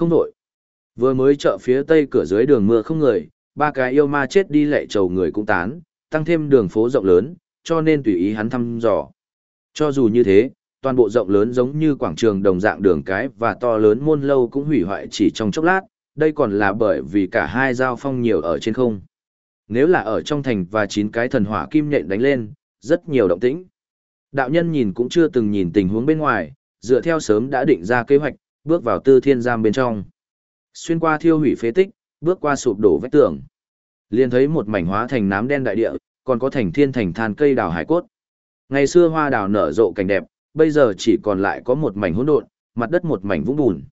Không đổi. Vừa mới chợ phía tây cửa dưới đường mưa không người, ba cái yêu ma chết đi lệ trầu người cũng tán, tăng thêm đường phố rộng lớn, cho nên tùy ý hắn thăm dò. Cho dù như thế, toàn bộ rộng lớn giống như quảng trường đồng dạng đường cái và to lớn môn lâu cũng hủy hoại chỉ trong chốc lát, đây còn là bởi vì cả hai giao phong nhiều ở trên không. Nếu là ở trong thành và chín cái thần hỏa kim nhện đánh lên, rất nhiều động tĩnh. Đạo nhân nhìn cũng chưa từng nhìn tình huống bên ngoài, dựa theo sớm đã định ra kế hoạch, bước vào tư thiên giam bên trong. Xuyên qua thiêu hủy phế tích, bước qua sụp đổ vách tường. liền thấy một mảnh hóa thành nám đen đại địa, còn có thành thiên thành than cây đào hải cốt. Ngày xưa hoa đào nở rộ cảnh đẹp, bây giờ chỉ còn lại có một mảnh hỗn độn, mặt đất một mảnh vũng bùn.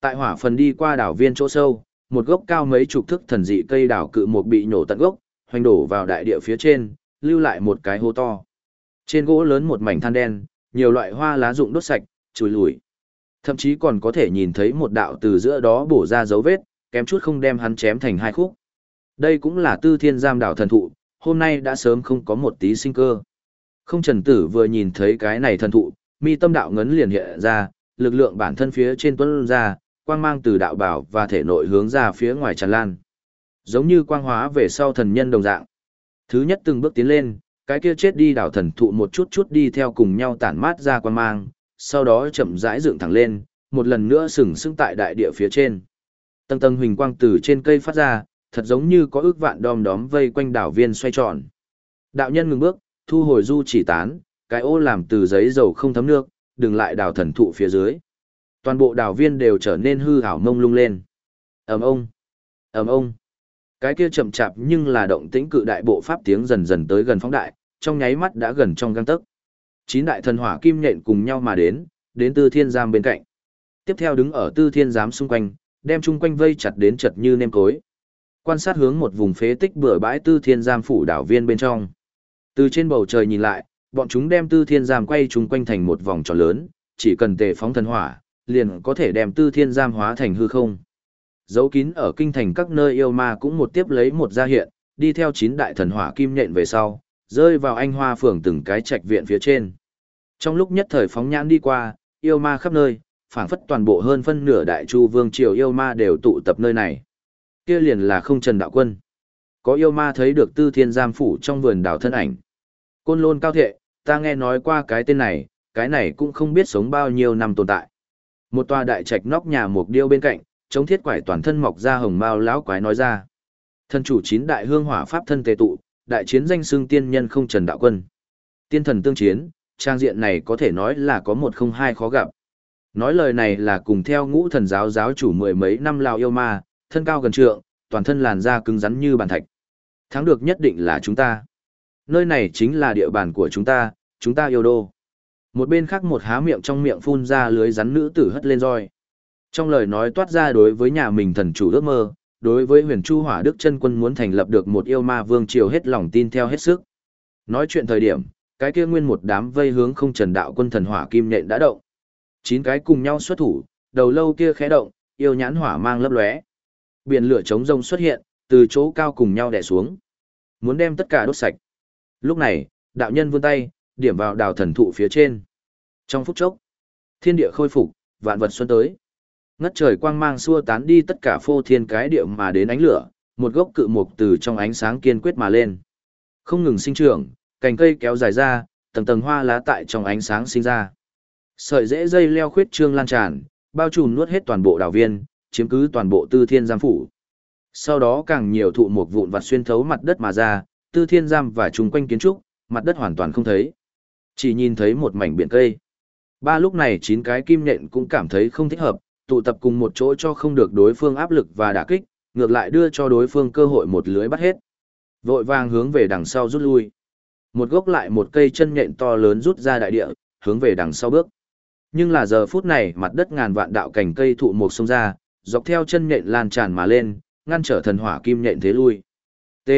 Tại hỏa phần đi qua đảo viên chỗ sâu, một gốc cao mấy chục thước thần dị cây đào cự một bị nổ tận gốc, hoành đổ vào đại địa phía trên, lưu lại một cái hố to. Trên gỗ lớn một mảnh than đen, nhiều loại hoa lá rụng đốt sạch, chùi lùi. Thậm chí còn có thể nhìn thấy một đạo từ giữa đó bổ ra dấu vết, kém chút không đem hắn chém thành hai khúc. Đây cũng là tư thiên giam đảo thần thụ, hôm nay đã sớm không có một tí sinh cơ. Không trần tử vừa nhìn thấy cái này thần thụ, mi tâm đạo ngấn liền hiện ra, lực lượng bản thân phía trên tuấn ra, quang mang từ đạo bảo và thể nội hướng ra phía ngoài tràn lan. Giống như quang hóa về sau thần nhân đồng dạng. Thứ nhất từng bước tiến lên, cái kia chết đi đảo thần thụ một chút chút đi theo cùng nhau tản mát ra quang mang, sau đó chậm rãi dựng thẳng lên, một lần nữa sừng sững tại đại địa phía trên. Tầng tầng huỳnh quang từ trên cây phát ra, thật giống như có ước vạn đom đóm vây quanh đảo viên xoay tròn. Đạo nhân ngừng bước, thu hồi du chỉ tán, cái ô làm từ giấy dầu không thấm nước, đừng lại đào thần thụ phía dưới. Toàn bộ đảo viên đều trở nên hư ảo mông lung lên. ầm ông, ầm ông. Cái kia chậm chạp nhưng là động tĩnh cự đại bộ pháp tiếng dần dần tới gần phóng đại, trong nháy mắt đã gần trong gang tấc. Chín đại thần hỏa kim nhện cùng nhau mà đến, đến Tư Thiên giam bên cạnh. Tiếp theo đứng ở Tư Thiên Giám xung quanh, đem chung quanh vây chặt đến chật như nêm cối. Quan sát hướng một vùng phế tích bừa bãi Tư Thiên giam phủ đảo viên bên trong. Từ trên bầu trời nhìn lại, bọn chúng đem Tư Thiên giam quay chung quanh thành một vòng tròn lớn, chỉ cần tề phóng thần hỏa, liền có thể đem Tư Thiên giam hóa thành hư không. Dấu kín ở kinh thành các nơi yêu ma cũng một tiếp lấy một ra hiện, đi theo chín đại thần hỏa kim nhện về sau, rơi vào anh hoa phường từng cái trạch viện phía trên. Trong lúc nhất thời phóng nhãn đi qua, yêu ma khắp nơi, phảng phất toàn bộ hơn phân nửa đại chu vương triều yêu ma đều tụ tập nơi này. Kia liền là không trần đạo quân. Có yêu ma thấy được tư thiên giam phủ trong vườn đảo thân ảnh. Côn lôn cao thệ, ta nghe nói qua cái tên này, cái này cũng không biết sống bao nhiêu năm tồn tại. Một tòa đại trạch nóc nhà mục điêu bên cạnh, chống thiết quải toàn thân mọc ra hồng mao lão quái nói ra. Thân chủ chín đại hương hỏa pháp thân tề tụ, đại chiến danh xương tiên nhân không trần đạo quân. Tiên thần tương chiến, trang diện này có thể nói là có một không hai khó gặp. Nói lời này là cùng theo ngũ thần giáo giáo chủ mười mấy năm lao yêu ma, thân cao gần trượng, toàn thân làn da cứng rắn như bàn thạch. Thắng được nhất định là chúng ta. Nơi này chính là địa bàn của chúng ta, chúng ta yêu đô. Một bên khác một há miệng trong miệng phun ra lưới rắn nữ tử hất lên roi. Trong lời nói toát ra đối với nhà mình thần chủ ước mơ, đối với huyền chu hỏa đức chân quân muốn thành lập được một yêu ma vương triều hết lòng tin theo hết sức. Nói chuyện thời điểm, cái kia nguyên một đám vây hướng không trần đạo quân thần hỏa kim nện đã động. Chín cái cùng nhau xuất thủ, đầu lâu kia khẽ động, yêu nhãn hỏa mang lấp lóe. Biển lửa chống rông xuất hiện, từ chỗ cao cùng nhau đè xuống. Muốn đem tất cả đốt sạch. Lúc này, đạo nhân vươn tay, điểm vào đào thần thụ phía trên. Trong phút chốc, thiên địa khôi phục, vạn vật xuân tới. Ngất trời quang mang xua tán đi tất cả phô thiên cái địa mà đến ánh lửa, một gốc cự mục từ trong ánh sáng kiên quyết mà lên. Không ngừng sinh trưởng, cành cây kéo dài ra, tầng tầng hoa lá tại trong ánh sáng sinh ra. Sợi rễ dây leo khuyết trương lan tràn, bao trùm nuốt hết toàn bộ đảo viên, chiếm cứ toàn bộ tư thiên giam phủ. Sau đó càng nhiều thụ mục vụn vặt xuyên thấu mặt đất mà ra, tư thiên giam và chung quanh kiến trúc, mặt đất hoàn toàn không thấy. Chỉ nhìn thấy một mảnh biển cây. Ba lúc này chín cái kim nhện cũng cảm thấy không thích hợp, tụ tập cùng một chỗ cho không được đối phương áp lực và đả kích, ngược lại đưa cho đối phương cơ hội một lưới bắt hết. Vội vàng hướng về đằng sau rút lui. Một gốc lại một cây chân nhện to lớn rút ra đại địa, hướng về đằng sau bước. Nhưng là giờ phút này mặt đất ngàn vạn đạo cành cây thụ một sông ra, dọc theo chân nhện lan tràn mà lên, ngăn trở thần hỏa kim nhện thế lui. T.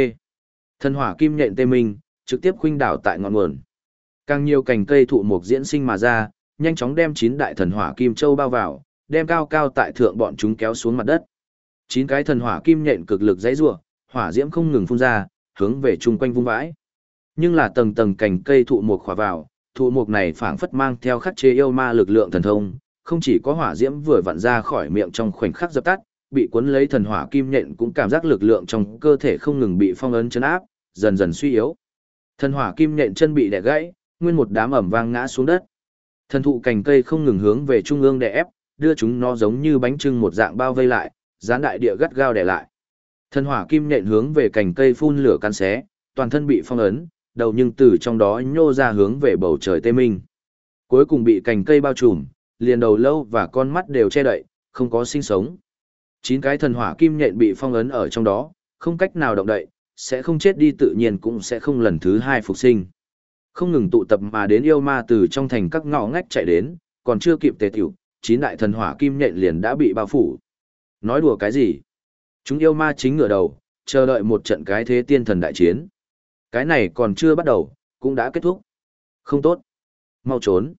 Thần hỏa kim nhện tê minh, trực tiếp khuynh đảo tại ngọn nguồn. Càng nhiều cành cây thụ mục diễn sinh mà ra, nhanh chóng đem chín đại thần hỏa kim châu bao vào, đem cao cao tại thượng bọn chúng kéo xuống mặt đất. Chín cái thần hỏa kim nhện cực lực dãy rủa, hỏa diễm không ngừng phun ra, hướng về chung quanh vung vãi. Nhưng là tầng tầng cành cây thụ mục khỏa vào, thụ mục này phảng phất mang theo khắc chế yêu ma lực lượng thần thông, không chỉ có hỏa diễm vừa vặn ra khỏi miệng trong khoảnh khắc dập tắt, bị cuốn lấy thần hỏa kim nhện cũng cảm giác lực lượng trong cơ thể không ngừng bị phong ấn chấn áp, dần dần suy yếu. Thần hỏa kim nhện chân bị đè gãy, nguyên một đám ẩm vang ngã xuống đất. Thần thụ cành cây không ngừng hướng về trung ương đè ép, đưa chúng nó giống như bánh trưng một dạng bao vây lại, dán đại địa gắt gao đè lại. Thần hỏa kim nhện hướng về cành cây phun lửa cắn xé, toàn thân bị phong ấn, đầu nhưng từ trong đó nhô ra hướng về bầu trời tê minh. Cuối cùng bị cành cây bao trùm, liền đầu lâu và con mắt đều che đậy, không có sinh sống. Chín cái thần hỏa kim nhện bị phong ấn ở trong đó, không cách nào động đậy, sẽ không chết đi tự nhiên cũng sẽ không lần thứ hai phục sinh. Không ngừng tụ tập mà đến yêu ma từ trong thành các ngõ ngách chạy đến, còn chưa kịp tề tiểu, chín đại thần hỏa kim nhện liền đã bị bao phủ. Nói đùa cái gì? Chúng yêu ma chính ngửa đầu, chờ đợi một trận cái thế tiên thần đại chiến. Cái này còn chưa bắt đầu, cũng đã kết thúc. Không tốt. Mau trốn.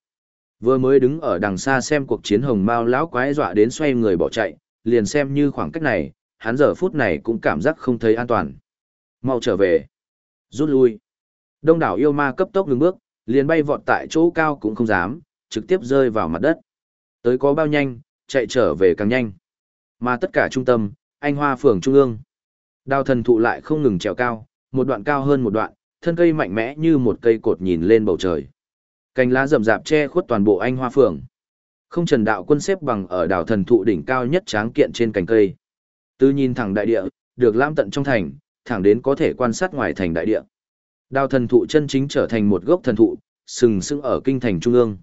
Vừa mới đứng ở đằng xa xem cuộc chiến hồng mao lão quái dọa đến xoay người bỏ chạy, liền xem như khoảng cách này, hắn giờ phút này cũng cảm giác không thấy an toàn. Mau trở về. Rút lui. Đông đảo yêu ma cấp tốc ngừng bước, liền bay vọt tại chỗ cao cũng không dám, trực tiếp rơi vào mặt đất. Tới có bao nhanh, chạy trở về càng nhanh. Mà tất cả trung tâm, anh hoa phường trung ương. Đào thần thụ lại không ngừng trèo cao, một đoạn cao hơn một đoạn, thân cây mạnh mẽ như một cây cột nhìn lên bầu trời. Cành lá rậm rạp che khuất toàn bộ anh hoa phường. Không trần đạo quân xếp bằng ở đảo thần thụ đỉnh cao nhất tráng kiện trên cành cây. Từ nhìn thẳng đại địa, được lam tận trong thành, thẳng đến có thể quan sát ngoài thành đại địa. Đào thần thụ chân chính trở thành một gốc thần thụ, sừng sững ở kinh thành trung ương.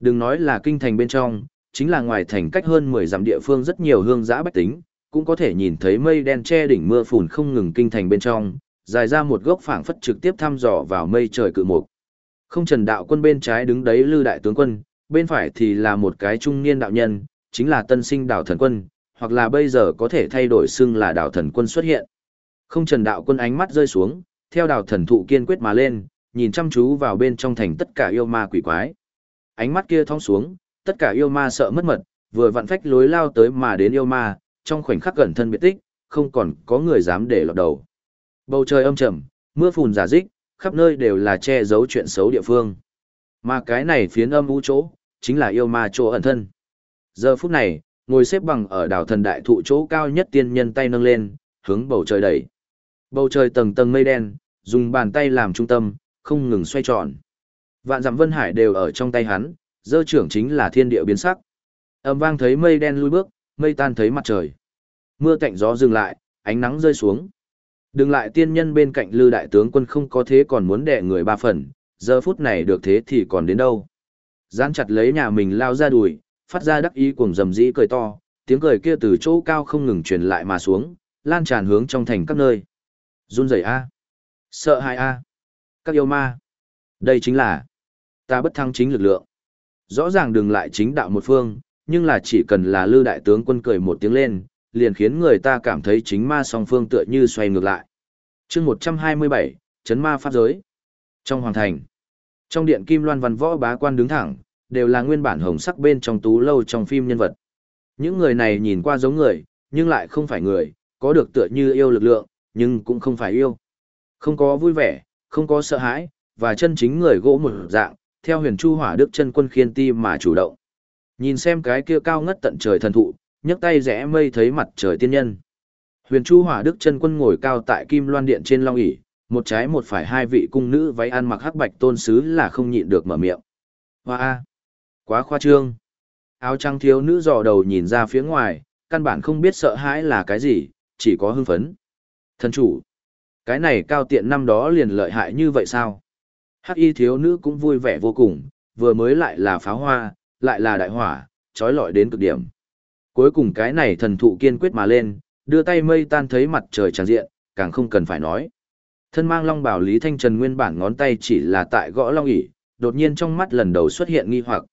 Đừng nói là kinh thành bên trong, chính là ngoài thành cách hơn 10 dặm địa phương rất nhiều hương giã bách tính, cũng có thể nhìn thấy mây đen che đỉnh mưa phùn không ngừng kinh thành bên trong, dài ra một gốc phảng phất trực tiếp thăm dò vào mây trời cự mục. Không trần đạo quân bên trái đứng đấy lư đại tướng quân, bên phải thì là một cái trung niên đạo nhân, chính là tân sinh đạo thần quân, hoặc là bây giờ có thể thay đổi xưng là đạo thần quân xuất hiện. Không trần đạo quân ánh mắt rơi xuống, theo đạo thần thụ kiên quyết mà lên, nhìn chăm chú vào bên trong thành tất cả yêu ma quỷ quái. Ánh mắt kia thong xuống, tất cả yêu ma sợ mất mật, vừa vặn phách lối lao tới mà đến yêu ma, trong khoảnh khắc gần thân biệt tích, không còn có người dám để lọt đầu. Bầu trời âm trầm, mưa phùn giả dích, khắp nơi đều là che giấu chuyện xấu địa phương. Mà cái này phiến âm u chỗ, chính là yêu ma chỗ ẩn thân. Giờ phút này, ngồi xếp bằng ở đảo thần đại thụ chỗ cao nhất tiên nhân tay nâng lên, hướng bầu trời đẩy. Bầu trời tầng tầng mây đen, dùng bàn tay làm trung tâm, không ngừng xoay tròn. Vạn dặm vân hải đều ở trong tay hắn, dơ trưởng chính là thiên địa biến sắc. Âm vang thấy mây đen lui bước, mây tan thấy mặt trời. Mưa tạnh gió dừng lại, ánh nắng rơi xuống. Đừng lại tiên nhân bên cạnh lư đại tướng quân không có thế còn muốn đẻ người ba phần, giờ phút này được thế thì còn đến đâu. Gián chặt lấy nhà mình lao ra đùi, phát ra đắc ý cuồng rầm rĩ cười to, tiếng cười kia từ chỗ cao không ngừng truyền lại mà xuống, lan tràn hướng trong thành các nơi. Run rẩy a, sợ hãi a, các yêu ma. Đây chính là ta bất thăng chính lực lượng. Rõ ràng đừng lại chính đạo một phương, nhưng là chỉ cần là lư đại tướng quân cười một tiếng lên, liền khiến người ta cảm thấy chính ma song phương tựa như xoay ngược lại. chương 127, chấn ma pháp giới. Trong hoàng thành, trong điện kim loan văn võ bá quan đứng thẳng, đều là nguyên bản hồng sắc bên trong tú lâu trong phim nhân vật. Những người này nhìn qua giống người, nhưng lại không phải người, có được tựa như yêu lực lượng, nhưng cũng không phải yêu. Không có vui vẻ, không có sợ hãi, và chân chính người gỗ một dạng, theo huyền chu hỏa đức chân quân khiên ti mà chủ động. Nhìn xem cái kia cao ngất tận trời thần thụ, nhấc tay rẽ mây thấy mặt trời tiên nhân. Huyền Chu Hỏa Đức chân quân ngồi cao tại Kim Loan Điện trên long ỷ, một trái một phải hai vị cung nữ váy ăn mặc hắc bạch tôn sứ là không nhịn được mở miệng. Hoa a, quá khoa trương. Áo trắng thiếu nữ dò đầu nhìn ra phía ngoài, căn bản không biết sợ hãi là cái gì, chỉ có hưng phấn. Thần chủ, cái này cao tiện năm đó liền lợi hại như vậy sao? Hắc y thiếu nữ cũng vui vẻ vô cùng, vừa mới lại là pháo hoa, lại là đại hỏa, trói lọi đến cực điểm. Cuối cùng cái này thần thụ kiên quyết mà lên, đưa tay mây tan thấy mặt trời tràn diện, càng không cần phải nói. Thân mang long bảo Lý Thanh Trần nguyên bản ngón tay chỉ là tại gõ long ỉ, đột nhiên trong mắt lần đầu xuất hiện nghi hoặc.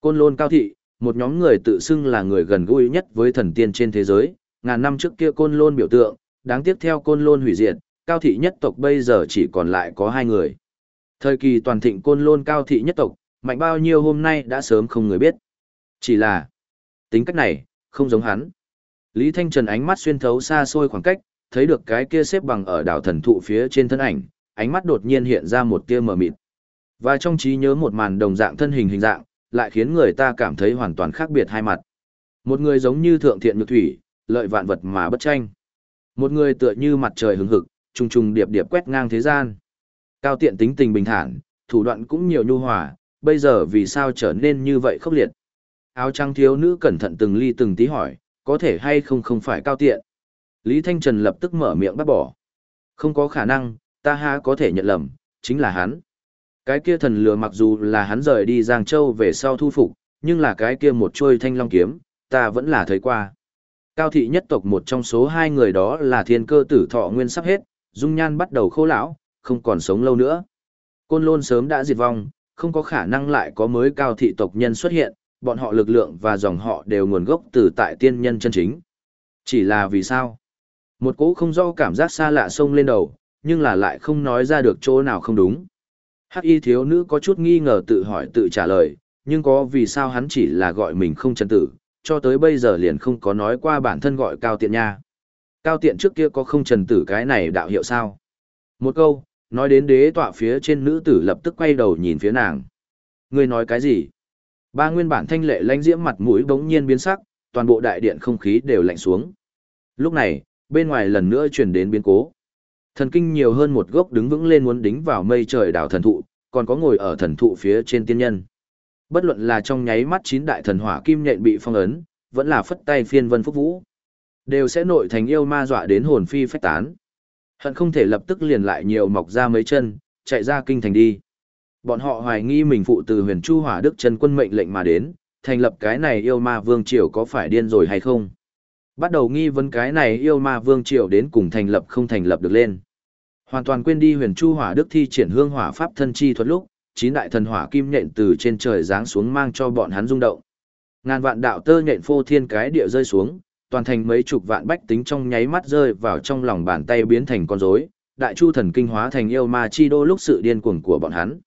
Côn lôn cao thị, một nhóm người tự xưng là người gần gũi nhất với thần tiên trên thế giới, ngàn năm trước kia côn lôn biểu tượng, đáng tiếc theo côn lôn hủy diệt, cao thị nhất tộc bây giờ chỉ còn lại có hai người. Thời kỳ toàn thịnh côn lôn cao thị nhất tộc, mạnh bao nhiêu hôm nay đã sớm không người biết. Chỉ là, tính cách này, không giống hắn. Lý Thanh Trần ánh mắt xuyên thấu xa xôi khoảng cách, thấy được cái kia xếp bằng ở đảo thần thụ phía trên thân ảnh, ánh mắt đột nhiên hiện ra một tia mờ mịt. Và trong trí nhớ một màn đồng dạng thân hình hình dạng, lại khiến người ta cảm thấy hoàn toàn khác biệt hai mặt. Một người giống như thượng thiện nhược thủy, lợi vạn vật mà bất tranh. Một người tựa như mặt trời hứng hực, trùng trùng điệp điệp quét ngang thế gian. Cao tiện tính tình bình thản, thủ đoạn cũng nhiều nhu hòa, bây giờ vì sao trở nên như vậy khốc liệt. Áo trắng thiếu nữ cẩn thận từng ly từng tí hỏi, có thể hay không không phải cao tiện. Lý Thanh Trần lập tức mở miệng bắt bỏ. Không có khả năng, ta ha có thể nhận lầm, chính là hắn. Cái kia thần lừa mặc dù là hắn rời đi Giang Châu về sau thu phục, nhưng là cái kia một trôi thanh long kiếm, ta vẫn là thấy qua. Cao thị nhất tộc một trong số hai người đó là thiên cơ tử thọ nguyên sắp hết, dung nhan bắt đầu khô lão, không còn sống lâu nữa. Côn lôn sớm đã diệt vong, không có khả năng lại có mới cao thị tộc nhân xuất hiện, bọn họ lực lượng và dòng họ đều nguồn gốc từ tại tiên nhân chân chính. Chỉ là vì sao? Một cỗ không do cảm giác xa lạ xông lên đầu, nhưng là lại không nói ra được chỗ nào không đúng. Hắc y thiếu nữ có chút nghi ngờ tự hỏi tự trả lời, nhưng có vì sao hắn chỉ là gọi mình không chân tử, cho tới bây giờ liền không có nói qua bản thân gọi cao tiện nha. Cao tiện trước kia có không trần tử cái này đạo hiệu sao? Một câu, nói đến đế tọa phía trên nữ tử lập tức quay đầu nhìn phía nàng. Người nói cái gì? Ba nguyên bản thanh lệ lãnh diễm mặt mũi bỗng nhiên biến sắc, toàn bộ đại điện không khí đều lạnh xuống. Lúc này, bên ngoài lần nữa truyền đến biến cố. Thần kinh nhiều hơn một gốc đứng vững lên muốn đính vào mây trời đảo thần thụ, còn có ngồi ở thần thụ phía trên tiên nhân. Bất luận là trong nháy mắt chín đại thần hỏa kim nhện bị phong ấn, vẫn là phất tay phiên vân phúc vũ, đều sẽ nội thành yêu ma dọa đến hồn phi phách tán. Hận không thể lập tức liền lại nhiều mọc ra mấy chân, chạy ra kinh thành đi. Bọn họ hoài nghi mình phụ từ huyền chu hỏa đức chân quân mệnh lệnh mà đến, thành lập cái này yêu ma vương triều có phải điên rồi hay không. Bắt đầu nghi vấn cái này yêu ma vương triều đến cùng thành lập không thành lập được lên. Hoàn toàn quên đi huyền chu hỏa đức thi triển hương hỏa pháp thân chi thuật lúc, chín đại thần hỏa kim nhện từ trên trời giáng xuống mang cho bọn hắn rung động. Ngàn vạn đạo tơ nhện phô thiên cái địa rơi xuống, toàn thành mấy chục vạn bách tính trong nháy mắt rơi vào trong lòng bàn tay biến thành con rối, đại chu thần kinh hóa thành yêu ma chi đô lúc sự điên cuồng của bọn hắn.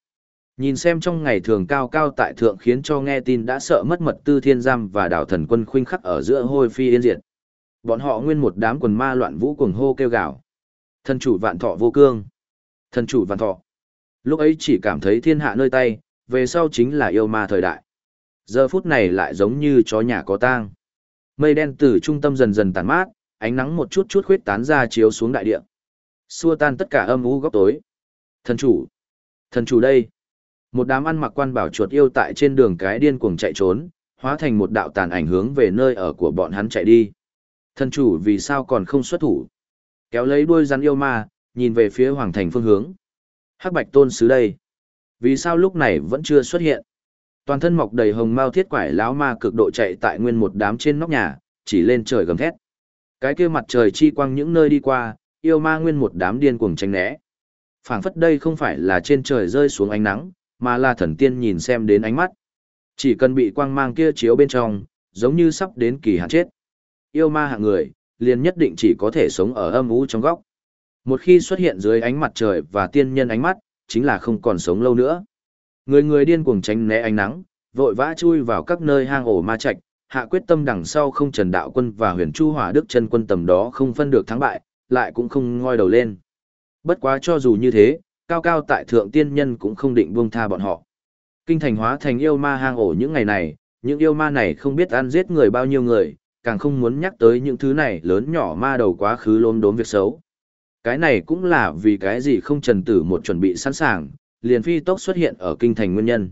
Nhìn xem trong ngày thường cao cao tại thượng khiến cho nghe tin đã sợ mất mật tư thiên giam và đảo thần quân khuynh khắc ở giữa hôi phi yên diệt. Bọn họ nguyên một đám quần ma loạn vũ cuồng hô kêu gào. Thần chủ vạn thọ vô cương. Thần chủ vạn thọ. Lúc ấy chỉ cảm thấy thiên hạ nơi tay, về sau chính là yêu ma thời đại. Giờ phút này lại giống như chó nhà có tang. Mây đen từ trung tâm dần dần tàn mát, ánh nắng một chút chút khuyết tán ra chiếu xuống đại địa. Xua tan tất cả âm u góc tối. Thần chủ. Thần chủ đây. Một đám ăn mặc quan bảo chuột yêu tại trên đường cái điên cuồng chạy trốn, hóa thành một đạo tàn ảnh hướng về nơi ở của bọn hắn chạy đi. Thần chủ vì sao còn không xuất thủ? Kéo lấy đuôi rắn yêu ma, nhìn về phía hoàng thành phương hướng. Hắc bạch tôn sứ đây. Vì sao lúc này vẫn chưa xuất hiện? Toàn thân mọc đầy hồng mao thiết quải lão ma cực độ chạy tại nguyên một đám trên nóc nhà, chỉ lên trời gầm thét. Cái kia mặt trời chi quang những nơi đi qua, yêu ma nguyên một đám điên cuồng tránh né. Phảng phất đây không phải là trên trời rơi xuống ánh nắng, mà là thần tiên nhìn xem đến ánh mắt. Chỉ cần bị quang mang kia chiếu bên trong, giống như sắp đến kỳ hạn chết. Yêu ma hạng người, liền nhất định chỉ có thể sống ở âm u trong góc. Một khi xuất hiện dưới ánh mặt trời và tiên nhân ánh mắt, chính là không còn sống lâu nữa. Người người điên cuồng tránh né ánh nắng, vội vã chui vào các nơi hang ổ ma trạch, hạ quyết tâm đằng sau không Trần Đạo Quân và Huyền Chu Hỏa Đức chân quân tầm đó không phân được thắng bại, lại cũng không ngoi đầu lên. Bất quá cho dù như thế, cao cao tại thượng tiên nhân cũng không định buông tha bọn họ. Kinh thành hóa thành yêu ma hang ổ những ngày này, những yêu ma này không biết ăn giết người bao nhiêu người, càng không muốn nhắc tới những thứ này lớn nhỏ ma đầu quá khứ lốm đốm việc xấu. Cái này cũng là vì cái gì không trần tử một chuẩn bị sẵn sàng, liền phi tốc xuất hiện ở kinh thành nguyên nhân.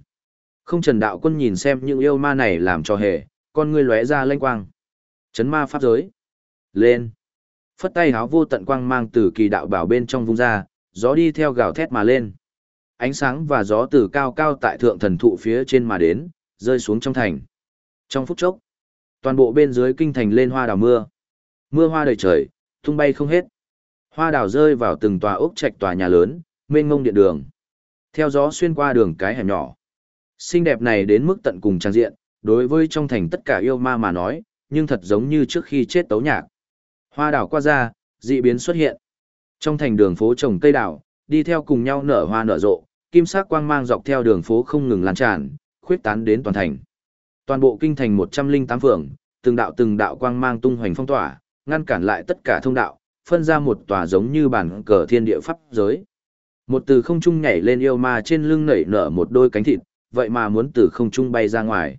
Không trần đạo quân nhìn xem những yêu ma này làm cho hề, con ngươi lóe ra lanh quang. Chấn ma pháp giới. Lên. Phất tay háo vô tận quang mang từ kỳ đạo bảo bên trong vung ra, gió đi theo gào thét mà lên. Ánh sáng và gió từ cao cao tại thượng thần thụ phía trên mà đến, rơi xuống trong thành. Trong phút chốc, toàn bộ bên dưới kinh thành lên hoa đào mưa. Mưa hoa đầy trời, tung bay không hết. Hoa đào rơi vào từng tòa ốc trạch tòa nhà lớn, mênh ngông điện đường. Theo gió xuyên qua đường cái hẻm nhỏ. Xinh đẹp này đến mức tận cùng trang diện, đối với trong thành tất cả yêu ma mà nói, nhưng thật giống như trước khi chết tấu nhạc. Hoa đào qua ra, dị biến xuất hiện. Trong thành đường phố trồng cây đào, đi theo cùng nhau nở hoa nở rộ, kim sắc quang mang dọc theo đường phố không ngừng lan tràn, khuyết tán đến toàn thành. Toàn bộ kinh thành 108 phường, từng đạo từng đạo quang mang tung hoành phong tỏa, ngăn cản lại tất cả thông đạo, phân ra một tòa giống như bản cờ thiên địa pháp giới. Một từ không trung nhảy lên yêu ma trên lưng nảy nở một đôi cánh thịt, vậy mà muốn từ không trung bay ra ngoài.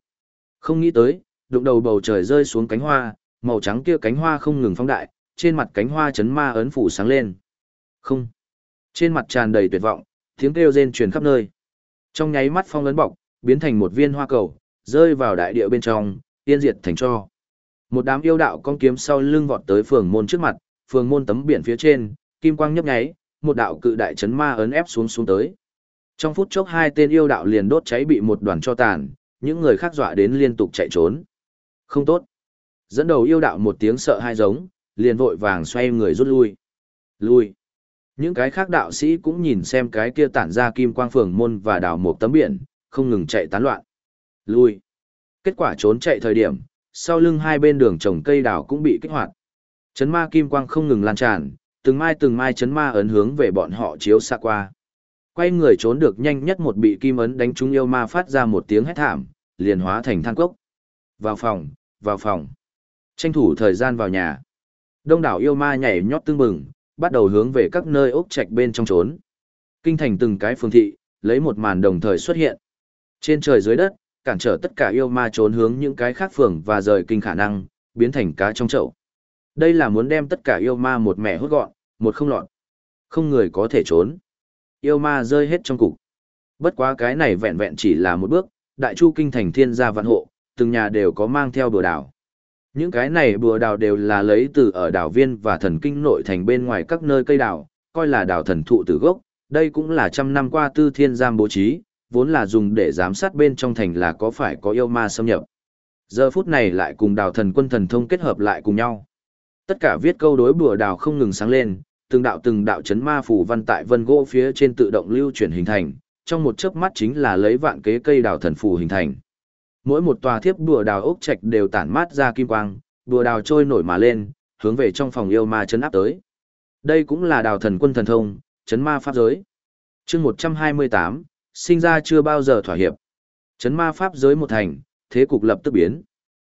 Không nghĩ tới, đụng đầu bầu trời rơi xuống cánh hoa, màu trắng kia cánh hoa không ngừng phóng đại, trên mặt cánh hoa chấn ma ấn phủ sáng lên. Không. Trên mặt tràn đầy tuyệt vọng, tiếng kêu rên truyền khắp nơi. Trong nháy mắt phong ấn bọc, biến thành một viên hoa cầu, rơi vào đại địa bên trong, tiên diệt thành cho. Một đám yêu đạo con kiếm sau lưng vọt tới phường môn trước mặt, phường môn tấm biển phía trên, kim quang nhấp nháy, một đạo cự đại chấn ma ấn ép xuống xuống tới. Trong phút chốc hai tên yêu đạo liền đốt cháy bị một đoàn cho tàn, những người khác dọa đến liên tục chạy trốn. Không tốt. Dẫn đầu yêu đạo một tiếng sợ hai giống, liền vội vàng xoay người rút lui. Lui. Những cái khác đạo sĩ cũng nhìn xem cái kia tản ra kim quang phường môn và đào một tấm biển, không ngừng chạy tán loạn. Lui. Kết quả trốn chạy thời điểm, sau lưng hai bên đường trồng cây đào cũng bị kích hoạt. Chấn ma kim quang không ngừng lan tràn, từng mai từng mai chấn ma ấn hướng về bọn họ chiếu xa qua. Quay người trốn được nhanh nhất một bị kim ấn đánh trúng yêu ma phát ra một tiếng hét thảm, liền hóa thành than cốc. Vào phòng, vào phòng. Tranh thủ thời gian vào nhà. Đông đảo yêu ma nhảy nhót tương bừng, bắt đầu hướng về các nơi ốc trạch bên trong trốn. Kinh thành từng cái phương thị, lấy một màn đồng thời xuất hiện. Trên trời dưới đất, cản trở tất cả yêu ma trốn hướng những cái khác phường và rời kinh khả năng, biến thành cá trong chậu. Đây là muốn đem tất cả yêu ma một mẹ hút gọn, một không lọt. Không người có thể trốn. Yêu ma rơi hết trong cục. Bất quá cái này vẹn vẹn chỉ là một bước, đại chu kinh thành thiên gia vạn hộ, từng nhà đều có mang theo bừa đảo. Những cái này bùa đào đều là lấy từ ở đảo viên và thần kinh nội thành bên ngoài các nơi cây đào, coi là đảo thần thụ từ gốc. Đây cũng là trăm năm qua tư thiên giam bố trí, vốn là dùng để giám sát bên trong thành là có phải có yêu ma xâm nhập. Giờ phút này lại cùng đào thần quân thần thông kết hợp lại cùng nhau. Tất cả viết câu đối bùa đào không ngừng sáng lên, từng đạo từng đạo chấn ma phủ văn tại vân gỗ phía trên tự động lưu chuyển hình thành, trong một chớp mắt chính là lấy vạn kế cây đào thần phù hình thành. Mỗi một tòa thiếp bùa đào ốc trạch đều tản mát ra kim quang, bùa đào trôi nổi mà lên, hướng về trong phòng yêu ma chấn áp tới. Đây cũng là đào thần quân thần thông, chấn ma pháp giới. chương 128, sinh ra chưa bao giờ thỏa hiệp. Chấn ma pháp giới một thành, thế cục lập tức biến.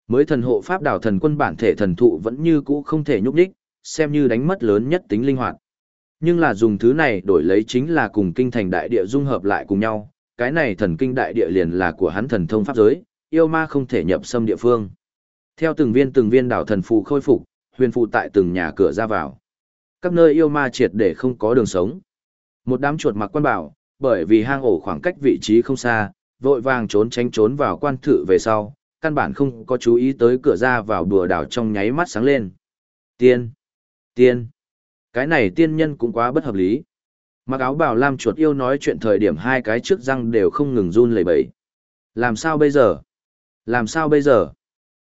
Mới thần hộ pháp đào thần quân bản thể thần thụ vẫn như cũ không thể nhúc nhích, xem như đánh mất lớn nhất tính linh hoạt. Nhưng là dùng thứ này đổi lấy chính là cùng kinh thành đại địa dung hợp lại cùng nhau, cái này thần kinh đại địa liền là của hắn thần thông pháp giới, yêu ma không thể nhập xâm địa phương. Theo từng viên từng viên đảo thần phù khôi phục, huyền phù tại từng nhà cửa ra vào. Các nơi yêu ma triệt để không có đường sống. Một đám chuột mặc quan bảo, bởi vì hang ổ khoảng cách vị trí không xa, vội vàng trốn tránh trốn vào quan thự về sau, căn bản không có chú ý tới cửa ra vào đùa đảo trong nháy mắt sáng lên. Tiên! Tiên! Cái này tiên nhân cũng quá bất hợp lý. Mặc áo bảo lam chuột yêu nói chuyện thời điểm hai cái trước răng đều không ngừng run lẩy bẩy. Làm sao bây giờ? Làm sao bây giờ?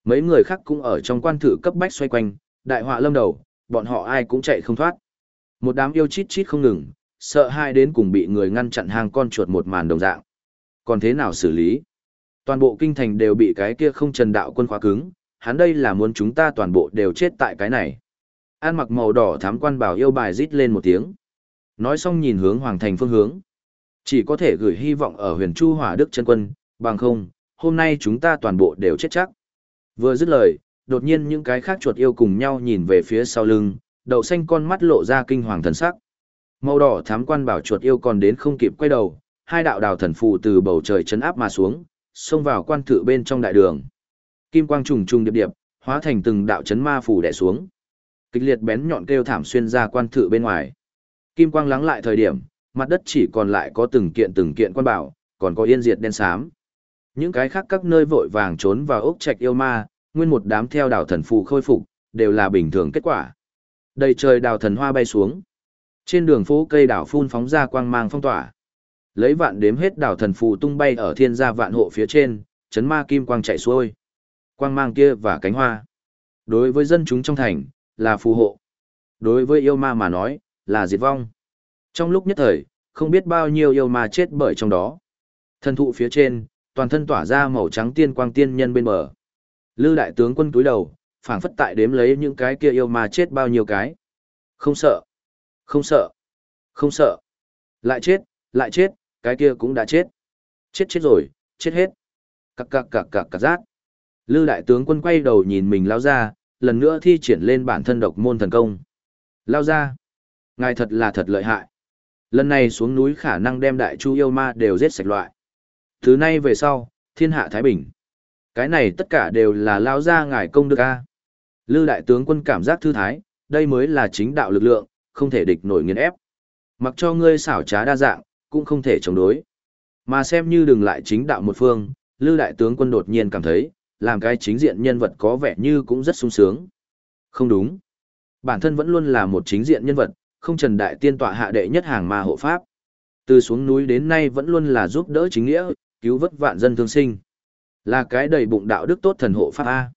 Mấy người khác cũng ở trong quan thử cấp bách xoay quanh, đại họa lâm đầu, bọn họ ai cũng chạy không thoát. Một đám yêu chít chít không ngừng, sợ hai đến cùng bị người ngăn chặn hàng con chuột một màn đồng dạng. Còn thế nào xử lý? Toàn bộ kinh thành đều bị cái kia không trần đạo quân khóa cứng, hắn đây là muốn chúng ta toàn bộ đều chết tại cái này. An mặc màu đỏ thám quan bảo yêu bài rít lên một tiếng. Nói xong nhìn hướng hoàng thành phương hướng. Chỉ có thể gửi hy vọng ở huyền chu hỏa đức chân quân, bằng không, hôm nay chúng ta toàn bộ đều chết chắc. Vừa dứt lời, đột nhiên những cái khác chuột yêu cùng nhau nhìn về phía sau lưng, đậu xanh con mắt lộ ra kinh hoàng thần sắc. Màu đỏ thám quan bảo chuột yêu còn đến không kịp quay đầu, hai đạo đào thần phù từ bầu trời chấn áp mà xuống, xông vào quan thự bên trong đại đường. Kim quang trùng trùng điệp điệp, hóa thành từng đạo chấn ma phù đè xuống. Kịch liệt bén nhọn kêu thảm xuyên ra quan thự bên ngoài. Kim quang lắng lại thời điểm, mặt đất chỉ còn lại có từng kiện từng kiện quan bảo, còn có yên diệt đen xám. Những cái khác các nơi vội vàng trốn vào ốc trạch yêu ma, nguyên một đám theo đảo thần phù khôi phục, đều là bình thường kết quả. Đầy trời đào thần hoa bay xuống. Trên đường phố cây đảo phun phóng ra quang mang phong tỏa. Lấy vạn đếm hết đảo thần phù tung bay ở thiên gia vạn hộ phía trên, chấn ma kim quang chạy xuôi. Quang mang kia và cánh hoa. Đối với dân chúng trong thành, là phù hộ. Đối với yêu ma mà nói, là diệt vong. Trong lúc nhất thời, không biết bao nhiêu yêu ma chết bởi trong đó. Thần thụ phía trên, toàn thân tỏa ra màu trắng tiên quang tiên nhân bên bờ. Lư đại tướng quân túi đầu, phảng phất tại đếm lấy những cái kia yêu ma chết bao nhiêu cái. Không sợ, không sợ, không sợ. Lại chết, lại chết, cái kia cũng đã chết. Chết chết rồi, chết hết. Cặc cặc cặc cặc cặc rát. Lư đại tướng quân quay đầu nhìn mình lao ra, lần nữa thi triển lên bản thân độc môn thần công. Lao ra. Ngài thật là thật lợi hại. Lần này xuống núi khả năng đem đại chu yêu ma đều giết sạch loại. Thứ nay về sau, thiên hạ Thái Bình. Cái này tất cả đều là lao ra ngài công đức a. Lư đại tướng quân cảm giác thư thái, đây mới là chính đạo lực lượng, không thể địch nổi nghiền ép. Mặc cho ngươi xảo trá đa dạng, cũng không thể chống đối. Mà xem như đừng lại chính đạo một phương, Lư đại tướng quân đột nhiên cảm thấy, làm cái chính diện nhân vật có vẻ như cũng rất sung sướng. Không đúng. Bản thân vẫn luôn là một chính diện nhân vật, không trần đại tiên tọa hạ đệ nhất hàng ma hộ pháp. Từ xuống núi đến nay vẫn luôn là giúp đỡ chính nghĩa, cứu vớt vạn dân thương sinh. Là cái đầy bụng đạo đức tốt thần hộ pháp A.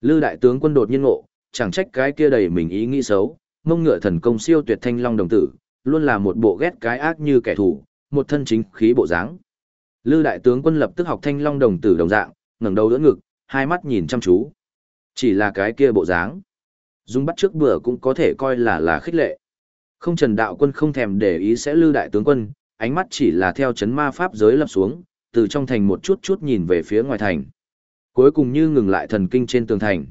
Lư đại tướng quân đột nhiên ngộ, chẳng trách cái kia đầy mình ý nghĩ xấu, mông ngựa thần công siêu tuyệt thanh long đồng tử, luôn là một bộ ghét cái ác như kẻ thù, một thân chính khí bộ dáng. Lư đại tướng quân lập tức học thanh long đồng tử đồng dạng, ngẩng đầu đỡ ngực, hai mắt nhìn chăm chú. Chỉ là cái kia bộ dáng. Dung bắt trước bữa cũng có thể coi là là khích lệ. Không trần đạo quân không thèm để ý sẽ lư đại tướng quân, ánh mắt chỉ là theo chấn ma pháp giới lập xuống, từ trong thành một chút chút nhìn về phía ngoài thành. Cuối cùng như ngừng lại thần kinh trên tường thành.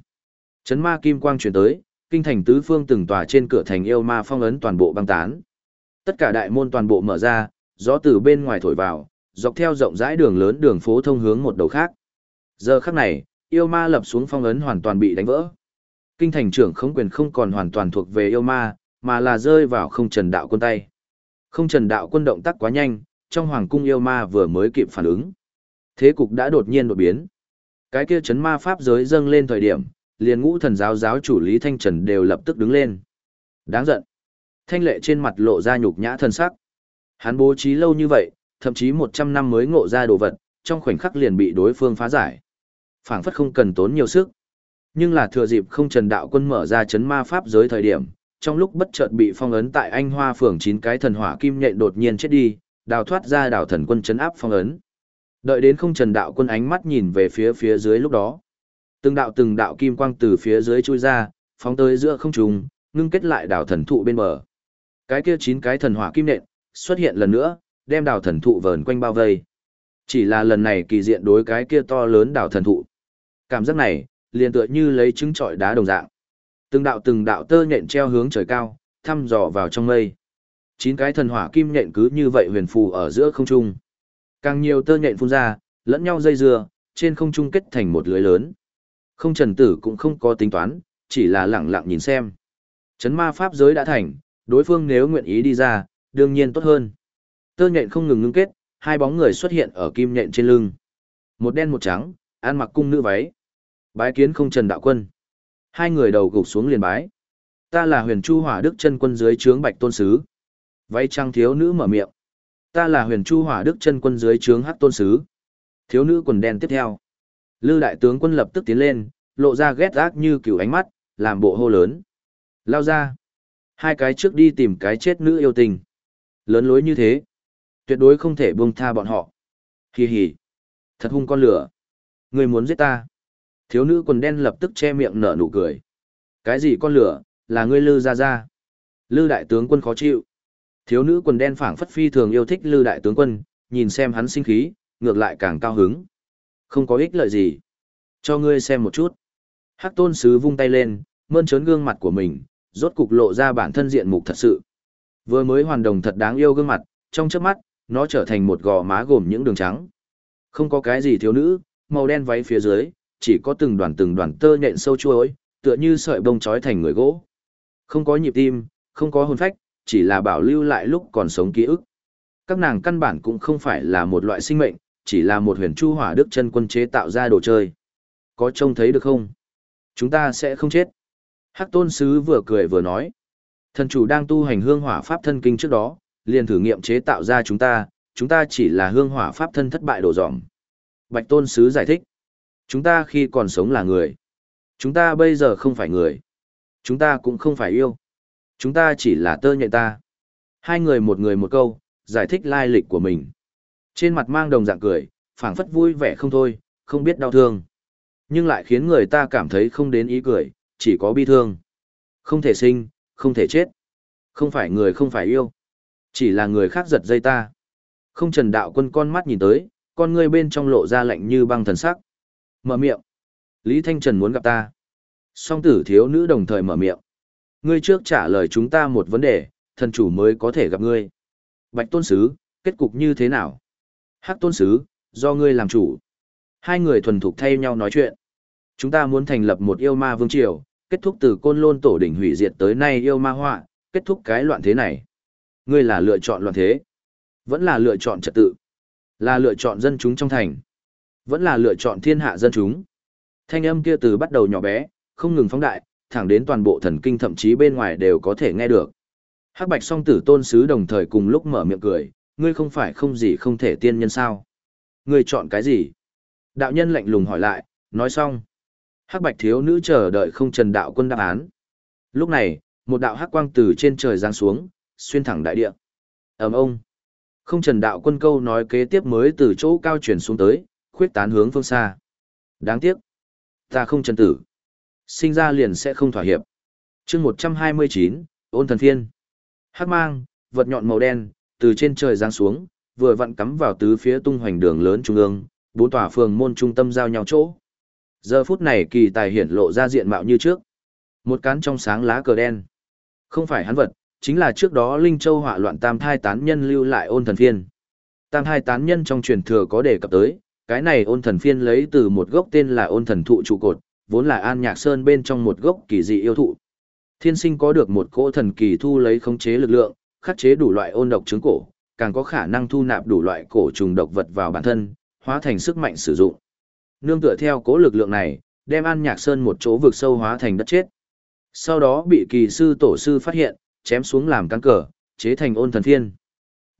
Chấn ma kim quang chuyển tới, kinh thành tứ phương từng tòa trên cửa thành yêu ma phong ấn toàn bộ băng tán. Tất cả đại môn toàn bộ mở ra, gió từ bên ngoài thổi vào, dọc theo rộng rãi đường lớn đường phố thông hướng một đầu khác. Giờ khắc này, yêu ma lập xuống phong ấn hoàn toàn bị đánh vỡ. Kinh thành trưởng không quyền không còn hoàn toàn thuộc về yêu ma, mà là rơi vào không trần đạo quân tay. Không trần đạo quân động tác quá nhanh, trong hoàng cung yêu ma vừa mới kịp phản ứng. Thế cục đã đột nhiên đột biến. Cái kia chấn ma pháp giới dâng lên thời điểm, liền ngũ thần giáo giáo chủ Lý Thanh Trần đều lập tức đứng lên. Đáng giận. Thanh lệ trên mặt lộ ra nhục nhã thân sắc. Hắn bố trí lâu như vậy, thậm chí 100 năm mới ngộ ra đồ vật, trong khoảnh khắc liền bị đối phương phá giải. phảng phất không cần tốn nhiều sức. Nhưng là thừa dịp không trần đạo quân mở ra chấn ma pháp giới thời điểm, trong lúc bất chợt bị phong ấn tại anh hoa phường chín cái thần hỏa kim nhện đột nhiên chết đi, đào thoát ra đảo thần quân chấn áp phong ấn. Đợi đến không trần đạo quân ánh mắt nhìn về phía phía dưới lúc đó. Từng đạo từng đạo kim quang từ phía dưới chui ra, phóng tới giữa không trung, ngưng kết lại đảo thần thụ bên bờ. Cái kia chín cái thần hỏa kim nện, xuất hiện lần nữa, đem đảo thần thụ vờn quanh bao vây. Chỉ là lần này kỳ diện đối cái kia to lớn đảo thần thụ. Cảm giác này, liền tựa như lấy trứng trọi đá đồng dạng. Từng đạo từng đạo tơ nhện treo hướng trời cao, thăm dò vào trong mây. Chín cái thần hỏa kim nhện cứ như vậy huyền phù ở giữa không trung. Càng nhiều tơ nhện phun ra, lẫn nhau dây dưa, trên không trung kết thành một lưới lớn. Không trần tử cũng không có tính toán, chỉ là lặng lặng nhìn xem. Chấn ma pháp giới đã thành, đối phương nếu nguyện ý đi ra, đương nhiên tốt hơn. Tơ nhện không ngừng ngưng kết, hai bóng người xuất hiện ở kim nhện trên lưng. Một đen một trắng, ăn mặc cung nữ váy. Bái kiến không trần đạo quân. Hai người đầu gục xuống liền bái. Ta là huyền chu hỏa đức chân quân dưới trướng bạch tôn sứ. Váy trăng thiếu nữ mở miệng. Ta là huyền chu hỏa đức chân quân dưới trướng hắc tôn sứ. Thiếu nữ quần đen tiếp theo. Lư đại tướng quân lập tức tiến lên, lộ ra ghét ác như cửu ánh mắt, làm bộ hô lớn. Lao ra. Hai cái trước đi tìm cái chết nữ yêu tình. Lớn lối như thế. Tuyệt đối không thể buông tha bọn họ. Hì hì. Thật hung con lửa. Người muốn giết ta. Thiếu nữ quần đen lập tức che miệng nở nụ cười. Cái gì con lửa, là ngươi lư ra ra. Lư đại tướng quân khó chịu. Thiếu nữ quần đen phảng phất phi thường yêu thích lư đại tướng quân, nhìn xem hắn sinh khí, ngược lại càng cao hứng. Không có ích lợi gì. Cho ngươi xem một chút. Hắc tôn sứ vung tay lên, mơn trớn gương mặt của mình, rốt cục lộ ra bản thân diện mục thật sự. Vừa mới hoàn đồng thật đáng yêu gương mặt, trong chớp mắt, nó trở thành một gò má gồm những đường trắng. Không có cái gì thiếu nữ, màu đen váy phía dưới, chỉ có từng đoàn từng đoàn tơ nhện sâu chuối, tựa như sợi bông trói thành người gỗ. Không có nhịp tim, không có hồn phách, chỉ là bảo lưu lại lúc còn sống ký ức. Các nàng căn bản cũng không phải là một loại sinh mệnh, chỉ là một huyền chu hỏa đức chân quân chế tạo ra đồ chơi. Có trông thấy được không? Chúng ta sẽ không chết. Hắc tôn sứ vừa cười vừa nói. Thần chủ đang tu hành hương hỏa pháp thân kinh trước đó, liền thử nghiệm chế tạo ra chúng ta, chúng ta chỉ là hương hỏa pháp thân thất bại đổ dòm. Bạch tôn sứ giải thích. Chúng ta khi còn sống là người. Chúng ta bây giờ không phải người. Chúng ta cũng không phải yêu. Chúng ta chỉ là tơ nhện ta. Hai người một người một câu, giải thích lai lịch của mình. Trên mặt mang đồng dạng cười, phảng phất vui vẻ không thôi, không biết đau thương. Nhưng lại khiến người ta cảm thấy không đến ý cười, chỉ có bi thương. Không thể sinh, không thể chết. Không phải người không phải yêu. Chỉ là người khác giật dây ta. Không trần đạo quân con mắt nhìn tới, con ngươi bên trong lộ ra lạnh như băng thần sắc. Mở miệng. Lý Thanh Trần muốn gặp ta. Song tử thiếu nữ đồng thời mở miệng. Ngươi trước trả lời chúng ta một vấn đề, thần chủ mới có thể gặp ngươi. Bạch tôn sứ, kết cục như thế nào? Hắc tôn sứ, do ngươi làm chủ. Hai người thuần thục thay nhau nói chuyện. Chúng ta muốn thành lập một yêu ma vương triều, kết thúc từ côn lôn tổ đỉnh hủy diệt tới nay yêu ma họa, kết thúc cái loạn thế này. Ngươi là lựa chọn loạn thế, vẫn là lựa chọn trật tự, là lựa chọn dân chúng trong thành, vẫn là lựa chọn thiên hạ dân chúng. Thanh âm kia từ bắt đầu nhỏ bé, không ngừng phóng đại, thẳng đến toàn bộ thần kinh thậm chí bên ngoài đều có thể nghe được. Hắc Bạch song tử tôn sứ đồng thời cùng lúc mở miệng cười, ngươi không phải không gì không thể tiên nhân sao? Ngươi chọn cái gì? Đạo nhân lạnh lùng hỏi lại, nói xong. Hắc Bạch thiếu nữ chờ đợi không trần đạo quân đáp án. Lúc này, một đạo hắc quang từ trên trời giáng xuống, xuyên thẳng đại địa. Ầm ông. Không trần đạo quân câu nói kế tiếp mới từ chỗ cao chuyển xuống tới, khuyết tán hướng phương xa. Đáng tiếc. Ta không trần tử. Sinh ra liền sẽ không thỏa hiệp. chương 129, ôn thần phiên. Hắc mang, vật nhọn màu đen, từ trên trời giáng xuống, vừa vặn cắm vào tứ phía tung hoành đường lớn trung ương, bốn tòa phường môn trung tâm giao nhau chỗ. Giờ phút này kỳ tài hiển lộ ra diện mạo như trước. Một cán trong sáng lá cờ đen. Không phải hắn vật, chính là trước đó Linh Châu họa loạn tam thai tán nhân lưu lại ôn thần phiên. Tam thai tán nhân trong truyền thừa có đề cập tới, cái này ôn thần phiên lấy từ một gốc tên là ôn thần thụ trụ cột, vốn là an nhạc sơn bên trong một gốc kỳ dị yêu thụ. Thiên sinh có được một cỗ thần kỳ thu lấy khống chế lực lượng, khắc chế đủ loại ôn độc chứng cổ, càng có khả năng thu nạp đủ loại cổ trùng độc vật vào bản thân, hóa thành sức mạnh sử dụng. Nương tựa theo cỗ lực lượng này, đem An Nhạc Sơn một chỗ vực sâu hóa thành đất chết. Sau đó bị kỳ sư tổ sư phát hiện, chém xuống làm căn cờ, chế thành ôn thần thiên.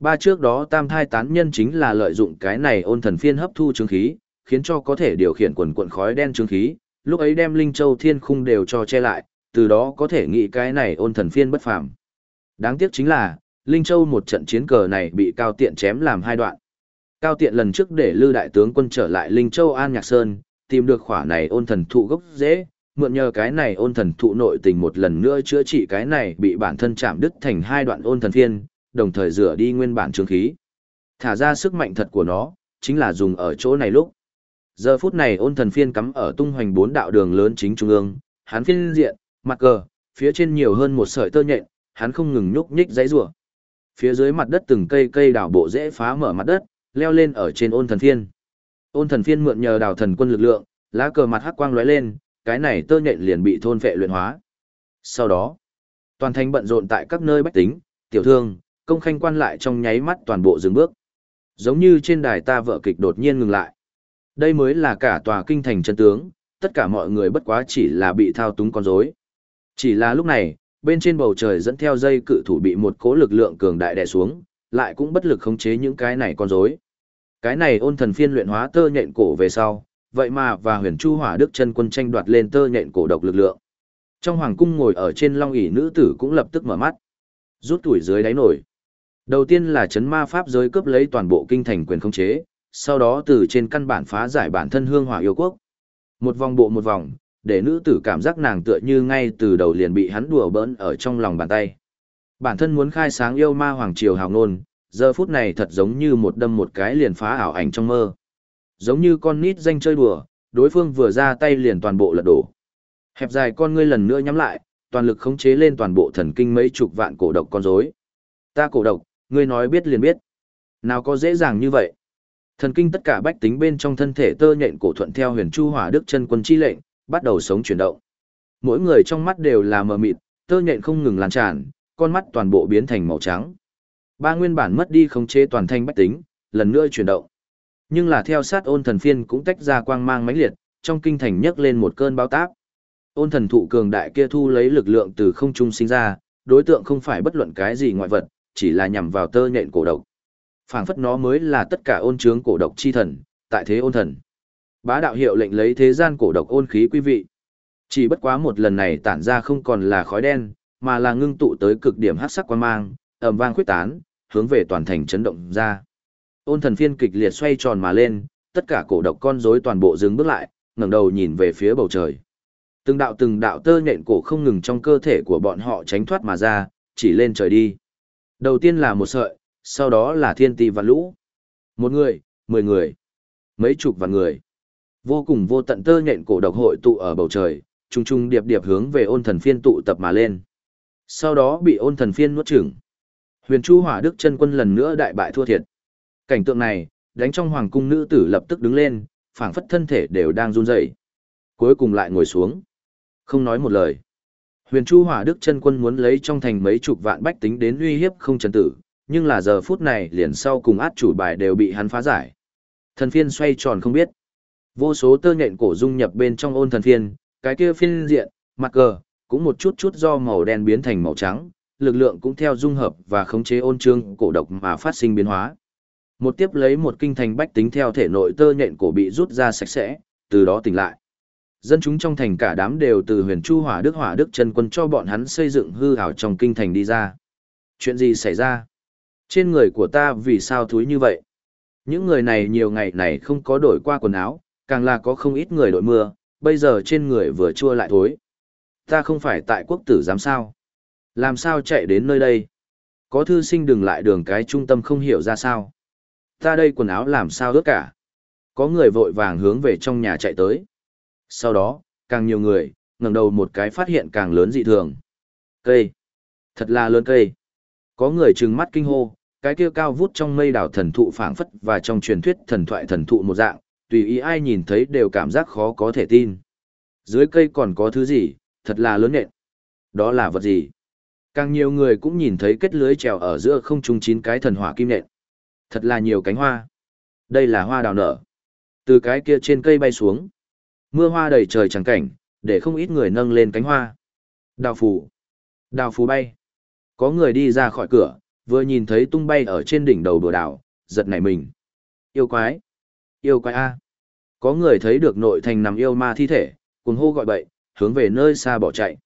Ba trước đó tam thai tán nhân chính là lợi dụng cái này ôn thần phiên hấp thu chứng khí, khiến cho có thể điều khiển quần quận khói đen chứng khí, lúc ấy đem Linh Châu Thiên Khung đều cho che lại, từ đó có thể nghĩ cái này ôn thần phiên bất phàm. Đáng tiếc chính là, Linh Châu một trận chiến cờ này bị Cao Tiện chém làm hai đoạn. Cao Tiện lần trước để Lư đại tướng quân trở lại Linh Châu An Nhạc Sơn, tìm được khỏa này ôn thần thụ gốc dễ, mượn nhờ cái này ôn thần thụ nội tình một lần nữa chữa trị cái này bị bản thân chạm đứt thành hai đoạn ôn thần phiên, đồng thời rửa đi nguyên bản trường khí. Thả ra sức mạnh thật của nó, chính là dùng ở chỗ này lúc. Giờ phút này ôn thần phiên cắm ở tung hoành bốn đạo đường lớn chính trung ương, hắn phiên diện, mặt cờ, phía trên nhiều hơn một sợi tơ nhện, hắn không ngừng nhúc nhích giấy rủa. Phía dưới mặt đất từng cây cây đào bộ dễ phá mở mặt đất, leo lên ở trên ôn thần phiên. Ôn thần phiên mượn nhờ đào thần quân lực lượng, lá cờ mặt hắc quang lóe lên, cái này tơ nhện liền bị thôn phệ luyện hóa. Sau đó, toàn thành bận rộn tại các nơi bách tính, tiểu thương, công khanh quan lại trong nháy mắt toàn bộ dừng bước. Giống như trên đài ta vợ kịch đột nhiên ngừng lại. Đây mới là cả tòa kinh thành chân tướng, tất cả mọi người bất quá chỉ là bị thao túng con rối. Chỉ là lúc này, bên trên bầu trời dẫn theo dây cự thủ bị một cố lực lượng cường đại đè xuống, lại cũng bất lực khống chế những cái này con rối. Cái này ôn thần phiên luyện hóa tơ nhện cổ về sau, vậy mà và huyền chu hỏa đức chân quân tranh đoạt lên tơ nhện cổ độc lực lượng. Trong hoàng cung ngồi ở trên long ỷ nữ tử cũng lập tức mở mắt, rút tuổi dưới đáy nổi. Đầu tiên là chấn ma pháp giới cướp lấy toàn bộ kinh thành quyền khống chế, sau đó từ trên căn bản phá giải bản thân hương hỏa yêu quốc. Một vòng bộ một vòng, để nữ tử cảm giác nàng tựa như ngay từ đầu liền bị hắn đùa bỡn ở trong lòng bàn tay. Bản thân muốn khai sáng yêu ma hoàng triều hào nôn giờ phút này thật giống như một đâm một cái liền phá ảo ảnh trong mơ. Giống như con nít danh chơi đùa, đối phương vừa ra tay liền toàn bộ lật đổ. Hẹp dài con ngươi lần nữa nhắm lại, toàn lực khống chế lên toàn bộ thần kinh mấy chục vạn cổ độc con rối. Ta cổ độc, ngươi nói biết liền biết. Nào có dễ dàng như vậy. Thần kinh tất cả bách tính bên trong thân thể tơ nhện cổ thuận theo huyền chu hỏa đức chân quân chi lệnh, bắt đầu sống chuyển động. Mỗi người trong mắt đều là mờ mịt, tơ nhện không ngừng lan tràn, con mắt toàn bộ biến thành màu trắng. Ba nguyên bản mất đi khống chế toàn thanh bách tính, lần nữa chuyển động. Nhưng là theo sát ôn thần phiên cũng tách ra quang mang mãnh liệt, trong kinh thành nhấc lên một cơn báo táp. Ôn thần thụ cường đại kia thu lấy lực lượng từ không trung sinh ra, đối tượng không phải bất luận cái gì ngoại vật, chỉ là nhằm vào tơ nhện cổ độc. Phảng phất nó mới là tất cả ôn trướng cổ độc chi thần, tại thế ôn thần. Bá đạo hiệu lệnh lấy thế gian cổ độc ôn khí quý vị. Chỉ bất quá một lần này tản ra không còn là khói đen, mà là ngưng tụ tới cực điểm hắc sắc quan mang, ầm vang khuyết tán, hướng về toàn thành chấn động ra. Ôn thần phiên kịch liệt xoay tròn mà lên, tất cả cổ độc con rối toàn bộ dừng bước lại, ngẩng đầu nhìn về phía bầu trời. Từng đạo từng đạo tơ nhện cổ không ngừng trong cơ thể của bọn họ tránh thoát mà ra, chỉ lên trời đi. Đầu tiên là một sợi, sau đó là thiên tỷ và lũ. Một người, mười người, mấy chục vạn người. Vô cùng vô tận tơ nhện cổ độc hội tụ ở bầu trời, trùng trùng điệp điệp hướng về ôn thần phiên tụ tập mà lên. Sau đó bị ôn thần phiên nuốt chửng. Huyền Chu Hỏa Đức chân quân lần nữa đại bại thua thiệt. Cảnh tượng này, đánh trong hoàng cung nữ tử lập tức đứng lên, phảng phất thân thể đều đang run rẩy. Cuối cùng lại ngồi xuống, không nói một lời. Huyền Chu Hỏa Đức chân quân muốn lấy trong thành mấy chục vạn bách tính đến uy hiếp không trần tử, nhưng là giờ phút này liền sau cùng át chủ bài đều bị hắn phá giải. Thần phiên xoay tròn không biết. Vô số tơ nhện cổ dung nhập bên trong ôn thần phiên, cái kia phiên diện, mặt cờ, cũng một chút chút do màu đen biến thành màu trắng, lực lượng cũng theo dung hợp và khống chế ôn trương cổ độc mà phát sinh biến hóa. Một tiếp lấy một kinh thành bách tính theo thể nội tơ nhện cổ bị rút ra sạch sẽ, từ đó tỉnh lại. Dân chúng trong thành cả đám đều từ huyền chu hỏa đức hỏa đức chân quân cho bọn hắn xây dựng hư hảo trong kinh thành đi ra. Chuyện gì xảy ra? Trên người của ta vì sao thúi như vậy? Những người này nhiều ngày này không có đổi qua quần áo, càng là có không ít người đội mưa, bây giờ trên người vừa chua lại thối. Ta không phải tại quốc tử giám sao? Làm sao chạy đến nơi đây? Có thư sinh đừng lại đường cái trung tâm không hiểu ra sao. Ta đây quần áo làm sao ướt cả. Có người vội vàng hướng về trong nhà chạy tới. Sau đó, càng nhiều người, ngẩng đầu một cái phát hiện càng lớn dị thường. Cây. Thật là lớn cây. Có người trừng mắt kinh hô, cái kia cao vút trong mây đảo thần thụ phảng phất và trong truyền thuyết thần thoại thần thụ một dạng, tùy ý ai nhìn thấy đều cảm giác khó có thể tin. Dưới cây còn có thứ gì, thật là lớn nện. Đó là vật gì? Càng nhiều người cũng nhìn thấy kết lưới trèo ở giữa không trung chín cái thần hỏa kim nện. Thật là nhiều cánh hoa. Đây là hoa đào nở. Từ cái kia trên cây bay xuống. Mưa hoa đầy trời trắng cảnh, để không ít người nâng lên cánh hoa. Đào phù. Đào phù bay. Có người đi ra khỏi cửa, vừa nhìn thấy tung bay ở trên đỉnh đầu đùa đảo, giật nảy mình. Yêu quái. Yêu quái A. Có người thấy được nội thành nằm yêu ma thi thể, cùng hô gọi bậy, hướng về nơi xa bỏ chạy.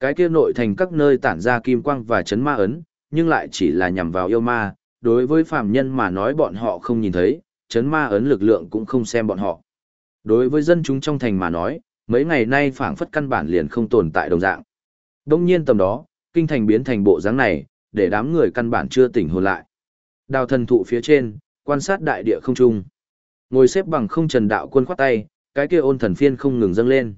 Cái kia nội thành các nơi tản ra kim quang và chấn ma ấn, nhưng lại chỉ là nhằm vào yêu ma, đối với phàm nhân mà nói bọn họ không nhìn thấy, chấn ma ấn lực lượng cũng không xem bọn họ. Đối với dân chúng trong thành mà nói, mấy ngày nay phảng phất căn bản liền không tồn tại đồng dạng. Đông nhiên tầm đó, kinh thành biến thành bộ dáng này, để đám người căn bản chưa tỉnh hồn lại. Đào thần thụ phía trên, quan sát đại địa không trung. Ngồi xếp bằng không trần đạo quân khoát tay, cái kia ôn thần phiên không ngừng dâng lên.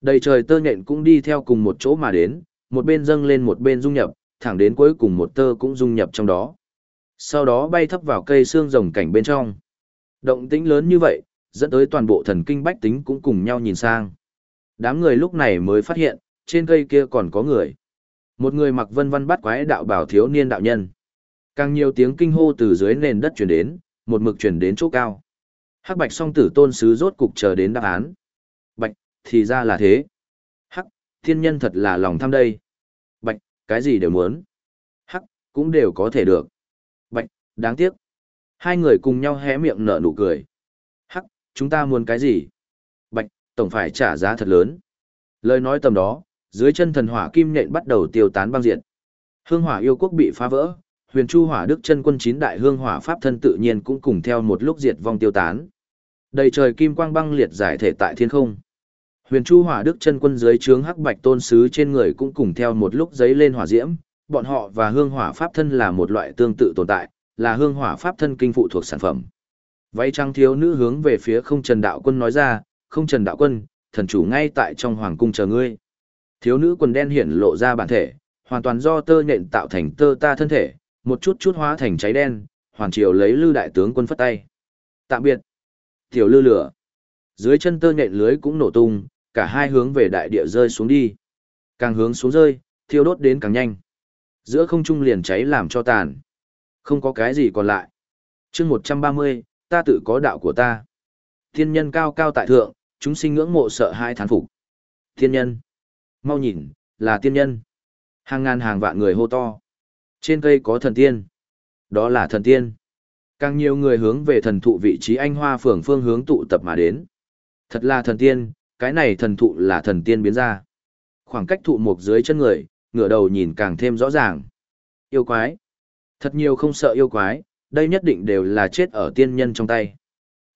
Đầy trời tơ nhện cũng đi theo cùng một chỗ mà đến, một bên dâng lên một bên dung nhập, thẳng đến cuối cùng một tơ cũng dung nhập trong đó. Sau đó bay thấp vào cây xương rồng cảnh bên trong. Động tĩnh lớn như vậy, dẫn tới toàn bộ thần kinh bách tính cũng cùng nhau nhìn sang. Đám người lúc này mới phát hiện, trên cây kia còn có người. Một người mặc vân vân bắt quái đạo bảo thiếu niên đạo nhân. Càng nhiều tiếng kinh hô từ dưới nền đất truyền đến, một mực truyền đến chỗ cao. Hắc Bạch song tử tôn sứ rốt cục chờ đến đáp án. Bạch, thì ra là thế. Hắc, thiên nhân thật là lòng tham đây. Bạch, cái gì đều muốn. Hắc, cũng đều có thể được. Bạch, đáng tiếc. Hai người cùng nhau hé miệng nở nụ cười. Hắc, chúng ta muốn cái gì? Bạch, tổng phải trả giá thật lớn. Lời nói tầm đó, dưới chân thần hỏa kim nhện bắt đầu tiêu tán băng diệt. Hương hỏa yêu quốc bị phá vỡ, huyền chu hỏa đức chân quân chín đại hương hỏa pháp thân tự nhiên cũng cùng theo một lúc diệt vong tiêu tán. Đầy trời kim quang băng liệt giải thể tại thiên không. Huyền chu hỏa đức chân quân dưới trướng hắc bạch tôn sứ trên người cũng cùng theo một lúc giấy lên hỏa diễm, bọn họ và hương hỏa pháp thân là một loại tương tự tồn tại, là hương hỏa pháp thân kinh phụ thuộc sản phẩm. Váy trăng thiếu nữ hướng về phía không trần đạo quân nói ra, không trần đạo quân, thần chủ ngay tại trong hoàng cung chờ ngươi. Thiếu nữ quần đen hiển lộ ra bản thể, hoàn toàn do tơ nhện tạo thành tơ ta thân thể, một chút chút hóa thành cháy đen, hoàn triều lấy lư đại tướng quân phất tay. Tạm biệt. Tiểu lư lửa. Dưới chân tơ nhện lưới cũng nổ tung, cả hai hướng về đại địa rơi xuống đi. Càng hướng xuống rơi, thiêu đốt đến càng nhanh. Giữa không trung liền cháy làm cho tàn. Không có cái gì còn lại. chương 130, ta tự có đạo của ta. Thiên nhân cao cao tại thượng, chúng sinh ngưỡng mộ sợ hai thán phục. Thiên nhân. Mau nhìn, là tiên nhân. Hàng ngàn hàng vạn người hô to. Trên cây có thần tiên. Đó là thần tiên. Càng nhiều người hướng về thần thụ vị trí anh hoa phường phương hướng tụ tập mà đến. Thật là thần tiên, cái này thần thụ là thần tiên biến ra. Khoảng cách thụ mục dưới chân người, ngửa đầu nhìn càng thêm rõ ràng. Yêu quái. Thật nhiều không sợ yêu quái, đây nhất định đều là chết ở tiên nhân trong tay.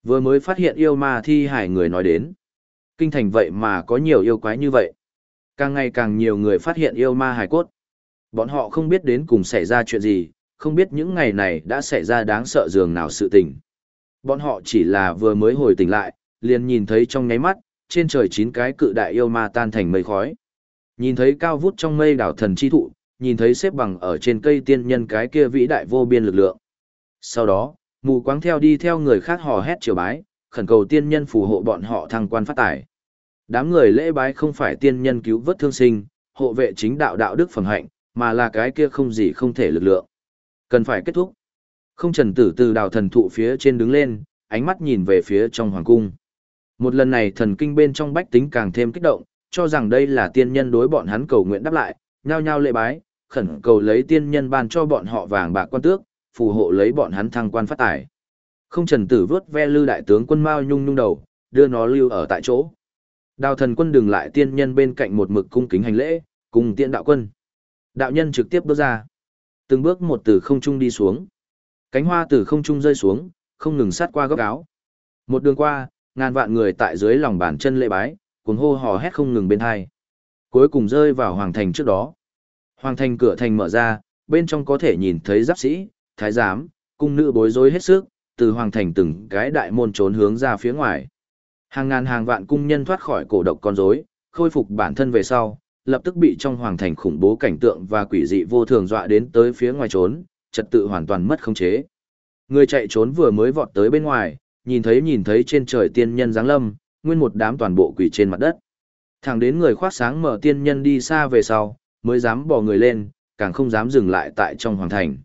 Vừa mới phát hiện yêu ma thi hải người nói đến. Kinh thành vậy mà có nhiều yêu quái như vậy. Càng ngày càng nhiều người phát hiện yêu ma hải cốt. Bọn họ không biết đến cùng xảy ra chuyện gì, không biết những ngày này đã xảy ra đáng sợ dường nào sự tình. Bọn họ chỉ là vừa mới hồi tỉnh lại, liền nhìn thấy trong nháy mắt, trên trời chín cái cự đại yêu ma tan thành mây khói. Nhìn thấy cao vút trong mây đảo thần chi thụ, nhìn thấy xếp bằng ở trên cây tiên nhân cái kia vĩ đại vô biên lực lượng. Sau đó, Mù quáng theo đi theo người khác hò hét triều bái, khẩn cầu tiên nhân phù hộ bọn họ thăng quan phát tài. Đám người lễ bái không phải tiên nhân cứu vớt thương sinh, hộ vệ chính đạo đạo đức phẩm hạnh, mà là cái kia không gì không thể lực lượng. Cần phải kết thúc. Không trần tử từ đào thần thụ phía trên đứng lên, ánh mắt nhìn về phía trong hoàng cung. Một lần này thần kinh bên trong bách tính càng thêm kích động, cho rằng đây là tiên nhân đối bọn hắn cầu nguyện đáp lại, nhao nhao lễ bái, khẩn cầu lấy tiên nhân ban cho bọn họ vàng bạc quan tước, phù hộ lấy bọn hắn thăng quan phát tài. Không trần tử vớt ve lư đại tướng quân Mao nhung nhung đầu, đưa nó lưu ở tại chỗ. Đào thần quân đừng lại tiên nhân bên cạnh một mực cung kính hành lễ, cùng tiện đạo quân. Đạo nhân trực tiếp bước ra. Từng bước một từ không trung đi xuống. Cánh hoa từ không trung rơi xuống, không ngừng sát qua góc áo. Một đường qua, ngàn vạn người tại dưới lòng bàn chân lễ bái, cuồng hô hò hét không ngừng bên hai. Cuối cùng rơi vào hoàng thành trước đó. Hoàng thành cửa thành mở ra, bên trong có thể nhìn thấy giáp sĩ, thái giám, cung nữ bối rối hết sức, từ hoàng thành từng cái đại môn trốn hướng ra phía ngoài. Hàng ngàn hàng vạn cung nhân thoát khỏi cổ độc con rối, khôi phục bản thân về sau, lập tức bị trong hoàng thành khủng bố cảnh tượng và quỷ dị vô thường dọa đến tới phía ngoài trốn, trật tự hoàn toàn mất khống chế. Người chạy trốn vừa mới vọt tới bên ngoài, nhìn thấy nhìn thấy trên trời tiên nhân giáng lâm, nguyên một đám toàn bộ quỷ trên mặt đất. Thẳng đến người khoác sáng mở tiên nhân đi xa về sau, mới dám bỏ người lên, càng không dám dừng lại tại trong hoàng thành.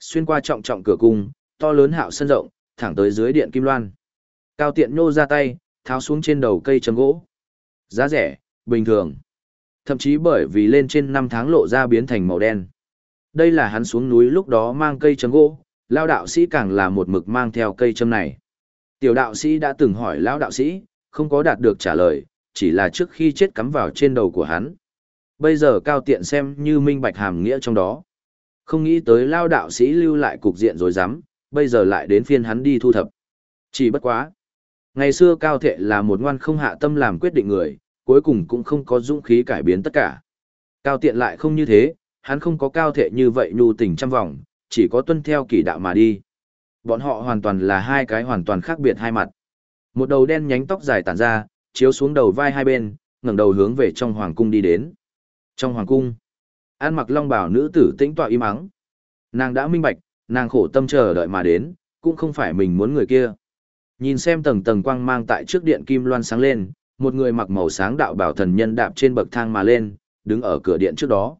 Xuyên qua trọng trọng cửa cung, to lớn hạo sân rộng, thẳng tới dưới điện kim loan. Cao tiện nhô ra tay, tháo xuống trên đầu cây chấm gỗ. Giá rẻ, bình thường. Thậm chí bởi vì lên trên năm tháng lộ ra biến thành màu đen. Đây là hắn xuống núi lúc đó mang cây chấm gỗ, lao đạo sĩ càng là một mực mang theo cây châm này. Tiểu đạo sĩ đã từng hỏi lão đạo sĩ, không có đạt được trả lời, chỉ là trước khi chết cắm vào trên đầu của hắn. Bây giờ cao tiện xem như minh bạch hàm nghĩa trong đó. Không nghĩ tới lao đạo sĩ lưu lại cục diện rồi dám, bây giờ lại đến phiên hắn đi thu thập. Chỉ bất quá. Ngày xưa cao thệ là một ngoan không hạ tâm làm quyết định người, cuối cùng cũng không có dũng khí cải biến tất cả. Cao tiện lại không như thế, hắn không có cao thệ như vậy nhu tình trăm vòng, chỉ có tuân theo kỷ đạo mà đi. Bọn họ hoàn toàn là hai cái hoàn toàn khác biệt hai mặt. Một đầu đen nhánh tóc dài tản ra, chiếu xuống đầu vai hai bên, ngẩng đầu hướng về trong hoàng cung đi đến. Trong hoàng cung, An mặc long bảo nữ tử tĩnh tọa im ắng. Nàng đã minh bạch, nàng khổ tâm chờ đợi mà đến, cũng không phải mình muốn người kia. Nhìn xem tầng tầng quang mang tại trước điện kim loan sáng lên, một người mặc màu sáng đạo bảo thần nhân đạp trên bậc thang mà lên, đứng ở cửa điện trước đó.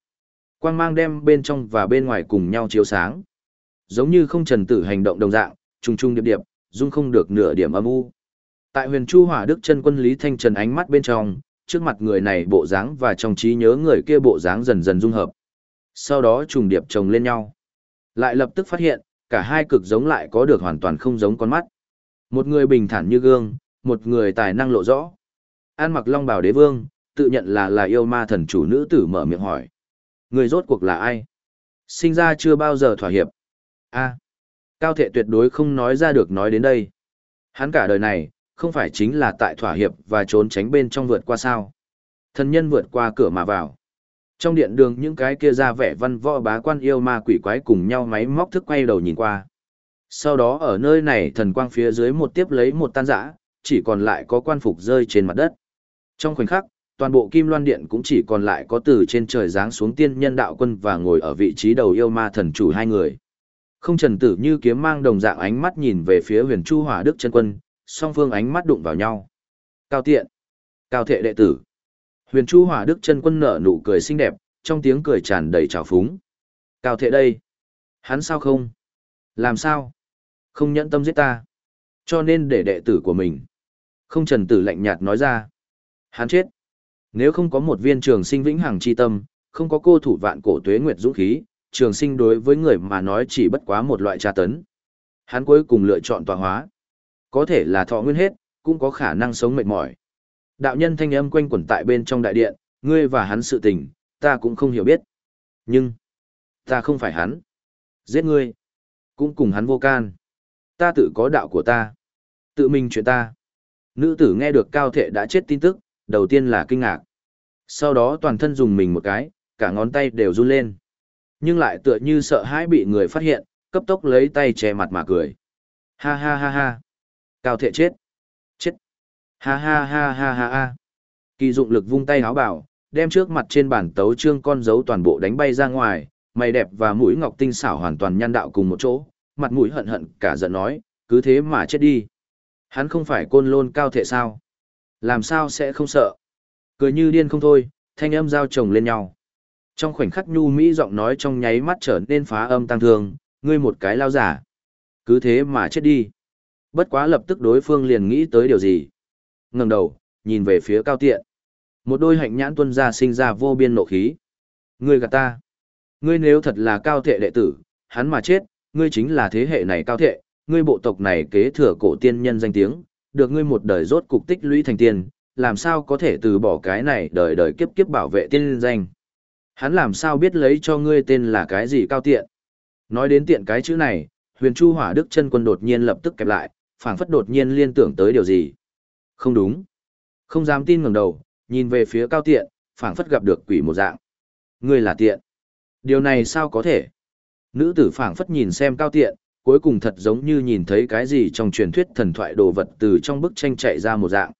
Quang mang đem bên trong và bên ngoài cùng nhau chiếu sáng. Giống như không trần tử hành động đồng dạng, trùng trùng điệp điệp, dung không được nửa điểm âm u. Tại huyền chu hỏa đức chân quân Lý Thanh Trần ánh mắt bên trong, trước mặt người này bộ dáng và trong trí nhớ người kia bộ dáng dần dần dung hợp. Sau đó trùng điệp chồng lên nhau. Lại lập tức phát hiện, cả hai cực giống lại có được hoàn toàn không giống con mắt. Một người bình thản như gương, một người tài năng lộ rõ. An mặc long bào đế vương, tự nhận là là yêu ma thần chủ nữ tử mở miệng hỏi. Người rốt cuộc là ai? Sinh ra chưa bao giờ thỏa hiệp. a à, cao thệ tuyệt đối không nói ra được nói đến đây. Hắn cả đời này, không phải chính là tại thỏa hiệp và trốn tránh bên trong vượt qua sao. Thần nhân vượt qua cửa mà vào. Trong điện đường những cái kia ra vẻ văn võ bá quan yêu ma quỷ quái cùng nhau máy móc thức quay đầu nhìn qua. Sau đó ở nơi này thần quang phía dưới một tiếp lấy một tan rã, chỉ còn lại có quan phục rơi trên mặt đất. Trong khoảnh khắc, toàn bộ kim loan điện cũng chỉ còn lại có từ trên trời giáng xuống tiên nhân đạo quân và ngồi ở vị trí đầu yêu ma thần chủ hai người. Không trần tử như kiếm mang đồng dạng ánh mắt nhìn về phía huyền chu hỏa đức chân quân, song phương ánh mắt đụng vào nhau. Cao tiện, cao thệ đệ tử. Huyền chu hỏa đức chân quân nở nụ cười xinh đẹp, trong tiếng cười tràn đầy trào phúng. Cao thệ đây. Hắn sao không? Làm sao? Không nhẫn tâm giết ta. Cho nên để đệ tử của mình. Không trần tử lạnh nhạt nói ra. Hắn chết. Nếu không có một viên trường sinh vĩnh hằng chi tâm, không có cô thủ vạn cổ tuế nguyệt dũng khí, trường sinh đối với người mà nói chỉ bất quá một loại tra tấn. Hắn cuối cùng lựa chọn tọa hóa. Có thể là thọ nguyên hết, cũng có khả năng sống mệt mỏi. Đạo nhân thanh âm quanh quẩn tại bên trong đại điện, ngươi và hắn sự tình, ta cũng không hiểu biết. Nhưng, ta không phải hắn. Giết ngươi, cũng cùng hắn vô can. Ta tự có đạo của ta. Tự mình chuyện ta. Nữ tử nghe được cao thệ đã chết tin tức, đầu tiên là kinh ngạc. Sau đó toàn thân dùng mình một cái, cả ngón tay đều run lên. Nhưng lại tựa như sợ hãi bị người phát hiện, cấp tốc lấy tay che mặt mà cười. Ha ha ha ha. Cao thệ chết. Chết. Ha ha ha ha ha ha. Kỳ dụng lực vung tay háo bảo, đem trước mặt trên bản tấu trương con dấu toàn bộ đánh bay ra ngoài, mày đẹp và mũi ngọc tinh xảo hoàn toàn nhăn đạo cùng một chỗ, mặt mũi hận hận cả giận nói, cứ thế mà chết đi. Hắn không phải côn lôn cao thể sao? Làm sao sẽ không sợ? Cười như điên không thôi, thanh âm giao chồng lên nhau. Trong khoảnh khắc nhu mỹ giọng nói trong nháy mắt trở nên phá âm tăng thương, ngươi một cái lao giả. Cứ thế mà chết đi. Bất quá lập tức đối phương liền nghĩ tới điều gì. ngẩng đầu, nhìn về phía cao tiện. Một đôi hạnh nhãn tuân ra sinh ra vô biên nộ khí. Ngươi gạt ta. Ngươi nếu thật là cao thệ đệ tử, hắn mà chết, ngươi chính là thế hệ này cao thệ, ngươi bộ tộc này kế thừa cổ tiên nhân danh tiếng, được ngươi một đời rốt cục tích lũy thành tiên, làm sao có thể từ bỏ cái này đời đời kiếp kiếp bảo vệ tiên danh. Hắn làm sao biết lấy cho ngươi tên là cái gì cao tiện. Nói đến tiện cái chữ này, huyền chu hỏa đức chân quân đột nhiên lập tức kẹp lại, phảng phất đột nhiên liên tưởng tới điều gì. Không đúng. Không dám tin ngẩng đầu, nhìn về phía cao tiện, phảng phất gặp được quỷ một dạng. Ngươi là tiện. Điều này sao có thể? Nữ tử phảng phất nhìn xem cao tiện, cuối cùng thật giống như nhìn thấy cái gì trong truyền thuyết thần thoại đồ vật từ trong bức tranh chạy ra một dạng.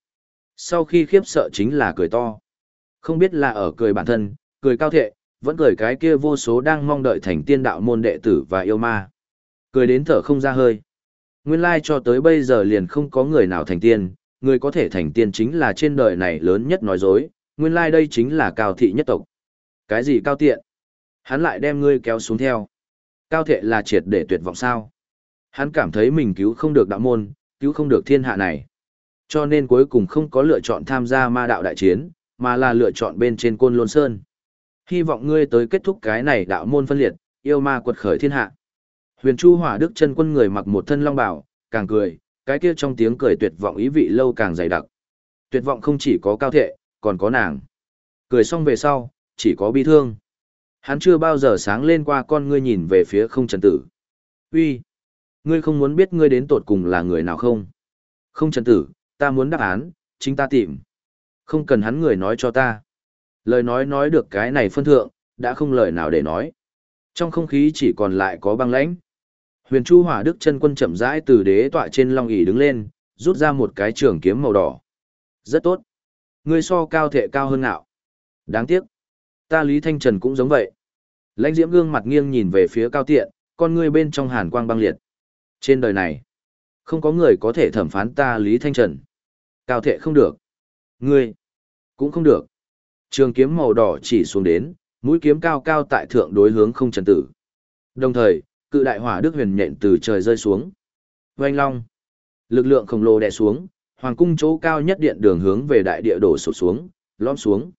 Sau khi khiếp sợ chính là cười to. Không biết là ở cười bản thân, cười cao thệ, vẫn cười cái kia vô số đang mong đợi thành tiên đạo môn đệ tử và yêu ma. Cười đến thở không ra hơi. Nguyên lai cho tới bây giờ liền không có người nào thành tiên, người có thể thành tiên chính là trên đời này lớn nhất nói dối, nguyên lai đây chính là cao thị nhất tộc. Cái gì cao tiện? Hắn lại đem ngươi kéo xuống theo. Cao thệ là triệt để tuyệt vọng sao? Hắn cảm thấy mình cứu không được đạo môn, cứu không được thiên hạ này. Cho nên cuối cùng không có lựa chọn tham gia ma đạo đại chiến, mà là lựa chọn bên trên côn lôn sơn. Hy vọng ngươi tới kết thúc cái này đạo môn phân liệt, yêu ma quật khởi thiên hạ. Huyền Chu Hỏa Đức chân quân người mặc một thân long bào, càng cười, cái kia trong tiếng cười tuyệt vọng ý vị lâu càng dày đặc. Tuyệt vọng không chỉ có cao thệ, còn có nàng. Cười xong về sau, chỉ có bi thương. Hắn chưa bao giờ sáng lên qua con ngươi nhìn về phía không trần tử. Uy, Ngươi không muốn biết ngươi đến tột cùng là người nào không? Không trần tử, ta muốn đáp án, chính ta tìm. Không cần hắn người nói cho ta. Lời nói nói được cái này phân thượng, đã không lời nào để nói. Trong không khí chỉ còn lại có băng lãnh. Huyền Chu Hỏa Đức chân quân chậm rãi từ đế tọa trên long ỷ đứng lên, rút ra một cái trường kiếm màu đỏ. Rất tốt. Ngươi so cao thể cao hơn ngạo. Đáng tiếc. Ta Lý Thanh Trần cũng giống vậy. Lãnh diễm gương mặt nghiêng nhìn về phía cao tiện, con ngươi bên trong hàn quang băng liệt. Trên đời này, không có người có thể thẩm phán ta Lý Thanh Trần. Cao thệ không được. Ngươi, cũng không được. Trường kiếm màu đỏ chỉ xuống đến, mũi kiếm cao cao tại thượng đối hướng không trần tử. Đồng thời, cự đại hỏa đức huyền nhện từ trời rơi xuống. Oanh long. Lực lượng khổng lồ đè xuống, hoàng cung chỗ cao nhất điện đường hướng về đại địa đổ sụp xuống, lõm xuống.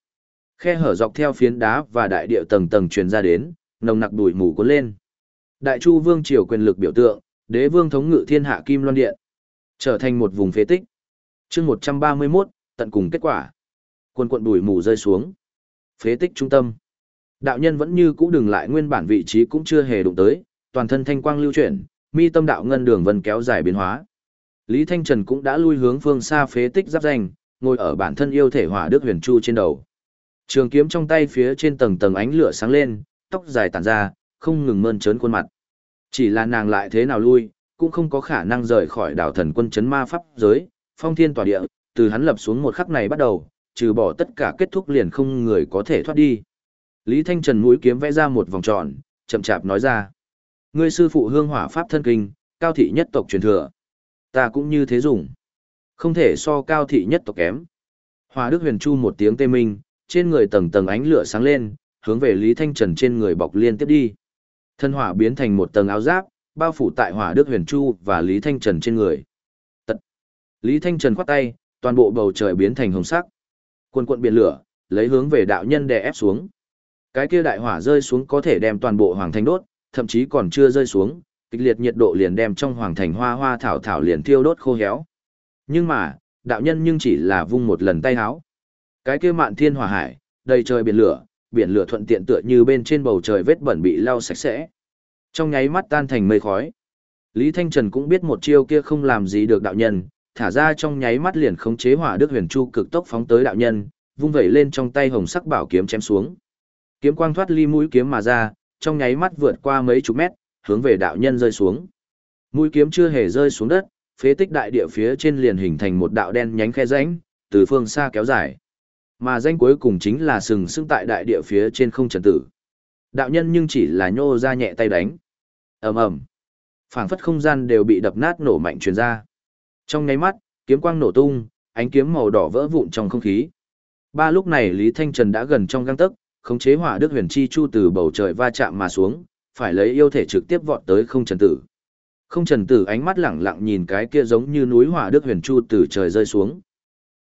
Khe hở dọc theo phiến đá và đại địa tầng tầng truyền ra đến, nồng nặc bụi mù cuốn lên. Đại Chu Vương triều quyền lực biểu tượng, Đế Vương thống ngự thiên hạ Kim Loan Điện, trở thành một vùng phế tích. Chương 131, tận cùng kết quả. Quân quận bụi mù rơi xuống. Phế tích trung tâm. Đạo nhân vẫn như cũ đừng lại nguyên bản vị trí cũng chưa hề đụng tới, toàn thân thanh quang lưu chuyển, mi tâm đạo ngân đường vân kéo dài biến hóa. Lý Thanh Trần cũng đã lui hướng phương xa phế tích giáp danh, ngồi ở bản thân yêu thể hỏa đức huyền chu trên đầu. Trường kiếm trong tay phía trên tầng tầng ánh lửa sáng lên, tóc dài tản ra, không ngừng mơn trớn khuôn mặt. Chỉ là nàng lại thế nào lui, cũng không có khả năng rời khỏi đảo thần quân chấn ma pháp giới, phong thiên tòa địa, từ hắn lập xuống một khắc này bắt đầu, trừ bỏ tất cả kết thúc liền không người có thể thoát đi. Lý Thanh Trần mũi kiếm vẽ ra một vòng tròn, chậm chạp nói ra. Ngươi sư phụ hương hỏa pháp thân kinh, cao thị nhất tộc truyền thừa. Ta cũng như thế dùng. Không thể so cao thị nhất tộc kém. Hòa Đức Huyền Chu một tiếng tê minh, trên người tầng tầng ánh lửa sáng lên, hướng về Lý Thanh Trần trên người bọc liên tiếp đi. Thân hỏa biến thành một tầng áo giáp, bao phủ tại Hỏa Đức Huyền Chu và Lý Thanh Trần trên người. Tật. Lý Thanh Trần khoát tay, toàn bộ bầu trời biến thành hồng sắc. Quân quận biển lửa, lấy hướng về đạo nhân đè ép xuống. Cái kia đại hỏa rơi xuống có thể đem toàn bộ hoàng thành đốt, thậm chí còn chưa rơi xuống, kịch liệt nhiệt độ liền đem trong hoàng thành hoa hoa thảo thảo liền thiêu đốt khô héo. Nhưng mà, đạo nhân nhưng chỉ là vung một lần tay háo. Cái kia mạn thiên hỏa hải, đầy trời biển lửa, biển lửa thuận tiện tựa như bên trên bầu trời vết bẩn bị lau sạch sẽ. Trong nháy mắt tan thành mây khói. Lý Thanh Trần cũng biết một chiêu kia không làm gì được đạo nhân, thả ra trong nháy mắt liền khống chế hỏa đức huyền chu cực tốc phóng tới đạo nhân, vung vẩy lên trong tay hồng sắc bảo kiếm chém xuống. Kiếm quang thoát ly mũi kiếm mà ra, trong nháy mắt vượt qua mấy chục mét, hướng về đạo nhân rơi xuống. Mũi kiếm chưa hề rơi xuống đất, phế tích đại địa phía trên liền hình thành một đạo đen nhánh khe rãnh, từ phương xa kéo dài. Mà danh cuối cùng chính là sừng sững tại đại địa phía trên không trần tử. Đạo nhân nhưng chỉ là nhô ra nhẹ tay đánh. ầm ầm Phảng phất không gian đều bị đập nát nổ mạnh truyền ra. Trong nháy mắt, kiếm quang nổ tung, ánh kiếm màu đỏ vỡ vụn trong không khí. Ba lúc này Lý Thanh Trần đã gần trong gang tấc, khống chế hỏa đức huyền chi chu từ bầu trời va chạm mà xuống, phải lấy yêu thể trực tiếp vọt tới không trần tử. Không trần tử ánh mắt lẳng lặng nhìn cái kia giống như núi hỏa đức huyền chu từ trời rơi xuống.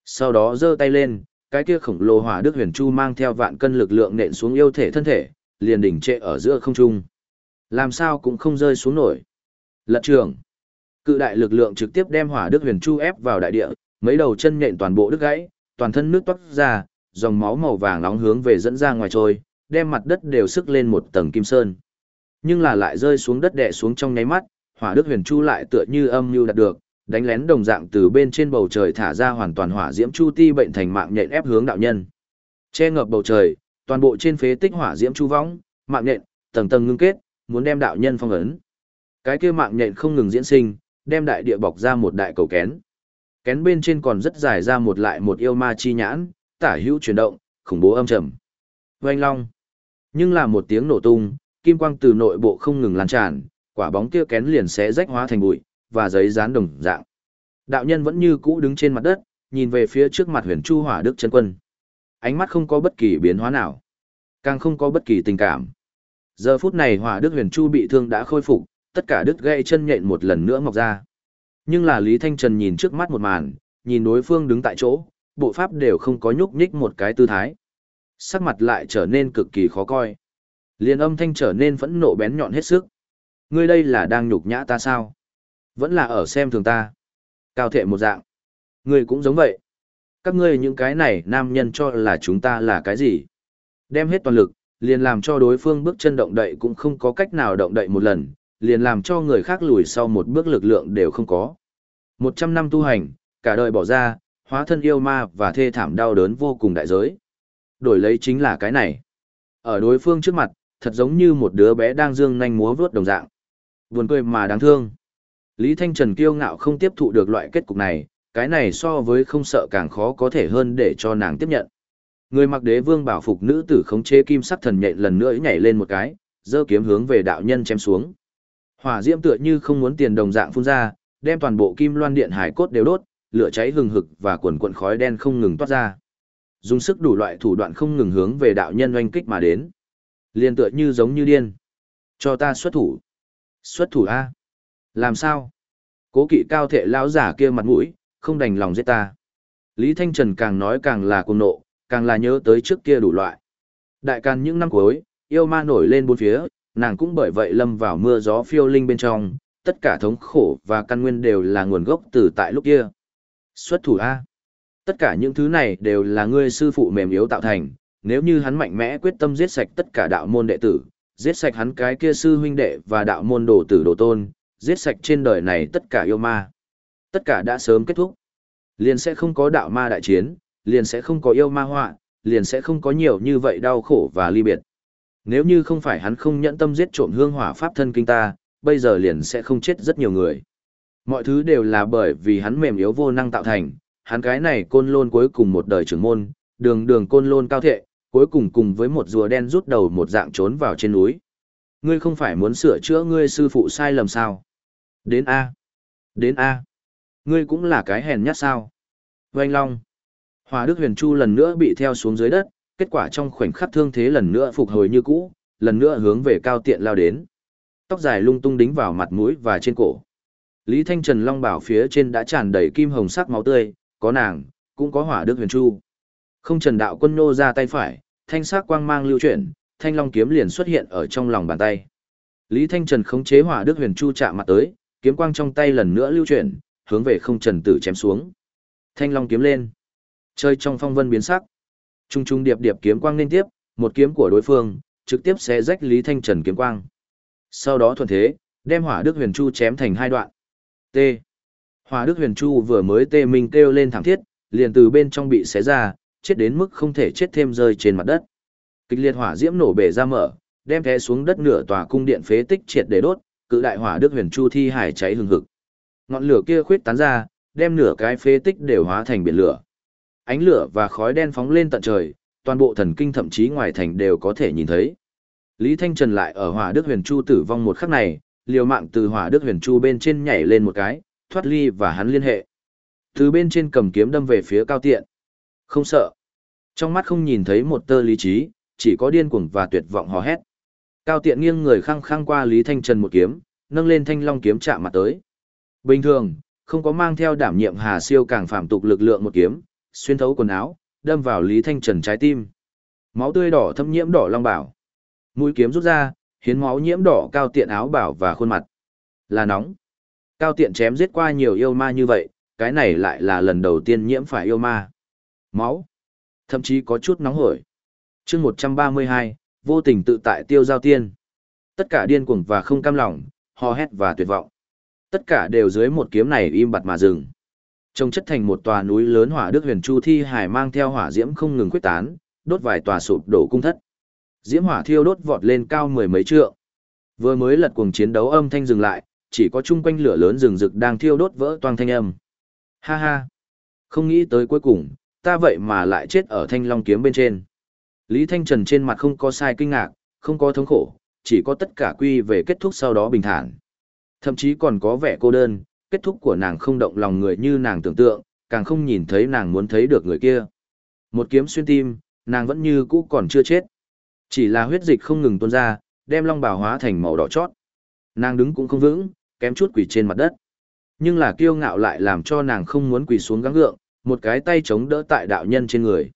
Sau đó giơ tay lên, cái kia khổng lồ hỏa đức huyền chu mang theo vạn cân lực lượng nện xuống yêu thể thân thể, liền đỉnh trệ ở giữa không trung. Làm sao cũng không rơi xuống nổi. Lật trường. Cự đại lực lượng trực tiếp đem hỏa đức huyền chu ép vào đại địa, mấy đầu chân nhện toàn bộ đứt gãy, toàn thân nước toát ra, dòng máu màu vàng nóng hướng về dẫn ra ngoài trôi, đem mặt đất đều sức lên một tầng kim sơn. Nhưng là lại rơi xuống đất đè xuống trong nháy mắt, hỏa đức huyền chu lại tựa như âm mưu đạt được, đánh lén đồng dạng từ bên trên bầu trời thả ra hoàn toàn hỏa diễm chu ti bệnh thành mạng nhện ép hướng đạo nhân. Che ngập bầu trời, toàn bộ trên phế tích hỏa diễm chu võng, mạng nhện, tầng tầng ngưng kết, muốn đem đạo nhân phong ấn. Cái kia mạng nhện không ngừng diễn sinh, đem đại địa bọc ra một đại cầu kén. Kén bên trên còn rất dài ra một lại một yêu ma chi nhãn, tả hữu chuyển động, khủng bố âm trầm. Oanh long. Nhưng là một tiếng nổ tung, kim quang từ nội bộ không ngừng lan tràn, quả bóng kia kén liền sẽ rách hóa thành bụi, và giấy dán đồng dạng. Đạo nhân vẫn như cũ đứng trên mặt đất, nhìn về phía trước mặt huyền chu hỏa đức chân quân. Ánh mắt không có bất kỳ biến hóa nào, càng không có bất kỳ tình cảm. Giờ phút này hỏa đức huyền chu bị thương đã khôi phục, tất cả đứt gãy chân nhện một lần nữa mọc ra. Nhưng là Lý Thanh Trần nhìn trước mắt một màn, nhìn đối phương đứng tại chỗ, bộ pháp đều không có nhúc nhích một cái tư thái. Sắc mặt lại trở nên cực kỳ khó coi. Liên âm thanh trở nên phẫn nộ bén nhọn hết sức. Ngươi đây là đang nhục nhã ta sao? Vẫn là ở xem thường ta. Cao thệ một dạng. Ngươi cũng giống vậy. Các ngươi những cái này nam nhân cho là chúng ta là cái gì? Đem hết toàn lực, liền làm cho đối phương bước chân động đậy cũng không có cách nào động đậy một lần, liền làm cho người khác lùi sau một bước lực lượng đều không có. Một trăm năm tu hành, cả đời bỏ ra, hóa thân yêu ma và thê thảm đau đớn vô cùng đại giới. Đổi lấy chính là cái này. Ở đối phương trước mặt, thật giống như một đứa bé đang dương nhanh múa vướt đồng dạng. Buồn cười mà đáng thương. Lý Thanh Trần kiêu ngạo không tiếp thụ được loại kết cục này, cái này so với không sợ càng khó có thể hơn để cho nàng tiếp nhận. Người mặc đế vương bảo phục nữ tử khống chế kim sắc thần nhện lần nữa nhảy lên một cái, giơ kiếm hướng về đạo nhân chém xuống. Hỏa diễm tựa như không muốn tiền đồng dạng phun ra, đem toàn bộ kim loan điện hải cốt đều đốt, lửa cháy hừng hực và quần cuộn khói đen không ngừng toát ra. Dùng sức đủ loại thủ đoạn không ngừng hướng về đạo nhân oanh kích mà đến. Liên tựa như giống như điên. Cho ta xuất thủ. Xuất thủ A. Làm sao? Cố kỵ cao thệ lão giả kia mặt mũi, không đành lòng giết ta. Lý Thanh Trần càng nói càng là cuồng nộ, càng là nhớ tới trước kia đủ loại. Đại can những năm cuối, yêu ma nổi lên bốn phía, nàng cũng bởi vậy lâm vào mưa gió phiêu linh bên trong, tất cả thống khổ và căn nguyên đều là nguồn gốc từ tại lúc kia. Xuất thủ A. Tất cả những thứ này đều là ngươi sư phụ mềm yếu tạo thành, nếu như hắn mạnh mẽ quyết tâm giết sạch tất cả đạo môn đệ tử, giết sạch hắn cái kia sư huynh đệ và đạo môn đồ tử đồ tôn, giết sạch trên đời này tất cả yêu ma. Tất cả đã sớm kết thúc. Liền sẽ không có đạo ma đại chiến, liền sẽ không có yêu ma họa, liền sẽ không có nhiều như vậy đau khổ và ly biệt. Nếu như không phải hắn không nhẫn tâm giết trộm hương hỏa pháp thân kinh ta, bây giờ liền sẽ không chết rất nhiều người. Mọi thứ đều là bởi vì hắn mềm yếu vô năng tạo thành, hắn cái này côn lôn cuối cùng một đời trưởng môn, đường đường côn lôn cao thệ, cuối cùng cùng với một rùa đen rút đầu một dạng trốn vào trên núi. Ngươi không phải muốn sửa chữa ngươi sư phụ sai lầm sao? Đến A. Đến A. Ngươi cũng là cái hèn nhát sao? Oanh Long. Hòa Đức Huyền Chu lần nữa bị theo xuống dưới đất, kết quả trong khoảnh khắc thương thế lần nữa phục hồi như cũ, lần nữa hướng về cao tiện lao đến. Tóc dài lung tung đính vào mặt mũi và trên cổ. Lý Thanh Trần Long bảo phía trên đã tràn đầy kim hồng sắc máu tươi, có nàng, cũng có hỏa đức huyền chu. Không Trần Đạo Quân nô ra tay phải, thanh sắc quang mang lưu chuyển, thanh long kiếm liền xuất hiện ở trong lòng bàn tay. Lý Thanh Trần khống chế hỏa đức huyền chu chạm mặt tới, kiếm quang trong tay lần nữa lưu chuyển, hướng về không trần tử chém xuống. Thanh long kiếm lên. Chơi trong phong vân biến sắc. Trung trung điệp điệp kiếm quang liên tiếp, một kiếm của đối phương, trực tiếp sẽ rách Lý Thanh Trần kiếm quang. Sau đó thuận thế, đem hỏa đức huyền chu chém thành hai đoạn. T. Hỏa đức huyền chu vừa mới tê mình kêu lên thảm thiết, liền từ bên trong bị xé ra, chết đến mức không thể chết thêm rơi trên mặt đất. Kịch liệt hỏa diễm nổ bể ra mở, đem té xuống đất nửa tòa cung điện phế tích triệt để đốt, cự đại hỏa đức huyền chu thi hải cháy hừng hực. Ngọn lửa kia khuyết tán ra, đem nửa cái phế tích đều hóa thành biển lửa. Ánh lửa và khói đen phóng lên tận trời, toàn bộ thần kinh thậm chí ngoài thành đều có thể nhìn thấy. Lý Thanh Trần lại ở hỏa đức huyền chu tử vong một khắc này, liều mạng từ hỏa đức huyền chu bên trên nhảy lên một cái, thoát ly và hắn liên hệ. Từ bên trên cầm kiếm đâm về phía cao tiện. Không sợ. Trong mắt không nhìn thấy một tơ lý trí, chỉ có điên cuồng và tuyệt vọng hò hét. Cao tiện nghiêng người khăng khăng qua Lý Thanh Trần một kiếm, nâng lên thanh long kiếm chạm mặt tới. Bình thường, không có mang theo đảm nhiệm Hà Siêu càng phạm tục lực lượng một kiếm, xuyên thấu quần áo, đâm vào Lý Thanh Trần trái tim. Máu tươi đỏ thâm nhiễm đỏ long bảo. Mũi kiếm rút ra, hiến máu nhiễm đỏ cao tiện áo bảo và khuôn mặt. Là nóng. Cao tiện chém giết qua nhiều yêu ma như vậy, cái này lại là lần đầu tiên nhiễm phải yêu ma. Máu. Thậm chí có chút nóng hổi. chương 132, vô tình tự tại tiêu giao tiên. Tất cả điên cuồng và không cam lòng, hò hét và tuyệt vọng. Tất cả đều dưới một kiếm này im bặt mà dừng. Trông chất thành một tòa núi lớn hỏa đức huyền chu thi hải mang theo hỏa diễm không ngừng quyết tán, đốt vài tòa sụp đổ cung thất. Diễm hỏa thiêu đốt vọt lên cao mười mấy trượng. Vừa mới lật cuồng chiến đấu âm thanh dừng lại, chỉ có chung quanh lửa lớn rừng rực đang thiêu đốt vỡ toang thanh âm. Ha ha! Không nghĩ tới cuối cùng, ta vậy mà lại chết ở thanh long kiếm bên trên. Lý Thanh Trần trên mặt không có sai kinh ngạc, không có thống khổ, chỉ có tất cả quy về kết thúc sau đó bình thản. Thậm chí còn có vẻ cô đơn, kết thúc của nàng không động lòng người như nàng tưởng tượng, càng không nhìn thấy nàng muốn thấy được người kia. Một kiếm xuyên tim, nàng vẫn như cũ còn chưa chết. Chỉ là huyết dịch không ngừng tuôn ra, đem long bào hóa thành màu đỏ chót. Nàng đứng cũng không vững, kém chút quỳ trên mặt đất. Nhưng là kiêu ngạo lại làm cho nàng không muốn quỳ xuống gắng gượng, một cái tay chống đỡ tại đạo nhân trên người.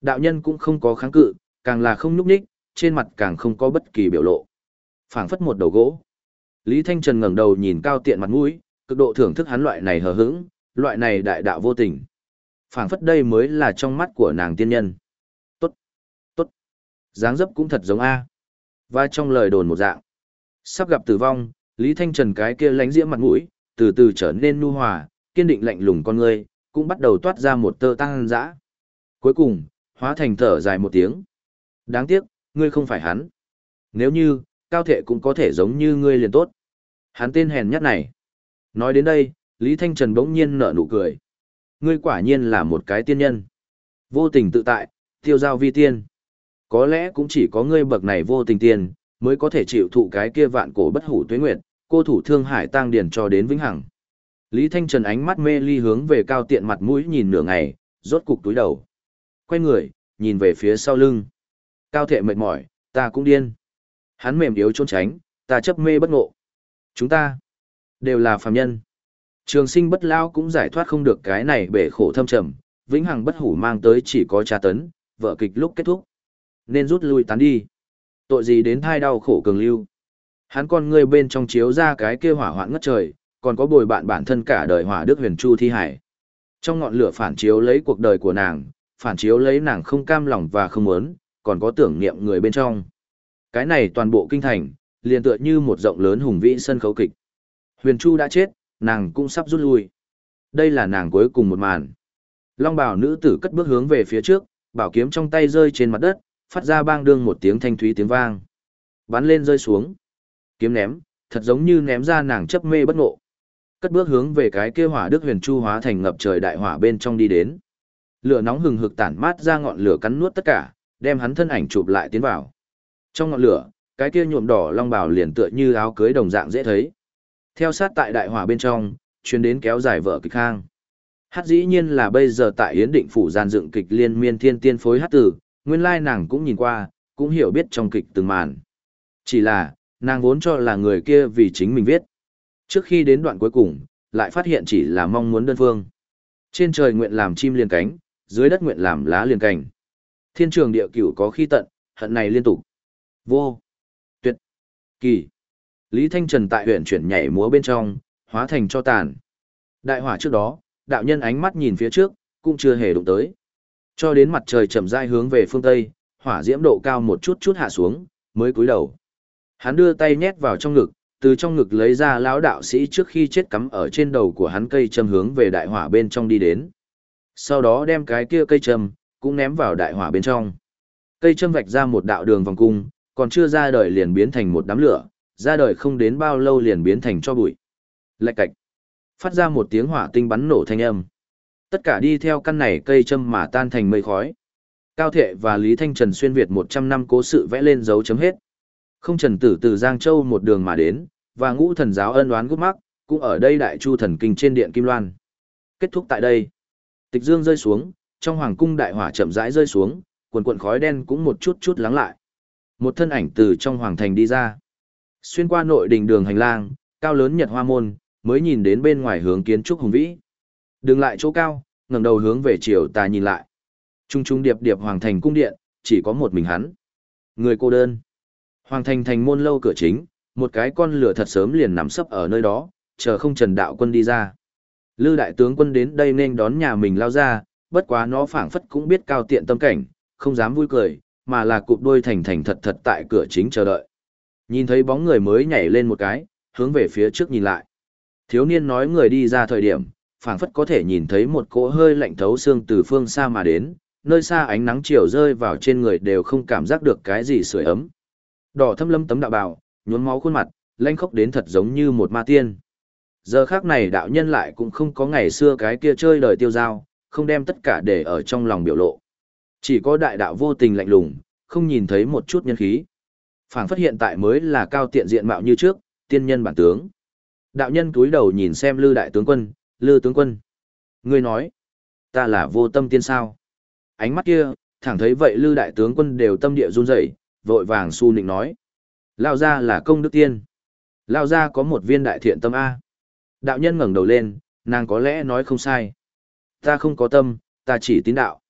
Đạo nhân cũng không có kháng cự, càng là không nhúc nhích, trên mặt càng không có bất kỳ biểu lộ. phảng phất một đầu gỗ. Lý Thanh Trần ngẩng đầu nhìn cao tiện mặt mũi, cực độ thưởng thức hắn loại này hờ hững, loại này đại đạo vô tình. phảng phất đây mới là trong mắt của nàng tiên nhân. Tốt, tốt, dáng dấp cũng thật giống A. Và trong lời đồn một dạng. Sắp gặp tử vong, Lý Thanh Trần cái kia lánh diễm mặt mũi, từ từ trở nên nu hòa, kiên định lạnh lùng con người, cũng bắt đầu toát ra một tơ tăng dã. Cuối cùng, hóa thành thở dài một tiếng. Đáng tiếc, ngươi không phải hắn. Nếu như, cao thệ cũng có thể giống như ngươi liền tốt. Hắn tên hèn nhất này. Nói đến đây, Lý Thanh Trần bỗng nhiên nở nụ cười. Ngươi quả nhiên là một cái tiên nhân. Vô tình tự tại, tiêu giao vi tiên. Có lẽ cũng chỉ có ngươi bậc này vô tình tiên, mới có thể chịu thụ cái kia vạn cổ bất hủ tuế nguyệt, cô thủ thương hải tăng điển cho đến vĩnh hằng. Lý Thanh Trần ánh mắt mê ly hướng về cao tiện mặt mũi nhìn nửa ngày, rốt cục túi đầu. Quay người, nhìn về phía sau lưng. Cao thệ mệt mỏi, ta cũng điên. Hắn mềm yếu trốn tránh, ta chấp mê bất ngộ. Chúng ta, đều là phàm nhân. Trường sinh bất lao cũng giải thoát không được cái này bể khổ thâm trầm, vĩnh hằng bất hủ mang tới chỉ có tra tấn, vợ kịch lúc kết thúc. Nên rút lui tán đi. Tội gì đến thai đau khổ cường lưu. Hắn con người bên trong chiếu ra cái kia hỏa hoạn ngất trời, còn có bồi bạn bản thân cả đời hỏa đức huyền chu thi hải. Trong ngọn lửa phản chiếu lấy cuộc đời của nàng, phản chiếu lấy nàng không cam lòng và không muốn, còn có tưởng niệm người bên trong. Cái này toàn bộ kinh thành, liền tựa như một rộng lớn hùng vĩ sân khấu kịch. Huyền Chu đã chết, nàng cũng sắp rút lui. Đây là nàng cuối cùng một màn. Long bảo nữ tử cất bước hướng về phía trước, bảo kiếm trong tay rơi trên mặt đất, phát ra bang đương một tiếng thanh thúy tiếng vang. Bắn lên rơi xuống. Kiếm ném, thật giống như ném ra nàng chấp mê bất ngộ. Cất bước hướng về cái kia hỏa đức huyền chu hóa thành ngập trời đại hỏa bên trong đi đến. Lửa nóng hừng hực tản mát ra ngọn lửa cắn nuốt tất cả, đem hắn thân ảnh chụp lại tiến vào. Trong ngọn lửa, cái kia nhuộm đỏ long bào liền tựa như áo cưới đồng dạng dễ thấy. Theo sát tại đại hỏa bên trong, chuyến đến kéo dài vợ kịch khang. Hát dĩ nhiên là bây giờ tại Yến Định Phủ gian dựng kịch liên miên thiên tiên phối hát tử, nguyên lai nàng cũng nhìn qua, cũng hiểu biết trong kịch từng màn. Chỉ là, nàng vốn cho là người kia vì chính mình viết. Trước khi đến đoạn cuối cùng, lại phát hiện chỉ là mong muốn đơn phương. Trên trời nguyện làm chim liền cánh, dưới đất nguyện làm lá liền cành. Thiên trường địa cửu có khi tận, hận này liên tục. Vô. Tuyệt. Kỳ. Lý Thanh Trần tại huyện chuyển nhảy múa bên trong, hóa thành cho tàn. Đại hỏa trước đó, đạo nhân ánh mắt nhìn phía trước, cũng chưa hề đụng tới. Cho đến mặt trời chậm rãi hướng về phương Tây, hỏa diễm độ cao một chút chút hạ xuống, mới cúi đầu. Hắn đưa tay nhét vào trong ngực, từ trong ngực lấy ra lão đạo sĩ trước khi chết cắm ở trên đầu của hắn cây châm hướng về đại hỏa bên trong đi đến. Sau đó đem cái kia cây châm, cũng ném vào đại hỏa bên trong. Cây châm vạch ra một đạo đường vòng cung, còn chưa ra đời liền biến thành một đám lửa, ra đời không đến bao lâu liền biến thành cho bụi. Lạch cạch. Phát ra một tiếng hỏa tinh bắn nổ thanh âm. Tất cả đi theo căn này cây châm mà tan thành mây khói. Cao Thệ và Lý Thanh Trần xuyên Việt 100 năm cố sự vẽ lên dấu chấm hết. Không Trần Tử từ Giang Châu một đường mà đến, và ngũ thần giáo ân oán gút mắc, cũng ở đây đại chu thần kinh trên điện Kim Loan. Kết thúc tại đây. Tịch dương rơi xuống, trong hoàng cung đại hỏa chậm rãi rơi xuống, quần cuộn khói đen cũng một chút chút lắng lại. Một thân ảnh từ trong hoàng thành đi ra. Xuyên qua nội đình đường hành lang, cao lớn nhật hoa môn, mới nhìn đến bên ngoài hướng kiến trúc hùng vĩ. Đừng lại chỗ cao, ngẩng đầu hướng về chiều tà nhìn lại. Trung trung điệp điệp hoàng thành cung điện, chỉ có một mình hắn. Người cô đơn. Hoàng thành thành môn lâu cửa chính, một cái con lửa thật sớm liền nằm sấp ở nơi đó, chờ không trần đạo quân đi ra. Lư đại tướng quân đến đây nên đón nhà mình lao ra, bất quá nó phảng phất cũng biết cao tiện tâm cảnh, không dám vui cười, mà là cụp đôi thành thành thật thật tại cửa chính chờ đợi. Nhìn thấy bóng người mới nhảy lên một cái, hướng về phía trước nhìn lại. Thiếu niên nói người đi ra thời điểm, phảng phất có thể nhìn thấy một cỗ hơi lạnh thấu xương từ phương xa mà đến, nơi xa ánh nắng chiều rơi vào trên người đều không cảm giác được cái gì sưởi ấm. Đỏ thâm lâm tấm đạo bào, nhuốm máu khuôn mặt, lanh khốc đến thật giống như một ma tiên. Giờ khác này đạo nhân lại cũng không có ngày xưa cái kia chơi đời tiêu dao, không đem tất cả để ở trong lòng biểu lộ. Chỉ có đại đạo vô tình lạnh lùng, không nhìn thấy một chút nhân khí. phảng phất hiện tại mới là cao tiện diện mạo như trước, tiên nhân bản tướng. Đạo nhân cúi đầu nhìn xem Lư đại tướng quân, Lư tướng quân. Ngươi nói, ta là vô tâm tiên sao? Ánh mắt kia, thẳng thấy vậy Lư đại tướng quân đều tâm địa run rẩy, vội vàng su nịnh nói. Lao ra là công đức tiên. Lao ra có một viên đại thiện tâm A. Đạo nhân ngẩng đầu lên, nàng có lẽ nói không sai. Ta không có tâm, ta chỉ tín đạo.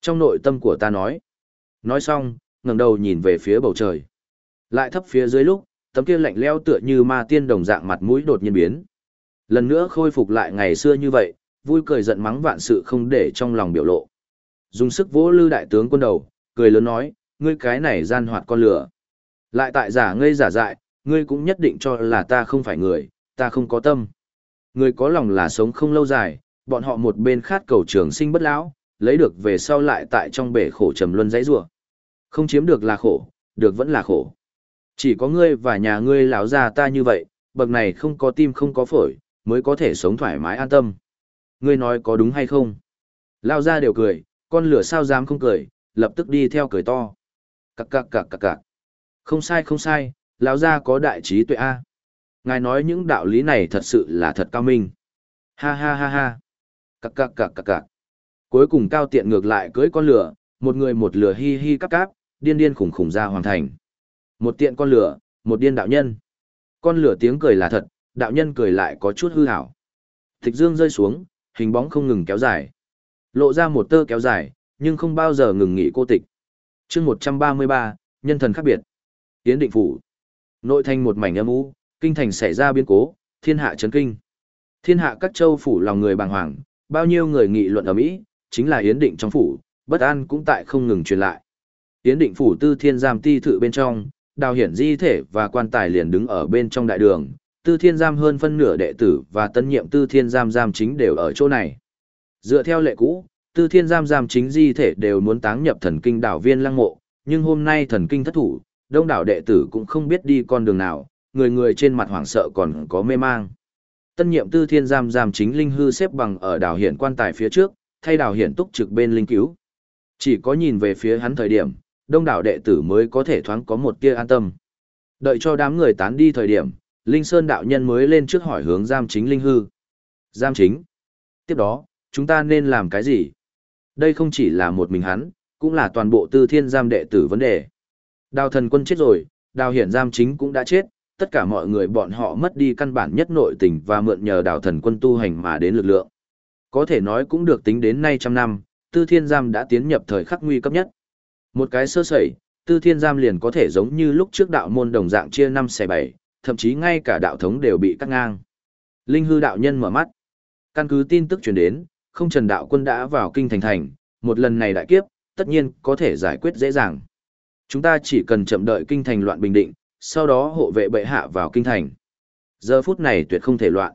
Trong nội tâm của ta nói. Nói xong, ngẩng đầu nhìn về phía bầu trời. Lại thấp phía dưới lúc, tấm kia lạnh leo tựa như ma tiên đồng dạng mặt mũi đột nhiên biến. Lần nữa khôi phục lại ngày xưa như vậy, vui cười giận mắng vạn sự không để trong lòng biểu lộ. Dùng sức vỗ lư đại tướng quân đầu, cười lớn nói, ngươi cái này gian hoạt con lửa. Lại tại giả ngây giả dại, ngươi cũng nhất định cho là ta không phải người, ta không có tâm. Người có lòng là sống không lâu dài, bọn họ một bên khát cầu trường sinh bất lão, lấy được về sau lại tại trong bể khổ trầm luân dãy rủa. Không chiếm được là khổ, được vẫn là khổ. Chỉ có ngươi và nhà ngươi lão già ta như vậy, bậc này không có tim không có phổi, mới có thể sống thoải mái an tâm. Ngươi nói có đúng hay không? Lao ra đều cười, con lửa sao dám không cười, lập tức đi theo cười to. Cặc cặc cặc cặc cặc. Không sai không sai, lão gia có đại trí tuệ A. Ngài nói những đạo lý này thật sự là thật cao minh. Ha ha ha ha. Cạc cạc cạc cạc cạc. Cuối cùng cao tiện ngược lại cưới con lửa, một người một lửa hi hi cắp cáp, điên điên khủng khủng ra hoàn thành. Một tiện con lửa, một điên đạo nhân. Con lửa tiếng cười là thật, đạo nhân cười lại có chút hư hảo. Thịch dương rơi xuống, hình bóng không ngừng kéo dài. Lộ ra một tơ kéo dài, nhưng không bao giờ ngừng nghỉ cô tịch. chương 133, nhân thần khác biệt. Tiến định phủ. Nội thành một mảnh âm u, kinh thành xảy ra biến cố, thiên hạ chấn kinh. Thiên hạ các châu phủ lòng người bàng hoàng, bao nhiêu người nghị luận ở Mỹ, chính là Yến Định trong phủ, bất an cũng tại không ngừng truyền lại. Yến Định phủ tư thiên giam ti thự bên trong, đào hiển di thể và quan tài liền đứng ở bên trong đại đường, tư thiên giam hơn phân nửa đệ tử và tân nhiệm tư thiên giam giam chính đều ở chỗ này. Dựa theo lệ cũ, tư thiên giam giam chính di thể đều muốn táng nhập thần kinh đảo viên lăng mộ, nhưng hôm nay thần kinh thất thủ, đông đảo đệ tử cũng không biết đi con đường nào, người người trên mặt hoảng sợ còn có mê mang. Tân nhiệm tư thiên giam giam chính linh hư xếp bằng ở đảo hiển quan tài phía trước, thay đảo hiển túc trực bên linh cứu. Chỉ có nhìn về phía hắn thời điểm, đông đảo đệ tử mới có thể thoáng có một tia an tâm. Đợi cho đám người tán đi thời điểm, Linh Sơn đạo nhân mới lên trước hỏi hướng giam chính linh hư. Giam chính. Tiếp đó, chúng ta nên làm cái gì? Đây không chỉ là một mình hắn, cũng là toàn bộ tư thiên giam đệ tử vấn đề. Đào thần quân chết rồi, đào hiển giam chính cũng đã chết, tất cả mọi người bọn họ mất đi căn bản nhất nội tình và mượn nhờ đảo thần quân tu hành mà đến lực lượng. Có thể nói cũng được tính đến nay trăm năm, tư thiên giam đã tiến nhập thời khắc nguy cấp nhất. Một cái sơ sẩy, tư thiên giam liền có thể giống như lúc trước đạo môn đồng dạng chia năm xẻ bảy, thậm chí ngay cả đạo thống đều bị cắt ngang. Linh hư đạo nhân mở mắt. Căn cứ tin tức truyền đến, không trần đạo quân đã vào kinh thành thành, một lần này đại kiếp, tất nhiên có thể giải quyết dễ dàng. Chúng ta chỉ cần chậm đợi kinh thành loạn bình định, sau đó hộ vệ bệ hạ vào kinh thành. Giờ phút này tuyệt không thể loạn.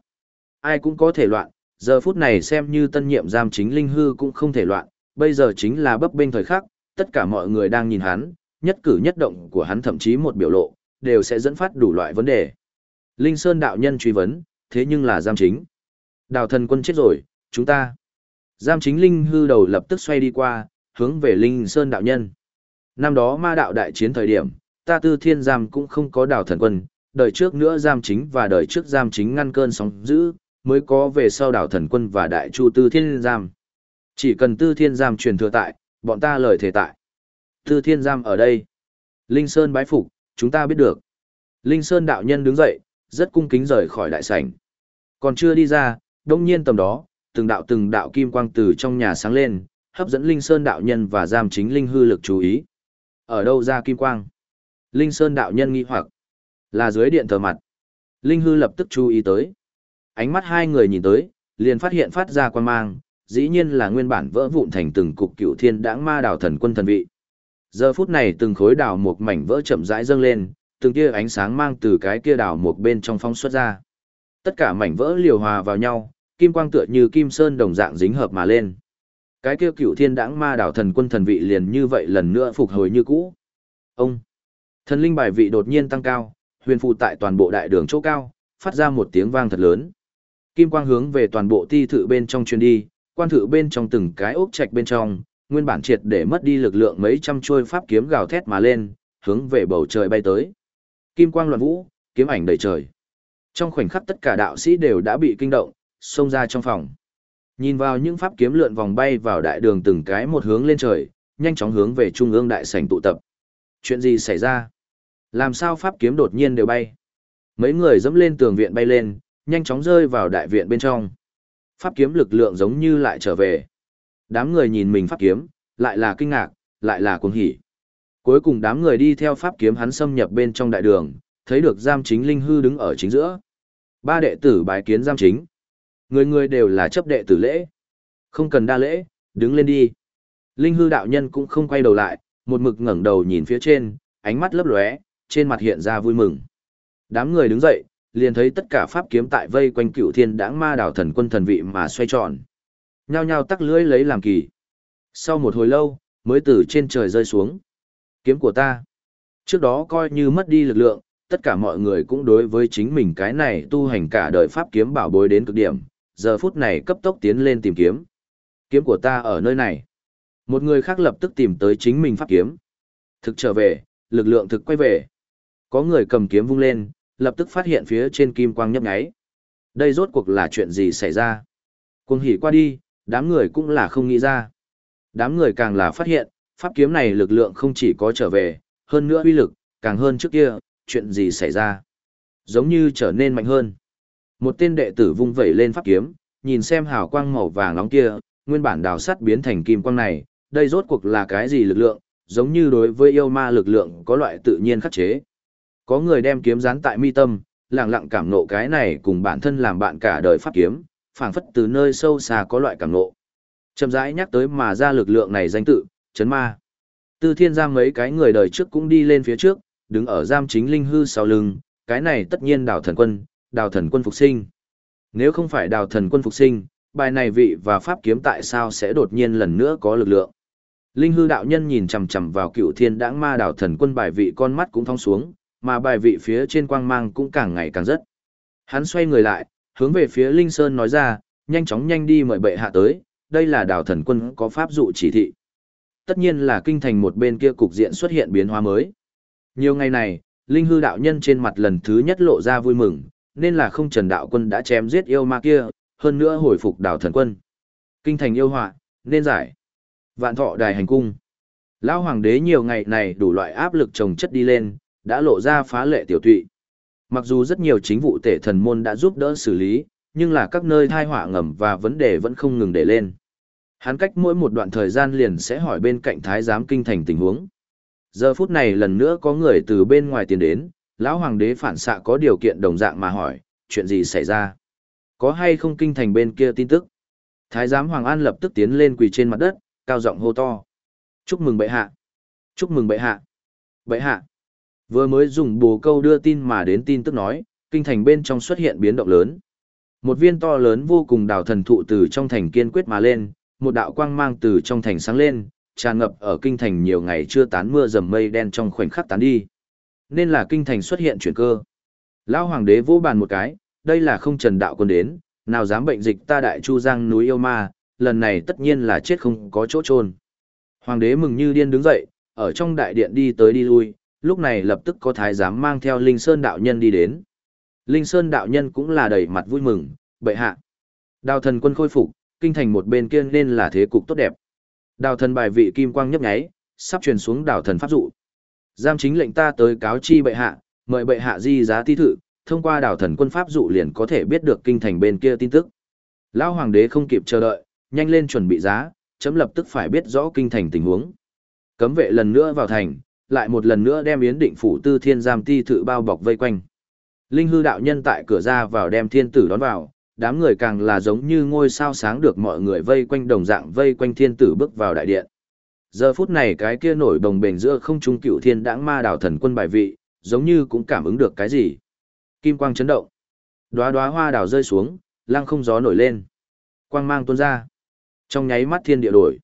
Ai cũng có thể loạn, giờ phút này xem như tân nhiệm giam chính linh hư cũng không thể loạn, bây giờ chính là bấp bênh thời khắc, tất cả mọi người đang nhìn hắn, nhất cử nhất động của hắn thậm chí một biểu lộ, đều sẽ dẫn phát đủ loại vấn đề. Linh Sơn đạo nhân truy vấn, thế nhưng là giam chính. Đào thần quân chết rồi, chúng ta. Giam chính Linh hư đầu lập tức xoay đi qua, hướng về Linh Sơn đạo nhân. Năm đó ma đạo đại chiến thời điểm, ta tư thiên giam cũng không có đảo thần quân, đời trước nữa giam chính và đời trước giam chính ngăn cơn sóng dữ, mới có về sau đảo thần quân và đại chu tư thiên giam. Chỉ cần tư thiên giam truyền thừa tại, bọn ta lời thể tại. Tư thiên giam ở đây. Linh Sơn bái phục, chúng ta biết được. Linh Sơn đạo nhân đứng dậy, rất cung kính rời khỏi đại sảnh. Còn chưa đi ra, đông nhiên tầm đó, từng đạo từng đạo kim quang từ trong nhà sáng lên, hấp dẫn Linh Sơn đạo nhân và giam chính linh hư lực chú ý. Ở đâu ra kim quang? Linh Sơn đạo nhân nghi hoặc là dưới điện thờ mặt. Linh hư lập tức chú ý tới. Ánh mắt hai người nhìn tới, liền phát hiện phát ra quan mang, dĩ nhiên là nguyên bản vỡ vụn thành từng cục cựu thiên đãng ma đảo thần quân thần vị. Giờ phút này từng khối đảo một mảnh vỡ chậm rãi dâng lên, từng kia ánh sáng mang từ cái kia đảo một bên trong phong xuất ra. Tất cả mảnh vỡ liều hòa vào nhau, kim quang tựa như kim sơn đồng dạng dính hợp mà lên. Cái kia cựu thiên đãng ma đảo thần quân thần vị liền như vậy lần nữa phục hồi như cũ. Ông, thần linh bài vị đột nhiên tăng cao, huyền phụ tại toàn bộ đại đường chỗ cao, phát ra một tiếng vang thật lớn. Kim quang hướng về toàn bộ ti thự bên trong truyền đi, quan thự bên trong từng cái ốc trạch bên trong, nguyên bản triệt để mất đi lực lượng mấy trăm trôi pháp kiếm gào thét mà lên, hướng về bầu trời bay tới. Kim quang loạn vũ, kiếm ảnh đầy trời. Trong khoảnh khắc tất cả đạo sĩ đều đã bị kinh động, xông ra trong phòng. Nhìn vào những pháp kiếm lượn vòng bay vào đại đường từng cái một hướng lên trời, nhanh chóng hướng về trung ương đại sảnh tụ tập. Chuyện gì xảy ra? Làm sao pháp kiếm đột nhiên đều bay? Mấy người dẫm lên tường viện bay lên, nhanh chóng rơi vào đại viện bên trong. Pháp kiếm lực lượng giống như lại trở về. Đám người nhìn mình pháp kiếm, lại là kinh ngạc, lại là cuồng hỉ. Cuối cùng đám người đi theo pháp kiếm hắn xâm nhập bên trong đại đường, thấy được giam chính linh hư đứng ở chính giữa. Ba đệ tử bái kiến giam chính. Người người đều là chấp đệ tử lễ. Không cần đa lễ, đứng lên đi. Linh hư đạo nhân cũng không quay đầu lại, một mực ngẩng đầu nhìn phía trên, ánh mắt lấp lóe, trên mặt hiện ra vui mừng. Đám người đứng dậy, liền thấy tất cả pháp kiếm tại vây quanh cựu thiên đãng ma đảo thần quân thần vị mà xoay tròn. Nhao nhao tắc lưỡi lấy làm kỳ. Sau một hồi lâu, mới từ trên trời rơi xuống. Kiếm của ta. Trước đó coi như mất đi lực lượng, tất cả mọi người cũng đối với chính mình cái này tu hành cả đời pháp kiếm bảo bối đến cực điểm, giờ phút này cấp tốc tiến lên tìm kiếm. Kiếm của ta ở nơi này. Một người khác lập tức tìm tới chính mình pháp kiếm. Thực trở về, lực lượng thực quay về. Có người cầm kiếm vung lên, lập tức phát hiện phía trên kim quang nhấp nháy. Đây rốt cuộc là chuyện gì xảy ra? Cuồng hỉ qua đi, đám người cũng là không nghĩ ra. Đám người càng là phát hiện, pháp kiếm này lực lượng không chỉ có trở về, hơn nữa uy lực, càng hơn trước kia, chuyện gì xảy ra? Giống như trở nên mạnh hơn. Một tên đệ tử vung vẩy lên pháp kiếm, nhìn xem hào quang màu vàng nóng kia, nguyên bản đào sắt biến thành kim quang này, đây rốt cuộc là cái gì lực lượng, giống như đối với yêu ma lực lượng có loại tự nhiên khắc chế. Có người đem kiếm dán tại mi tâm, lặng lặng cảm nộ cái này cùng bản thân làm bạn cả đời pháp kiếm, phảng phất từ nơi sâu xa có loại cảm nộ. Chậm rãi nhắc tới mà ra lực lượng này danh tự, chấn ma. Tư thiên giam mấy cái người đời trước cũng đi lên phía trước, đứng ở giam chính linh hư sau lưng, cái này tất nhiên đào thần quân, đào thần quân phục sinh. Nếu không phải đào thần quân phục sinh, bài này vị và pháp kiếm tại sao sẽ đột nhiên lần nữa có lực lượng. Linh hư đạo nhân nhìn chằm chằm vào cựu thiên đãng ma đào thần quân bài vị con mắt cũng thong xuống, mà bài vị phía trên quang mang cũng càng ngày càng rất. Hắn xoay người lại, hướng về phía Linh Sơn nói ra, nhanh chóng nhanh đi mời bệ hạ tới, đây là đào thần quân có pháp dụ chỉ thị. Tất nhiên là kinh thành một bên kia cục diện xuất hiện biến hóa mới. Nhiều ngày này, Linh hư đạo nhân trên mặt lần thứ nhất lộ ra vui mừng, nên là không trần đạo quân đã chém giết yêu ma kia, hơn nữa hồi phục đào thần quân. Kinh thành yêu họa, nên giải. Vạn thọ đài hành cung. Lão hoàng đế nhiều ngày này đủ loại áp lực trồng chất đi lên, đã lộ ra phá lệ tiểu tụy. Mặc dù rất nhiều chính vụ tể thần môn đã giúp đỡ xử lý, nhưng là các nơi thai họa ngầm và vấn đề vẫn không ngừng để lên. Hắn cách mỗi một đoạn thời gian liền sẽ hỏi bên cạnh thái giám kinh thành tình huống. Giờ phút này lần nữa có người từ bên ngoài tiến đến, lão hoàng đế phản xạ có điều kiện đồng dạng mà hỏi, chuyện gì xảy ra? Có hay không kinh thành bên kia tin tức? Thái giám Hoàng An lập tức tiến lên quỳ trên mặt đất, cao giọng hô to. Chúc mừng bệ hạ! Chúc mừng bệ hạ! Bệ hạ! Vừa mới dùng bồ câu đưa tin mà đến tin tức nói, kinh thành bên trong xuất hiện biến động lớn. Một viên to lớn vô cùng đào thần thụ từ trong thành kiên quyết mà lên, một đạo quang mang từ trong thành sáng lên, tràn ngập ở kinh thành nhiều ngày chưa tán mưa dầm mây đen trong khoảnh khắc tán đi. Nên là kinh thành xuất hiện chuyển cơ. Lão hoàng đế vô bàn một cái, đây là không trần đạo quân đến, nào dám bệnh dịch ta đại chu giang núi yêu ma, lần này tất nhiên là chết không có chỗ trôn. Hoàng đế mừng như điên đứng dậy, ở trong đại điện đi tới đi lui, lúc này lập tức có thái giám mang theo Linh Sơn đạo nhân đi đến. Linh Sơn đạo nhân cũng là đầy mặt vui mừng, bệ hạ. Đào thần quân khôi phục, kinh thành một bên kia nên là thế cục tốt đẹp. Đào thần bài vị kim quang nhấp nháy, sắp truyền xuống đào thần pháp dụ. Giam chính lệnh ta tới cáo chi bệ hạ, mời bệ hạ di giá thi thử, thông qua đào thần quân pháp dụ liền có thể biết được kinh thành bên kia tin tức. Lão hoàng đế không kịp chờ đợi, nhanh lên chuẩn bị giá, chấm lập tức phải biết rõ kinh thành tình huống. Cấm vệ lần nữa vào thành, lại một lần nữa đem yến định phủ tư thiên giam ti thự bao bọc vây quanh. Linh hư đạo nhân tại cửa ra vào đem thiên tử đón vào, đám người càng là giống như ngôi sao sáng được mọi người vây quanh đồng dạng vây quanh thiên tử bước vào đại điện. Giờ phút này cái kia nổi đồng bền giữa không trung cựu thiên đãng ma đảo thần quân bài vị, giống như cũng cảm ứng được cái gì. Kim quang chấn động. Đóa đóa hoa đảo rơi xuống, lăng không gió nổi lên. Quang mang tuôn ra. Trong nháy mắt thiên địa đổi.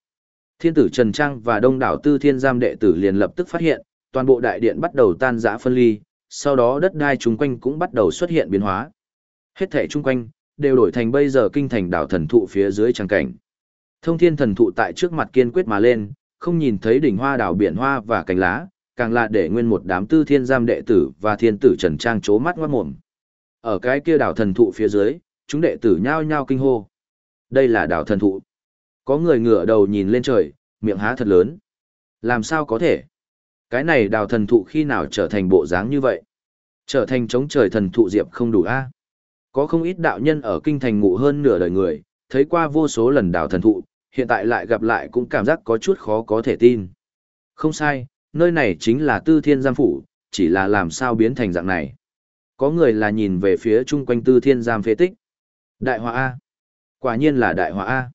Thiên tử Trần Trang và đông đảo tư thiên giam đệ tử liền lập tức phát hiện, toàn bộ đại điện bắt đầu tan rã phân ly, sau đó đất đai chung quanh cũng bắt đầu xuất hiện biến hóa. Hết thể chung quanh, đều đổi thành bây giờ kinh thành đảo thần thụ phía dưới trang cảnh. Thông thiên thần thụ tại trước mặt kiên quyết mà lên, không nhìn thấy đỉnh hoa đảo biển hoa và cánh lá, càng là để nguyên một đám tư thiên giam đệ tử và thiên tử Trần Trang chố mắt ngoát mồm. Ở cái kia đảo thần thụ phía dưới, chúng đệ tử nhao nhao kinh hô. Đây là đảo thần thụ. Có người ngửa đầu nhìn lên trời, miệng há thật lớn. Làm sao có thể? Cái này đào thần thụ khi nào trở thành bộ dáng như vậy? Trở thành chống trời thần thụ diệp không đủ a Có không ít đạo nhân ở kinh thành ngụ hơn nửa đời người, thấy qua vô số lần đào thần thụ, hiện tại lại gặp lại cũng cảm giác có chút khó có thể tin. Không sai, nơi này chính là tư thiên giam phủ, chỉ là làm sao biến thành dạng này. Có người là nhìn về phía chung quanh tư thiên giam phế tích. Đại họa A. Quả nhiên là đại họa A.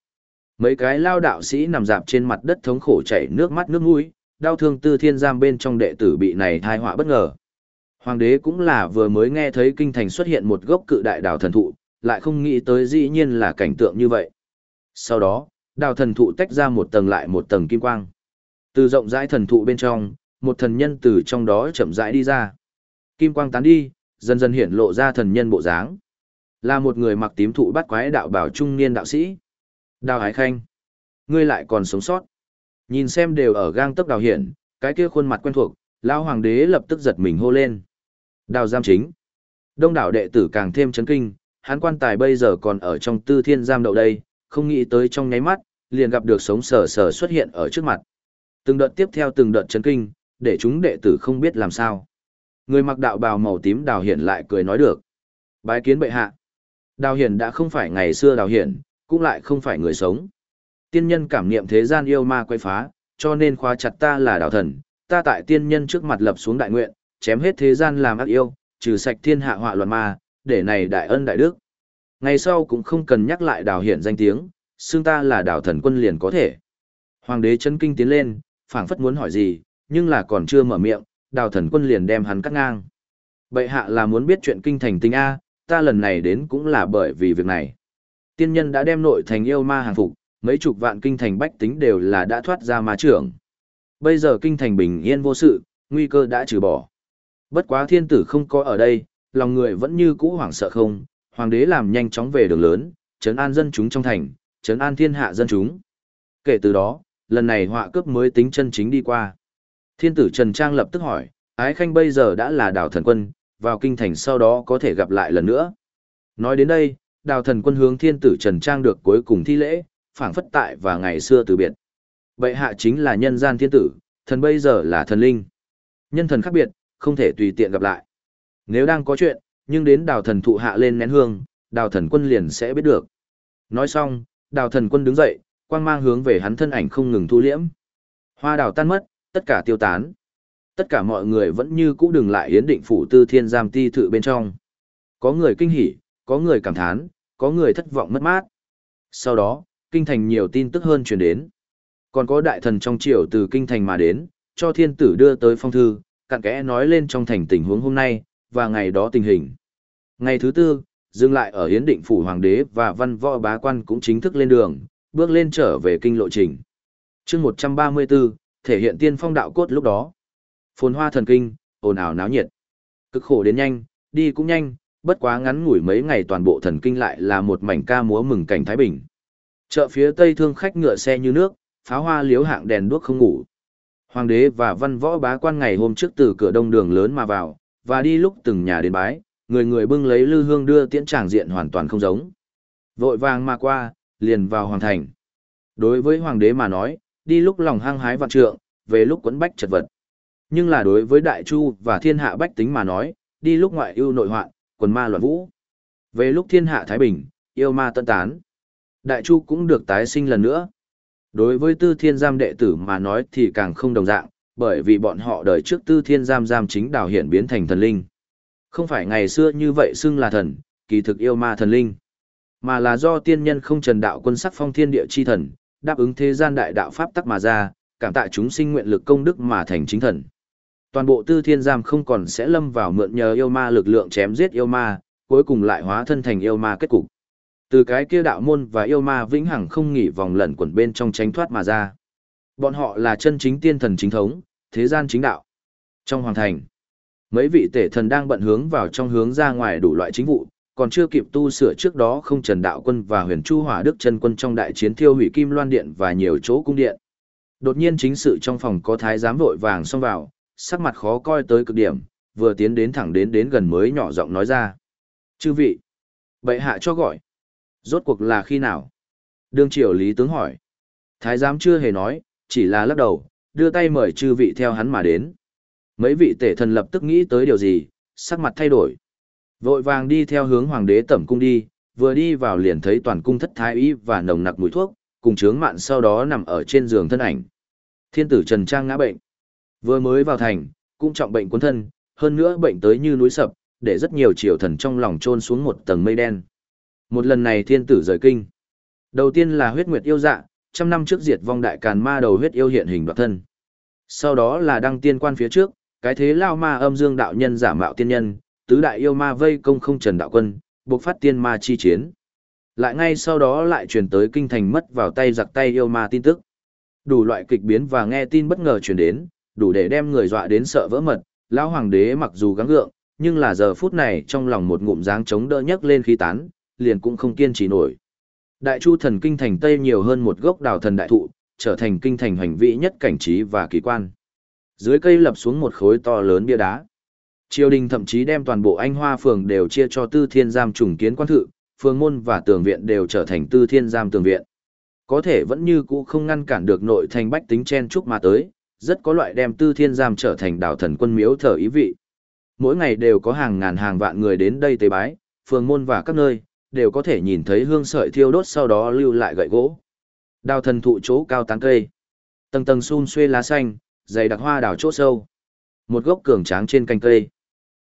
Mấy cái lao đạo sĩ nằm dạp trên mặt đất thống khổ chảy nước mắt nước mũi, đau thương tư thiên giam bên trong đệ tử bị này thai họa bất ngờ. Hoàng đế cũng là vừa mới nghe thấy kinh thành xuất hiện một gốc cự đại đào thần thụ, lại không nghĩ tới dĩ nhiên là cảnh tượng như vậy. Sau đó, đào thần thụ tách ra một tầng lại một tầng kim quang. Từ rộng rãi thần thụ bên trong, một thần nhân từ trong đó chậm rãi đi ra. Kim quang tán đi, dần dần hiện lộ ra thần nhân bộ dáng. Là một người mặc tím thụ bắt quái đạo bảo trung niên đạo sĩ. Đào Hải Khanh, ngươi lại còn sống sót. Nhìn xem đều ở gang tấc đào hiển, cái kia khuôn mặt quen thuộc, lão hoàng đế lập tức giật mình hô lên. Đào giam chính. Đông đảo đệ tử càng thêm chấn kinh, hắn quan tài bây giờ còn ở trong tư thiên giam đậu đây, không nghĩ tới trong nháy mắt, liền gặp được sống sờ sờ xuất hiện ở trước mặt. Từng đợt tiếp theo từng đợt chấn kinh, để chúng đệ tử không biết làm sao. Người mặc đạo bào màu tím đào hiển lại cười nói được. Bái kiến bệ hạ. Đào hiển đã không phải ngày xưa đào hiển, cũng lại không phải người sống. Tiên nhân cảm niệm thế gian yêu ma quay phá, cho nên khóa chặt ta là đạo thần, ta tại tiên nhân trước mặt lập xuống đại nguyện, chém hết thế gian làm ác yêu, trừ sạch thiên hạ họa loạn ma, để này đại ân đại đức. Ngày sau cũng không cần nhắc lại đào hiển danh tiếng, xưng ta là đào thần quân liền có thể. Hoàng đế chân kinh tiến lên, phảng phất muốn hỏi gì, nhưng là còn chưa mở miệng, đào thần quân liền đem hắn cắt ngang. Bệ hạ là muốn biết chuyện kinh thành tinh A, ta lần này đến cũng là bởi vì việc này. Tiên nhân đã đem nội thành yêu ma hàng phục, mấy chục vạn kinh thành bách tính đều là đã thoát ra ma trưởng. Bây giờ kinh thành bình yên vô sự, nguy cơ đã trừ bỏ. Bất quá thiên tử không có ở đây, lòng người vẫn như cũ hoảng sợ không, hoàng đế làm nhanh chóng về đường lớn, trấn an dân chúng trong thành, trấn an thiên hạ dân chúng. Kể từ đó, lần này họa cướp mới tính chân chính đi qua. Thiên tử Trần Trang lập tức hỏi, Ái Khanh bây giờ đã là đảo thần quân, vào kinh thành sau đó có thể gặp lại lần nữa. Nói đến đây, đào thần quân hướng thiên tử Trần Trang được cuối cùng thi lễ, phảng phất tại và ngày xưa từ biệt. Bệ hạ chính là nhân gian thiên tử, thần bây giờ là thần linh. Nhân thần khác biệt, không thể tùy tiện gặp lại. Nếu đang có chuyện, nhưng đến đào thần thụ hạ lên nén hương, đào thần quân liền sẽ biết được. Nói xong, đào thần quân đứng dậy, quang mang hướng về hắn thân ảnh không ngừng thu liễm. Hoa đào tan mất, tất cả tiêu tán. Tất cả mọi người vẫn như cũ đừng lại hiến định phủ tư thiên giam ti thự bên trong. Có người kinh hỉ, có người cảm thán, có người thất vọng mất mát. Sau đó, kinh thành nhiều tin tức hơn truyền đến. Còn có đại thần trong triều từ kinh thành mà đến, cho thiên tử đưa tới phong thư, cặn kẽ nói lên trong thành tình huống hôm nay, và ngày đó tình hình. Ngày thứ tư, dừng lại ở hiến định phủ hoàng đế và văn võ bá quan cũng chính thức lên đường, bước lên trở về kinh lộ trình. chương 134, thể hiện tiên phong đạo cốt lúc đó. Phồn hoa thần kinh, ồn ào náo nhiệt. Cực khổ đến nhanh, đi cũng nhanh, bất quá ngắn ngủi mấy ngày toàn bộ thần kinh lại là một mảnh ca múa mừng cảnh Thái Bình. Chợ phía tây thương khách ngựa xe như nước, pháo hoa liếu hạng đèn đuốc không ngủ. Hoàng đế và văn võ bá quan ngày hôm trước từ cửa đông đường lớn mà vào, và đi lúc từng nhà đến bái, người người bưng lấy lư hương đưa tiễn tràng diện hoàn toàn không giống. Vội vàng mà qua, liền vào hoàng thành. Đối với hoàng đế mà nói, đi lúc lòng hăng hái vạn trượng, về lúc quấn bách chật vật. Nhưng là đối với đại chu và thiên hạ bách tính mà nói, đi lúc ngoại ưu nội hoạn, quần ma loạn vũ. Về lúc thiên hạ thái bình, yêu ma tân tán. Đại chu cũng được tái sinh lần nữa. Đối với tư thiên giam đệ tử mà nói thì càng không đồng dạng, bởi vì bọn họ đời trước tư thiên giam giam chính đào hiển biến thành thần linh. Không phải ngày xưa như vậy xưng là thần, kỳ thực yêu ma thần linh. Mà là do tiên nhân không trần đạo quân sắc phong thiên địa chi thần, đáp ứng thế gian đại đạo pháp tắc mà ra, cảm tạ chúng sinh nguyện lực công đức mà thành chính thần. Toàn bộ tư thiên giam không còn sẽ lâm vào mượn nhờ yêu ma lực lượng chém giết yêu ma, cuối cùng lại hóa thân thành yêu ma kết cục. Từ cái kia đạo môn và yêu ma vĩnh hằng không nghỉ vòng lẩn quẩn bên trong tránh thoát mà ra. Bọn họ là chân chính tiên thần chính thống, thế gian chính đạo. Trong hoàng thành, mấy vị tể thần đang bận hướng vào trong hướng ra ngoài đủ loại chính vụ, còn chưa kịp tu sửa trước đó không Trần Đạo Quân và Huyền Chu Hỏa Đức chân quân trong đại chiến thiêu hủy Kim Loan Điện và nhiều chỗ cung điện. Đột nhiên chính sự trong phòng có thái giám vội vàng xông vào, sắc mặt khó coi tới cực điểm, vừa tiến đến thẳng đến đến gần mới nhỏ giọng nói ra. Chư vị, bệ hạ cho gọi. Rốt cuộc là khi nào? Đương triều lý tướng hỏi. Thái giám chưa hề nói, chỉ là lắc đầu, đưa tay mời chư vị theo hắn mà đến. Mấy vị tể thần lập tức nghĩ tới điều gì, sắc mặt thay đổi. Vội vàng đi theo hướng hoàng đế tẩm cung đi, vừa đi vào liền thấy toàn cung thất thái y và nồng nặc mùi thuốc, cùng chướng mạn sau đó nằm ở trên giường thân ảnh. Thiên tử Trần Trang ngã bệnh. Vừa mới vào thành, cũng trọng bệnh cuốn thân, hơn nữa bệnh tới như núi sập, để rất nhiều triều thần trong lòng trôn xuống một tầng mây đen. Một lần này thiên tử rời kinh. Đầu tiên là huyết nguyệt yêu dạ, trăm năm trước diệt vong đại càn ma đầu huyết yêu hiện hình đoạt thân. Sau đó là đăng tiên quan phía trước, cái thế lao ma âm dương đạo nhân giả mạo tiên nhân, tứ đại yêu ma vây công không trần đạo quân, buộc phát tiên ma chi chiến. Lại ngay sau đó lại truyền tới kinh thành mất vào tay giặc tay yêu ma tin tức. Đủ loại kịch biến và nghe tin bất ngờ truyền đến, đủ để đem người dọa đến sợ vỡ mật, lão hoàng đế mặc dù gắng gượng, nhưng là giờ phút này trong lòng một ngụm dáng chống đỡ nhấc lên khí tán, liền cũng không kiên trì nổi. Đại chu thần kinh thành Tây nhiều hơn một gốc đào thần đại thụ, trở thành kinh thành hành vị nhất cảnh trí và kỳ quan. Dưới cây lập xuống một khối to lớn bia đá. Triều đình thậm chí đem toàn bộ anh hoa phường đều chia cho tư thiên giam trùng kiến quan thự, phường môn và tường viện đều trở thành tư thiên giam tường viện. Có thể vẫn như cũ không ngăn cản được nội thành bách tính chen chúc mà tới, rất có loại đem tư thiên giam trở thành đảo thần quân miếu thờ ý vị. Mỗi ngày đều có hàng ngàn hàng vạn người đến đây tế bái, phường môn và các nơi, đều có thể nhìn thấy hương sợi thiêu đốt sau đó lưu lại gậy gỗ. Đào thần thụ chỗ cao tán cây. Tầng tầng xun xuê lá xanh, dày đặc hoa đào chỗ sâu. Một gốc cường tráng trên cành cây.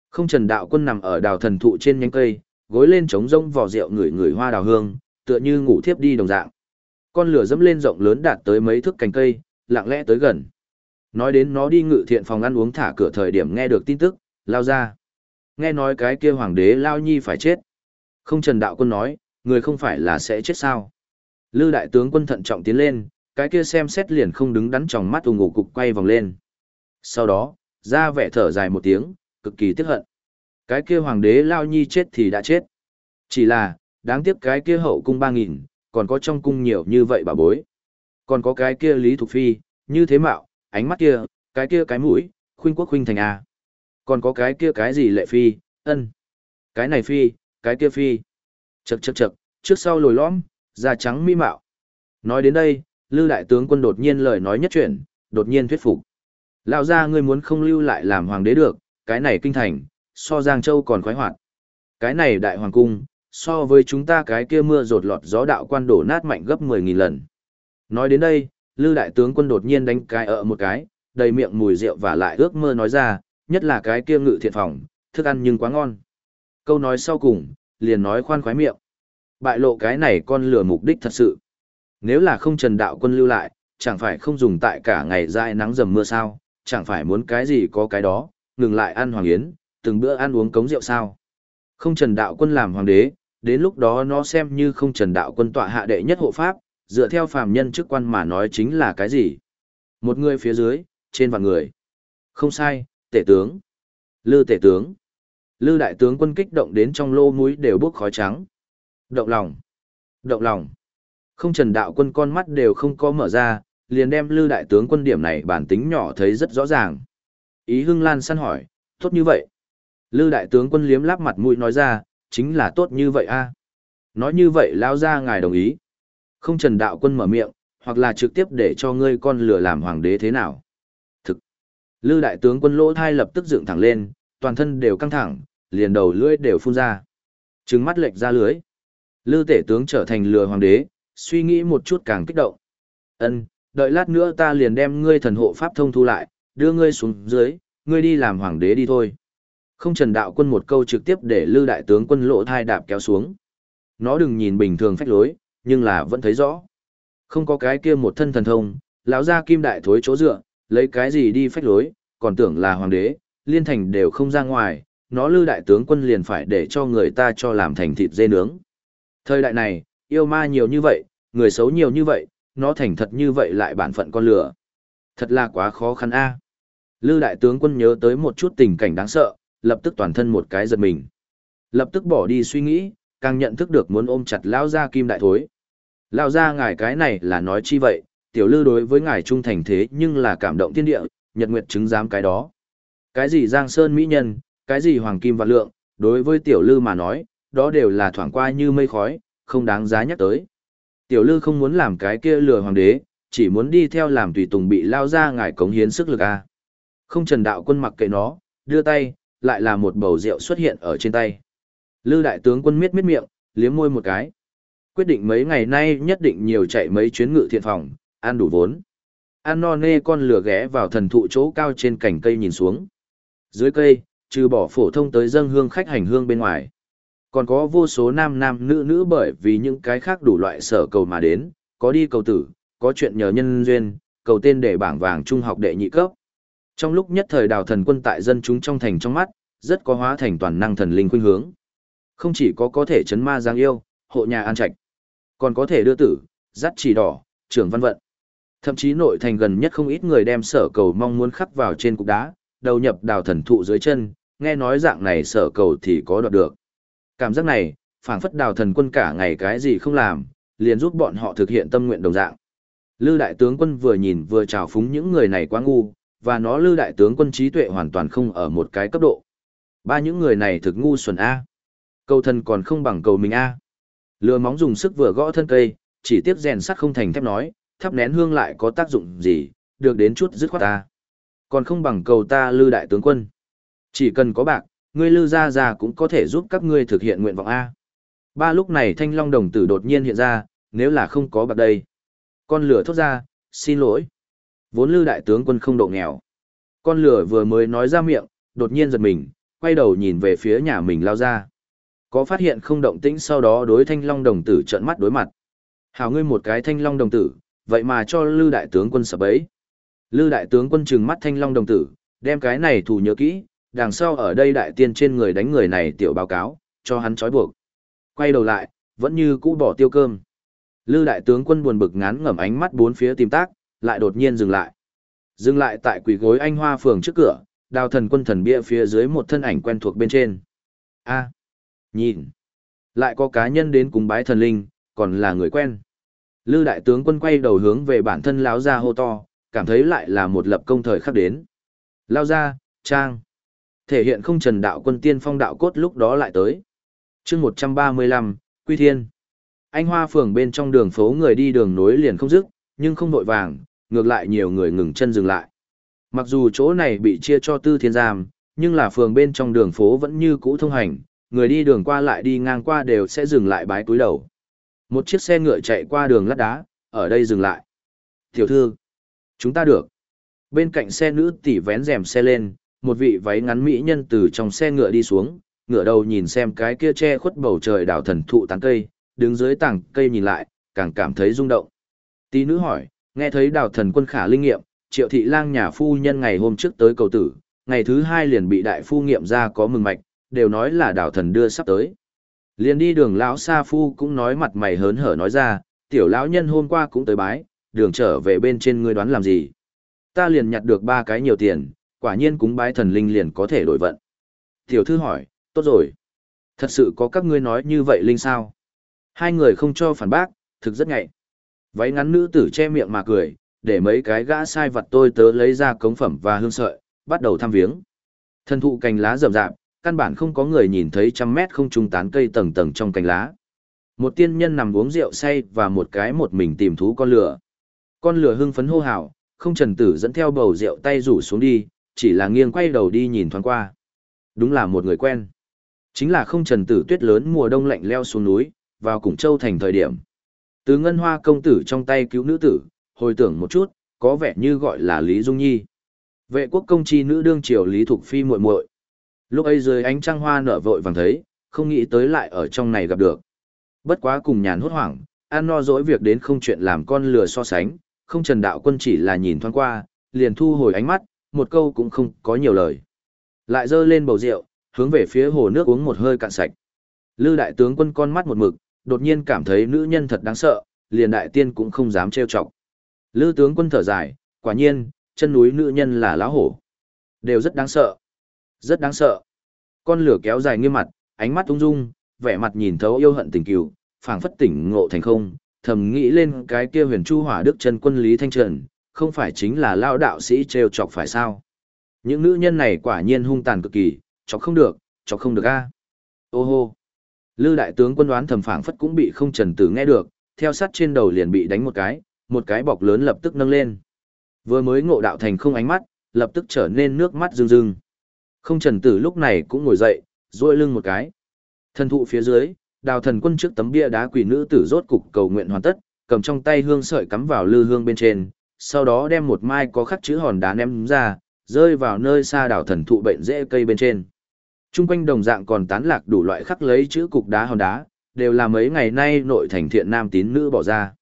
Không trần đạo quân nằm ở đào thần thụ trên nhánh cây, gối lên trống rông vỏ rượu ngửi ngửi hoa đào hương, tựa như ngủ thiếp đi đồng dạng. Con lửa dẫm lên rộng lớn đạt tới mấy thước cành cây, lặng lẽ tới gần. Nói đến nó đi ngự thiện phòng ăn uống thả cửa thời điểm nghe được tin tức, lao ra. Nghe nói cái kia hoàng đế lao nhi phải chết. Không trần đạo quân nói, người không phải là sẽ chết sao. Lư đại tướng quân thận trọng tiến lên, cái kia xem xét liền không đứng đắn trong mắt ủng ngủ cục quay vòng lên. Sau đó, ra vẻ thở dài một tiếng, cực kỳ tiếc hận. Cái kia hoàng đế lao nhi chết thì đã chết. Chỉ là, đáng tiếc cái kia hậu cung ba nghìn, còn có trong cung nhiều như vậy bà bối. Còn có cái kia Lý Thục Phi, như thế mạo, ánh mắt kia, cái kia cái mũi, khuynh quốc khuynh thành A. Còn có cái kia cái gì lệ Phi, ân. Cái này Phi, cái kia Phi. Chậc chậc chậc, trước sau lồi lõm, da trắng mi mạo. Nói đến đây, Lư Đại tướng quân đột nhiên lời nói nhất chuyển, đột nhiên thuyết phục. Lão gia ngươi muốn không lưu lại làm hoàng đế được, cái này kinh thành, so Giang Châu còn khoái hoạt. Cái này đại hoàng cung, so với chúng ta cái kia mưa rột lọt gió đạo quan đổ nát mạnh gấp 10.000 lần. Nói đến đây, Lư đại tướng quân đột nhiên đánh cái ở một cái, đầy miệng mùi rượu và lại ước mơ nói ra, nhất là cái kia ngự thiện phòng, thức ăn nhưng quá ngon. Câu nói sau cùng, liền nói khoan khoái miệng. Bại lộ cái này con lừa mục đích thật sự. Nếu là không trần đạo quân lưu lại, chẳng phải không dùng tại cả ngày dài nắng dầm mưa sao, chẳng phải muốn cái gì có cái đó, ngừng lại ăn hoàng yến, từng bữa ăn uống cống rượu sao. Không trần đạo quân làm hoàng đế, đến lúc đó nó xem như không trần đạo quân tọa hạ đệ nhất hộ pháp, dựa theo phàm nhân chức quan mà nói chính là cái gì? Một người phía dưới, trên vạn người. Không sai, tể tướng. Lư tể tướng. Lư đại tướng quân kích động đến trong lô mũi đều bốc khói trắng. Động lòng. Động lòng. Không trần đạo quân con mắt đều không có mở ra, liền đem Lư đại tướng quân điểm này bản tính nhỏ thấy rất rõ ràng. Ý Hưng Lan săn hỏi, tốt như vậy. Lư đại tướng quân liếm láp mặt mũi nói ra, chính là tốt như vậy a. Nói như vậy lao ra ngài đồng ý. Không trần đạo quân mở miệng, hoặc là trực tiếp để cho ngươi con lửa làm hoàng đế thế nào. Thực. Lư đại tướng quân lỗ thai lập tức dựng thẳng lên, toàn thân đều căng thẳng, liền đầu lưỡi đều phun ra. Trừng mắt lệch ra lưới. Lư tể tướng trở thành lừa hoàng đế, suy nghĩ một chút càng kích động. Ân, đợi lát nữa ta liền đem ngươi thần hộ pháp thông thu lại, đưa ngươi xuống dưới, ngươi đi làm hoàng đế đi thôi. Không trần đạo quân một câu trực tiếp để lư đại tướng quân lỗ thai đạp kéo xuống. Nó đừng nhìn bình thường phách lối, nhưng là vẫn thấy rõ. Không có cái kia một thân thần thông, lão gia kim đại thối chỗ dựa, lấy cái gì đi phách lối, còn tưởng là hoàng đế, liên thành đều không ra ngoài, nó lư đại tướng quân liền phải để cho người ta cho làm thành thịt dê nướng. Thời đại này, yêu ma nhiều như vậy, người xấu nhiều như vậy, nó thành thật như vậy lại bản phận con lửa. Thật là quá khó khăn a. Lư đại tướng quân nhớ tới một chút tình cảnh đáng sợ, lập tức toàn thân một cái giật mình. Lập tức bỏ đi suy nghĩ, càng nhận thức được muốn ôm chặt lão gia kim đại thối. Lão gia ngài cái này là nói chi vậy, tiểu lư đối với ngài trung thành thế nhưng là cảm động thiên địa, nhật nguyệt chứng giám cái đó. Cái gì giang sơn mỹ nhân, cái gì hoàng kim và lượng, đối với tiểu lư mà nói, đó đều là thoảng qua như mây khói, không đáng giá nhắc tới. Tiểu lư không muốn làm cái kia lừa hoàng đế, chỉ muốn đi theo làm tùy tùng bị lao ra ngài cống hiến sức lực a. Không trần đạo quân mặc kệ nó, đưa tay, lại là một bầu rượu xuất hiện ở trên tay. Lư đại tướng quân miết miết miệng, liếm môi một cái. Quyết định mấy ngày nay nhất định nhiều chạy mấy chuyến ngự thiện phòng, ăn đủ vốn. An no nê con lửa ghé vào thần thụ chỗ cao trên cành cây nhìn xuống. Dưới cây, trừ bỏ phổ thông tới dân hương khách hành hương bên ngoài. Còn có vô số nam nam nữ nữ bởi vì những cái khác đủ loại sở cầu mà đến, có đi cầu tử, có chuyện nhờ nhân duyên, cầu tên để bảng vàng trung học đệ nhị cấp. Trong lúc nhất thời đào thần quân tại dân chúng trong thành trong mắt, rất có hóa thành toàn năng thần linh khuynh hướng. Không chỉ có có thể chấn ma giang yêu, hộ nhà an trạch, còn có thể đưa tử, dắt chỉ đỏ, trưởng văn vận. Thậm chí nội thành gần nhất không ít người đem sở cầu mong muốn khắc vào trên cục đá, đầu nhập đào thần thụ dưới chân, nghe nói dạng này sở cầu thì có đoạt được. Cảm giác này, phảng phất đào thần quân cả ngày cái gì không làm, liền giúp bọn họ thực hiện tâm nguyện đồng dạng. Lư đại tướng quân vừa nhìn vừa trào phúng những người này quá ngu, và nó lư đại tướng quân trí tuệ hoàn toàn không ở một cái cấp độ. Ba những người này thực ngu xuẩn A. Cầu thần còn không bằng cầu mình A. Lừa móng dùng sức vừa gõ thân cây, chỉ tiếp rèn sắt không thành thép nói, thắp nén hương lại có tác dụng gì, được đến chút dứt khoát ta. Còn không bằng cầu ta lư đại tướng quân. Chỉ cần có bạc, ngươi lư ra ra cũng có thể giúp các ngươi thực hiện nguyện vọng A. Ba lúc này thanh long đồng tử đột nhiên hiện ra, nếu là không có bạc đây. Con lửa thốt ra, xin lỗi. Vốn lư đại tướng quân không độ nghèo. Con lửa vừa mới nói ra miệng, đột nhiên giật mình, quay đầu nhìn về phía nhà mình lao ra. Có phát hiện không động tĩnh sau đó đối thanh long đồng tử trợn mắt đối mặt. Hào ngươi một cái thanh long đồng tử, vậy mà cho lư đại tướng quân sập ấy. Lư đại tướng quân trừng mắt thanh long đồng tử, đem cái này thù nhớ kỹ, đằng sau ở đây đại tiên trên người đánh người này tiểu báo cáo, cho hắn trói buộc. Quay đầu lại, vẫn như cũ bỏ tiêu cơm. Lư đại tướng quân buồn bực ngán ngẩm ánh mắt bốn phía tìm tác, lại đột nhiên dừng lại. Dừng lại tại quỷ gối anh hoa phường trước cửa, đào thần quân thần bia phía dưới một thân ảnh quen thuộc bên trên. a nhìn. Lại có cá nhân đến cùng bái thần linh, còn là người quen. Lư đại tướng quân quay đầu hướng về bản thân lão ra hô to, cảm thấy lại là một lập công thời khắc đến. Lao ra, trang. Thể hiện không trần đạo quân tiên phong đạo cốt lúc đó lại tới. chương 135, Quy Thiên. Anh Hoa phường bên trong đường phố người đi đường nối liền không dứt, nhưng không đội vàng, ngược lại nhiều người ngừng chân dừng lại. Mặc dù chỗ này bị chia cho tư thiên giam, nhưng là phường bên trong đường phố vẫn như cũ thông hành, người đi đường qua lại đi ngang qua đều sẽ dừng lại bái túi đầu. Một chiếc xe ngựa chạy qua đường lát đá, ở đây dừng lại. Tiểu thư, chúng ta được. Bên cạnh xe nữ tỷ vén rèm xe lên, một vị váy ngắn mỹ nhân từ trong xe ngựa đi xuống, ngựa đầu nhìn xem cái kia che khuất bầu trời đảo thần thụ tán cây, đứng dưới tảng cây nhìn lại, càng cảm thấy rung động. Tí nữ hỏi, nghe thấy đảo thần quân khả linh nghiệm, triệu thị lang nhà phu nhân ngày hôm trước tới cầu tử, ngày thứ hai liền bị đại phu nghiệm ra có mừng mạch, đều nói là đảo thần đưa sắp tới. Liền đi đường lão sa phu cũng nói mặt mày hớn hở nói ra, tiểu lão nhân hôm qua cũng tới bái, đường trở về bên trên ngươi đoán làm gì. Ta liền nhặt được ba cái nhiều tiền, quả nhiên cúng bái thần linh liền có thể đổi vận. Tiểu thư hỏi, tốt rồi. Thật sự có các ngươi nói như vậy linh sao? Hai người không cho phản bác, thực rất ngại. Váy ngắn nữ tử che miệng mà cười, để mấy cái gã sai vật tôi tớ lấy ra cống phẩm và hương sợi, bắt đầu thăm viếng. Thân thụ cành lá rậm rạp, căn bản không có người nhìn thấy trăm mét không trung tán cây tầng tầng trong cành lá. Một tiên nhân nằm uống rượu say và một cái một mình tìm thú con lửa. Con lửa hưng phấn hô hào, không trần tử dẫn theo bầu rượu tay rủ xuống đi, chỉ là nghiêng quay đầu đi nhìn thoáng qua. Đúng là một người quen. Chính là không trần tử tuyết lớn mùa đông lạnh leo xuống núi, vào Củng Châu thành thời điểm. Từ ngân hoa công tử trong tay cứu nữ tử, hồi tưởng một chút, có vẻ như gọi là Lý Dung Nhi. Vệ quốc công chi nữ đương triều Lý Thục Phi muội muội. Lúc ấy dưới ánh trăng hoa nở vội vàng thấy, không nghĩ tới lại ở trong này gặp được. Bất quá cùng nhàn hốt hoảng, ăn no dỗi việc đến không chuyện làm con lừa so sánh, không trần đạo quân chỉ là nhìn thoáng qua, liền thu hồi ánh mắt, một câu cũng không có nhiều lời. Lại dơ lên bầu rượu, hướng về phía hồ nước uống một hơi cạn sạch. Lư đại tướng quân con mắt một mực, đột nhiên cảm thấy nữ nhân thật đáng sợ, liền đại tiên cũng không dám trêu chọc. Lư tướng quân thở dài, quả nhiên, chân núi nữ nhân là lá hổ. Đều rất đáng sợ. Rất đáng sợ. Con lửa kéo dài nghiêm mặt, ánh mắt ung dung, vẻ mặt nhìn thấu yêu hận tình cừu, phảng phất tỉnh ngộ thành không, thầm nghĩ lên cái kia huyền chu hỏa đức chân quân Lý Thanh Trần, không phải chính là lao đạo sĩ trêu chọc phải sao. Những nữ nhân này quả nhiên hung tàn cực kỳ, chọc không được, chọc không được a. Ô hô. Lư đại tướng quân đoán thầm phảng phất cũng bị không trần tử nghe được, theo sát trên đầu liền bị đánh một cái, một cái bọc lớn lập tức nâng lên. Vừa mới ngộ đạo thành không ánh mắt, lập tức trở nên nước mắt rưng rưng. Không trần tử lúc này cũng ngồi dậy, duỗi lưng một cái. Thần thụ phía dưới, đào thần quân trước tấm bia đá quỷ nữ tử rốt cục cầu nguyện hoàn tất, cầm trong tay hương sợi cắm vào lư hương bên trên, sau đó đem một mai có khắc chữ hòn đá ném ra, rơi vào nơi xa đào thần thụ bệnh dễ cây bên trên. Trung quanh đồng dạng còn tán lạc đủ loại khắc lấy chữ cục đá hòn đá, đều là mấy ngày nay nội thành thiện nam tín nữ bỏ ra.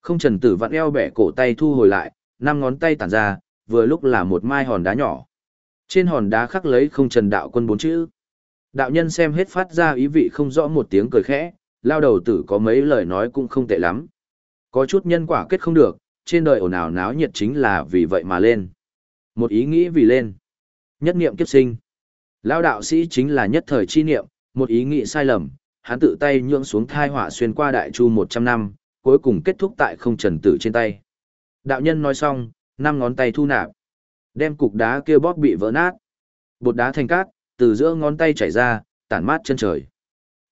Không trần tử vặn eo bẻ cổ tay thu hồi lại, năm ngón tay tản ra, vừa lúc là một mai hòn đá nhỏ. Trên hòn đá khắc lấy không trần đạo quân bốn chữ. Đạo nhân xem hết phát ra ý vị không rõ một tiếng cười khẽ, lao đầu tử có mấy lời nói cũng không tệ lắm. Có chút nhân quả kết không được, trên đời ồn ào náo nhiệt chính là vì vậy mà lên. Một ý nghĩ vì lên. Nhất niệm kiếp sinh. Lao đạo sĩ chính là nhất thời chi niệm, một ý nghĩ sai lầm, hắn tự tay nhượng xuống thai hỏa xuyên qua đại chu 100 năm, cuối cùng kết thúc tại không trần tử trên tay. Đạo nhân nói xong, năm ngón tay thu nạp, đem cục đá kia bóp bị vỡ nát. Bột đá thành cát, từ giữa ngón tay chảy ra, tản mát chân trời.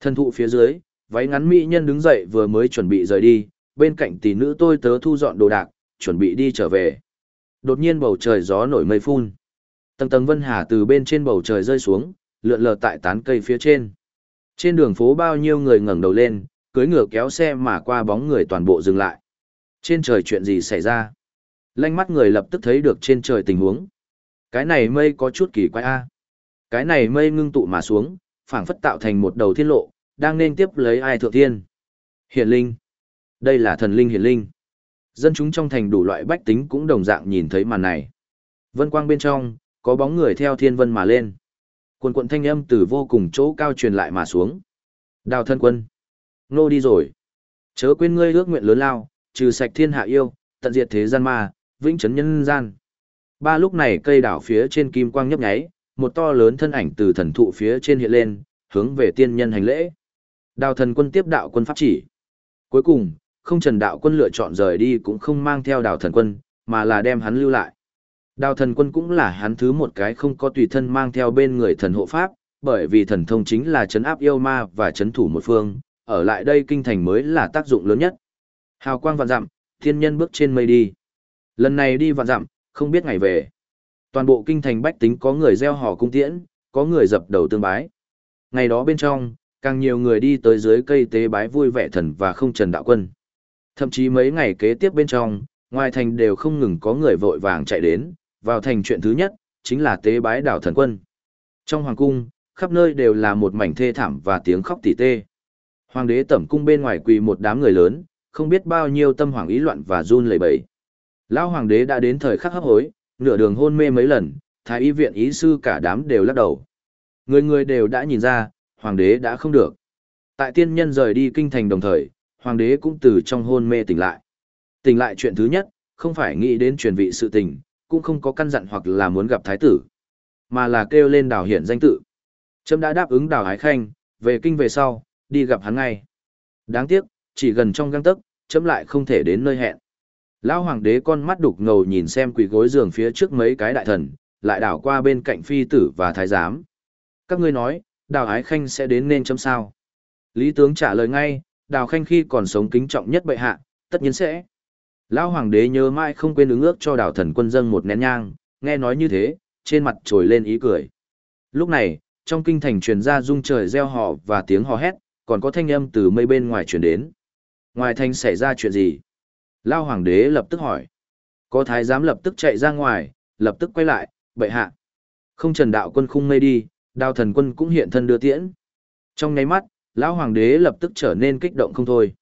Thân thụ phía dưới, váy ngắn mỹ nhân đứng dậy vừa mới chuẩn bị rời đi, bên cạnh tỷ nữ tôi tớ thu dọn đồ đạc, chuẩn bị đi trở về. Đột nhiên bầu trời gió nổi mây phun. Tầng tầng vân hà từ bên trên bầu trời rơi xuống, lượn lờ tại tán cây phía trên. Trên đường phố bao nhiêu người ngẩng đầu lên, cưới ngựa kéo xe mà qua bóng người toàn bộ dừng lại. Trên trời chuyện gì xảy ra? Lanh mắt người lập tức thấy được trên trời tình huống. Cái này mây có chút kỳ quái a. Cái này mây ngưng tụ mà xuống, phảng phất tạo thành một đầu thiên lộ, đang nên tiếp lấy ai thượng thiên. Hiển linh. Đây là thần linh hiển linh. Dân chúng trong thành đủ loại bách tính cũng đồng dạng nhìn thấy màn này. Vân quang bên trong, có bóng người theo thiên vân mà lên. Quần quận thanh âm từ vô cùng chỗ cao truyền lại mà xuống. Đào thân quân. Nô đi rồi. Chớ quên ngươi ước nguyện lớn lao, trừ sạch thiên hạ yêu, tận diệt thế gian ma, vĩnh chấn nhân gian. Ba lúc này cây đảo phía trên kim quang nhấp nháy, một to lớn thân ảnh từ thần thụ phía trên hiện lên, hướng về tiên nhân hành lễ. Đào thần quân tiếp đạo quân pháp chỉ. Cuối cùng, không trần đạo quân lựa chọn rời đi cũng không mang theo đào thần quân, mà là đem hắn lưu lại. Đào thần quân cũng là hắn thứ một cái không có tùy thân mang theo bên người thần hộ pháp, bởi vì thần thông chính là chấn áp yêu ma và chấn thủ một phương, ở lại đây kinh thành mới là tác dụng lớn nhất. Hào quang vạn dặm, thiên nhân bước trên mây đi. Lần này đi vạn dặm, không biết ngày về. Toàn bộ kinh thành bách tính có người gieo hò cung tiễn, có người dập đầu tương bái. Ngày đó bên trong, càng nhiều người đi tới dưới cây tế bái vui vẻ thần và không trần đạo quân. Thậm chí mấy ngày kế tiếp bên trong, ngoài thành đều không ngừng có người vội vàng chạy đến, vào thành chuyện thứ nhất, chính là tế bái đảo thần quân. Trong hoàng cung, khắp nơi đều là một mảnh thê thảm và tiếng khóc tỉ tê. Hoàng đế tẩm cung bên ngoài quỳ một đám người lớn, không biết bao nhiêu tâm hoàng ý loạn và run lẩy bẩy. Lão hoàng đế đã đến thời khắc hấp hối, nửa đường hôn mê mấy lần, thái y viện ý sư cả đám đều lắc đầu. Người người đều đã nhìn ra, hoàng đế đã không được. Tại tiên nhân rời đi kinh thành đồng thời, hoàng đế cũng từ trong hôn mê tỉnh lại. Tỉnh lại chuyện thứ nhất, không phải nghĩ đến truyền vị sự tình, cũng không có căn dặn hoặc là muốn gặp thái tử, mà là kêu lên đào hiển danh tự. Trâm đã đáp ứng đào ái khanh, về kinh về sau, đi gặp hắn ngay. Đáng tiếc, chỉ gần trong găng tấc, chấm lại không thể đến nơi hẹn. Lão hoàng đế con mắt đục ngầu nhìn xem quỷ gối giường phía trước mấy cái đại thần, lại đảo qua bên cạnh phi tử và thái giám. Các ngươi nói, đào ái khanh sẽ đến nên chấm sao? Lý tướng trả lời ngay, đào khanh khi còn sống kính trọng nhất bệ hạ, tất nhiên sẽ. Lão hoàng đế nhớ mãi không quên ứng ước cho đào thần quân dân một nén nhang, nghe nói như thế, trên mặt trồi lên ý cười. Lúc này, trong kinh thành truyền ra rung trời reo hò và tiếng hò hét, còn có thanh âm từ mây bên ngoài truyền đến. Ngoài thành xảy ra chuyện gì? Lao hoàng đế lập tức hỏi. Có thái giám lập tức chạy ra ngoài, lập tức quay lại, bệ hạ. Không trần đạo quân khung mây đi, đao thần quân cũng hiện thân đưa tiễn. Trong nháy mắt, lão hoàng đế lập tức trở nên kích động không thôi.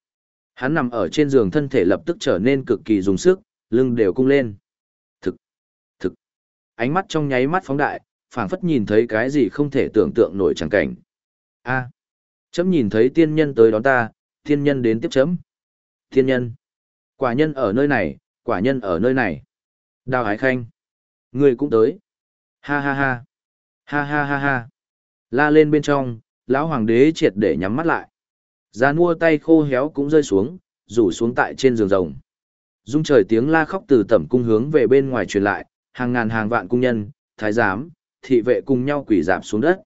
Hắn nằm ở trên giường thân thể lập tức trở nên cực kỳ dùng sức, lưng đều cung lên. Thực, thực, ánh mắt trong nháy mắt phóng đại, phảng phất nhìn thấy cái gì không thể tưởng tượng nổi chẳng cảnh. A, chấm nhìn thấy tiên nhân tới đón ta, tiên nhân đến tiếp chấm. Tiên nhân, quả nhân ở nơi này, quả nhân ở nơi này. Đào Hải Khanh, người cũng tới. Ha ha ha, ha ha ha ha. La lên bên trong, lão hoàng đế triệt để nhắm mắt lại. Giá mua tay khô héo cũng rơi xuống, rủ xuống tại trên giường rồng. Dung trời tiếng la khóc từ tẩm cung hướng về bên ngoài truyền lại, hàng ngàn hàng vạn cung nhân, thái giám, thị vệ cùng nhau quỷ dạp xuống đất.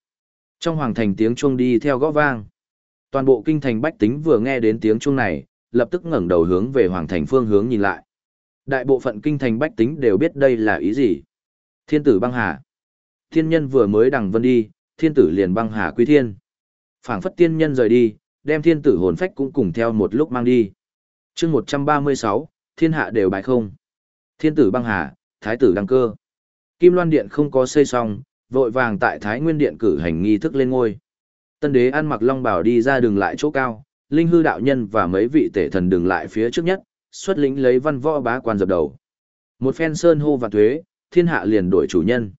Trong hoàng thành tiếng chuông đi theo gõ vang. Toàn bộ kinh thành bách tính vừa nghe đến tiếng chuông này, lập tức ngẩng đầu hướng về hoàng thành phương hướng nhìn lại. Đại bộ phận kinh thành bách tính đều biết đây là ý gì. Thiên tử băng hà. Thiên nhân vừa mới đằng vân đi, thiên tử liền băng hà quy thiên. Phảng phất tiên nhân rời đi, đem thiên tử hồn phách cũng cùng theo một lúc mang đi. chương 136, thiên hạ đều bài không. Thiên tử băng hà, thái tử đăng cơ. Kim Loan Điện không có xây xong, vội vàng tại Thái Nguyên Điện cử hành nghi thức lên ngôi. Tân đế ăn mặc long bào đi ra đường lại chỗ cao, linh hư đạo nhân và mấy vị tể thần đường lại phía trước nhất, xuất lĩnh lấy văn võ bá quan dập đầu. Một phen sơn hô và thuế, thiên hạ liền đổi chủ nhân.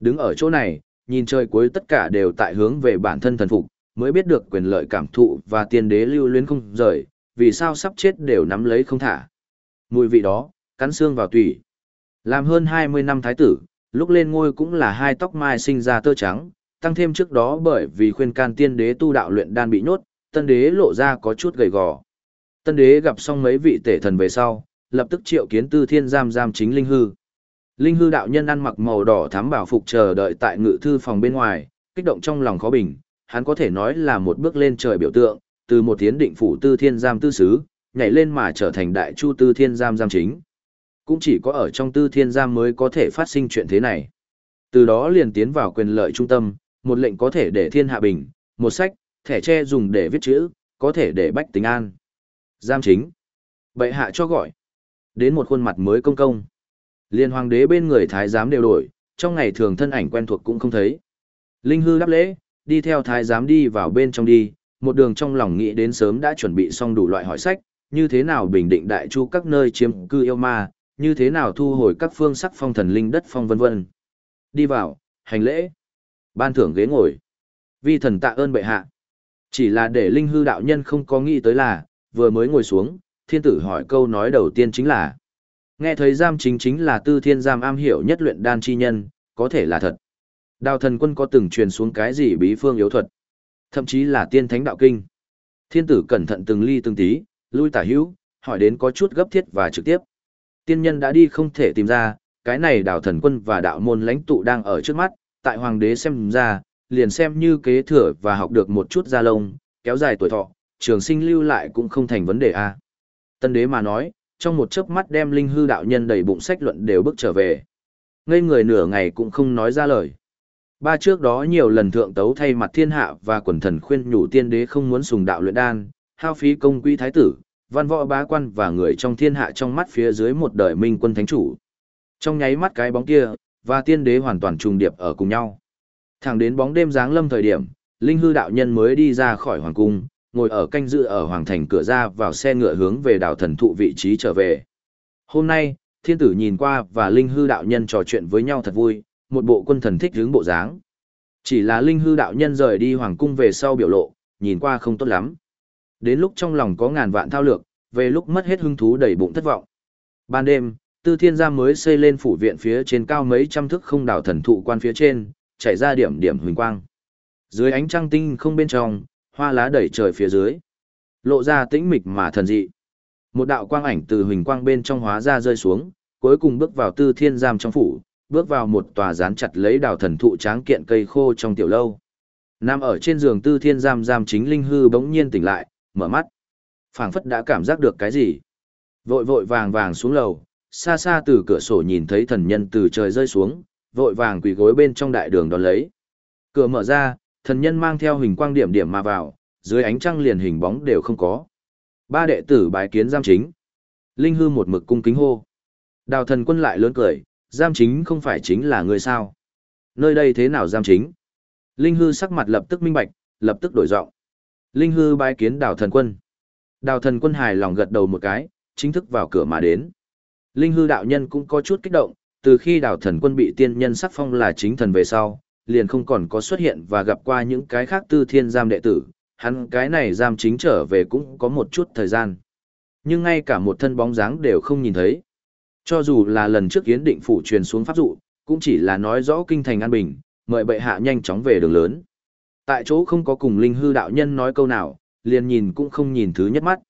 Đứng ở chỗ này, nhìn trời cuối tất cả đều tại hướng về bản thân thần phục, mới biết được quyền lợi cảm thụ và tiên đế lưu luyến không rời, vì sao sắp chết đều nắm lấy không thả. Mùi vị đó, cắn xương vào tủy. Làm hơn 20 năm thái tử, lúc lên ngôi cũng là hai tóc mai sinh ra tơ trắng, tăng thêm trước đó bởi vì khuyên can tiên đế tu đạo luyện đan bị nhốt, tân đế lộ ra có chút gầy gò. Tân đế gặp xong mấy vị tể thần về sau, lập tức triệu kiến tư thiên giam giam chính linh hư. Linh hư đạo nhân ăn mặc màu đỏ thám bảo phục chờ đợi tại ngự thư phòng bên ngoài, kích động trong lòng khó bình, hắn có thể nói là một bước lên trời biểu tượng, từ một tiến định phủ tư thiên giam tư sứ, nhảy lên mà trở thành đại chu tư thiên giam giam chính. Cũng chỉ có ở trong tư thiên giam mới có thể phát sinh chuyện thế này. Từ đó liền tiến vào quyền lợi trung tâm, một lệnh có thể để thiên hạ bình, một sách, thẻ tre dùng để viết chữ, có thể để bách tính an. Giam chính. Bệ hạ cho gọi. Đến một khuôn mặt mới công công. Liên hoàng đế bên người thái giám đều đổi, trong ngày thường thân ảnh quen thuộc cũng không thấy. Linh hư đáp lễ, đi theo thái giám đi vào bên trong đi, một đường trong lòng nghĩ đến sớm đã chuẩn bị xong đủ loại hỏi sách, như thế nào bình định đại chu các nơi chiếm cư yêu ma, như thế nào thu hồi các phương sắc phong thần linh đất phong vân vân. Đi vào, hành lễ, ban thưởng ghế ngồi. Vi thần tạ ơn bệ hạ. Chỉ là để linh hư đạo nhân không có nghĩ tới là, vừa mới ngồi xuống, thiên tử hỏi câu nói đầu tiên chính là. Nghe thấy giam chính chính là tư thiên giam am hiểu nhất luyện đan chi nhân, có thể là thật. Đào thần quân có từng truyền xuống cái gì bí phương yếu thuật, thậm chí là tiên thánh đạo kinh. Thiên tử cẩn thận từng ly từng tí, lui tả hữu, hỏi đến có chút gấp thiết và trực tiếp. Tiên nhân đã đi không thể tìm ra, cái này đào thần quân và đạo môn lãnh tụ đang ở trước mắt, tại hoàng đế xem ra, liền xem như kế thừa và học được một chút gia lông, kéo dài tuổi thọ, trường sinh lưu lại cũng không thành vấn đề a. Tân đế mà nói, trong một chớp mắt đem linh hư đạo nhân đầy bụng sách luận đều bước trở về. Ngây người nửa ngày cũng không nói ra lời. Ba trước đó nhiều lần thượng tấu thay mặt thiên hạ và quần thần khuyên nhủ tiên đế không muốn sùng đạo luyện đan, hao phí công quý thái tử, văn võ bá quan và người trong thiên hạ trong mắt phía dưới một đời minh quân thánh chủ. Trong nháy mắt cái bóng kia, và tiên đế hoàn toàn trùng điệp ở cùng nhau. Thẳng đến bóng đêm giáng lâm thời điểm, linh hư đạo nhân mới đi ra khỏi hoàng cung, ngồi ở canh dự ở hoàng thành cửa ra vào xe ngựa hướng về đảo thần thụ vị trí trở về. Hôm nay, thiên tử nhìn qua và linh hư đạo nhân trò chuyện với nhau thật vui, một bộ quân thần thích hướng bộ dáng. Chỉ là linh hư đạo nhân rời đi hoàng cung về sau biểu lộ, nhìn qua không tốt lắm. Đến lúc trong lòng có ngàn vạn thao lược, về lúc mất hết hứng thú đầy bụng thất vọng. Ban đêm, Tư Thiên Gia mới xây lên phủ viện phía trên cao mấy trăm thước không đảo thần thụ quan phía trên, chảy ra điểm điểm huỳnh quang. Dưới ánh trăng tinh không bên trong, hoa lá đẩy trời phía dưới. Lộ ra tĩnh mịch mà thần dị. Một đạo quang ảnh từ huỳnh quang bên trong hóa ra rơi xuống, cuối cùng bước vào tư thiên giam trong phủ, bước vào một tòa dán chặt lấy đào thần thụ tráng kiện cây khô trong tiểu lâu. Nằm ở trên giường tư thiên giam giam chính linh hư bỗng nhiên tỉnh lại, mở mắt. phảng phất đã cảm giác được cái gì. Vội vội vàng vàng xuống lầu, xa xa từ cửa sổ nhìn thấy thần nhân từ trời rơi xuống, vội vàng quỳ gối bên trong đại đường đón lấy. Cửa mở ra, thần nhân mang theo hình quang điểm điểm mà vào, dưới ánh trăng liền hình bóng đều không có. Ba đệ tử bái kiến giam chính. Linh hư một mực cung kính hô. Đào thần quân lại lớn cười, giam chính không phải chính là người sao. Nơi đây thế nào giam chính? Linh hư sắc mặt lập tức minh bạch, lập tức đổi giọng. Linh hư bái kiến đào thần quân. Đào thần quân hài lòng gật đầu một cái, chính thức vào cửa mà đến. Linh hư đạo nhân cũng có chút kích động, từ khi Đảo thần quân bị tiên nhân sắc phong là chính thần về sau, liền không còn có xuất hiện và gặp qua những cái khác tư thiên giam đệ tử, hắn cái này giam chính trở về cũng có một chút thời gian. Nhưng ngay cả một thân bóng dáng đều không nhìn thấy. Cho dù là lần trước yến định phủ truyền xuống pháp dụ, cũng chỉ là nói rõ kinh thành an bình, mời bệ hạ nhanh chóng về đường lớn. Tại chỗ không có cùng linh hư đạo nhân nói câu nào, liền nhìn cũng không nhìn thứ nhất mắt.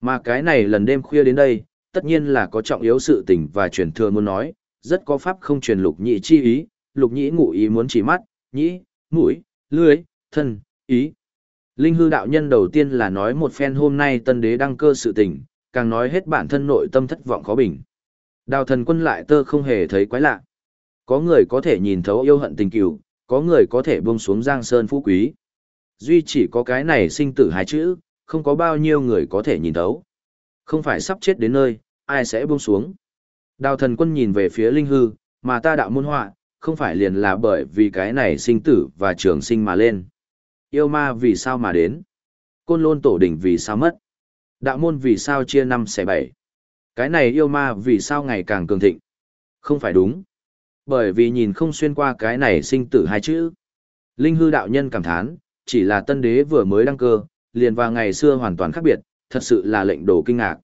Mà cái này lần đêm khuya đến đây, tất nhiên là có trọng yếu sự tình và truyền thừa muốn nói, rất có pháp không truyền lục nhị chi ý, lục nhị ngụ ý muốn chỉ mắt, nhĩ, mũi, lưới, thân, ý. Linh hư đạo nhân đầu tiên là nói một phen hôm nay tân đế đăng cơ sự tình, càng nói hết bản thân nội tâm thất vọng khó bình. Đào thần quân lại tơ không hề thấy quái lạ. Có người có thể nhìn thấu yêu hận tình cửu, có người có thể buông xuống giang sơn phú quý. Duy chỉ có cái này sinh tử hai chữ, không có bao nhiêu người có thể nhìn thấu. Không phải sắp chết đến nơi, ai sẽ buông xuống. Đào thần quân nhìn về phía linh hư, mà ta đạo môn họa, không phải liền là bởi vì cái này sinh tử và trường sinh mà lên. Yêu ma vì sao mà đến? Côn lôn tổ đỉnh vì sao mất? Đạo môn vì sao chia năm xẻ bảy? Cái này yêu ma vì sao ngày càng cường thịnh? Không phải đúng. Bởi vì nhìn không xuyên qua cái này sinh tử hai chữ. Linh hư đạo nhân cảm thán, chỉ là tân đế vừa mới đăng cơ, liền vào ngày xưa hoàn toàn khác biệt, thật sự là lệnh đồ kinh ngạc.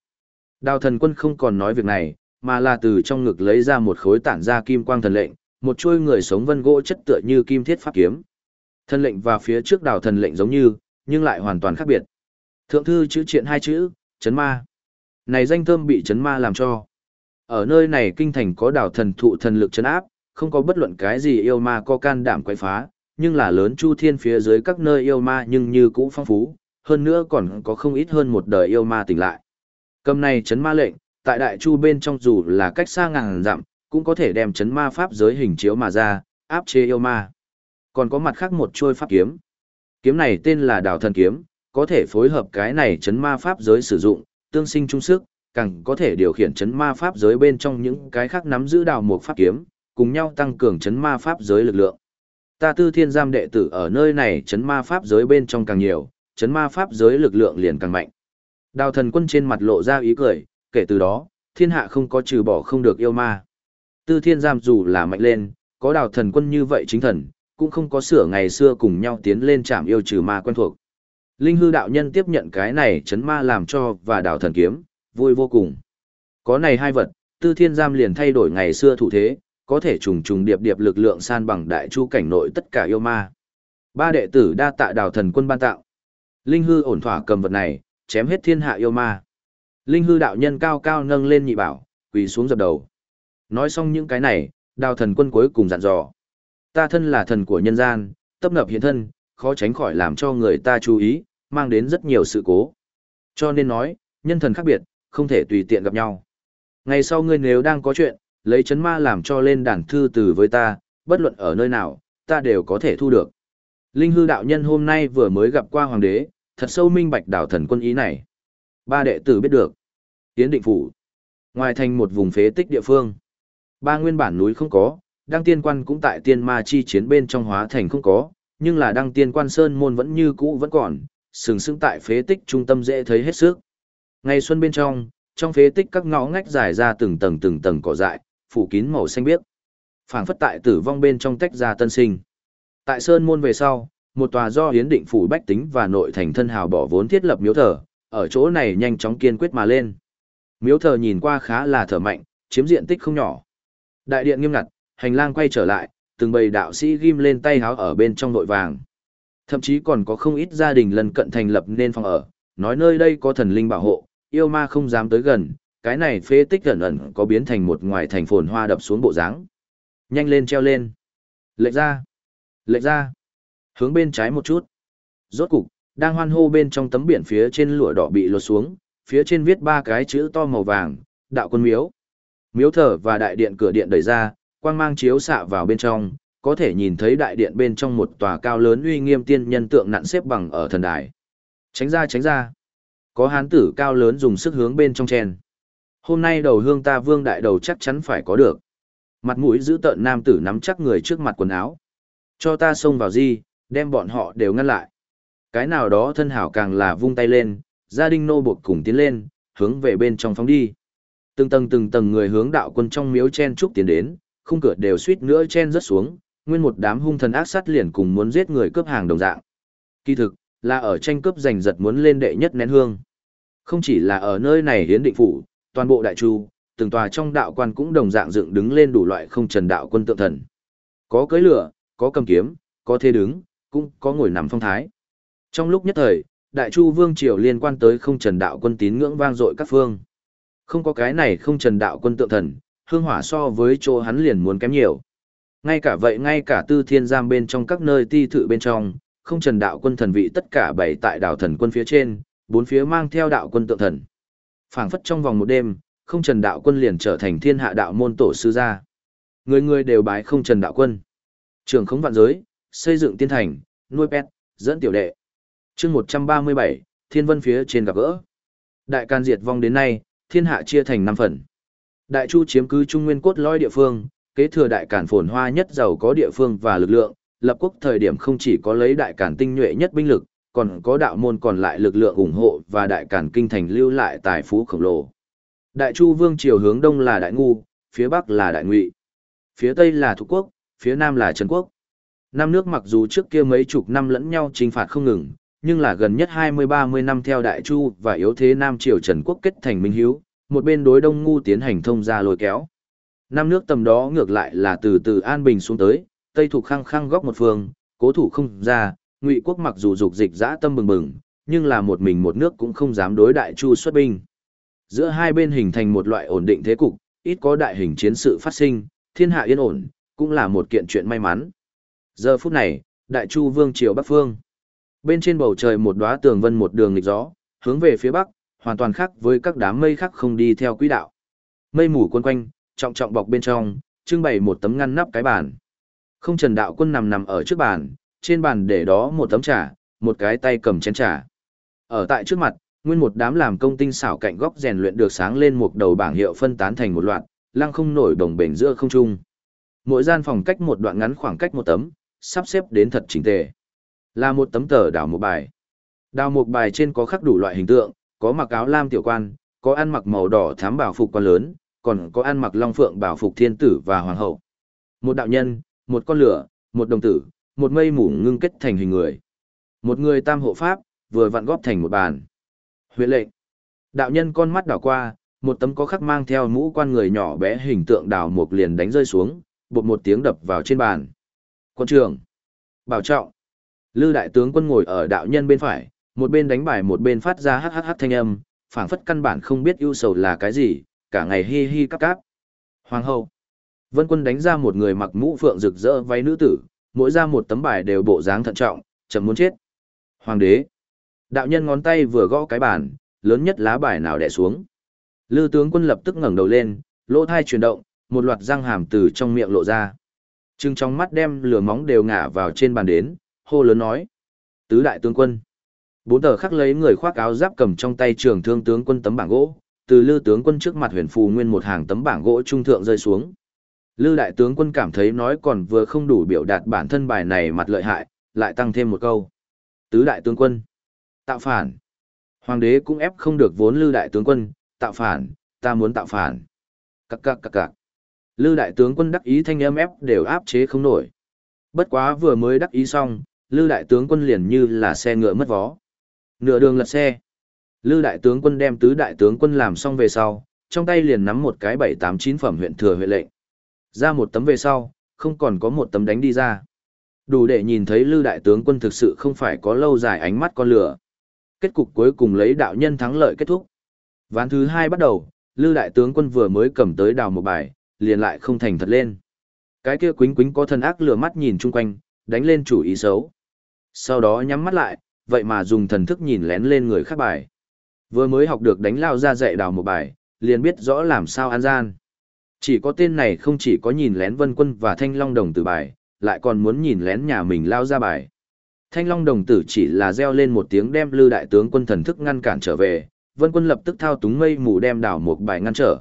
Đào thần quân không còn nói việc này, mà là từ trong ngực lấy ra một khối tản ra kim quang thần lệnh, một chuôi người sống vân gỗ chất tựa như kim thiết pháp kiếm. Thần lệnh và phía trước đào thần lệnh giống như, nhưng lại hoàn toàn khác biệt. Thượng thư chữ triện hai chữ, chấn ma. Này danh thơm bị chấn ma làm cho. Ở nơi này kinh thành có đảo thần thụ thần lực chấn áp, không có bất luận cái gì yêu ma có can đảm quay phá, nhưng là lớn chu thiên phía dưới các nơi yêu ma nhưng như cũ phong phú, hơn nữa còn có không ít hơn một đời yêu ma tỉnh lại. Cầm này chấn ma lệnh, tại đại chu bên trong dù là cách xa ngàn dặm, cũng có thể đem chấn ma pháp giới hình chiếu mà ra, áp chế yêu ma. Còn có mặt khác một trôi pháp kiếm. Kiếm này tên là đào thần kiếm, có thể phối hợp cái này chấn ma pháp giới sử dụng, tương sinh trung sức, càng có thể điều khiển chấn ma pháp giới bên trong những cái khác nắm giữ đào một pháp kiếm, cùng nhau tăng cường chấn ma pháp giới lực lượng. Ta tư thiên giam đệ tử ở nơi này chấn ma pháp giới bên trong càng nhiều, chấn ma pháp giới lực lượng liền càng mạnh. Đào thần quân trên mặt lộ ra ý cười, kể từ đó, thiên hạ không có trừ bỏ không được yêu ma. Tư thiên giam dù là mạnh lên, có đào thần quân như vậy chính thần, cũng không có sửa ngày xưa cùng nhau tiến lên chạm yêu trừ ma quen thuộc. Linh hư đạo nhân tiếp nhận cái này chấn ma làm cho và đào thần kiếm, vui vô cùng. Có này hai vật, tư thiên giam liền thay đổi ngày xưa thủ thế, có thể trùng trùng điệp điệp lực lượng san bằng đại chu cảnh nội tất cả yêu ma. Ba đệ tử đa tạ đào thần quân ban tạo. Linh hư ổn thỏa cầm vật này, chém hết thiên hạ yêu ma. Linh hư đạo nhân cao cao nâng lên nhị bảo, quỳ xuống dập đầu. Nói xong những cái này, đào thần quân cuối cùng dặn dò. Ta thân là thần của nhân gian, tấp nập hiện thân, khó tránh khỏi làm cho người ta chú ý, mang đến rất nhiều sự cố. Cho nên nói, nhân thần khác biệt, không thể tùy tiện gặp nhau. Ngày sau ngươi nếu đang có chuyện, lấy chấn ma làm cho lên đàn thư từ với ta, bất luận ở nơi nào, ta đều có thể thu được. Linh hư đạo nhân hôm nay vừa mới gặp qua hoàng đế, thật sâu minh bạch đảo thần quân ý này. Ba đệ tử biết được. Tiến định phủ. Ngoài thành một vùng phế tích địa phương. Ba nguyên bản núi không có, đăng tiên quan cũng tại tiên ma chi chiến bên trong hóa thành không có, nhưng là đăng tiên quan sơn môn vẫn như cũ vẫn còn, sừng sững tại phế tích trung tâm dễ thấy hết sức. Ngày xuân bên trong, trong phế tích các ngõ ngách dài ra từng tầng từng tầng cỏ dại, phủ kín màu xanh biếc. Phảng phất tại tử vong bên trong tách ra tân sinh. Tại sơn môn về sau, một tòa do hiến định phủ bách tính và nội thành thân hào bỏ vốn thiết lập miếu thờ, ở chỗ này nhanh chóng kiên quyết mà lên. Miếu thờ nhìn qua khá là thở mạnh, chiếm diện tích không nhỏ. Đại điện nghiêm ngặt, hành lang quay trở lại, từng bầy đạo sĩ ghim lên tay háo ở bên trong nội vàng. Thậm chí còn có không ít gia đình lần cận thành lập nên phòng ở, nói nơi đây có thần linh bảo hộ, Yêu ma không dám tới gần, cái này phế tích ẩn ẩn có biến thành một ngoài thành phồn hoa đập xuống bộ dáng. Nhanh lên treo lên. Lệch ra. Lệch ra. Hướng bên trái một chút. Rốt cục, đang hoan hô bên trong tấm biển phía trên lụa đỏ bị lột xuống, phía trên viết ba cái chữ to màu vàng, đạo quân miếu. Miếu thờ và đại điện cửa điện đẩy ra, quang mang chiếu xạ vào bên trong, có thể nhìn thấy đại điện bên trong một tòa cao lớn uy nghiêm tiên nhân tượng nặn xếp bằng ở thần đài. Tránh ra tránh ra. Có hán tử cao lớn dùng sức hướng bên trong chen. Hôm nay đầu hương ta vương đại đầu chắc chắn phải có được. Mặt mũi giữ tợn nam tử nắm chắc người trước mặt quần áo. Cho ta xông vào di, đem bọn họ đều ngăn lại. Cái nào đó thân hảo càng là vung tay lên, gia đình nô buộc cùng tiến lên, hướng về bên trong phóng đi. Từng tầng từng tầng người hướng đạo quân trong miếu chen trúc tiến đến, khung cửa đều suýt nữa chen rất xuống, nguyên một đám hung thần ác sát liền cùng muốn giết người cướp hàng đồng dạng. Kỳ thực, là ở tranh cướp giành giật muốn lên đệ nhất nén hương. Không chỉ là ở nơi này hiến định phủ, toàn bộ đại chu, từng tòa trong đạo quan cũng đồng dạng dựng đứng lên đủ loại không trần đạo quân tượng thần. Có cưới lửa, có cầm kiếm, có thế đứng, cũng có ngồi nằm phong thái. Trong lúc nhất thời, đại chu vương triều liên quan tới không trần đạo quân tín ngưỡng vang dội các phương. Không có cái này không trần đạo quân tượng thần, hương hỏa so với chỗ hắn liền muốn kém nhiều. Ngay cả vậy ngay cả tư thiên giam bên trong các nơi ti thự bên trong, không trần đạo quân thần vị tất cả bảy tại đảo thần quân phía trên, bốn phía mang theo đạo quân tượng thần. phảng phất trong vòng một đêm, không trần đạo quân liền trở thành thiên hạ đạo môn tổ sư gia. Người người đều bái không trần đạo quân. Trường khống vạn giới, xây dựng tiên thành, nuôi pet, dẫn tiểu đệ chương 137, thiên vân phía trên gặp gỡ. Đại can diệt vong đến nay, thiên hạ chia thành năm phần. Đại chu chiếm cứ trung nguyên cốt lõi địa phương, kế thừa đại cản phồn hoa nhất giàu có địa phương và lực lượng, lập quốc thời điểm không chỉ có lấy đại cản tinh nhuệ nhất binh lực, còn có đạo môn còn lại lực lượng ủng hộ và đại cản kinh thành lưu lại tài phú khổng lồ. Đại chu vương triều hướng đông là đại ngu, phía bắc là đại ngụy, phía tây là thuộc quốc, phía nam là trần quốc. Năm nước mặc dù trước kia mấy chục năm lẫn nhau chinh phạt không ngừng, nhưng là gần nhất 20-30 năm theo Đại Chu và yếu thế Nam Triều Trần Quốc kết thành minh hiếu, một bên đối đông ngu tiến hành thông ra lôi kéo. Năm nước tầm đó ngược lại là từ từ an bình xuống tới, Tây thuộc khăng khăng góc một phương, cố thủ không ra, Ngụy quốc mặc dù dục dịch dã tâm bừng bừng, nhưng là một mình một nước cũng không dám đối Đại Chu xuất binh. Giữa hai bên hình thành một loại ổn định thế cục, ít có đại hình chiến sự phát sinh, thiên hạ yên ổn, cũng là một kiện chuyện may mắn. Giờ phút này, Đại Chu Vương triều Bắc Phương. Bên trên bầu trời một đóa tường vân một đường nghịch gió, hướng về phía bắc, hoàn toàn khác với các đám mây khác không đi theo quỹ đạo. Mây mù quân quanh, trọng trọng bọc bên trong, trưng bày một tấm ngăn nắp cái bàn. Không Trần Đạo Quân nằm nằm ở trước bàn, trên bàn để đó một tấm trà, một cái tay cầm chén trà. Ở tại trước mặt, nguyên một đám làm công tinh xảo cạnh góc rèn luyện được sáng lên một đầu bảng hiệu phân tán thành một loạt, lăng không nổi đồng bền giữa không trung. Mỗi gian phòng cách một đoạn ngắn khoảng cách một tấm, sắp xếp đến thật chỉnh tề. Là một tấm tờ đào một bài. Đào một bài trên có khắc đủ loại hình tượng, có mặc áo lam tiểu quan, có ăn mặc màu đỏ thám bảo phục quan lớn, còn có ăn mặc long phượng bảo phục thiên tử và hoàng hậu. Một đạo nhân, một con lửa, một đồng tử, một mây mủ ngưng kết thành hình người. Một người tam hộ pháp, vừa vặn góp thành một bàn. Huyện lệnh. Đạo nhân con mắt đảo qua, một tấm có khắc mang theo mũ quan người nhỏ bé hình tượng đào một liền đánh rơi xuống, bột một tiếng đập vào trên bàn. Quân trưởng. Bảo trọng. Lư đại tướng quân ngồi ở đạo nhân bên phải, một bên đánh bài một bên phát ra hắc hắc thanh âm, phảng phất căn bản không biết ưu sầu là cái gì, cả ngày hi hi cắp cáp. Hoàng hậu. Vân quân đánh ra một người mặc mũ phượng rực rỡ váy nữ tử, mỗi ra một tấm bài đều bộ dáng thận trọng, chậm muốn chết. Hoàng đế. Đạo nhân ngón tay vừa gõ cái bàn, lớn nhất lá bài nào đè xuống. Lư tướng quân lập tức ngẩng đầu lên, lỗ thai chuyển động, một loạt răng hàm từ trong miệng lộ ra. Trưng trong mắt đem lửa móng đều ngả vào trên bàn đến, hô lớn nói. Tứ đại tướng quân. Bốn tờ khắc lấy người khoác áo giáp cầm trong tay trường thương tướng quân tấm bảng gỗ, từ lư tướng quân trước mặt huyền phù nguyên một hàng tấm bảng gỗ trung thượng rơi xuống. Lư đại tướng quân cảm thấy nói còn vừa không đủ biểu đạt bản thân bài này mặt lợi hại, lại tăng thêm một câu. Tứ đại tướng quân. Tạo phản. Hoàng đế cũng ép không được vốn lư đại tướng quân, tạo phản, ta muốn tạo phản. Cắc cắc cắc cắc. Lư đại tướng quân đắc ý thanh âm ép đều áp chế không nổi. Bất quá vừa mới đắc ý xong, Lư đại tướng quân liền như là xe ngựa mất vó. Nửa đường lật xe. Lư đại tướng quân đem tứ đại tướng quân làm xong về sau, trong tay liền nắm một cái bảy tám chín phẩm huyện thừa huyện lệnh. Ra một tấm về sau, không còn có một tấm đánh đi ra. Đủ để nhìn thấy Lư đại tướng quân thực sự không phải có lâu dài ánh mắt con lửa. Kết cục cuối cùng lấy đạo nhân thắng lợi kết thúc. Ván thứ hai bắt đầu, Lư đại tướng quân vừa mới cầm tới đào một bài, liền lại không thành thật lên. Cái kia quính quính có thân ác lửa mắt nhìn chung quanh, đánh lên chủ ý xấu. Sau đó nhắm mắt lại, vậy mà dùng thần thức nhìn lén lên người khác bài. Vừa mới học được đánh lao ra dạy đào một bài, liền biết rõ làm sao an gian. Chỉ có tên này không chỉ có nhìn lén vân quân và thanh long đồng tử bài, lại còn muốn nhìn lén nhà mình lao ra bài. Thanh long đồng tử chỉ là reo lên một tiếng đem lư đại tướng quân thần thức ngăn cản trở về, vân quân lập tức thao túng mây mù đem đảo một bài ngăn trở.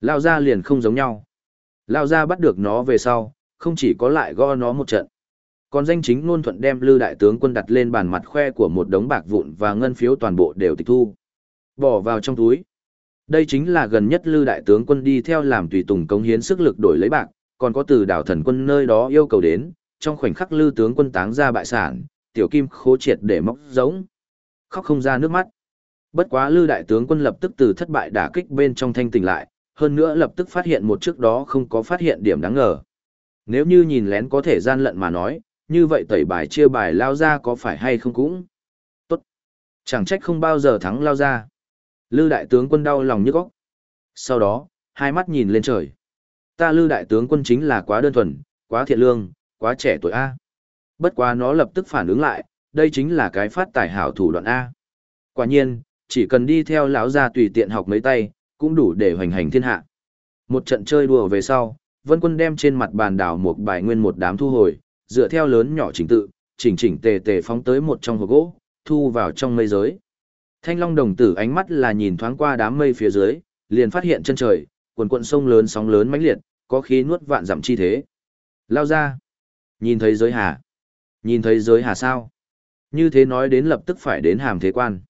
Lao ra liền không giống nhau. Lao ra bắt được nó về sau, không chỉ có lại gõ nó một trận. Còn danh chính ngôn thuận đem lư đại tướng quân đặt lên bàn mặt khoe của một đống bạc vụn và ngân phiếu toàn bộ đều tịch thu. Bỏ vào trong túi. Đây chính là gần nhất lư đại tướng quân đi theo làm tùy tùng cống hiến sức lực đổi lấy bạc, còn có từ đảo thần quân nơi đó yêu cầu đến, trong khoảnh khắc lư tướng quân táng ra bại sản, tiểu kim khố triệt để móc giống. Khóc không ra nước mắt. Bất quá lư đại tướng quân lập tức từ thất bại đả kích bên trong thanh tỉnh lại, hơn nữa lập tức phát hiện một trước đó không có phát hiện điểm đáng ngờ. Nếu như nhìn lén có thể gian lận mà nói, như vậy tẩy bài chia bài lao ra có phải hay không cũng. Tốt. Chẳng trách không bao giờ thắng lao ra. Lư đại tướng quân đau lòng như góc. Sau đó, hai mắt nhìn lên trời. Ta lư đại tướng quân chính là quá đơn thuần, quá thiện lương, quá trẻ tuổi A. Bất quá nó lập tức phản ứng lại, đây chính là cái phát tài hảo thủ đoạn A. Quả nhiên, chỉ cần đi theo lão gia tùy tiện học mấy tay, cũng đủ để hoành hành thiên hạ. Một trận chơi đùa về sau, Vân Quân đem trên mặt bàn đảo một bài nguyên một đám thu hồi, dựa theo lớn nhỏ trình tự, chỉnh chỉnh tề tề phóng tới một trong hộp gỗ, thu vào trong mây giới. Thanh Long đồng tử ánh mắt là nhìn thoáng qua đám mây phía dưới, liền phát hiện chân trời, quần quận sông lớn sóng lớn mãnh liệt, có khí nuốt vạn dặm chi thế. Lao ra. Nhìn thấy giới hà. Nhìn thấy giới hà sao? Như thế nói đến lập tức phải đến hàm thế quan.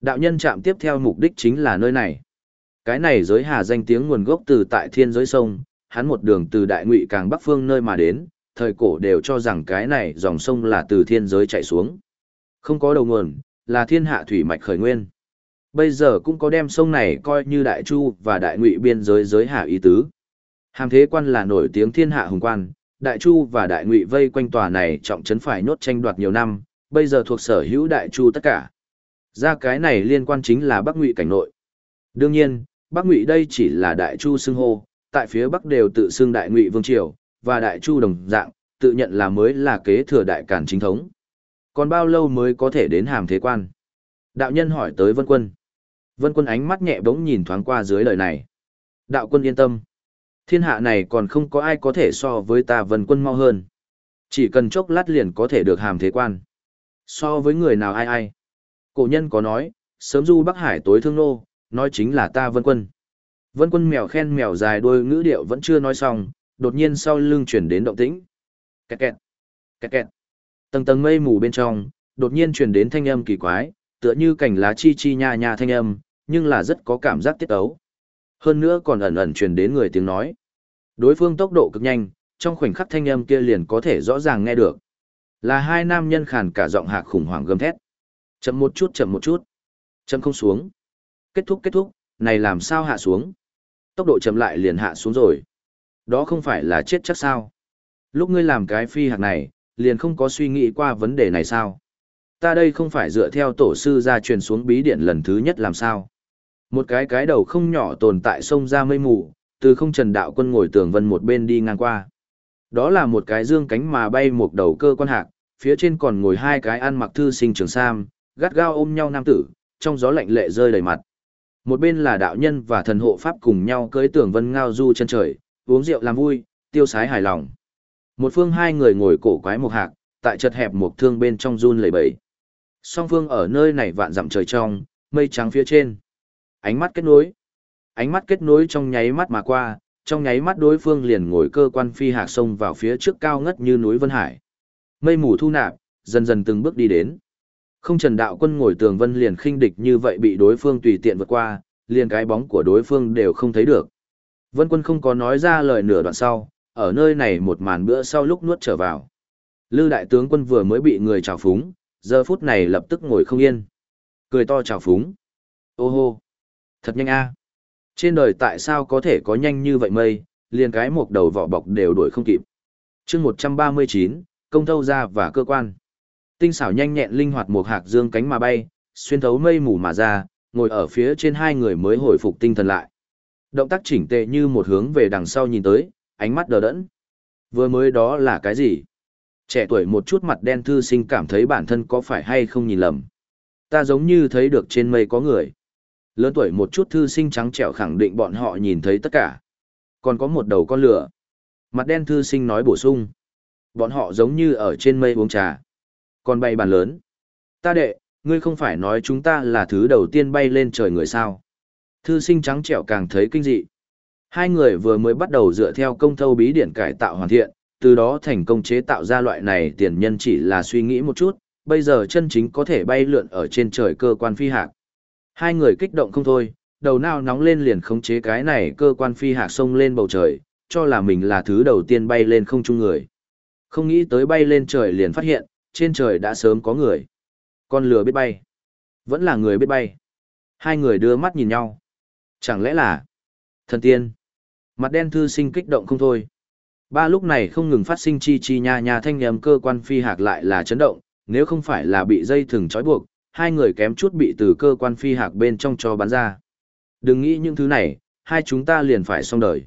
Đạo nhân chạm tiếp theo mục đích chính là nơi này. Cái này giới hà danh tiếng nguồn gốc từ tại thiên giới sông, hắn một đường từ đại ngụy càng bắc phương nơi mà đến, thời cổ đều cho rằng cái này dòng sông là từ thiên giới chạy xuống. Không có đầu nguồn, là thiên hạ thủy mạch khởi nguyên. Bây giờ cũng có đem sông này coi như đại chu và đại ngụy biên giới giới hạ ý tứ. Hàm thế quan là nổi tiếng thiên hạ hùng quan, đại chu và đại ngụy vây quanh tòa này trọng trấn phải nốt tranh đoạt nhiều năm, bây giờ thuộc sở hữu đại chu tất cả. Ra cái này liên quan chính là Bắc Ngụy cảnh nội. Đương nhiên, Bắc Ngụy đây chỉ là Đại Chu xưng hô, tại phía Bắc đều tự xưng Đại Ngụy Vương Triều, và Đại Chu đồng dạng, tự nhận là mới là kế thừa đại cản chính thống. Còn bao lâu mới có thể đến hàm thế quan? Đạo nhân hỏi tới Vân Quân. Vân Quân ánh mắt nhẹ bỗng nhìn thoáng qua dưới lời này. Đạo quân yên tâm. Thiên hạ này còn không có ai có thể so với ta Vân Quân mau hơn. Chỉ cần chốc lát liền có thể được hàm thế quan. So với người nào ai ai. Cổ nhân có nói, sớm du Bắc Hải tối thương nô, nói chính là ta vân quân. Vân quân mèo khen mèo dài đôi ngữ điệu vẫn chưa nói xong, đột nhiên sau lưng chuyển đến động tĩnh. Kẹt kẹt, kẹt kẹt. Tầng tầng mây mù bên trong, đột nhiên chuyển đến thanh âm kỳ quái, tựa như cảnh lá chi chi nha nha thanh âm, nhưng là rất có cảm giác tiết ấu. Hơn nữa còn ẩn ẩn truyền đến người tiếng nói. Đối phương tốc độ cực nhanh, trong khoảnh khắc thanh âm kia liền có thể rõ ràng nghe được. Là hai nam nhân khàn cả giọng hạc khủng hoảng gầm thét. Chậm một chút chậm một chút. Chậm không xuống. Kết thúc kết thúc, này làm sao hạ xuống. Tốc độ chậm lại liền hạ xuống rồi. Đó không phải là chết chắc sao. Lúc ngươi làm cái phi hạt này, liền không có suy nghĩ qua vấn đề này sao. Ta đây không phải dựa theo tổ sư ra truyền xuống bí điện lần thứ nhất làm sao. Một cái cái đầu không nhỏ tồn tại sông ra mây mù, từ không trần đạo quân ngồi tường vân một bên đi ngang qua. Đó là một cái dương cánh mà bay một đầu cơ quan hạc, phía trên còn ngồi hai cái ăn mặc thư sinh trường sam, gắt gao ôm nhau nam tử, trong gió lạnh lệ rơi đầy mặt. Một bên là đạo nhân và thần hộ pháp cùng nhau cưới tường vân ngao du chân trời, uống rượu làm vui, tiêu sái hài lòng. Một phương hai người ngồi cổ quái một hạc, tại chật hẹp một thương bên trong run lẩy bẩy. Song phương ở nơi này vạn dặm trời trong, mây trắng phía trên. Ánh mắt kết nối. Ánh mắt kết nối trong nháy mắt mà qua, trong nháy mắt đối phương liền ngồi cơ quan phi hạc sông vào phía trước cao ngất như núi Vân Hải. Mây mù thu nạp, dần dần từng bước đi đến. Không trần đạo quân ngồi tường vân liền khinh địch như vậy bị đối phương tùy tiện vượt qua, liền cái bóng của đối phương đều không thấy được. Vân quân không có nói ra lời nửa đoạn sau, ở nơi này một màn bữa sau lúc nuốt trở vào. Lư đại tướng quân vừa mới bị người trào phúng, giờ phút này lập tức ngồi không yên. Cười to trào phúng. Ô hô! Thật nhanh a Trên đời tại sao có thể có nhanh như vậy mây, liền cái một đầu vỏ bọc đều đuổi không kịp. chương 139, công thâu ra và cơ quan. Tinh xảo nhanh nhẹn linh hoạt một hạc dương cánh mà bay, xuyên thấu mây mù mà ra, ngồi ở phía trên hai người mới hồi phục tinh thần lại. Động tác chỉnh tề như một hướng về đằng sau nhìn tới, ánh mắt đờ đẫn. Vừa mới đó là cái gì? Trẻ tuổi một chút mặt đen thư sinh cảm thấy bản thân có phải hay không nhìn lầm. Ta giống như thấy được trên mây có người. Lớn tuổi một chút thư sinh trắng trẻo khẳng định bọn họ nhìn thấy tất cả. Còn có một đầu con lửa. Mặt đen thư sinh nói bổ sung. Bọn họ giống như ở trên mây uống trà. Còn bay bàn lớn. Ta đệ, ngươi không phải nói chúng ta là thứ đầu tiên bay lên trời người sao. Thư sinh trắng trẻo càng thấy kinh dị. Hai người vừa mới bắt đầu dựa theo công thâu bí điển cải tạo hoàn thiện, từ đó thành công chế tạo ra loại này tiền nhân chỉ là suy nghĩ một chút, bây giờ chân chính có thể bay lượn ở trên trời cơ quan phi hạc. Hai người kích động không thôi, đầu nào nóng lên liền khống chế cái này cơ quan phi hạc sông lên bầu trời, cho là mình là thứ đầu tiên bay lên không chung người. Không nghĩ tới bay lên trời liền phát hiện, trên trời đã sớm có người. Con lừa biết bay. Vẫn là người biết bay. Hai người đưa mắt nhìn nhau. Chẳng lẽ là thần tiên? Mặt đen thư sinh kích động không thôi. Ba lúc này không ngừng phát sinh chi chi nha nha thanh nhầm cơ quan phi hạc lại là chấn động, nếu không phải là bị dây thừng trói buộc, hai người kém chút bị từ cơ quan phi hạc bên trong cho bắn ra. Đừng nghĩ những thứ này, hai chúng ta liền phải xong đời.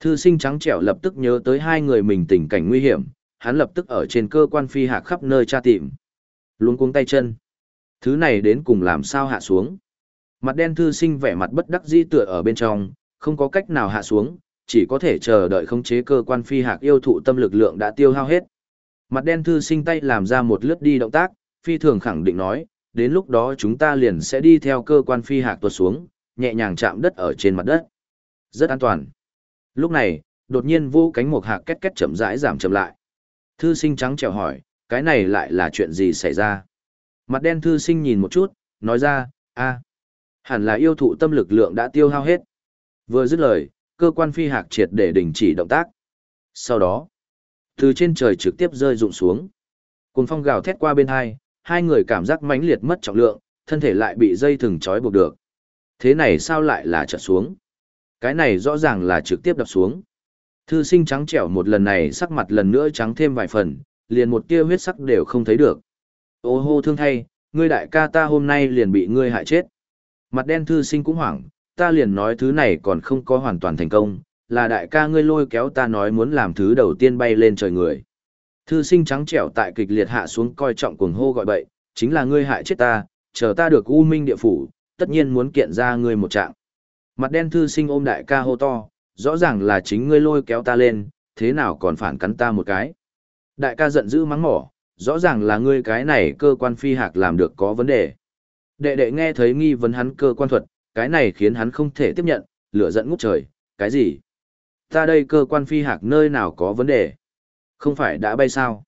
Thư sinh trắng trẻo lập tức nhớ tới hai người mình tình cảnh nguy hiểm, hắn lập tức ở trên cơ quan phi hạc khắp nơi tra tìm. Luôn cuống tay chân. Thứ này đến cùng làm sao hạ xuống. Mặt đen thư sinh vẻ mặt bất đắc dĩ tựa ở bên trong, không có cách nào hạ xuống, chỉ có thể chờ đợi khống chế cơ quan phi hạc yêu thụ tâm lực lượng đã tiêu hao hết. Mặt đen thư sinh tay làm ra một lướt đi động tác, phi thường khẳng định nói, đến lúc đó chúng ta liền sẽ đi theo cơ quan phi hạc tuột xuống, nhẹ nhàng chạm đất ở trên mặt đất. Rất an toàn. Lúc này, đột nhiên vô cánh một hạc két két chậm rãi giảm chậm lại. Thư sinh trắng trèo hỏi, cái này lại là chuyện gì xảy ra? Mặt đen thư sinh nhìn một chút, nói ra, a, hẳn là yêu thụ tâm lực lượng đã tiêu hao hết. Vừa dứt lời, cơ quan phi hạc triệt để đình chỉ động tác. Sau đó, từ trên trời trực tiếp rơi rụng xuống. Cùng phong gào thét qua bên hai, hai người cảm giác mãnh liệt mất trọng lượng, thân thể lại bị dây thừng trói buộc được. Thế này sao lại là trật xuống? Cái này rõ ràng là trực tiếp đập xuống. Thư sinh trắng trẻo một lần này sắc mặt lần nữa trắng thêm vài phần, liền một tia huyết sắc đều không thấy được. Ô hô thương thay, ngươi đại ca ta hôm nay liền bị ngươi hại chết. Mặt đen thư sinh cũng hoảng, ta liền nói thứ này còn không có hoàn toàn thành công, là đại ca ngươi lôi kéo ta nói muốn làm thứ đầu tiên bay lên trời người. Thư sinh trắng trẻo tại kịch liệt hạ xuống coi trọng cuồng hô gọi bậy, chính là ngươi hại chết ta, chờ ta được u minh địa phủ, tất nhiên muốn kiện ra ngươi một trạng. Mặt đen thư sinh ôm đại ca hô to, rõ ràng là chính ngươi lôi kéo ta lên, thế nào còn phản cắn ta một cái. Đại ca giận dữ mắng mỏ, rõ ràng là ngươi cái này cơ quan phi hạc làm được có vấn đề. Đệ đệ nghe thấy nghi vấn hắn cơ quan thuật, cái này khiến hắn không thể tiếp nhận, lửa giận ngút trời, cái gì? Ta đây cơ quan phi hạc nơi nào có vấn đề? Không phải đã bay sao?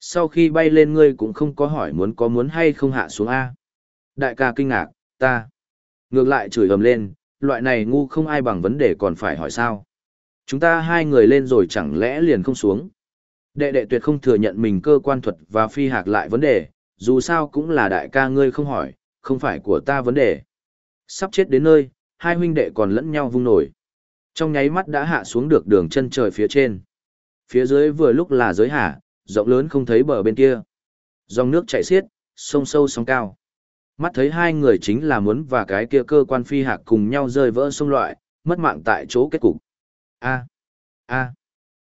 Sau khi bay lên ngươi cũng không có hỏi muốn có muốn hay không hạ xuống A. Đại ca kinh ngạc, ta. Ngược lại chửi ầm lên, loại này ngu không ai bằng vấn đề còn phải hỏi sao. Chúng ta hai người lên rồi chẳng lẽ liền không xuống. Đệ đệ tuyệt không thừa nhận mình cơ quan thuật và phi hạc lại vấn đề, dù sao cũng là đại ca ngươi không hỏi, không phải của ta vấn đề. Sắp chết đến nơi, hai huynh đệ còn lẫn nhau vung nổi. Trong nháy mắt đã hạ xuống được đường chân trời phía trên. Phía dưới vừa lúc là giới hạ, rộng lớn không thấy bờ bên kia. Dòng nước chảy xiết, sông sâu sóng cao. Mắt thấy hai người chính là muốn và cái kia cơ quan phi hạc cùng nhau rơi vỡ sông loại, mất mạng tại chỗ kết cục. A. A.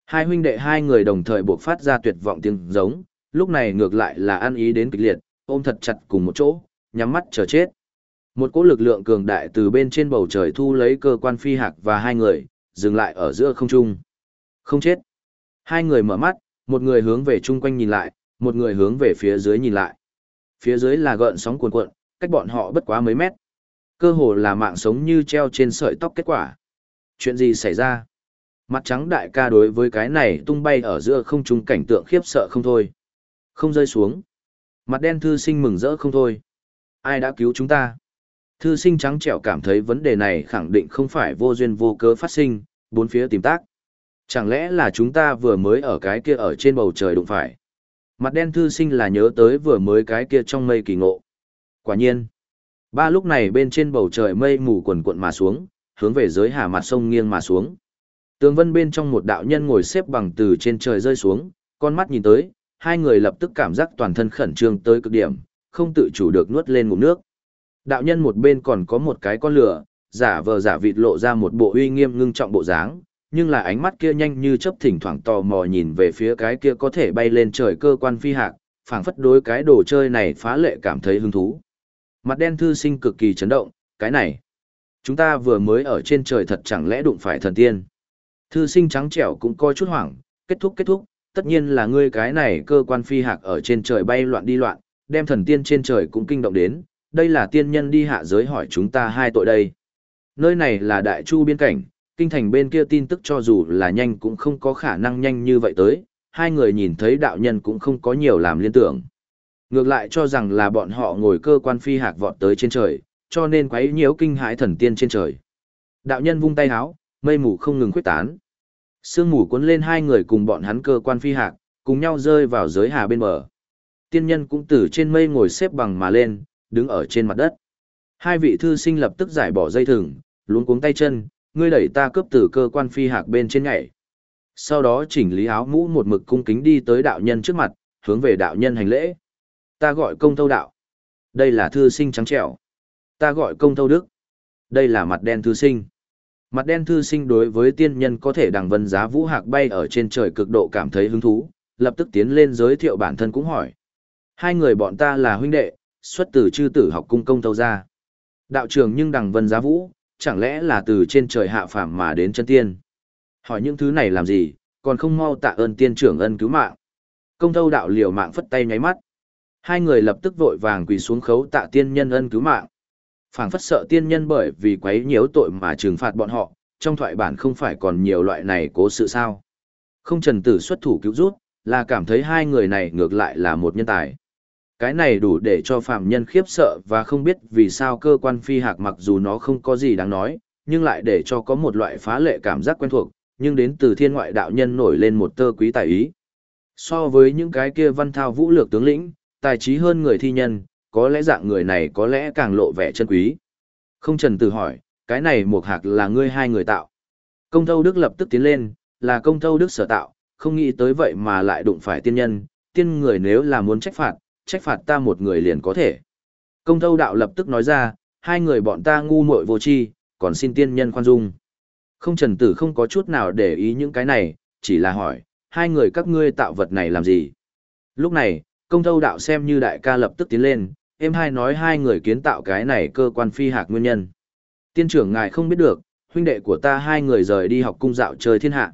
Hai huynh đệ hai người đồng thời buộc phát ra tuyệt vọng tiếng giống, lúc này ngược lại là ăn ý đến kịch liệt, ôm thật chặt cùng một chỗ, nhắm mắt chờ chết. Một cỗ lực lượng cường đại từ bên trên bầu trời thu lấy cơ quan phi hạc và hai người, dừng lại ở giữa không trung. Không chết. Hai người mở mắt, một người hướng về chung quanh nhìn lại, một người hướng về phía dưới nhìn lại. Phía dưới là gợn sóng cuồn cuộn, cách bọn họ bất quá mấy mét. Cơ hồ là mạng sống như treo trên sợi tóc kết quả. Chuyện gì xảy ra? Mặt trắng đại ca đối với cái này tung bay ở giữa không trung cảnh tượng khiếp sợ không thôi. Không rơi xuống. Mặt đen thư sinh mừng rỡ không thôi. Ai đã cứu chúng ta? Thư sinh trắng trẻo cảm thấy vấn đề này khẳng định không phải vô duyên vô cớ phát sinh, bốn phía tìm tác. Chẳng lẽ là chúng ta vừa mới ở cái kia ở trên bầu trời đụng phải? Mặt đen thư sinh là nhớ tới vừa mới cái kia trong mây kỳ ngộ. Quả nhiên. Ba lúc này bên trên bầu trời mây mù quần cuộn mà xuống, hướng về dưới hà mặt sông nghiêng mà xuống. Tường vân bên trong một đạo nhân ngồi xếp bằng từ trên trời rơi xuống, con mắt nhìn tới, hai người lập tức cảm giác toàn thân khẩn trương tới cực điểm, không tự chủ được nuốt lên ngụm nước. Đạo nhân một bên còn có một cái con lửa, giả vờ giả vịt lộ ra một bộ uy nghiêm ngưng trọng bộ dáng, nhưng là ánh mắt kia nhanh như chớp thỉnh thoảng tò mò nhìn về phía cái kia có thể bay lên trời cơ quan phi hạc, phảng phất đối cái đồ chơi này phá lệ cảm thấy hứng thú. Mặt đen thư sinh cực kỳ chấn động, cái này, chúng ta vừa mới ở trên trời thật chẳng lẽ đụng phải thần tiên. Thư sinh trắng trẻo cũng coi chút hoảng, kết thúc kết thúc, tất nhiên là ngươi cái này cơ quan phi hạc ở trên trời bay loạn đi loạn, đem thần tiên trên trời cũng kinh động đến, đây là tiên nhân đi hạ giới hỏi chúng ta hai tội đây. Nơi này là đại chu biên cảnh, kinh thành bên kia tin tức cho dù là nhanh cũng không có khả năng nhanh như vậy tới, hai người nhìn thấy đạo nhân cũng không có nhiều làm liên tưởng. Ngược lại cho rằng là bọn họ ngồi cơ quan phi hạc vọt tới trên trời, cho nên quấy nhiễu kinh hãi thần tiên trên trời. Đạo nhân vung tay háo, mây mù không ngừng khuyết tán. Sương mù cuốn lên hai người cùng bọn hắn cơ quan phi hạc, cùng nhau rơi vào giới hà bên bờ. Tiên nhân cũng từ trên mây ngồi xếp bằng mà lên, đứng ở trên mặt đất. Hai vị thư sinh lập tức giải bỏ dây thừng, luống cuống tay chân, ngươi đẩy ta cướp từ cơ quan phi hạc bên trên nhảy. Sau đó chỉnh lý áo mũ một mực cung kính đi tới đạo nhân trước mặt, hướng về đạo nhân hành lễ. Ta gọi công thâu đạo. Đây là thư sinh trắng trẻo. Ta gọi công thâu đức. Đây là mặt đen thư sinh. Mặt đen thư sinh đối với tiên nhân có thể đằng vân giá vũ hạc bay ở trên trời cực độ cảm thấy hứng thú, lập tức tiến lên giới thiệu bản thân cũng hỏi. Hai người bọn ta là huynh đệ, xuất từ chư tử học cung công thâu ra. Đạo trưởng nhưng đằng vân giá vũ, chẳng lẽ là từ trên trời hạ phàm mà đến chân tiên. Hỏi những thứ này làm gì, còn không mau tạ ơn tiên trưởng ân cứu mạng. Công thâu đạo liều mạng phất tay nháy mắt. Hai người lập tức vội vàng quỳ xuống khấu tạ tiên nhân ân cứu mạng. phảng phất sợ tiên nhân bởi vì quấy nhiễu tội mà trừng phạt bọn họ, trong thoại bản không phải còn nhiều loại này cố sự sao. Không trần tử xuất thủ cứu rút, là cảm thấy hai người này ngược lại là một nhân tài. Cái này đủ để cho phạm nhân khiếp sợ và không biết vì sao cơ quan phi hạc mặc dù nó không có gì đáng nói, nhưng lại để cho có một loại phá lệ cảm giác quen thuộc, nhưng đến từ thiên ngoại đạo nhân nổi lên một tơ quý tài ý. So với những cái kia văn thao vũ lược tướng lĩnh, tài trí hơn người thi nhân, có lẽ dạng người này có lẽ càng lộ vẻ chân quý. Không trần từ hỏi, cái này một hạc là ngươi hai người tạo. Công thâu đức lập tức tiến lên, là công thâu đức sở tạo, không nghĩ tới vậy mà lại đụng phải tiên nhân, tiên người nếu là muốn trách phạt, trách phạt ta một người liền có thể. Công thâu đạo lập tức nói ra, hai người bọn ta ngu muội vô tri, còn xin tiên nhân khoan dung. Không trần tử không có chút nào để ý những cái này, chỉ là hỏi, hai người các ngươi tạo vật này làm gì? Lúc này, công thâu đạo xem như đại ca lập tức tiến lên, em hai nói hai người kiến tạo cái này cơ quan phi hạc nguyên nhân. Tiên trưởng ngài không biết được, huynh đệ của ta hai người rời đi học cung dạo chơi thiên hạ.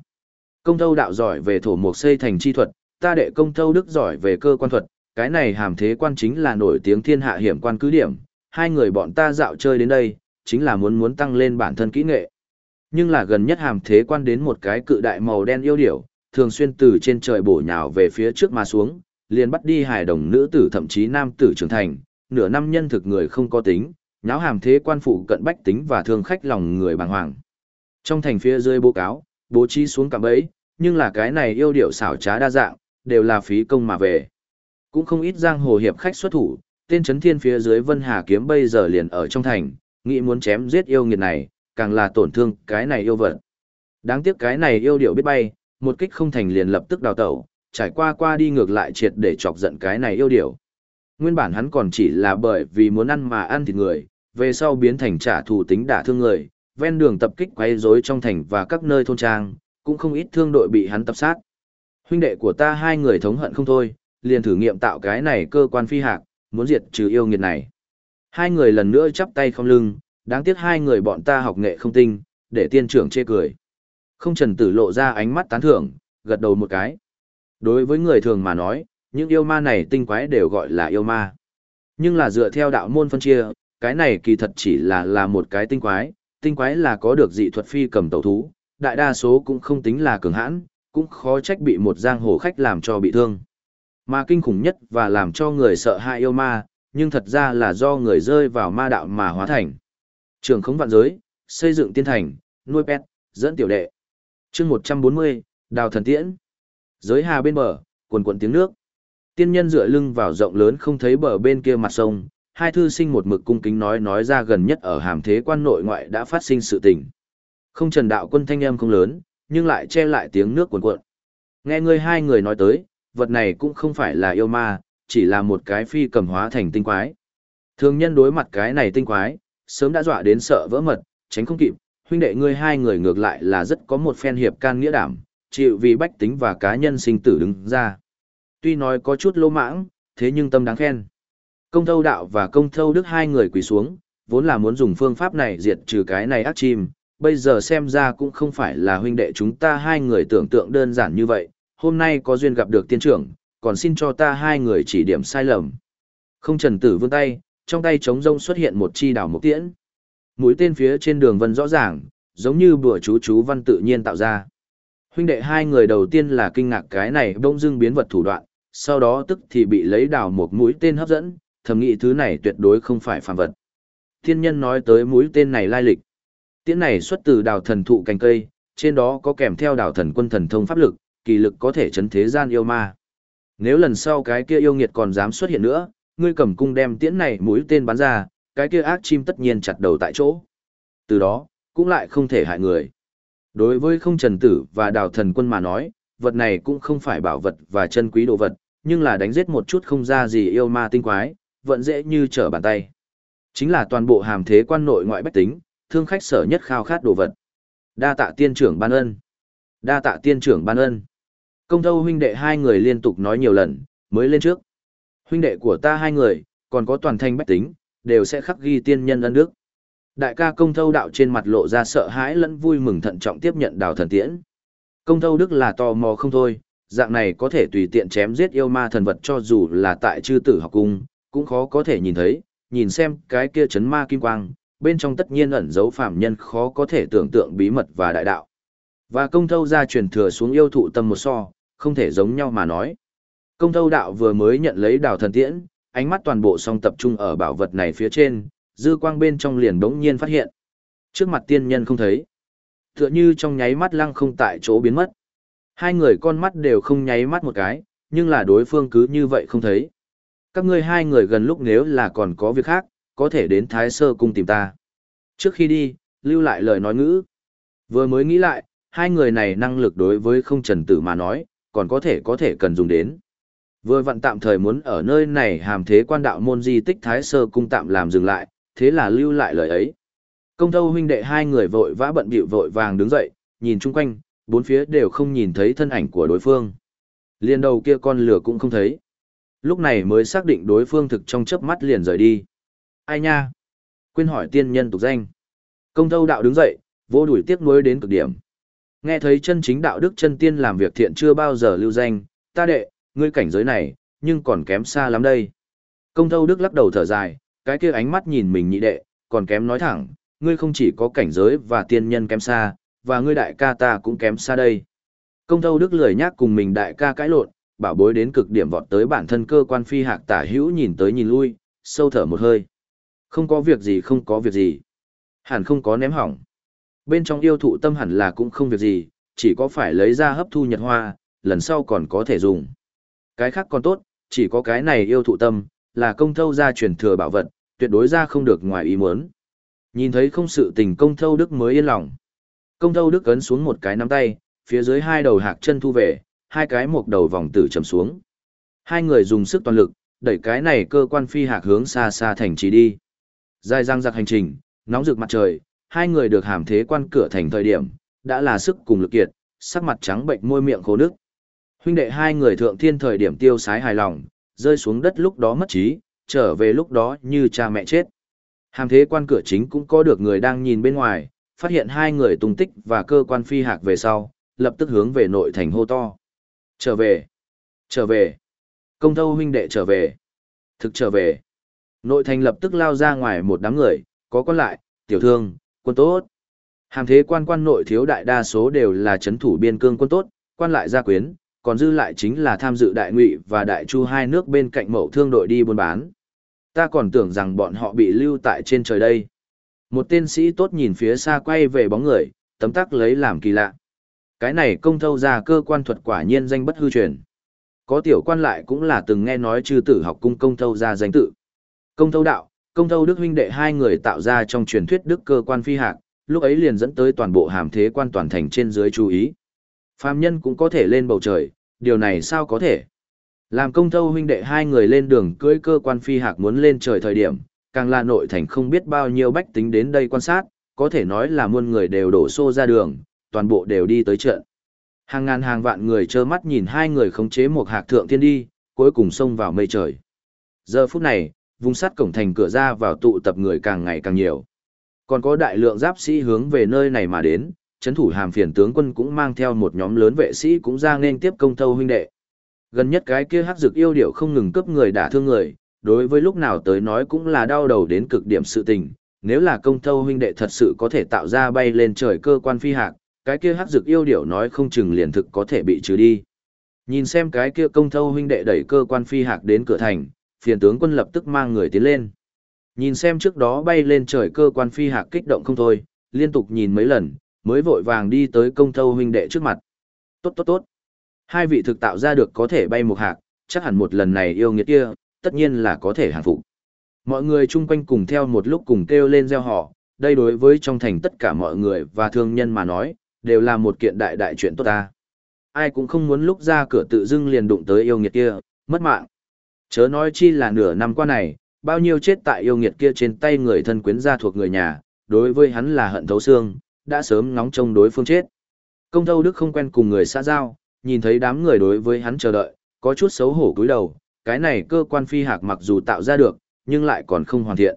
Công thâu đạo giỏi về thổ mục xây thành chi thuật, ta đệ công thâu đức giỏi về cơ quan thuật, cái này hàm thế quan chính là nổi tiếng thiên hạ hiểm quan cứ điểm, hai người bọn ta dạo chơi đến đây, chính là muốn muốn tăng lên bản thân kỹ nghệ. Nhưng là gần nhất hàm thế quan đến một cái cự đại màu đen yêu điểu, thường xuyên từ trên trời bổ nhào về phía trước mà xuống, liền bắt đi hài đồng nữ tử thậm chí nam tử trưởng thành, nửa năm nhân thực người không có tính, nháo hàm thế quan phụ cận bách tính và thương khách lòng người bàng hoàng. Trong thành phía dưới bố cáo, bố trí xuống cả bẫy, nhưng là cái này yêu điệu xảo trá đa dạng, đều là phí công mà về. Cũng không ít giang hồ hiệp khách xuất thủ, tên chấn thiên phía dưới Vân Hà kiếm bây giờ liền ở trong thành, nghĩ muốn chém giết yêu nghiệt này, càng là tổn thương cái này yêu vật. Đáng tiếc cái này yêu điệu biết bay, một kích không thành liền lập tức đào tẩu, trải qua qua đi ngược lại triệt để chọc giận cái này yêu điệu. Nguyên bản hắn còn chỉ là bởi vì muốn ăn mà ăn thịt người, về sau biến thành trả thù tính đả thương người, ven đường tập kích quấy rối trong thành và các nơi thôn trang, cũng không ít thương đội bị hắn tập sát. Huynh đệ của ta hai người thống hận không thôi, liền thử nghiệm tạo cái này cơ quan phi hạc, muốn diệt trừ yêu nghiệt này. Hai người lần nữa chắp tay không lưng, đáng tiếc hai người bọn ta học nghệ không tinh, để tiên trưởng chê cười. Không trần tử lộ ra ánh mắt tán thưởng, gật đầu một cái. Đối với người thường mà nói, những yêu ma này tinh quái đều gọi là yêu ma. Nhưng là dựa theo đạo môn phân chia, cái này kỳ thật chỉ là là một cái tinh quái, tinh quái là có được dị thuật phi cầm tẩu thú, đại đa số cũng không tính là cường hãn, cũng khó trách bị một giang hồ khách làm cho bị thương. Mà kinh khủng nhất và làm cho người sợ hãi yêu ma, nhưng thật ra là do người rơi vào ma đạo mà hóa thành. Trường khống vạn giới, xây dựng tiên thành, nuôi pet, dẫn tiểu đệ. chương 140, đào thần tiễn. Giới hà bên bờ, quần quần tiếng nước. Tiên nhân dựa lưng vào rộng lớn không thấy bờ bên kia mặt sông, hai thư sinh một mực cung kính nói nói ra gần nhất ở hàm thế quan nội ngoại đã phát sinh sự tình. Không trần đạo quân thanh em không lớn, nhưng lại che lại tiếng nước cuồn cuộn. Nghe ngươi hai người nói tới, vật này cũng không phải là yêu ma, chỉ là một cái phi cầm hóa thành tinh quái. Thường nhân đối mặt cái này tinh quái, sớm đã dọa đến sợ vỡ mật, tránh không kịp, huynh đệ ngươi hai người ngược lại là rất có một phen hiệp can nghĩa đảm, chịu vì bách tính và cá nhân sinh tử đứng ra. Tuy nói có chút lô mãng, thế nhưng tâm đáng khen. Công thâu đạo và công thâu đức hai người quỳ xuống, vốn là muốn dùng phương pháp này diệt trừ cái này ác chim, bây giờ xem ra cũng không phải là huynh đệ chúng ta hai người tưởng tượng đơn giản như vậy, hôm nay có duyên gặp được tiên trưởng, còn xin cho ta hai người chỉ điểm sai lầm. Không trần tử vươn tay, trong tay trống rông xuất hiện một chi đảo mục tiễn. Mũi tên phía trên đường vân rõ ràng, giống như bùa chú chú văn tự nhiên tạo ra. Huynh đệ hai người đầu tiên là kinh ngạc cái này bỗng dưng biến vật thủ đoạn, sau đó tức thì bị lấy đảo một mũi tên hấp dẫn, thầm nghĩ thứ này tuyệt đối không phải phàm vật. Thiên nhân nói tới mũi tên này lai lịch. Tiễn này xuất từ đào thần thụ cành cây, trên đó có kèm theo đào thần quân thần thông pháp lực, kỳ lực có thể chấn thế gian yêu ma. Nếu lần sau cái kia yêu nghiệt còn dám xuất hiện nữa, ngươi cầm cung đem tiễn này mũi tên bắn ra, cái kia ác chim tất nhiên chặt đầu tại chỗ. Từ đó, cũng lại không thể hại người. Đối với không trần tử và đào thần quân mà nói, vật này cũng không phải bảo vật và chân quý đồ vật, nhưng là đánh giết một chút không ra gì yêu ma tinh quái, vẫn dễ như trở bàn tay. Chính là toàn bộ hàm thế quan nội ngoại bách tính, thương khách sở nhất khao khát đồ vật. Đa tạ tiên trưởng ban ân. Đa tạ tiên trưởng ban ân. Công thâu huynh đệ hai người liên tục nói nhiều lần, mới lên trước. Huynh đệ của ta hai người, còn có toàn thanh bách tính, đều sẽ khắc ghi tiên nhân ân đức. Đại ca công thâu đạo trên mặt lộ ra sợ hãi lẫn vui mừng thận trọng tiếp nhận đào thần tiễn. Công thâu đức là tò mò không thôi, dạng này có thể tùy tiện chém giết yêu ma thần vật cho dù là tại chư tử học cung, cũng khó có thể nhìn thấy, nhìn xem cái kia chấn ma kim quang, bên trong tất nhiên ẩn dấu phạm nhân khó có thể tưởng tượng bí mật và đại đạo. Và công thâu ra truyền thừa xuống yêu thụ tâm một so, không thể giống nhau mà nói. Công thâu đạo vừa mới nhận lấy đào thần tiễn, ánh mắt toàn bộ song tập trung ở bảo vật này phía trên, dư quang bên trong liền đống nhiên phát hiện. Trước mặt tiên nhân không thấy. Tựa như trong nháy mắt lăng không tại chỗ biến mất. Hai người con mắt đều không nháy mắt một cái, nhưng là đối phương cứ như vậy không thấy. Các ngươi hai người gần lúc nếu là còn có việc khác, có thể đến Thái Sơ cung tìm ta. Trước khi đi, lưu lại lời nói ngữ. Vừa mới nghĩ lại, hai người này năng lực đối với không trần tử mà nói, còn có thể có thể cần dùng đến. Vừa vặn tạm thời muốn ở nơi này hàm thế quan đạo môn di tích Thái Sơ cung tạm làm dừng lại, thế là lưu lại lời ấy. Công thâu huynh đệ hai người vội vã bận bịu vội vàng đứng dậy, nhìn chung quanh, bốn phía đều không nhìn thấy thân ảnh của đối phương. Liên đầu kia con lửa cũng không thấy. Lúc này mới xác định đối phương thực trong chớp mắt liền rời đi. Ai nha? Quên hỏi tiên nhân tục danh. Công thâu đạo đứng dậy, vô đuổi tiếc nuối đến cực điểm. Nghe thấy chân chính đạo đức chân tiên làm việc thiện chưa bao giờ lưu danh, ta đệ, ngươi cảnh giới này, nhưng còn kém xa lắm đây. Công thâu đức lắc đầu thở dài, cái kia ánh mắt nhìn mình nhị đệ, còn kém nói thẳng, ngươi không chỉ có cảnh giới và tiên nhân kém xa, và ngươi đại ca ta cũng kém xa đây. Công thâu đức lười nhác cùng mình đại ca cãi lộn, bảo bối đến cực điểm vọt tới bản thân cơ quan phi hạc tả hữu nhìn tới nhìn lui, sâu thở một hơi. Không có việc gì không có việc gì. Hẳn không có ném hỏng. Bên trong yêu thụ tâm hẳn là cũng không việc gì, chỉ có phải lấy ra hấp thu nhật hoa, lần sau còn có thể dùng. Cái khác còn tốt, chỉ có cái này yêu thụ tâm, là công thâu ra truyền thừa bảo vật, tuyệt đối ra không được ngoài ý muốn. Nhìn thấy không sự tình công thâu đức mới yên lòng. Công thâu đức ấn xuống một cái nắm tay, phía dưới hai đầu hạc chân thu về, hai cái một đầu vòng tử trầm xuống. Hai người dùng sức toàn lực, đẩy cái này cơ quan phi hạc hướng xa xa thành trì đi. Dài răng giặc hành trình, nóng rực mặt trời, hai người được hàm thế quan cửa thành thời điểm, đã là sức cùng lực kiệt, sắc mặt trắng bệnh môi miệng khô nước. Huynh đệ hai người thượng thiên thời điểm tiêu sái hài lòng, rơi xuống đất lúc đó mất trí, trở về lúc đó như cha mẹ chết. Hàm thế quan cửa chính cũng có được người đang nhìn bên ngoài, phát hiện hai người tung tích và cơ quan phi hạc về sau, lập tức hướng về nội thành hô to. Trở về! Trở về! Công thâu huynh đệ trở về! Thực trở về! Nội thành lập tức lao ra ngoài một đám người, có con lại, tiểu thương, quân tốt. Hàm thế quan quan nội thiếu đại đa số đều là chấn thủ biên cương quân tốt, quan lại gia quyến, còn dư lại chính là tham dự đại ngụy và đại chu hai nước bên cạnh mậu thương đội đi buôn bán. Ta còn tưởng rằng bọn họ bị lưu tại trên trời đây. Một tên sĩ tốt nhìn phía xa quay về bóng người, tấm tắc lấy làm kỳ lạ. Cái này công thâu ra cơ quan thuật quả nhiên danh bất hư truyền. Có tiểu quan lại cũng là từng nghe nói chư tử học cung công thâu ra danh tự. Công thâu đạo, công thâu đức huynh đệ hai người tạo ra trong truyền thuyết đức cơ quan phi hạc, lúc ấy liền dẫn tới toàn bộ hàm thế quan toàn thành trên dưới chú ý. Phàm nhân cũng có thể lên bầu trời, điều này sao có thể? Làm công thâu huynh đệ hai người lên đường cưỡi cơ quan phi hạc muốn lên trời thời điểm, càng là nội thành không biết bao nhiêu bách tính đến đây quan sát, có thể nói là muôn người đều đổ xô ra đường, toàn bộ đều đi tới trận. Hàng ngàn hàng vạn người trơ mắt nhìn hai người khống chế một hạc thượng thiên đi, cuối cùng xông vào mây trời. Giờ phút này, vùng sắt cổng thành cửa ra vào tụ tập người càng ngày càng nhiều. Còn có đại lượng giáp sĩ hướng về nơi này mà đến, chấn thủ hàm phiền tướng quân cũng mang theo một nhóm lớn vệ sĩ cũng ra nên tiếp công thâu huynh đệ. Gần nhất cái kia hắc dược yêu điệu không ngừng cướp người đả thương người, đối với lúc nào tới nói cũng là đau đầu đến cực điểm sự tình. Nếu là công thâu huynh đệ thật sự có thể tạo ra bay lên trời cơ quan phi hạc, cái kia hắc dược yêu điệu nói không chừng liền thực có thể bị trừ đi. Nhìn xem cái kia công thâu huynh đệ đẩy cơ quan phi hạc đến cửa thành, phiền tướng quân lập tức mang người tiến lên. Nhìn xem trước đó bay lên trời cơ quan phi hạc kích động không thôi, liên tục nhìn mấy lần, mới vội vàng đi tới công thâu huynh đệ trước mặt. Tốt tốt tốt. Hai vị thực tạo ra được có thể bay một hạc, chắc hẳn một lần này yêu nghiệt kia, tất nhiên là có thể hàng phục. Mọi người chung quanh cùng theo một lúc cùng kêu lên gieo họ, đây đối với trong thành tất cả mọi người và thương nhân mà nói, đều là một kiện đại đại chuyện tốt ta. Ai cũng không muốn lúc ra cửa tự dưng liền đụng tới yêu nghiệt kia, mất mạng. Chớ nói chi là nửa năm qua này, bao nhiêu chết tại yêu nghiệt kia trên tay người thân quyến gia thuộc người nhà, đối với hắn là hận thấu xương, đã sớm ngóng trông đối phương chết. Công thâu đức không quen cùng người xã giao, nhìn thấy đám người đối với hắn chờ đợi, có chút xấu hổ cúi đầu, cái này cơ quan phi hạc mặc dù tạo ra được, nhưng lại còn không hoàn thiện.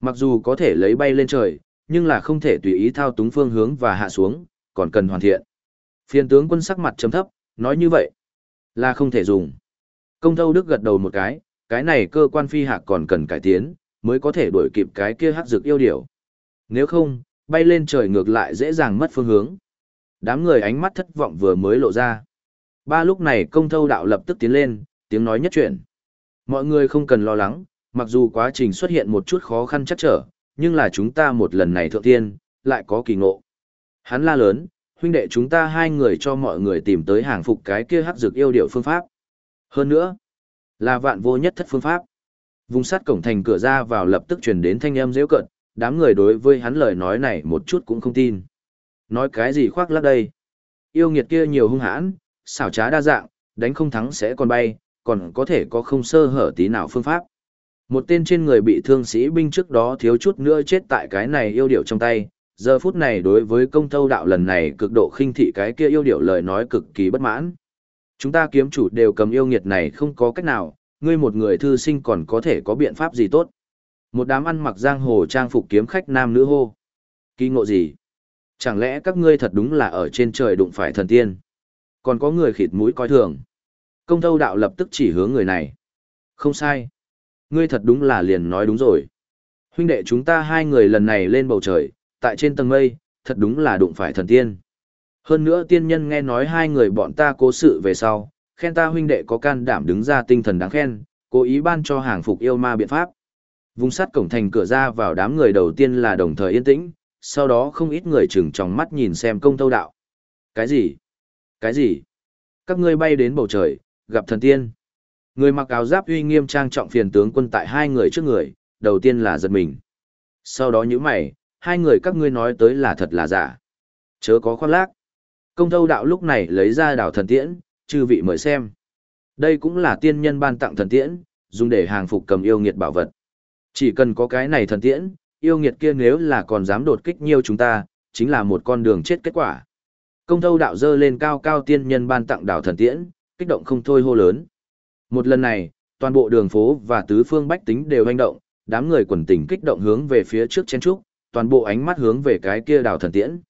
Mặc dù có thể lấy bay lên trời, nhưng là không thể tùy ý thao túng phương hướng và hạ xuống, còn cần hoàn thiện. Phiên tướng quân sắc mặt chấm thấp, nói như vậy, là không thể dùng. Công thâu đức gật đầu một cái, cái này cơ quan phi hạc còn cần cải tiến, mới có thể đuổi kịp cái kia hắc dược yêu điểu. Nếu không, bay lên trời ngược lại dễ dàng mất phương hướng. Đám người ánh mắt thất vọng vừa mới lộ ra. Ba lúc này công thâu đạo lập tức tiến lên, tiếng nói nhất chuyện. Mọi người không cần lo lắng, mặc dù quá trình xuất hiện một chút khó khăn chắc trở, nhưng là chúng ta một lần này thượng tiên, lại có kỳ ngộ. Hắn la lớn, huynh đệ chúng ta hai người cho mọi người tìm tới hàng phục cái kia hắc dược yêu điệu phương pháp. Hơn nữa, là vạn vô nhất thất phương pháp. Vùng sắt cổng thành cửa ra vào lập tức truyền đến thanh âm dễ cận, đám người đối với hắn lời nói này một chút cũng không tin. Nói cái gì khoác lác đây? Yêu nghiệt kia nhiều hung hãn, xảo trá đa dạng, đánh không thắng sẽ còn bay, còn có thể có không sơ hở tí nào phương pháp. Một tên trên người bị thương sĩ binh trước đó thiếu chút nữa chết tại cái này yêu điệu trong tay, giờ phút này đối với công thâu đạo lần này cực độ khinh thị cái kia yêu điệu lời nói cực kỳ bất mãn. Chúng ta kiếm chủ đều cầm yêu nghiệt này không có cách nào, ngươi một người thư sinh còn có thể có biện pháp gì tốt. Một đám ăn mặc giang hồ trang phục kiếm khách nam nữ hô. Kỳ ngộ gì? Chẳng lẽ các ngươi thật đúng là ở trên trời đụng phải thần tiên? Còn có người khịt mũi coi thường. Công thâu đạo lập tức chỉ hướng người này. Không sai. Ngươi thật đúng là liền nói đúng rồi. Huynh đệ chúng ta hai người lần này lên bầu trời, tại trên tầng mây, thật đúng là đụng phải thần tiên. Hơn nữa tiên nhân nghe nói hai người bọn ta cố sự về sau, khen ta huynh đệ có can đảm đứng ra tinh thần đáng khen, cố ý ban cho hàng phục yêu ma biện pháp. Vùng sắt cổng thành cửa ra vào đám người đầu tiên là đồng thời yên tĩnh, sau đó không ít người chừng trong mắt nhìn xem công tâu đạo. Cái gì? Cái gì? Các ngươi bay đến bầu trời, gặp thần tiên. Người mặc áo giáp uy nghiêm trang trọng phiền tướng quân tại hai người trước người, đầu tiên là giật mình. Sau đó nhíu mày, hai người các ngươi nói tới là thật là giả. Chớ có khoác lác. Công thâu đạo lúc này lấy ra đảo thần tiễn, chư vị mời xem. Đây cũng là tiên nhân ban tặng thần tiễn, dùng để hàng phục cầm yêu nghiệt bảo vật. Chỉ cần có cái này thần tiễn, yêu nghiệt kia nếu là còn dám đột kích nhiều chúng ta, chính là một con đường chết kết quả. Công thâu đạo dơ lên cao cao tiên nhân ban tặng đảo thần tiễn, kích động không thôi hô lớn. Một lần này, toàn bộ đường phố và tứ phương bách tính đều hành động, đám người quần tình kích động hướng về phía trước chen trúc, toàn bộ ánh mắt hướng về cái kia đảo thần tiễn.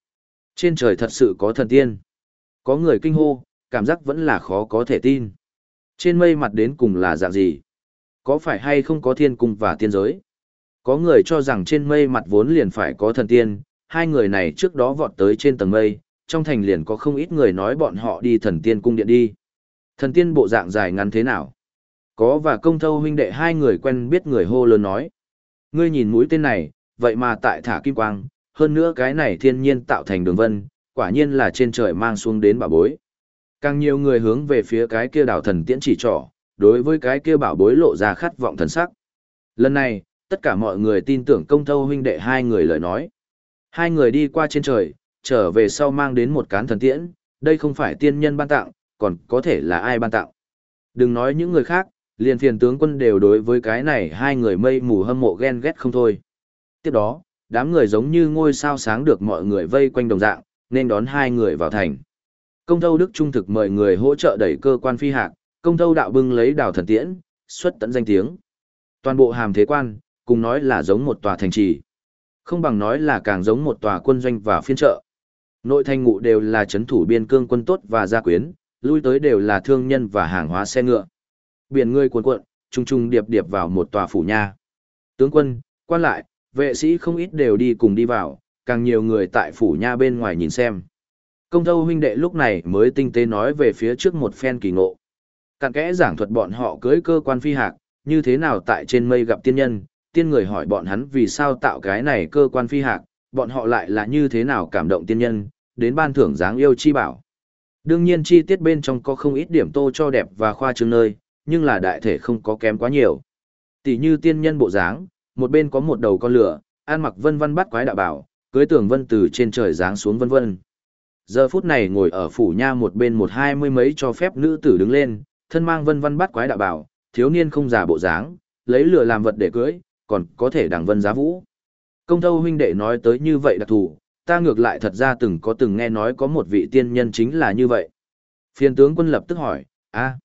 Trên trời thật sự có thần tiên. Có người kinh hô, cảm giác vẫn là khó có thể tin. Trên mây mặt đến cùng là dạng gì? Có phải hay không có thiên cung và tiên giới? Có người cho rằng trên mây mặt vốn liền phải có thần tiên, hai người này trước đó vọt tới trên tầng mây, trong thành liền có không ít người nói bọn họ đi thần tiên cung điện đi. Thần tiên bộ dạng dài ngắn thế nào? Có và công thâu huynh đệ hai người quen biết người hô lớn nói. Ngươi nhìn mũi tên này, vậy mà tại thả kim quang, hơn nữa cái này thiên nhiên tạo thành đường vân, quả nhiên là trên trời mang xuống đến bảo bối. Càng nhiều người hướng về phía cái kia đảo thần tiễn chỉ trỏ, đối với cái kia bảo bối lộ ra khát vọng thần sắc. Lần này, tất cả mọi người tin tưởng công thâu huynh đệ hai người lời nói. Hai người đi qua trên trời, trở về sau mang đến một cán thần tiễn, đây không phải tiên nhân ban tặng, còn có thể là ai ban tặng. Đừng nói những người khác, Liên phiền tướng quân đều đối với cái này hai người mây mù hâm mộ ghen ghét không thôi. Tiếp đó, đám người giống như ngôi sao sáng được mọi người vây quanh đồng dạng, nên đón hai người vào thành. Công thâu Đức Trung thực mời người hỗ trợ đẩy cơ quan phi hạc, công thâu đạo bưng lấy đào thần tiễn, xuất tận danh tiếng. Toàn bộ hàm thế quan, cùng nói là giống một tòa thành trì. Không bằng nói là càng giống một tòa quân doanh và phiên trợ. Nội thành ngụ đều là chấn thủ biên cương quân tốt và gia quyến, lui tới đều là thương nhân và hàng hóa xe ngựa. Biển người cuồn cuộn, trung trung điệp điệp vào một tòa phủ nha. Tướng quân, quan lại, vệ sĩ không ít đều đi cùng đi vào, càng nhiều người tại phủ nha bên ngoài nhìn xem. Công thâu huynh đệ lúc này mới tinh tế nói về phía trước một phen kỳ ngộ. Càng kẽ giảng thuật bọn họ cưới cơ quan phi hạc, như thế nào tại trên mây gặp tiên nhân, tiên người hỏi bọn hắn vì sao tạo cái này cơ quan phi hạc, bọn họ lại là như thế nào cảm động tiên nhân, đến ban thưởng dáng yêu chi bảo. Đương nhiên chi tiết bên trong có không ít điểm tô cho đẹp và khoa trương nơi, nhưng là đại thể không có kém quá nhiều. Tỷ như tiên nhân bộ dáng, một bên có một đầu con lửa, ăn mặc vân vân bắt quái đạo bảo, cưới tường vân từ trên trời giáng xuống vân vân. Giờ phút này ngồi ở phủ nha một bên một hai mươi mấy cho phép nữ tử đứng lên, thân mang vân vân bắt quái đạo bảo, thiếu niên không già bộ dáng, lấy lửa làm vật để cưới, còn có thể đằng vân giá vũ. Công thâu huynh đệ nói tới như vậy đặc thù, ta ngược lại thật ra từng có từng nghe nói có một vị tiên nhân chính là như vậy. Phiên tướng quân lập tức hỏi, a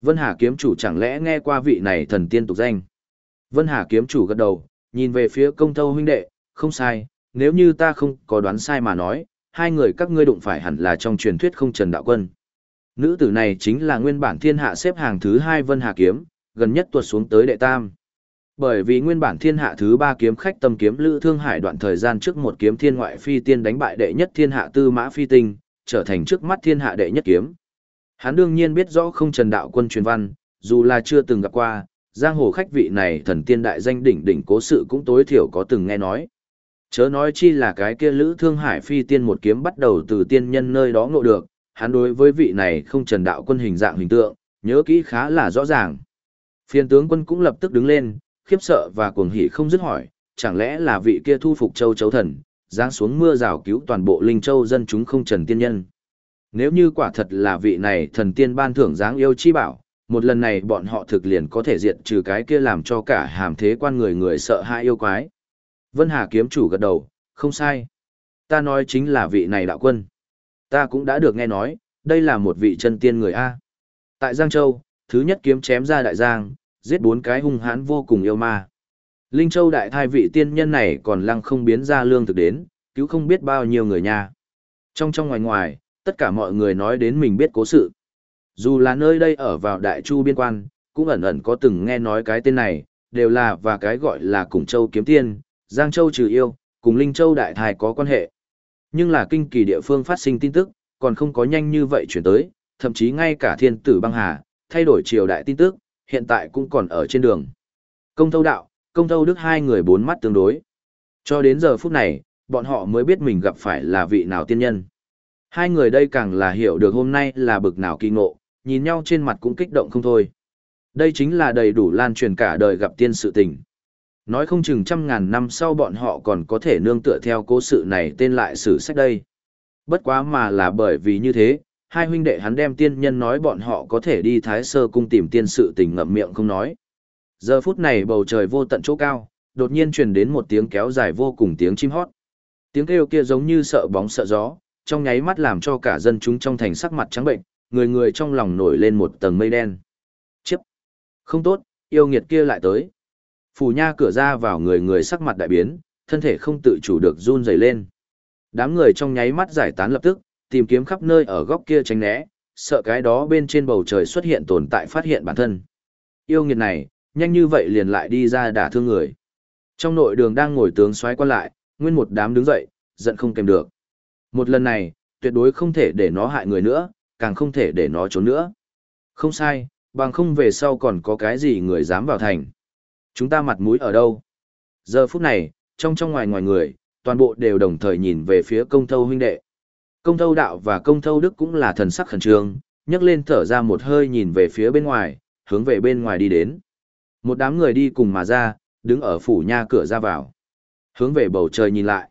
Vân Hà kiếm chủ chẳng lẽ nghe qua vị này thần tiên tục danh? Vân Hà kiếm chủ gật đầu, nhìn về phía công thâu huynh đệ, không sai, nếu như ta không có đoán sai mà nói, hai người các ngươi đụng phải hẳn là trong truyền thuyết không trần đạo quân. Nữ tử này chính là nguyên bản thiên hạ xếp hàng thứ hai Vân Hà kiếm, gần nhất tuột xuống tới đệ tam. Bởi vì nguyên bản thiên hạ thứ ba kiếm khách tâm kiếm lữ thương hải đoạn thời gian trước một kiếm thiên ngoại phi tiên đánh bại đệ nhất thiên hạ tư mã phi tinh, trở thành trước mắt thiên hạ đệ nhất kiếm. Hắn đương nhiên biết rõ không trần đạo quân truyền văn, dù là chưa từng gặp qua, giang hồ khách vị này thần tiên đại danh đỉnh đỉnh cố sự cũng tối thiểu có từng nghe nói. Chớ nói chi là cái kia lữ thương hải phi tiên một kiếm bắt đầu từ tiên nhân nơi đó ngộ được, hắn đối với vị này không trần đạo quân hình dạng hình tượng, nhớ kỹ khá là rõ ràng. Phiên tướng quân cũng lập tức đứng lên, khiếp sợ và cuồng hỉ không dứt hỏi, chẳng lẽ là vị kia thu phục châu chấu thần, giáng xuống mưa rào cứu toàn bộ linh châu dân chúng không trần tiên nhân. Nếu như quả thật là vị này thần tiên ban thưởng dáng yêu chi bảo, một lần này bọn họ thực liền có thể diệt trừ cái kia làm cho cả hàm thế quan người người sợ hãi yêu quái. Vân Hà kiếm chủ gật đầu, không sai. Ta nói chính là vị này đạo quân. Ta cũng đã được nghe nói, đây là một vị chân tiên người A. Tại Giang Châu, thứ nhất kiếm chém ra đại giang, giết bốn cái hung hãn vô cùng yêu ma. Linh Châu đại thai vị tiên nhân này còn lăng không biến ra lương thực đến, cứu không biết bao nhiêu người nha. Trong trong ngoài ngoài, tất cả mọi người nói đến mình biết cố sự. Dù là nơi đây ở vào đại chu biên quan, cũng ẩn ẩn có từng nghe nói cái tên này, đều là và cái gọi là Cùng Châu kiếm tiên, Giang Châu trừ yêu, cùng Linh Châu đại thái có quan hệ. Nhưng là kinh kỳ địa phương phát sinh tin tức, còn không có nhanh như vậy chuyển tới, thậm chí ngay cả thiên tử băng hà, thay đổi triều đại tin tức, hiện tại cũng còn ở trên đường. Công thâu đạo, công thâu đức hai người bốn mắt tương đối. Cho đến giờ phút này, bọn họ mới biết mình gặp phải là vị nào tiên nhân. Hai người đây càng là hiểu được hôm nay là bực nào kỳ ngộ, nhìn nhau trên mặt cũng kích động không thôi. Đây chính là đầy đủ lan truyền cả đời gặp tiên sự tình. Nói không chừng trăm ngàn năm sau bọn họ còn có thể nương tựa theo cố sự này tên lại sử sách đây. Bất quá mà là bởi vì như thế, hai huynh đệ hắn đem tiên nhân nói bọn họ có thể đi thái sơ cung tìm tiên sự tình ngậm miệng không nói. Giờ phút này bầu trời vô tận chỗ cao, đột nhiên truyền đến một tiếng kéo dài vô cùng tiếng chim hót. Tiếng kêu kia giống như sợ bóng sợ gió, trong nháy mắt làm cho cả dân chúng trong thành sắc mặt trắng bệnh, người người trong lòng nổi lên một tầng mây đen. Chiếp! Không tốt, yêu nghiệt kia lại tới. Phủ nha cửa ra vào người người sắc mặt đại biến, thân thể không tự chủ được run rẩy lên. Đám người trong nháy mắt giải tán lập tức, tìm kiếm khắp nơi ở góc kia tránh né, sợ cái đó bên trên bầu trời xuất hiện tồn tại phát hiện bản thân. Yêu nghiệt này, nhanh như vậy liền lại đi ra đả thương người. Trong nội đường đang ngồi tướng xoáy quan lại, nguyên một đám đứng dậy, giận không kèm được. Một lần này, tuyệt đối không thể để nó hại người nữa, càng không thể để nó trốn nữa. Không sai, bằng không về sau còn có cái gì người dám vào thành. Chúng ta mặt mũi ở đâu? Giờ phút này, trong trong ngoài ngoài người, toàn bộ đều đồng thời nhìn về phía công thâu huynh đệ. Công thâu đạo và công thâu đức cũng là thần sắc khẩn trương, nhấc lên thở ra một hơi nhìn về phía bên ngoài, hướng về bên ngoài đi đến. Một đám người đi cùng mà ra, đứng ở phủ nha cửa ra vào. Hướng về bầu trời nhìn lại.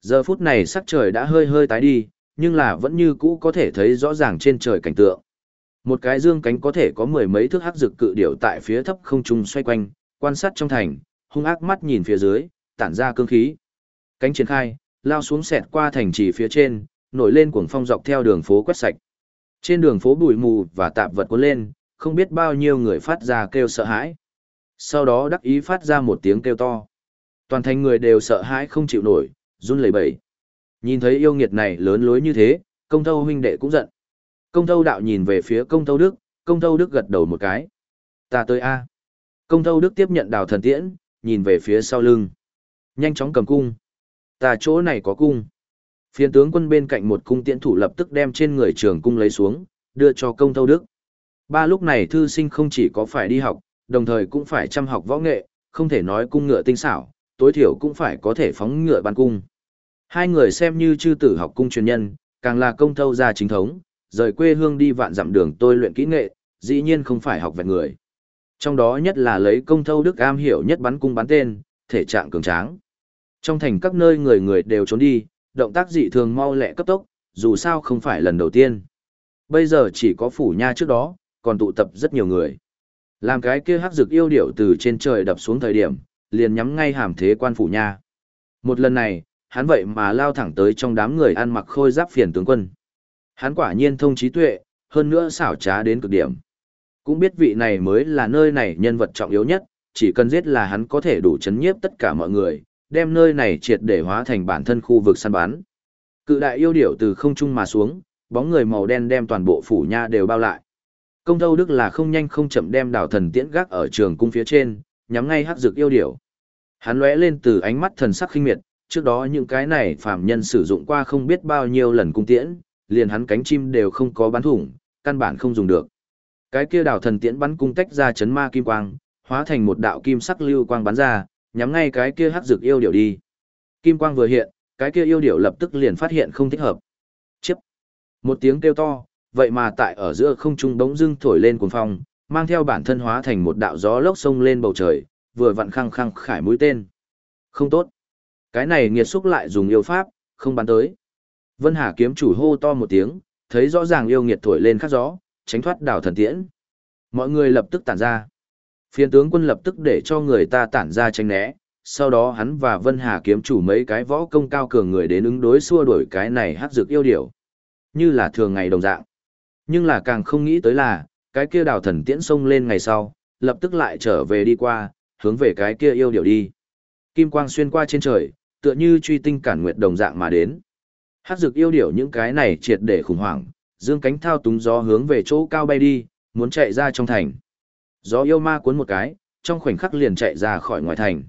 Giờ phút này sắc trời đã hơi hơi tái đi, nhưng là vẫn như cũ có thể thấy rõ ràng trên trời cảnh tượng. Một cái dương cánh có thể có mười mấy thước hắc dực cự điểu tại phía thấp không trung xoay quanh, quan sát trong thành, hung ác mắt nhìn phía dưới, tản ra cương khí. Cánh triển khai, lao xuống xẹt qua thành trì phía trên, nổi lên cuồng phong dọc theo đường phố quét sạch. Trên đường phố bụi mù và tạp vật cuốn lên, không biết bao nhiêu người phát ra kêu sợ hãi. Sau đó đắc ý phát ra một tiếng kêu to. Toàn thành người đều sợ hãi không chịu nổi, run lẩy bẩy. Nhìn thấy yêu nghiệt này lớn lối như thế, công thâu huynh đệ cũng giận. Công thâu đạo nhìn về phía công thâu đức, công thâu đức gật đầu một cái. Ta tới A. Công thâu đức tiếp nhận đào thần tiễn, nhìn về phía sau lưng. Nhanh chóng cầm cung. Ta chỗ này có cung. Phiên tướng quân bên cạnh một cung tiễn thủ lập tức đem trên người trường cung lấy xuống, đưa cho công thâu đức. Ba lúc này thư sinh không chỉ có phải đi học, đồng thời cũng phải chăm học võ nghệ, không thể nói cung ngựa tinh xảo, tối thiểu cũng phải có thể phóng ngựa ban cung. Hai người xem như chư tử học cung truyền nhân, càng là công thâu gia chính thống, rời quê hương đi vạn dặm đường tôi luyện kỹ nghệ, dĩ nhiên không phải học vẹn người. Trong đó nhất là lấy công thâu đức am hiểu nhất bắn cung bắn tên, thể trạng cường tráng. Trong thành các nơi người người đều trốn đi, động tác dị thường mau lẹ cấp tốc, dù sao không phải lần đầu tiên. Bây giờ chỉ có phủ nha trước đó, còn tụ tập rất nhiều người. Làm cái kia hắc dực yêu điểu từ trên trời đập xuống thời điểm, liền nhắm ngay hàm thế quan phủ nha. Một lần này, hắn vậy mà lao thẳng tới trong đám người ăn mặc khôi giáp phiền tướng quân. Hắn quả nhiên thông trí tuệ, hơn nữa xảo trá đến cực điểm. Cũng biết vị này mới là nơi này nhân vật trọng yếu nhất, chỉ cần giết là hắn có thể đủ chấn nhiếp tất cả mọi người, đem nơi này triệt để hóa thành bản thân khu vực săn bắn. Cự đại yêu điểu từ không trung mà xuống, bóng người màu đen đem toàn bộ phủ nha đều bao lại. Công thâu đức là không nhanh không chậm đem đảo thần tiễn gác ở trường cung phía trên, nhắm ngay hắc dược yêu điểu. Hắn lóe lên từ ánh mắt thần sắc khinh miệt, trước đó những cái này phạm nhân sử dụng qua không biết bao nhiêu lần cung tiễn, liền hắn cánh chim đều không có bắn thủng, căn bản không dùng được. Cái kia đảo thần tiễn bắn cung tách ra chấn ma kim quang, hóa thành một đạo kim sắc lưu quang bắn ra, nhắm ngay cái kia hắc dược yêu điểu đi. Kim quang vừa hiện, cái kia yêu điểu lập tức liền phát hiện không thích hợp. Chiếp. Một tiếng kêu to, vậy mà tại ở giữa không trung bỗng dưng thổi lên cuồng phong, mang theo bản thân hóa thành một đạo gió lốc sông lên bầu trời, vừa vặn khăng khăng khải mũi tên. Không tốt. Cái này nghiệt xúc lại dùng yêu pháp, không bắn tới. Vân Hà kiếm chủ hô to một tiếng, thấy rõ ràng yêu nghiệt thổi lên khắc gió, tránh thoát đảo thần tiễn. Mọi người lập tức tản ra. Phiên tướng quân lập tức để cho người ta tản ra tránh né, sau đó hắn và Vân Hà kiếm chủ mấy cái võ công cao cường người đến ứng đối xua đuổi cái này hát dược yêu điểu. Như là thường ngày đồng dạng. Nhưng là càng không nghĩ tới là, cái kia đào thần tiễn xông lên ngày sau, lập tức lại trở về đi qua, hướng về cái kia yêu điểu đi. Kim quang xuyên qua trên trời, tựa như truy tinh cản nguyệt đồng dạng mà đến. Hát dược yêu điểu những cái này triệt để khủng hoảng, dương cánh thao túng gió hướng về chỗ cao bay đi, muốn chạy ra trong thành. Gió yêu ma cuốn một cái, trong khoảnh khắc liền chạy ra khỏi ngoài thành.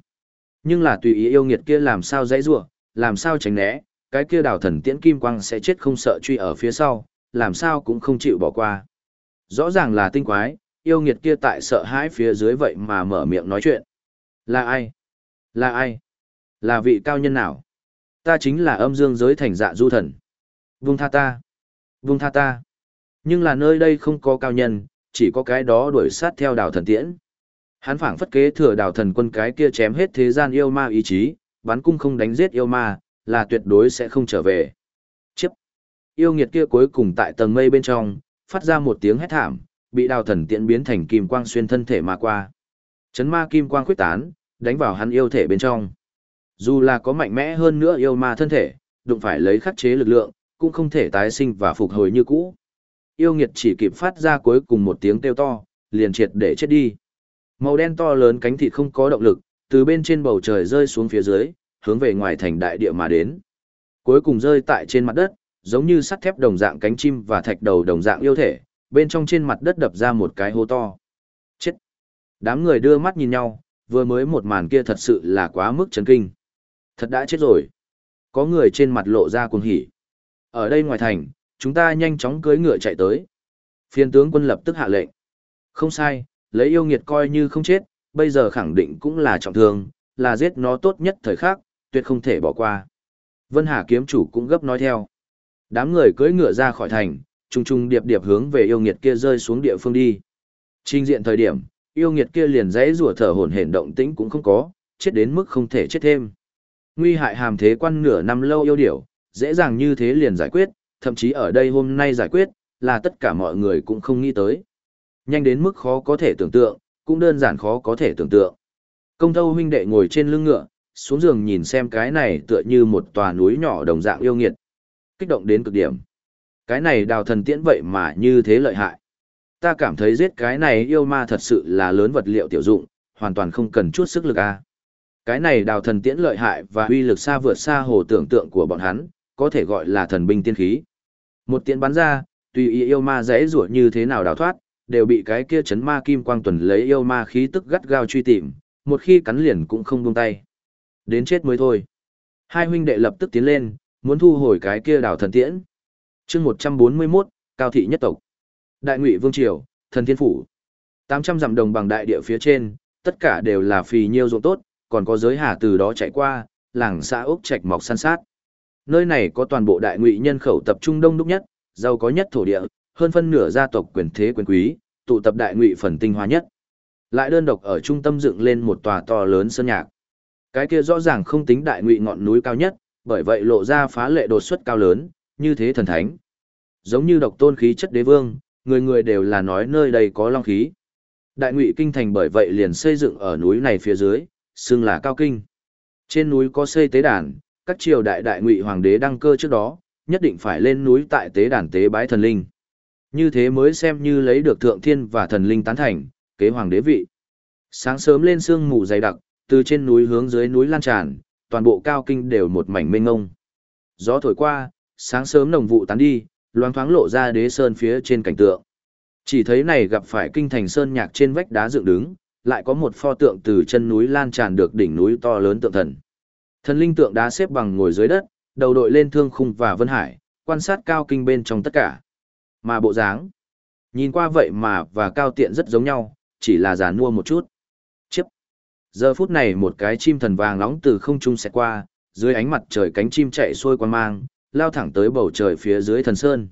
Nhưng là tùy ý yêu nghiệt kia làm sao dãy rủa, làm sao tránh né, cái kia đào thần tiễn kim quang sẽ chết không sợ truy ở phía sau, làm sao cũng không chịu bỏ qua. Rõ ràng là tinh quái, yêu nghiệt kia tại sợ hãi phía dưới vậy mà mở miệng nói chuyện. Là ai? Là ai? Là vị cao nhân nào? Ta chính là âm dương giới thành dạ du thần. Vung tha ta. Vung tha ta. Nhưng là nơi đây không có cao nhân, chỉ có cái đó đuổi sát theo đào thần tiễn. Hắn phảng phất kế thừa đào thần quân cái kia chém hết thế gian yêu ma ý chí, bắn cung không đánh giết yêu ma, là tuyệt đối sẽ không trở về. Chiếp. Yêu nghiệt kia cuối cùng tại tầng mây bên trong, phát ra một tiếng hét thảm, bị đào thần tiễn biến thành kim quang xuyên thân thể mà qua. Chấn ma kim quang khuyết tán, đánh vào hắn yêu thể bên trong. Dù là có mạnh mẽ hơn nữa yêu ma thân thể, đụng phải lấy khắc chế lực lượng, cũng không thể tái sinh và phục hồi như cũ. Yêu nghiệt chỉ kịp phát ra cuối cùng một tiếng kêu to, liền triệt để chết đi. Màu đen to lớn cánh thịt không có động lực, từ bên trên bầu trời rơi xuống phía dưới, hướng về ngoài thành đại địa mà đến. Cuối cùng rơi tại trên mặt đất, giống như sắt thép đồng dạng cánh chim và thạch đầu đồng dạng yêu thể, bên trong trên mặt đất đập ra một cái hố to. Chết! Đám người đưa mắt nhìn nhau, vừa mới một màn kia thật sự là quá mức chấn kinh. Thật đã chết rồi. Có người trên mặt lộ ra cuồng hỉ. Ở đây ngoài thành, chúng ta nhanh chóng cưỡi ngựa chạy tới. Phiên tướng quân lập tức hạ lệnh. Không sai, lấy yêu nghiệt coi như không chết, bây giờ khẳng định cũng là trọng thương, là giết nó tốt nhất thời khắc, tuyệt không thể bỏ qua. Vân Hà kiếm chủ cũng gấp nói theo. Đám người cưỡi ngựa ra khỏi thành, trùng trùng điệp điệp hướng về yêu nghiệt kia rơi xuống địa phương đi. Trình diện thời điểm, yêu nghiệt kia liền dãy rủa thở hổn hển động tĩnh cũng không có, chết đến mức không thể chết thêm. Nguy hại hàm thế quan nửa năm lâu yêu điểu, dễ dàng như thế liền giải quyết, thậm chí ở đây hôm nay giải quyết, là tất cả mọi người cũng không nghĩ tới. Nhanh đến mức khó có thể tưởng tượng, cũng đơn giản khó có thể tưởng tượng. Công thâu huynh đệ ngồi trên lưng ngựa, xuống giường nhìn xem cái này tựa như một tòa núi nhỏ đồng dạng yêu nghiệt. Kích động đến cực điểm. Cái này đào thần tiễn vậy mà như thế lợi hại. Ta cảm thấy giết cái này yêu ma thật sự là lớn vật liệu tiểu dụng, hoàn toàn không cần chút sức lực a. Cái này đào thần tiễn lợi hại và uy lực xa vượt xa hồ tưởng tượng của bọn hắn, có thể gọi là thần binh tiên khí. Một tiễn bắn ra, tùy ý yêu ma dễ rủa như thế nào đào thoát, đều bị cái kia chấn ma kim quang tuần lấy yêu ma khí tức gắt gao truy tìm, một khi cắn liền cũng không buông tay. Đến chết mới thôi. Hai huynh đệ lập tức tiến lên, muốn thu hồi cái kia đào thần tiễn. chương 141, Cao thị nhất tộc. Đại ngụy Vương Triều, thần thiên phủ. 800 dặm đồng bằng đại địa phía trên, tất cả đều là phì nhiêu ruộng tốt, còn có giới hà từ đó chạy qua, làng xã ốc trạch mọc san sát. Nơi này có toàn bộ đại ngụy nhân khẩu tập trung đông đúc nhất, giàu có nhất thổ địa, hơn phân nửa gia tộc quyền thế quyền quý, tụ tập đại ngụy phần tinh hoa nhất. Lại đơn độc ở trung tâm dựng lên một tòa to lớn sơn nhạc. Cái kia rõ ràng không tính đại ngụy ngọn núi cao nhất, bởi vậy lộ ra phá lệ đột xuất cao lớn, như thế thần thánh. Giống như độc tôn khí chất đế vương, người người đều là nói nơi đây có long khí. Đại ngụy kinh thành bởi vậy liền xây dựng ở núi này phía dưới, xưng là cao kinh. Trên núi có xây tế đàn, các triều đại đại ngụy hoàng đế đăng cơ trước đó, nhất định phải lên núi tại tế đàn tế bái thần linh. Như thế mới xem như lấy được thượng thiên và thần linh tán thành, kế hoàng đế vị. Sáng sớm lên sương mù dày đặc, từ trên núi hướng dưới núi lan tràn, toàn bộ cao kinh đều một mảnh mênh ngông. Gió thổi qua, sáng sớm nồng vụ tán đi, loáng thoáng lộ ra đế sơn phía trên cảnh tượng. Chỉ thấy này gặp phải kinh thành sơn nhạc trên vách đá dựng đứng, lại có một pho tượng từ chân núi lan tràn được đỉnh núi to lớn tượng thần. Thần linh tượng đá xếp bằng ngồi dưới đất, đầu đội lên thương khung và vân hải, quan sát cao kinh bên trong tất cả. Mà bộ dáng, nhìn qua vậy mà và cao tiện rất giống nhau, chỉ là già nua một chút. Chiếp. Giờ phút này một cái chim thần vàng nóng từ không trung sẽ qua, dưới ánh mặt trời cánh chim chạy xuôi qua mang, lao thẳng tới bầu trời phía dưới thần sơn.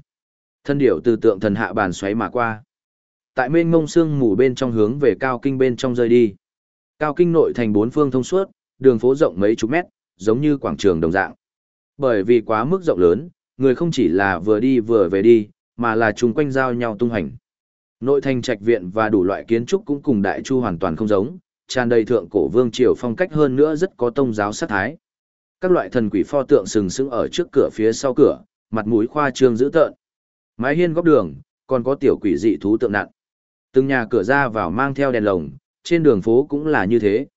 Thân điệu từ tượng thần hạ bàn xoáy mà qua. Tại mênh mông sương mù bên trong hướng về cao kinh bên trong rơi đi. Cao kinh nội thành bốn phương thông suốt, đường phố rộng mấy chục mét, giống như quảng trường đồng dạng. Bởi vì quá mức rộng lớn, người không chỉ là vừa đi vừa về đi, mà là chung quanh giao nhau tung hành. Nội thành trạch viện và đủ loại kiến trúc cũng cùng đại chu hoàn toàn không giống, tràn đầy thượng cổ vương triều phong cách hơn nữa rất có tông giáo sát thái. Các loại thần quỷ pho tượng sừng sững ở trước cửa phía sau cửa, mặt mũi khoa trương dữ tợn. Mái hiên góc đường, còn có tiểu quỷ dị thú tượng nặng. Từng nhà cửa ra vào mang theo đèn lồng, trên đường phố cũng là như thế.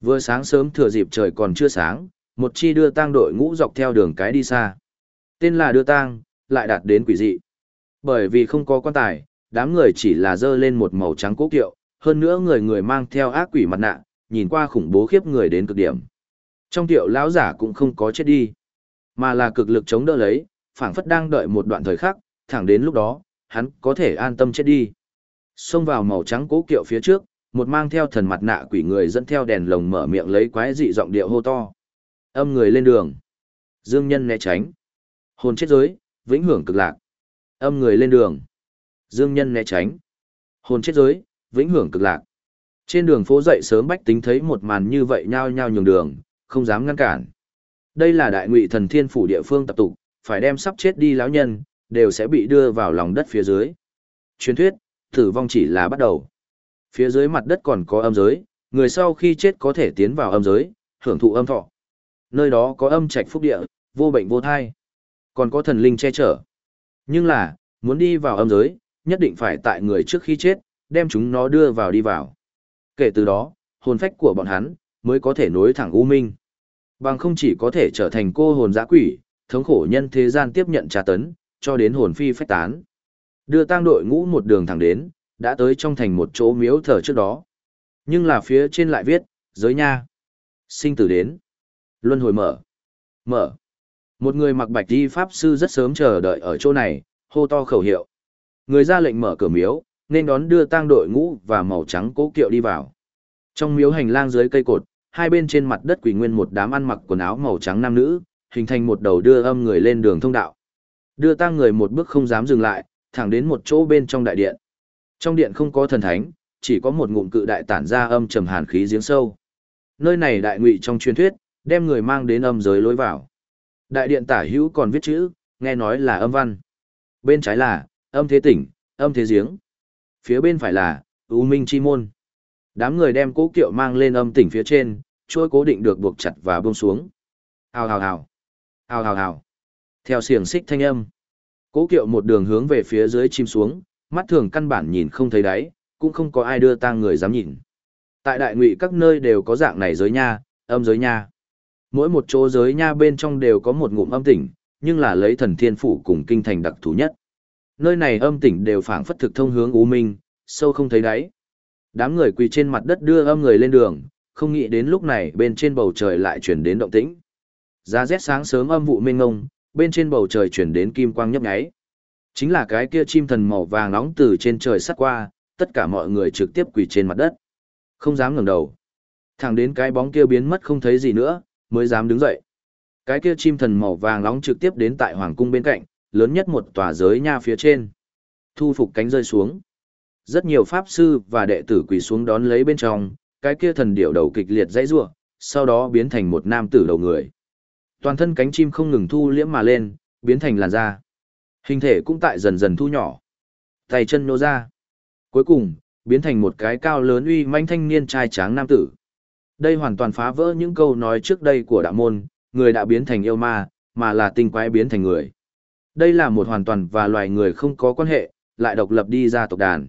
Vừa sáng sớm thừa dịp trời còn chưa sáng, một chi đưa tang đội ngũ dọc theo đường cái đi xa. Tên là đưa tang, lại đạt đến quỷ dị. Bởi vì không có quan tài, đám người chỉ là dơ lên một màu trắng cố kiệu, hơn nữa người người mang theo ác quỷ mặt nạ, nhìn qua khủng bố khiếp người đến cực điểm. Trong tiệu lão giả cũng không có chết đi, mà là cực lực chống đỡ lấy, phảng phất đang đợi một đoạn thời khắc, thẳng đến lúc đó, hắn có thể an tâm chết đi. Xông vào màu trắng cố kiệu phía trước, một mang theo thần mặt nạ quỷ người dẫn theo đèn lồng mở miệng lấy quái dị giọng điệu hô to. Âm người lên đường. Dương nhân né tránh. Hồn chết giới, vĩnh hưởng cực lạc. Âm người lên đường. Dương nhân né tránh. Hồn chết giới, vĩnh hưởng cực lạc. Trên đường phố dậy sớm bách tính thấy một màn như vậy nhao nhao nhường đường, không dám ngăn cản. Đây là đại ngụy thần thiên phủ địa phương tập tục, phải đem sắp chết đi lão nhân, đều sẽ bị đưa vào lòng đất phía dưới. Truyền thuyết, tử vong chỉ là bắt đầu. Phía dưới mặt đất còn có âm giới, người sau khi chết có thể tiến vào âm giới, hưởng thụ âm thọ. Nơi đó có âm trạch phúc địa, vô bệnh vô thai. Còn có thần linh che chở. Nhưng là, muốn đi vào âm giới, nhất định phải tại người trước khi chết, đem chúng nó đưa vào đi vào. Kể từ đó, hồn phách của bọn hắn, mới có thể nối thẳng U Minh. Bằng không chỉ có thể trở thành cô hồn dã quỷ, thống khổ nhân thế gian tiếp nhận tra tấn, cho đến hồn phi phách tán. Đưa tang đội ngũ một đường thẳng đến, đã tới trong thành một chỗ miếu thờ trước đó. Nhưng là phía trên lại viết, giới nha. Sinh tử đến. Luân hồi mở. Mở. Một người mặc bạch đi pháp sư rất sớm chờ đợi ở chỗ này, hô to khẩu hiệu. Người ra lệnh mở cửa miếu, nên đón đưa tang đội ngũ và màu trắng cố kiệu đi vào. Trong miếu hành lang dưới cây cột, hai bên trên mặt đất quỳ nguyên một đám ăn mặc quần áo màu trắng nam nữ, hình thành một đầu đưa âm người lên đường thông đạo. Đưa tang người một bước không dám dừng lại, thẳng đến một chỗ bên trong đại điện. Trong điện không có thần thánh, chỉ có một ngụm cự đại tản ra âm trầm hàn khí giếng sâu. Nơi này đại ngụy trong truyền thuyết, đem người mang đến âm giới lối vào. Đại điện tả hữu còn viết chữ, nghe nói là âm văn. Bên trái là, âm thế tỉnh, âm thế giếng. Phía bên phải là, U Minh Chi Môn. Đám người đem cố kiệu mang lên âm tỉnh phía trên, trôi cố định được buộc chặt và buông xuống. Hào hào hào. Hào hào hào. Theo xiềng xích thanh âm. Cố kiệu một đường hướng về phía dưới chim xuống, mắt thường căn bản nhìn không thấy đáy, cũng không có ai đưa tang người dám nhìn. Tại đại ngụy các nơi đều có dạng này giới nha, âm giới nha. Mỗi một chỗ giới nha bên trong đều có một ngụm âm tỉnh, nhưng là lấy thần thiên phủ cùng kinh thành đặc thù nhất. Nơi này âm tỉnh đều phảng phất thực thông hướng u minh, sâu không thấy đáy. Đám người quỳ trên mặt đất đưa âm người lên đường, không nghĩ đến lúc này bên trên bầu trời lại chuyển đến động tĩnh. Giá rét sáng sớm âm vụ mênh ngông, bên trên bầu trời chuyển đến kim quang nhấp nháy. Chính là cái kia chim thần màu vàng nóng từ trên trời sắt qua, tất cả mọi người trực tiếp quỳ trên mặt đất. Không dám ngẩng đầu. Thẳng đến cái bóng kia biến mất không thấy gì nữa, mới dám đứng dậy. Cái kia chim thần màu vàng nóng trực tiếp đến tại hoàng cung bên cạnh, lớn nhất một tòa giới nha phía trên. Thu phục cánh rơi xuống. Rất nhiều pháp sư và đệ tử quỳ xuống đón lấy bên trong, cái kia thần điểu đầu kịch liệt dãy rủa, sau đó biến thành một nam tử đầu người. Toàn thân cánh chim không ngừng thu liễm mà lên, biến thành làn da. Hình thể cũng tại dần dần thu nhỏ. Tay chân nô ra. Cuối cùng, biến thành một cái cao lớn uy manh thanh niên trai tráng nam tử. Đây hoàn toàn phá vỡ những câu nói trước đây của đạo môn, người đã biến thành yêu ma, mà là tinh quái biến thành người. Đây là một hoàn toàn và loài người không có quan hệ, lại độc lập đi ra tộc đàn.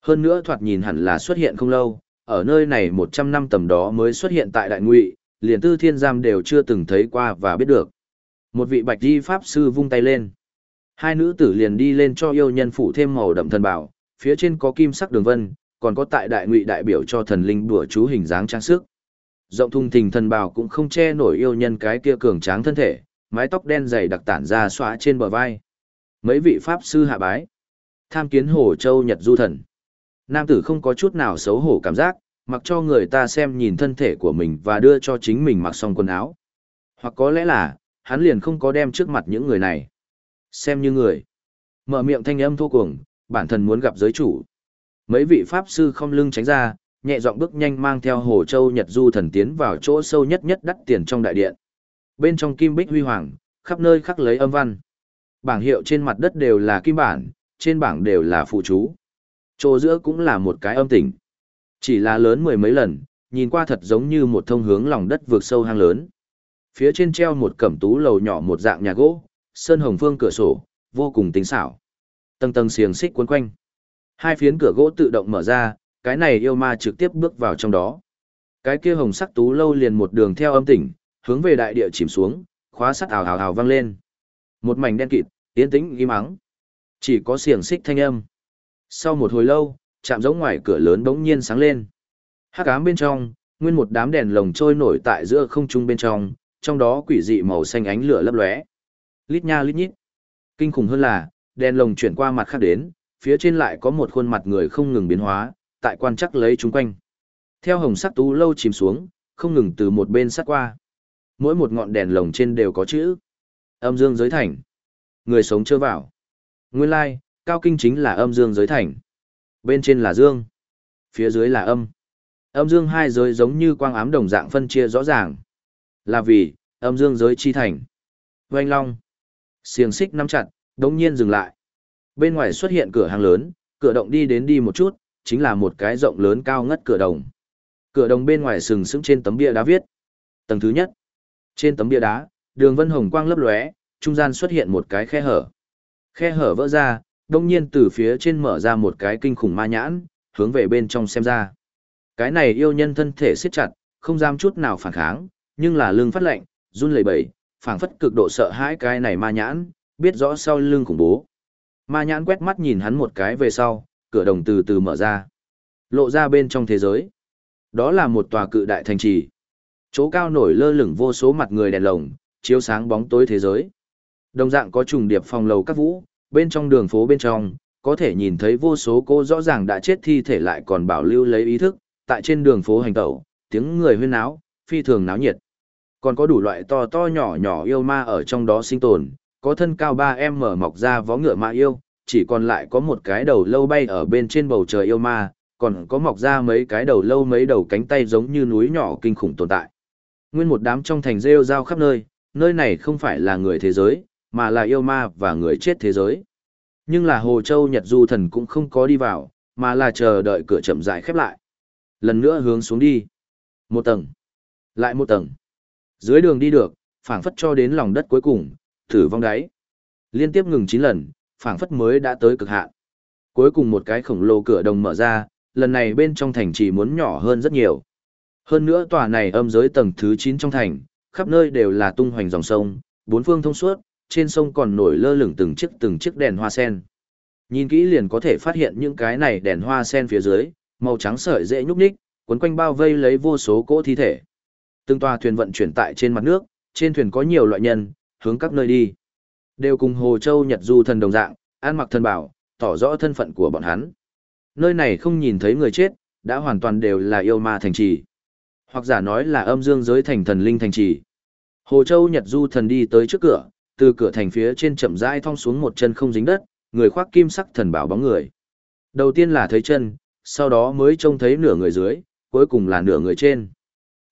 Hơn nữa thoạt nhìn hẳn là xuất hiện không lâu, ở nơi này 100 năm tầm đó mới xuất hiện tại Đại Ngụy, liền tư thiên giam đều chưa từng thấy qua và biết được. Một vị bạch di pháp sư vung tay lên. Hai nữ tử liền đi lên cho yêu nhân phủ thêm màu đậm thần bảo, phía trên có kim sắc đường vân, còn có tại đại ngụy đại biểu cho thần linh đùa chú hình dáng trang sức. Rộng thùng thình thần bảo cũng không che nổi yêu nhân cái kia cường tráng thân thể, mái tóc đen dày đặc tản ra xóa trên bờ vai. Mấy vị pháp sư hạ bái. Tham kiến Hồ châu Nhật du thần. Nam tử không có chút nào xấu hổ cảm giác, mặc cho người ta xem nhìn thân thể của mình và đưa cho chính mình mặc xong quần áo. Hoặc có lẽ là, hắn liền không có đem trước mặt những người này. Xem như người. Mở miệng thanh âm thô cuồng, bản thân muốn gặp giới chủ. Mấy vị pháp sư không lưng tránh ra, nhẹ giọng bước nhanh mang theo Hồ Châu Nhật Du thần tiến vào chỗ sâu nhất nhất đắt tiền trong đại điện. Bên trong kim bích huy hoàng, khắp nơi khắc lấy âm văn. Bảng hiệu trên mặt đất đều là kim bản, trên bảng đều là phụ chú. Chỗ giữa cũng là một cái âm tỉnh. Chỉ là lớn mười mấy lần, nhìn qua thật giống như một thông hướng lòng đất vượt sâu hang lớn. Phía trên treo một cẩm tú lầu nhỏ một dạng nhà gỗ, sơn hồng phương cửa sổ, vô cùng tinh xảo. Tầng tầng xiềng xích quấn quanh. Hai phiến cửa gỗ tự động mở ra, cái này yêu ma trực tiếp bước vào trong đó. Cái kia hồng sắc tú lâu liền một đường theo âm tỉnh, hướng về đại địa chìm xuống, khóa sắt ào ào ào vang lên. Một mảnh đen kịt, yên tĩnh im mắng. Chỉ có xiềng xích thanh âm. Sau một hồi lâu, chạm giống ngoài cửa lớn bỗng nhiên sáng lên. Hắc ám bên trong, nguyên một đám đèn lồng trôi nổi tại giữa không trung bên trong, trong đó quỷ dị màu xanh ánh lửa lấp lóe. Lít nha lít nhít. Kinh khủng hơn là, đèn lồng chuyển qua mặt khác đến, phía trên lại có một khuôn mặt người không ngừng biến hóa, tại quan chắc lấy chúng quanh. Theo hồng sắc tú lâu chìm xuống, không ngừng từ một bên sát qua. Mỗi một ngọn đèn lồng trên đều có chữ. Âm dương giới thành. Người sống chưa vào. Nguyên lai, cao kinh chính là âm dương giới thành. Bên trên là dương. Phía dưới là âm. Âm dương hai giới giống như quang ám đồng dạng phân chia rõ ràng. Là vì, âm dương giới chi thành. Oanh long. Xiềng xích nắm chặt, đống nhiên dừng lại. Bên ngoài xuất hiện cửa hàng lớn, cửa động đi đến đi một chút, chính là một cái rộng lớn cao ngất cửa đồng. Cửa đồng bên ngoài sừng sững trên tấm bia đá viết. Tầng thứ nhất. Trên tấm bia đá, đường vân hồng quang lấp lóe, trung gian xuất hiện một cái khe hở. Khe hở vỡ ra, đông nhiên từ phía trên mở ra một cái kinh khủng ma nhãn, hướng về bên trong xem ra. Cái này yêu nhân thân thể siết chặt, không dám chút nào phản kháng, nhưng là lưng phát lệnh run lẩy bẩy, phảng phất cực độ sợ hãi cái này ma nhãn, biết rõ sau lưng khủng bố. Ma nhãn quét mắt nhìn hắn một cái về sau, cửa đồng từ từ mở ra. Lộ ra bên trong thế giới. Đó là một tòa cự đại thành trì. Chỗ cao nổi lơ lửng vô số mặt người đèn lồng, chiếu sáng bóng tối thế giới. Đồng dạng có trùng điệp phòng lầu các vũ, bên trong đường phố bên trong, có thể nhìn thấy vô số cô rõ ràng đã chết thi thể lại còn bảo lưu lấy ý thức, tại trên đường phố hành tẩu, tiếng người huyên náo, phi thường náo nhiệt. Còn có đủ loại to to nhỏ nhỏ yêu ma ở trong đó sinh tồn, có thân cao 3m mọc ra vó ngựa ma yêu, chỉ còn lại có một cái đầu lâu bay ở bên trên bầu trời yêu ma, còn có mọc ra mấy cái đầu lâu mấy đầu cánh tay giống như núi nhỏ kinh khủng tồn tại. Nguyên một đám trong thành rêu rao khắp nơi, nơi này không phải là người thế giới, mà là yêu ma và người chết thế giới. Nhưng là Hồ Châu Nhật Du Thần cũng không có đi vào, mà là chờ đợi cửa chậm rãi khép lại. Lần nữa hướng xuống đi. Một tầng. Lại một tầng. Dưới đường đi được, phảng phất cho đến lòng đất cuối cùng, thử vong đáy. Liên tiếp ngừng 9 lần, phảng phất mới đã tới cực hạn. Cuối cùng một cái khổng lồ cửa đồng mở ra, lần này bên trong thành chỉ muốn nhỏ hơn rất nhiều. Hơn nữa tòa này âm giới tầng thứ 9 trong thành, khắp nơi đều là tung hoành dòng sông, bốn phương thông suốt, trên sông còn nổi lơ lửng từng chiếc từng chiếc đèn hoa sen. Nhìn kỹ liền có thể phát hiện những cái này đèn hoa sen phía dưới, màu trắng sợi dễ nhúc nhích, quấn quanh bao vây lấy vô số cỗ thi thể. Từng tòa thuyền vận chuyển tại trên mặt nước, trên thuyền có nhiều loại nhân, hướng các nơi đi. Đều cùng Hồ Châu Nhật Du thần đồng dạng, an mặc thần bảo, tỏ rõ thân phận của bọn hắn. Nơi này không nhìn thấy người chết, đã hoàn toàn đều là yêu ma thành trì. Hoặc giả nói là âm dương giới thành thần linh thành trì. Hồ Châu Nhật Du thần đi tới trước cửa, từ cửa thành phía trên chậm rãi thong xuống một chân không dính đất, người khoác kim sắc thần bảo bóng người. Đầu tiên là thấy chân, sau đó mới trông thấy nửa người dưới, cuối cùng là nửa người trên.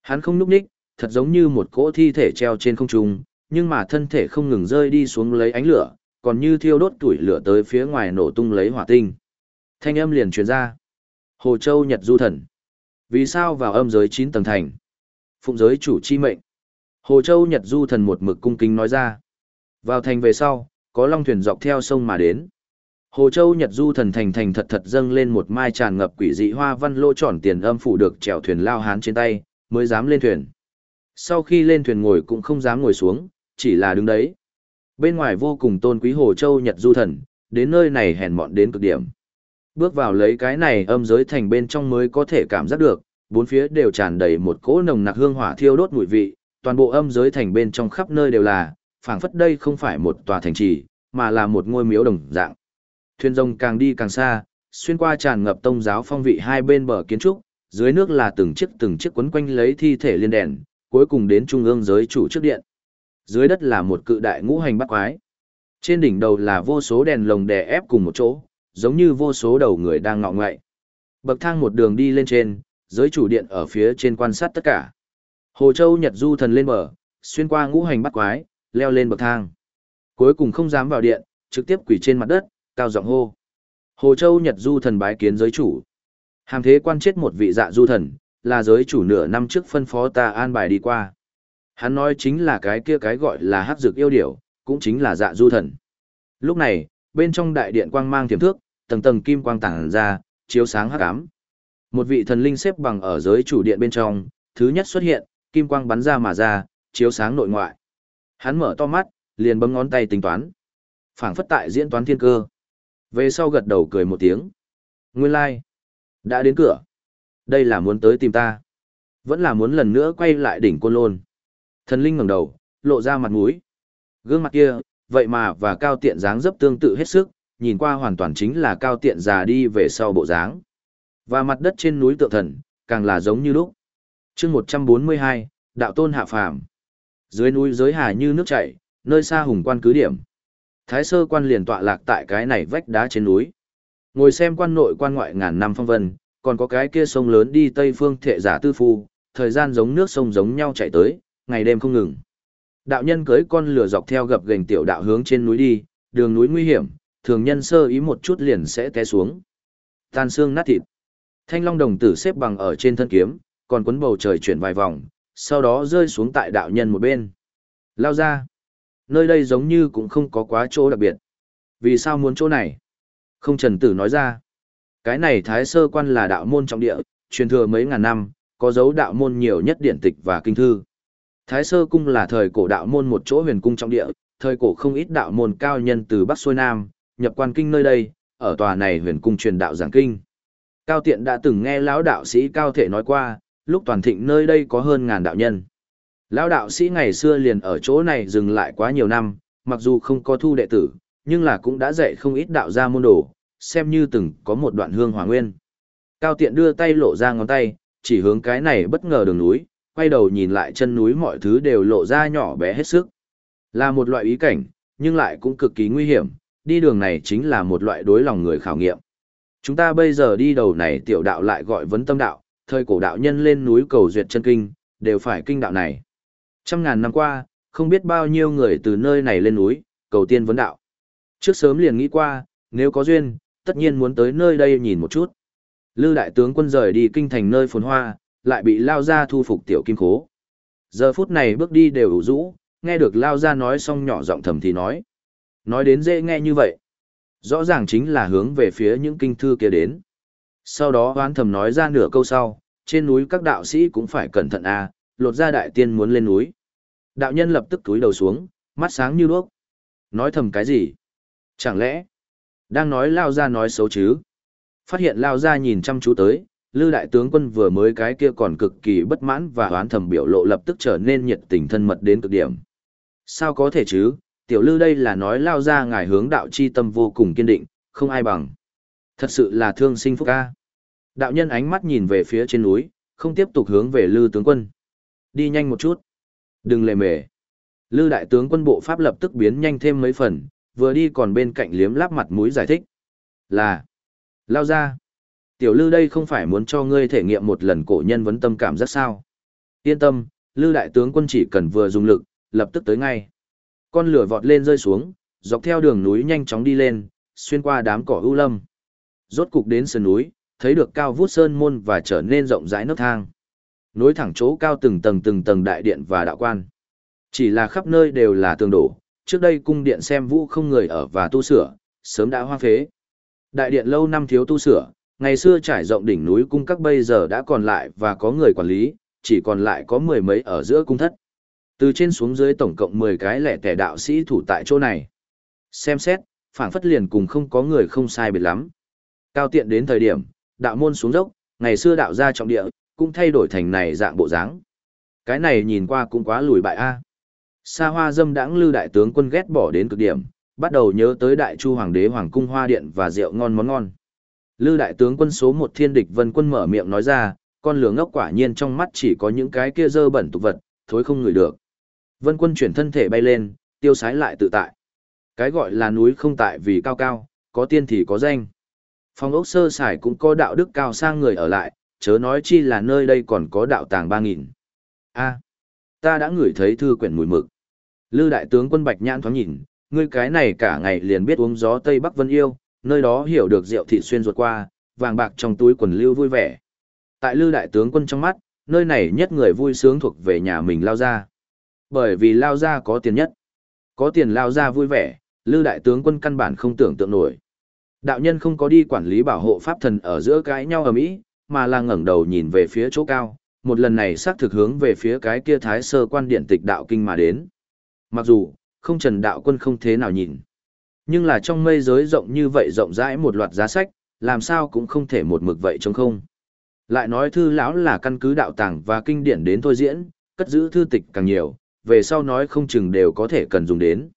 Hắn không núp ních, thật giống như một cỗ thi thể treo trên không trung, nhưng mà thân thể không ngừng rơi đi xuống lấy ánh lửa, còn như thiêu đốt tuổi lửa tới phía ngoài nổ tung lấy hỏa tinh. Thanh âm liền truyền ra. Hồ Châu Nhật Du Thần. Vì sao vào âm giới 9 tầng thành? Phụng giới chủ chi mệnh. Hồ Châu Nhật Du Thần một mực cung kính nói ra. Vào thành về sau, có long thuyền dọc theo sông mà đến. Hồ Châu Nhật Du Thần thành thành thật thật dâng lên một mai tràn ngập quỷ dị hoa văn lỗ tròn tiền âm phủ được chèo thuyền lao hán trên tay, mới dám lên thuyền. Sau khi lên thuyền ngồi cũng không dám ngồi xuống, chỉ là đứng đấy. Bên ngoài vô cùng tôn quý Hồ Châu Nhật Du Thần, đến nơi này hèn mọn đến cực điểm. Bước vào lấy cái này âm giới thành bên trong mới có thể cảm giác được, bốn phía đều tràn đầy một cỗ nồng nặc hương hỏa thiêu đốt mùi vị, toàn bộ âm giới thành bên trong khắp nơi đều là, phảng phất đây không phải một tòa thành trì, mà là một ngôi miếu đồng dạng. Thuyền rồng càng đi càng xa, xuyên qua tràn ngập tông giáo phong vị hai bên bờ kiến trúc, dưới nước là từng chiếc từng chiếc quấn quanh lấy thi thể liên đèn, cuối cùng đến trung ương giới chủ trước điện. Dưới đất là một cự đại ngũ hành bắt quái. Trên đỉnh đầu là vô số đèn lồng đè ép cùng một chỗ, giống như vô số đầu người đang ngọ ngoại. Bậc thang một đường đi lên trên, giới chủ điện ở phía trên quan sát tất cả. Hồ Châu Nhật Du thần lên bờ, xuyên qua ngũ hành bắt quái, leo lên bậc thang. Cuối cùng không dám vào điện, trực tiếp quỳ trên mặt đất, cao giọng hô. Hồ Châu Nhật Du thần bái kiến giới chủ. Hàm thế quan chết một vị dạ du thần, là giới chủ nửa năm trước phân phó ta an bài đi qua. Hắn nói chính là cái kia cái gọi là hắc dược yêu điểu, cũng chính là dạ du thần. Lúc này, bên trong đại điện quang mang tiềm thước, tầng tầng kim quang tản ra, chiếu sáng hắc ám. Một vị thần linh xếp bằng ở giới chủ điện bên trong, thứ nhất xuất hiện, kim quang bắn ra mà ra, chiếu sáng nội ngoại. Hắn mở to mắt, liền bấm ngón tay tính toán. phảng phất tại diễn toán thiên cơ. Về sau gật đầu cười một tiếng. Nguyên lai, like. đã đến cửa. Đây là muốn tới tìm ta. Vẫn là muốn lần nữa quay lại đỉnh côn lôn. Thần linh ngẩng đầu, lộ ra mặt mũi. Gương mặt kia, vậy mà và cao tiện dáng dấp tương tự hết sức, nhìn qua hoàn toàn chính là cao tiện già đi về sau bộ dáng. Và mặt đất trên núi tượng thần, càng là giống như lúc. chương 142, đạo tôn hạ phàm. Dưới núi giới hà như nước chảy, nơi xa hùng quan cứ điểm. Thái sơ quan liền tọa lạc tại cái này vách đá trên núi. Ngồi xem quan nội quan ngoại ngàn năm phong vân, còn có cái kia sông lớn đi tây phương thệ giả tư phu, thời gian giống nước sông giống nhau chạy tới, ngày đêm không ngừng. Đạo nhân cưới con lửa dọc theo gập gành tiểu đạo hướng trên núi đi, đường núi nguy hiểm, thường nhân sơ ý một chút liền sẽ té xuống. Tan xương nát thịt. Thanh long đồng tử xếp bằng ở trên thân kiếm, còn quấn bầu trời chuyển vài vòng, sau đó rơi xuống tại đạo nhân một bên. Lao ra. Nơi đây giống như cũng không có quá chỗ đặc biệt. Vì sao muốn chỗ này? Không trần tử nói ra. Cái này thái sơ quan là đạo môn trọng địa, truyền thừa mấy ngàn năm, có dấu đạo môn nhiều nhất điển tịch và kinh thư. Thái sơ cung là thời cổ đạo môn một chỗ huyền cung trọng địa, thời cổ không ít đạo môn cao nhân từ Bắc xuôi Nam, nhập quan kinh nơi đây, ở tòa này huyền cung truyền đạo giảng kinh. Cao Tiện đã từng nghe lão đạo sĩ Cao Thể nói qua, lúc toàn thịnh nơi đây có hơn ngàn đạo nhân. Lão đạo sĩ ngày xưa liền ở chỗ này dừng lại quá nhiều năm, mặc dù không có thu đệ tử, nhưng là cũng đã dạy không ít đạo gia môn đồ, xem như từng có một đoạn hương hỏa nguyên. Cao Tiện đưa tay lộ ra ngón tay, chỉ hướng cái này bất ngờ đường núi, quay đầu nhìn lại chân núi mọi thứ đều lộ ra nhỏ bé hết sức. Là một loại ý cảnh, nhưng lại cũng cực kỳ nguy hiểm, đi đường này chính là một loại đối lòng người khảo nghiệm. Chúng ta bây giờ đi đầu này tiểu đạo lại gọi vấn tâm đạo, thời cổ đạo nhân lên núi cầu duyệt chân kinh, đều phải kinh đạo này. Trăm ngàn năm qua, không biết bao nhiêu người từ nơi này lên núi, cầu tiên vấn đạo. Trước sớm liền nghĩ qua, Nếu có duyên, tất nhiên muốn tới nơi đây nhìn một chút. Lư đại tướng quân rời đi kinh thành nơi phồn hoa, lại bị lao ra thu phục tiểu kim khố. Giờ phút này bước đi đều ủ rũ, nghe được lao ra nói xong nhỏ giọng thầm thì nói. Nói đến dễ nghe như vậy. Rõ ràng chính là hướng về phía những kinh thư kia đến. Sau đó hoán thầm nói ra nửa câu sau, trên núi các đạo sĩ cũng phải cẩn thận à, lột ra đại tiên muốn lên núi. Đạo nhân lập tức túi đầu xuống, mắt sáng như đuốc. Nói thầm cái gì? Chẳng lẽ, đang nói lao ra nói xấu chứ? Phát hiện lao ra nhìn chăm chú tới, Lư đại tướng quân vừa mới cái kia còn cực kỳ bất mãn và hoán thầm biểu lộ lập tức trở nên nhiệt tình thân mật đến cực điểm. Sao có thể chứ, tiểu Lư đây là nói lao ra ngài hướng đạo chi tâm vô cùng kiên định, không ai bằng. Thật sự là thương sinh phúc ca. Đạo nhân ánh mắt nhìn về phía trên núi, không tiếp tục hướng về Lư tướng quân. Đi nhanh một chút. Đừng lề mề. Lư đại tướng quân bộ pháp lập tức biến nhanh thêm mấy phần, vừa đi còn bên cạnh liếm láp mặt mũi giải thích. Là. Lao ra. Tiểu Lư đây không phải muốn cho ngươi thể nghiệm một lần cổ nhân vấn tâm cảm giác sao. Yên tâm, Lư đại tướng quân chỉ cần vừa dùng lực, lập tức tới ngay. Con lửa vọt lên rơi xuống, dọc theo đường núi nhanh chóng đi lên, xuyên qua đám cỏ ưu lâm. Rốt cục đến sườn núi, thấy được cao vút sơn môn và trở nên rộng rãi nấc thang. Nối thẳng chỗ cao từng tầng từng tầng đại điện và đạo quan. Chỉ là khắp nơi đều là tường đổ, trước đây cung điện xem vũ không người ở và tu sửa, sớm đã hoang phế. Đại điện lâu năm thiếu tu sửa, ngày xưa trải rộng đỉnh núi cung các bây giờ đã còn lại và có người quản lý, chỉ còn lại có mười mấy ở giữa cung thất. Từ trên xuống dưới tổng cộng 10 cái lẻ tẻ đạo sĩ thủ tại chỗ này. Xem xét, phảng phất liền cùng không có người không sai biệt lắm. Cao tiện đến thời điểm, đạo môn xuống dốc, ngày xưa đạo gia trọng địa, cũng thay đổi thành này dạng bộ dáng. Cái này nhìn qua cũng quá lùi bại a. Sa hoa dâm đãng lư đại tướng quân ghét bỏ đến cực điểm, bắt đầu nhớ tới đại chu hoàng đế hoàng cung hoa điện và rượu ngon món ngon. Lư đại tướng quân số một thiên địch vân quân mở miệng nói ra, con lửa ngốc quả nhiên trong mắt chỉ có những cái kia dơ bẩn tục vật, thối không ngửi được. Vân quân chuyển thân thể bay lên, tiêu sái lại tự tại. Cái gọi là núi không tại vì cao cao, có tiên thì có danh. Phòng ốc sơ sài cũng có đạo đức cao sang người ở lại, chớ nói chi là nơi đây còn có đạo tàng ba nghìn. A, ta đã ngửi thấy thư quyển mùi mực. Lư đại tướng quân Bạch Nhãn thoáng nhìn, ngươi cái này cả ngày liền biết uống gió Tây Bắc Vân yêu, nơi đó hiểu được rượu thị xuyên ruột qua, vàng bạc trong túi quần lưu vui vẻ. Tại Lư đại tướng quân trong mắt, nơi này nhất người vui sướng thuộc về nhà mình lao ra. Bởi vì lao ra có tiền nhất. Có tiền lao ra vui vẻ, Lư đại tướng quân căn bản không tưởng tượng nổi. Đạo nhân không có đi quản lý bảo hộ pháp thần ở giữa cái nhau ở Mỹ, mà là ngẩng đầu nhìn về phía chỗ cao, một lần này xác thực hướng về phía cái kia thái sơ quan điện tịch đạo kinh mà đến. Mặc dù, không trần đạo quân không thế nào nhìn. Nhưng là trong mây giới rộng như vậy rộng rãi một loạt giá sách, làm sao cũng không thể một mực vậy trống không. Lại nói thư lão là căn cứ đạo tàng và kinh điển đến thôi diễn, cất giữ thư tịch càng nhiều, về sau nói không chừng đều có thể cần dùng đến.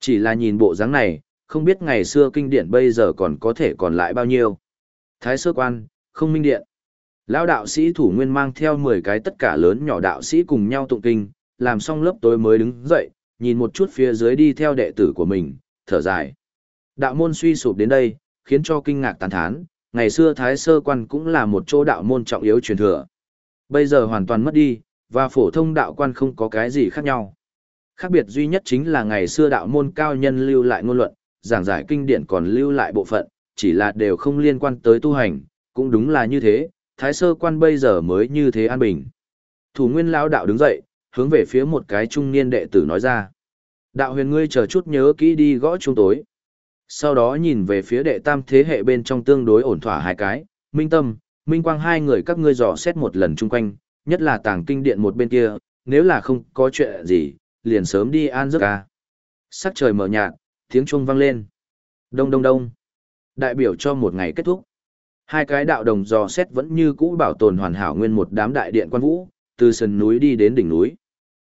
Chỉ là nhìn bộ dáng này, không biết ngày xưa kinh điển bây giờ còn có thể còn lại bao nhiêu. Thái sơ quan, không minh điện. Lão đạo sĩ thủ nguyên mang theo 10 cái tất cả lớn nhỏ đạo sĩ cùng nhau tụng kinh, làm xong lớp tối mới đứng dậy, nhìn một chút phía dưới đi theo đệ tử của mình, thở dài. Đạo môn suy sụp đến đây, khiến cho kinh ngạc tàn thán, ngày xưa Thái Sơ Quan cũng là một chỗ đạo môn trọng yếu truyền thừa. Bây giờ hoàn toàn mất đi, và phổ thông đạo quan không có cái gì khác nhau. Khác biệt duy nhất chính là ngày xưa đạo môn cao nhân lưu lại ngôn luận, giảng giải kinh điển còn lưu lại bộ phận, chỉ là đều không liên quan tới tu hành, cũng đúng là như thế, thái sơ quan bây giờ mới như thế an bình. Thủ nguyên lão đạo đứng dậy, hướng về phía một cái trung niên đệ tử nói ra. Đạo huyền ngươi chờ chút nhớ kỹ đi gõ trung tối. Sau đó nhìn về phía đệ tam thế hệ bên trong tương đối ổn thỏa hai cái, minh tâm, minh quang hai người các ngươi dò xét một lần chung quanh, nhất là tàng kinh điện một bên kia, nếu là không có chuyện gì, liền sớm đi an giấc ca. Sắc trời mở nhạt, tiếng chuông vang lên. Đông đông đông. Đại biểu cho một ngày kết thúc. Hai cái đạo đồng dò xét vẫn như cũ bảo tồn hoàn hảo nguyên một đám đại điện quan vũ, từ sườn núi đi đến đỉnh núi.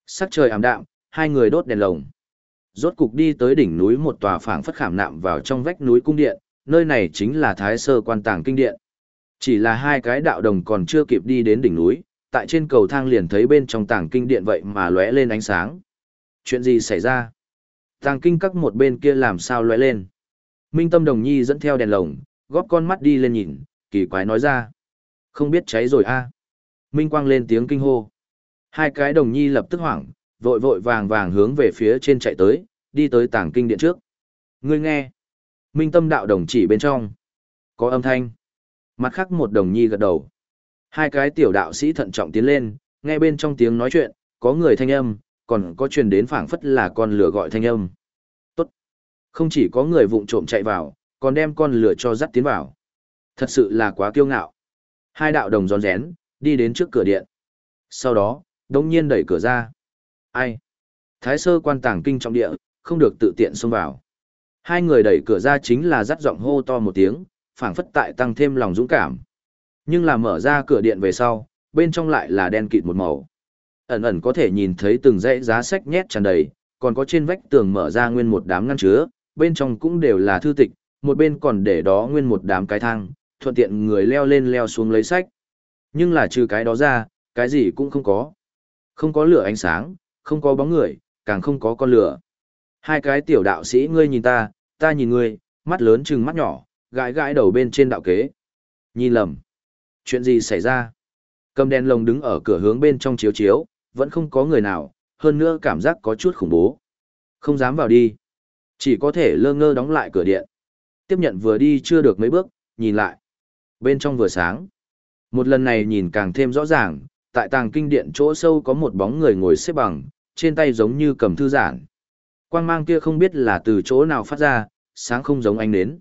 Sắc trời ảm đạm, hai người đốt đèn lồng. Rốt cục đi tới đỉnh núi một tòa phảng phất khảm nạm vào trong vách núi cung điện, nơi này chính là Thái Sơ Quan Tàng Kinh Điện. Chỉ là hai cái đạo đồng còn chưa kịp đi đến đỉnh núi, tại trên cầu thang liền thấy bên trong tàng kinh điện vậy mà lóe lên ánh sáng. Chuyện gì xảy ra? Tàng kinh các một bên kia làm sao lóe lên? Minh Tâm Đồng Nhi dẫn theo đèn lồng, góp con mắt đi lên nhìn, kỳ quái nói ra. Không biết cháy rồi a Minh Quang lên tiếng kinh hô. Hai cái đồng nhi lập tức hoảng, vội vội vàng vàng hướng về phía trên chạy tới, đi tới tàng kinh điện trước. Ngươi nghe. Minh tâm đạo đồng chỉ bên trong. Có âm thanh. Mặt khác một đồng nhi gật đầu. Hai cái tiểu đạo sĩ thận trọng tiến lên, nghe bên trong tiếng nói chuyện, có người thanh âm, còn có truyền đến phảng phất là con lửa gọi thanh âm. Tốt. Không chỉ có người vụng trộm chạy vào, còn đem con lửa cho dắt tiến vào. Thật sự là quá kiêu ngạo. Hai đạo đồng giòn rén, đi đến trước cửa điện. Sau đó, đông nhiên đẩy cửa ra. Ai? Thái sơ quan tàng kinh trọng địa, không được tự tiện xông vào. Hai người đẩy cửa ra chính là dắt giọng hô to một tiếng, phảng phất tại tăng thêm lòng dũng cảm. Nhưng là mở ra cửa điện về sau, bên trong lại là đen kịt một màu. Ẩn ẩn có thể nhìn thấy từng dãy giá sách nhét tràn đầy, còn có trên vách tường mở ra nguyên một đám ngăn chứa, bên trong cũng đều là thư tịch, một bên còn để đó nguyên một đám cái thang, thuận tiện người leo lên leo xuống lấy sách. Nhưng là trừ cái đó ra, cái gì cũng không có. Không có lửa ánh sáng, không có bóng người, càng không có con lửa. Hai cái tiểu đạo sĩ ngươi nhìn ta, ta nhìn ngươi, mắt lớn chừng mắt nhỏ, gãi gãi đầu bên trên đạo kế. Nhìn lầm. Chuyện gì xảy ra? Cầm đèn lồng đứng ở cửa hướng bên trong chiếu chiếu, vẫn không có người nào, hơn nữa cảm giác có chút khủng bố. Không dám vào đi. Chỉ có thể lơ ngơ đóng lại cửa điện. Tiếp nhận vừa đi chưa được mấy bước, nhìn lại. Bên trong vừa sáng. Một lần này nhìn càng thêm rõ ràng, tại tàng kinh điện chỗ sâu có một bóng người ngồi xếp bằng, trên tay giống như cầm thư giản. Quang mang kia không biết là từ chỗ nào phát ra, sáng không giống ánh nến.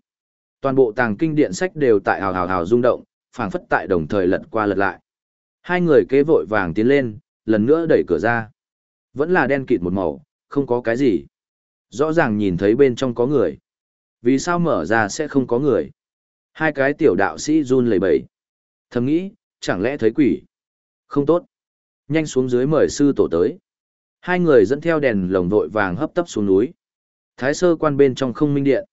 Toàn bộ tàng kinh điện sách đều tại hào hào hào rung động, phảng phất tại đồng thời lật qua lật lại. Hai người kế vội vàng tiến lên, lần nữa đẩy cửa ra. Vẫn là đen kịt một màu, không có cái gì. Rõ ràng nhìn thấy bên trong có người. Vì sao mở ra sẽ không có người? Hai cái tiểu đạo sĩ run lẩy bẩy. Thầm nghĩ, chẳng lẽ thấy quỷ? Không tốt. Nhanh xuống dưới mời sư tổ tới. Hai người dẫn theo đèn lồng vội vàng hấp tấp xuống núi. Thái sơ quan bên trong không minh điện.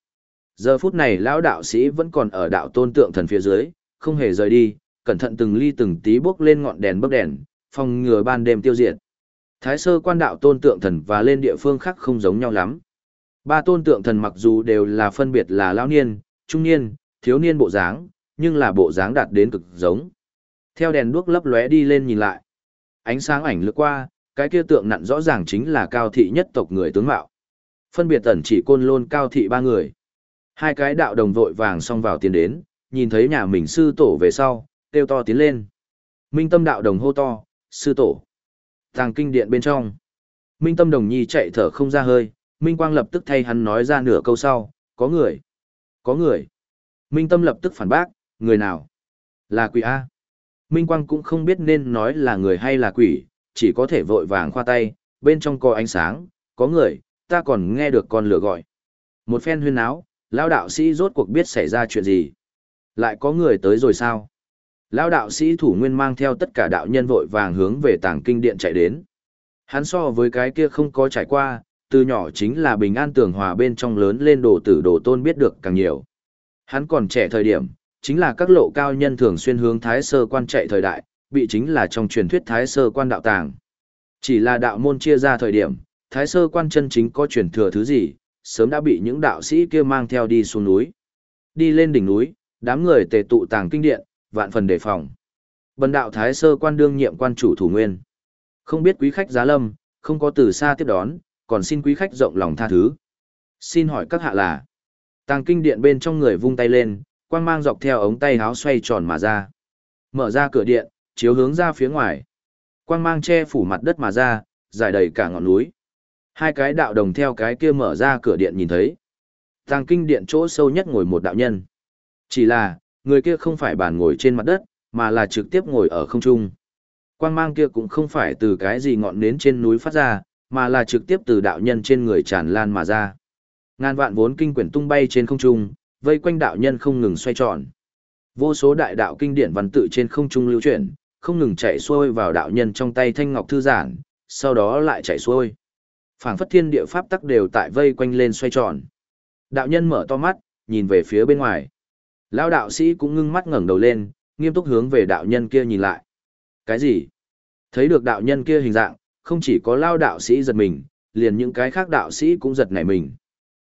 Giờ phút này lão đạo sĩ vẫn còn ở đạo tôn tượng thần phía dưới, không hề rời đi, cẩn thận từng ly từng tí bước lên ngọn đèn bấc đèn, phòng ngừa ban đêm tiêu diệt. Thái sơ quan đạo tôn tượng thần và lên địa phương khác không giống nhau lắm. Ba tôn tượng thần mặc dù đều là phân biệt là lão niên, trung niên, thiếu niên bộ dáng, nhưng là bộ dáng đạt đến cực giống. Theo đèn đuốc lấp lóe đi lên nhìn lại. Ánh sáng ảnh lướt qua, cái kia tượng nặn rõ ràng chính là cao thị nhất tộc người tướng mạo. Phân biệt tẩn chỉ côn lôn cao thị ba người. Hai cái đạo đồng vội vàng xông vào tiến đến, nhìn thấy nhà mình sư tổ về sau, kêu to tiến lên. Minh tâm đạo đồng hô to, sư tổ. Tàng kinh điện bên trong. Minh tâm đồng nhi chạy thở không ra hơi, Minh quang lập tức thay hắn nói ra nửa câu sau, có người. Có người. Minh tâm lập tức phản bác, người nào? Là quỷ A. Minh quang cũng không biết nên nói là người hay là quỷ, chỉ có thể vội vàng khoa tay, bên trong có ánh sáng, có người, ta còn nghe được con lửa gọi. Một phen huyên áo, lão đạo sĩ rốt cuộc biết xảy ra chuyện gì. Lại có người tới rồi sao? Lão đạo sĩ thủ nguyên mang theo tất cả đạo nhân vội vàng hướng về tàng kinh điện chạy đến. Hắn so với cái kia không có trải qua, từ nhỏ chính là bình an tường hòa bên trong lớn lên đồ tử đồ tôn biết được càng nhiều. Hắn còn trẻ thời điểm, chính là các lộ cao nhân thường xuyên hướng thái sơ quan chạy thời đại, bị chính là trong truyền thuyết thái sơ quan đạo tàng. Chỉ là đạo môn chia ra thời điểm, thái sơ quan chân chính có truyền thừa thứ gì, sớm đã bị những đạo sĩ kia mang theo đi xuống núi. Đi lên đỉnh núi, đám người tề tụ tàng kinh điện, vạn phần đề phòng. Bần đạo thái sơ quan đương nhiệm quan chủ thủ nguyên. Không biết quý khách giá lâm, không có từ xa tiếp đón, còn xin quý khách rộng lòng tha thứ. Xin hỏi các hạ là. Tàng kinh điện bên trong người vung tay lên, quang mang dọc theo ống tay háo xoay tròn mà ra. Mở ra cửa điện, chiếu hướng ra phía ngoài. Quang mang che phủ mặt đất mà ra, dài đầy cả ngọn núi. Hai cái đạo đồng theo cái kia mở ra cửa điện nhìn thấy. Tàng kinh điện chỗ sâu nhất ngồi một đạo nhân. Chỉ là, người kia không phải bàn ngồi trên mặt đất, mà là trực tiếp ngồi ở không trung. Quang mang kia cũng không phải từ cái gì ngọn nến trên núi phát ra, mà là trực tiếp từ đạo nhân trên người tràn lan mà ra. Ngàn vạn vốn kinh quyển tung bay trên không trung, vây quanh đạo nhân không ngừng xoay tròn. Vô số đại đạo kinh điển văn tự trên không trung lưu chuyển, không ngừng chạy xuôi vào đạo nhân trong tay thanh ngọc thư giản, sau đó lại chạy xuôi. Phảng phất thiên địa pháp tắc đều tại vây quanh lên xoay tròn. Đạo nhân mở to mắt, nhìn về phía bên ngoài. Lão đạo sĩ cũng ngưng mắt ngẩng đầu lên, nghiêm túc hướng về đạo nhân kia nhìn lại. Cái gì? Thấy được đạo nhân kia hình dạng, không chỉ có lao đạo sĩ giật mình, liền những cái khác đạo sĩ cũng giật nảy mình.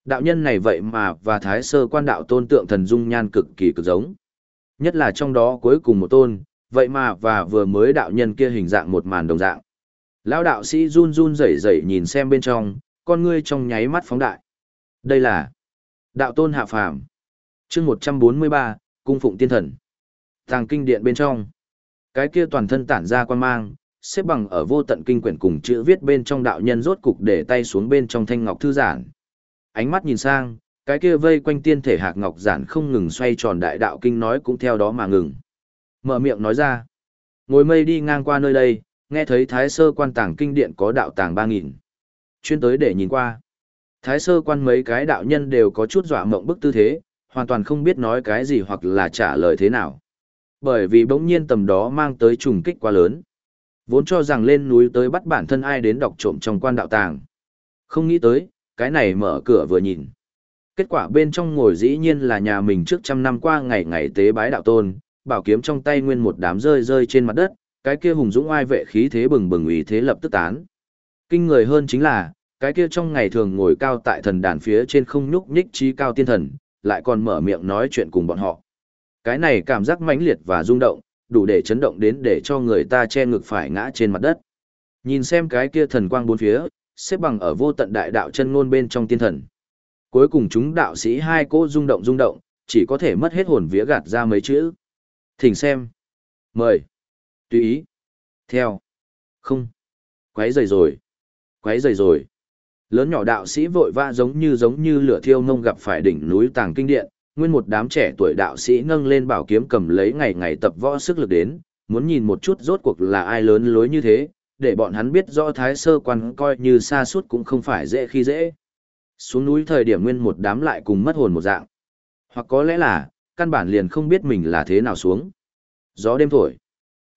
Đạo nhân này vậy mà và thái sơ quan đạo tôn tượng thần dung nhan cực kỳ cực giống. Nhất là trong đó cuối cùng một tôn, vậy mà và vừa mới đạo nhân kia hình dạng một màn đồng dạng. Lão đạo sĩ run run rẩy rẩy nhìn xem bên trong, con ngươi trong nháy mắt phóng đại. Đây là Đạo tôn hạ phàm chương 143, cung phụng tiên thần. Tàng kinh điện bên trong. Cái kia toàn thân tản ra quan mang, xếp bằng ở vô tận kinh quyển cùng chữ viết bên trong đạo nhân rốt cục để tay xuống bên trong thanh ngọc thư giản. Ánh mắt nhìn sang, cái kia vây quanh tiên thể hạc ngọc giản không ngừng xoay tròn đại đạo kinh nói cũng theo đó mà ngừng. Mở miệng nói ra. Ngồi mây đi ngang qua nơi đây, nghe thấy thái sơ quan tàng kinh điện có đạo tàng ba nghìn Chuyên tới để nhìn qua. Thái sơ quan mấy cái đạo nhân đều có chút dọa mộng bức tư thế, hoàn toàn không biết nói cái gì hoặc là trả lời thế nào. Bởi vì bỗng nhiên tầm đó mang tới trùng kích quá lớn. Vốn cho rằng lên núi tới bắt bản thân ai đến đọc trộm trong quan đạo tàng. Không nghĩ tới, cái này mở cửa vừa nhìn. Kết quả bên trong ngồi dĩ nhiên là nhà mình trước trăm năm qua ngày ngày tế bái đạo tôn, bảo kiếm trong tay nguyên một đám rơi rơi trên mặt đất, cái kia hùng dũng oai vệ khí thế bừng bừng ý thế lập tức tán. Kinh người hơn chính là, cái kia trong ngày thường ngồi cao tại thần đàn phía trên không nhúc nhích trí cao tiên thần, lại còn mở miệng nói chuyện cùng bọn họ. Cái này cảm giác mãnh liệt và rung động, đủ để chấn động đến để cho người ta che ngực phải ngã trên mặt đất. Nhìn xem cái kia thần quang bốn phía, xếp bằng ở vô tận đại đạo chân ngôn bên trong tiên thần. Cuối cùng chúng đạo sĩ hai cô rung động rung động, chỉ có thể mất hết hồn vía gạt ra mấy chữ. Thỉnh xem. Mời. Tùy ý. Theo. Không. Quấy rầy rồi. Quấy rầy rồi. Lớn nhỏ đạo sĩ vội vã giống như giống như lửa thiêu nông gặp phải đỉnh núi tàng kinh điện, nguyên một đám trẻ tuổi đạo sĩ nâng lên bảo kiếm cầm lấy ngày ngày tập võ sức lực đến, muốn nhìn một chút rốt cuộc là ai lớn lối như thế, để bọn hắn biết rõ thái sơ quan coi như xa suốt cũng không phải dễ khi dễ. Xuống núi thời điểm nguyên một đám lại cùng mất hồn một dạng. Hoặc có lẽ là, căn bản liền không biết mình là thế nào xuống. Gió đêm thổi.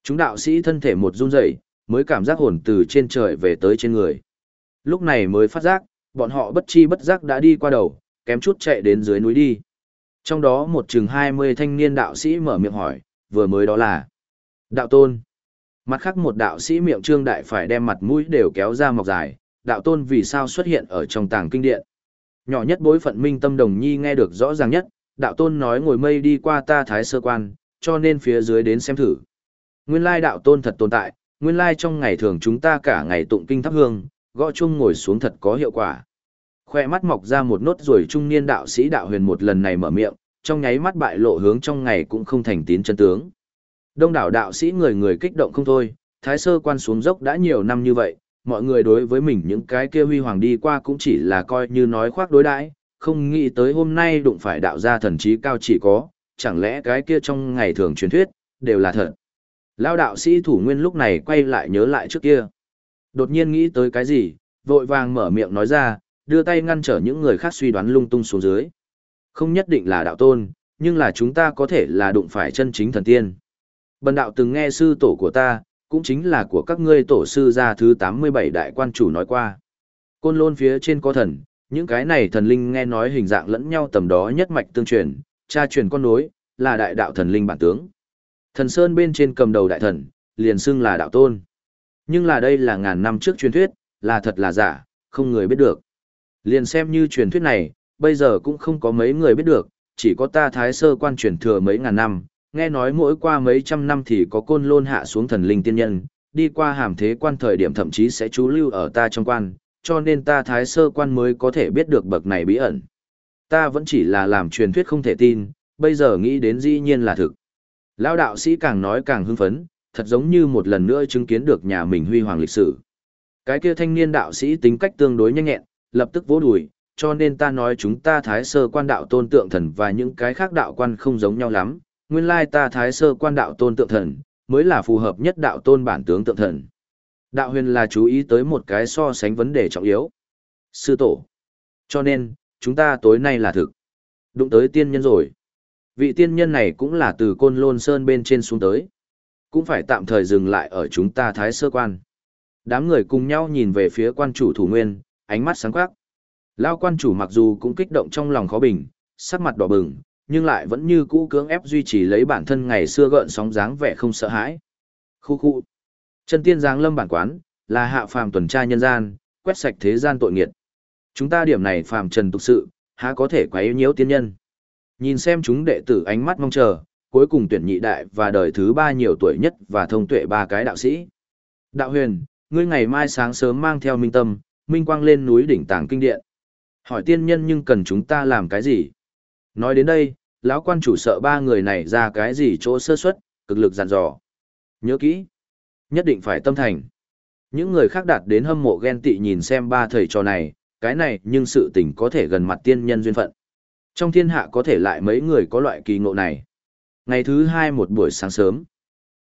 Chúng đạo sĩ thân thể một run rẩy, mới cảm giác hồn từ trên trời về tới trên người. Lúc này mới phát giác, bọn họ bất chi bất giác đã đi qua đầu, kém chút chạy đến dưới núi đi. Trong đó một chừng 20 thanh niên đạo sĩ mở miệng hỏi, vừa mới đó là Đạo Tôn. Mặt khác một đạo sĩ miệng trương đại phải đem mặt mũi đều kéo ra mọc dài, đạo tôn vì sao xuất hiện ở trong tàng kinh điện. Nhỏ nhất bối phận minh tâm đồng nhi nghe được rõ ràng nhất, đạo tôn nói ngồi mây đi qua ta thái sơ quan, cho nên phía dưới đến xem thử. Nguyên lai đạo tôn thật tồn tại, nguyên lai trong ngày thường chúng ta cả ngày tụng kinh thắp hương, gõ chung ngồi xuống thật có hiệu quả. Khoe mắt mọc ra một nốt rồi trung niên đạo sĩ đạo huyền một lần này mở miệng, trong nháy mắt bại lộ hướng trong ngày cũng không thành tín chân tướng. Đông đảo đạo sĩ người người kích động không thôi, thái sơ quan xuống dốc đã nhiều năm như vậy, mọi người đối với mình những cái kia huy hoàng đi qua cũng chỉ là coi như nói khoác đối đãi, không nghĩ tới hôm nay đụng phải đạo gia thần trí cao chỉ có, chẳng lẽ cái kia trong ngày thường truyền thuyết, đều là thật. Lao đạo sĩ thủ nguyên lúc này quay lại nhớ lại trước kia. Đột nhiên nghĩ tới cái gì, vội vàng mở miệng nói ra, đưa tay ngăn trở những người khác suy đoán lung tung xuống dưới. Không nhất định là đạo tôn, nhưng là chúng ta có thể là đụng phải chân chính thần tiên. Bần đạo từng nghe sư tổ của ta, cũng chính là của các ngươi tổ sư gia thứ 87 đại quan chủ nói qua. Côn lôn phía trên có thần, những cái này thần linh nghe nói hình dạng lẫn nhau tầm đó nhất mạch tương truyền, cha truyền con nối, là đại đạo thần linh bản tướng. Thần Sơn bên trên cầm đầu đại thần, liền xưng là đạo tôn. Nhưng là đây là ngàn năm trước truyền thuyết, là thật là giả, không người biết được. Liền xem như truyền thuyết này, bây giờ cũng không có mấy người biết được, chỉ có ta thái sơ quan truyền thừa mấy ngàn năm, nghe nói mỗi qua mấy trăm năm thì có côn lôn hạ xuống thần linh tiên nhân, đi qua hàm thế quan thời điểm thậm chí sẽ trú lưu ở ta trong quan, cho nên ta thái sơ quan mới có thể biết được bậc này bí ẩn. Ta vẫn chỉ là làm truyền thuyết không thể tin, bây giờ nghĩ đến dĩ nhiên là thực. Lão đạo sĩ càng nói càng hưng phấn, thật giống như một lần nữa chứng kiến được nhà mình huy hoàng lịch sử. Cái kia thanh niên đạo sĩ tính cách tương đối nhanh nhẹn, lập tức vỗ đùi, cho nên ta nói chúng ta thái sơ quan đạo tôn tượng thần và những cái khác đạo quan không giống nhau lắm, nguyên lai ta thái sơ quan đạo tôn tượng thần, mới là phù hợp nhất đạo tôn bản tướng tượng thần. Đạo huyền là chú ý tới một cái so sánh vấn đề trọng yếu. Sư tổ. Cho nên, chúng ta tối nay là thực. Đụng tới tiên nhân rồi. Vị tiên nhân này cũng là từ côn lôn sơn bên trên xuống tới. Cũng phải tạm thời dừng lại ở chúng ta thái sơ quan. Đám người cùng nhau nhìn về phía quan chủ thủ nguyên, ánh mắt sáng quắc. Lao quan chủ mặc dù cũng kích động trong lòng khó bình, sắc mặt đỏ bừng, nhưng lại vẫn như cũ cưỡng ép duy trì lấy bản thân ngày xưa gợn sóng dáng vẻ không sợ hãi. Khu khu. Chân tiên giáng lâm bản quán, là hạ phàm tuần tra nhân gian, quét sạch thế gian tội nghiệt. Chúng ta điểm này phàm trần tục sự, há có thể quá yếu nhiễu tiên nhân. Nhìn xem chúng đệ tử ánh mắt mong chờ, cuối cùng tuyển nhị đại và đời thứ ba nhiều tuổi nhất và thông tuệ ba cái đạo sĩ. Đạo huyền, ngươi ngày mai sáng sớm mang theo minh tâm, minh quang lên núi đỉnh tàng kinh điện. Hỏi tiên nhân nhưng cần chúng ta làm cái gì? Nói đến đây, lão quan chủ sợ ba người này ra cái gì chỗ sơ suất, cực lực dặn dò. Nhớ kỹ, nhất định phải tâm thành. Những người khác đạt đến hâm mộ ghen tị nhìn xem ba thầy trò này, cái này nhưng sự tình có thể gần mặt tiên nhân duyên phận. Trong thiên hạ có thể lại mấy người có loại kỳ ngộ này. Ngày thứ hai một buổi sáng sớm,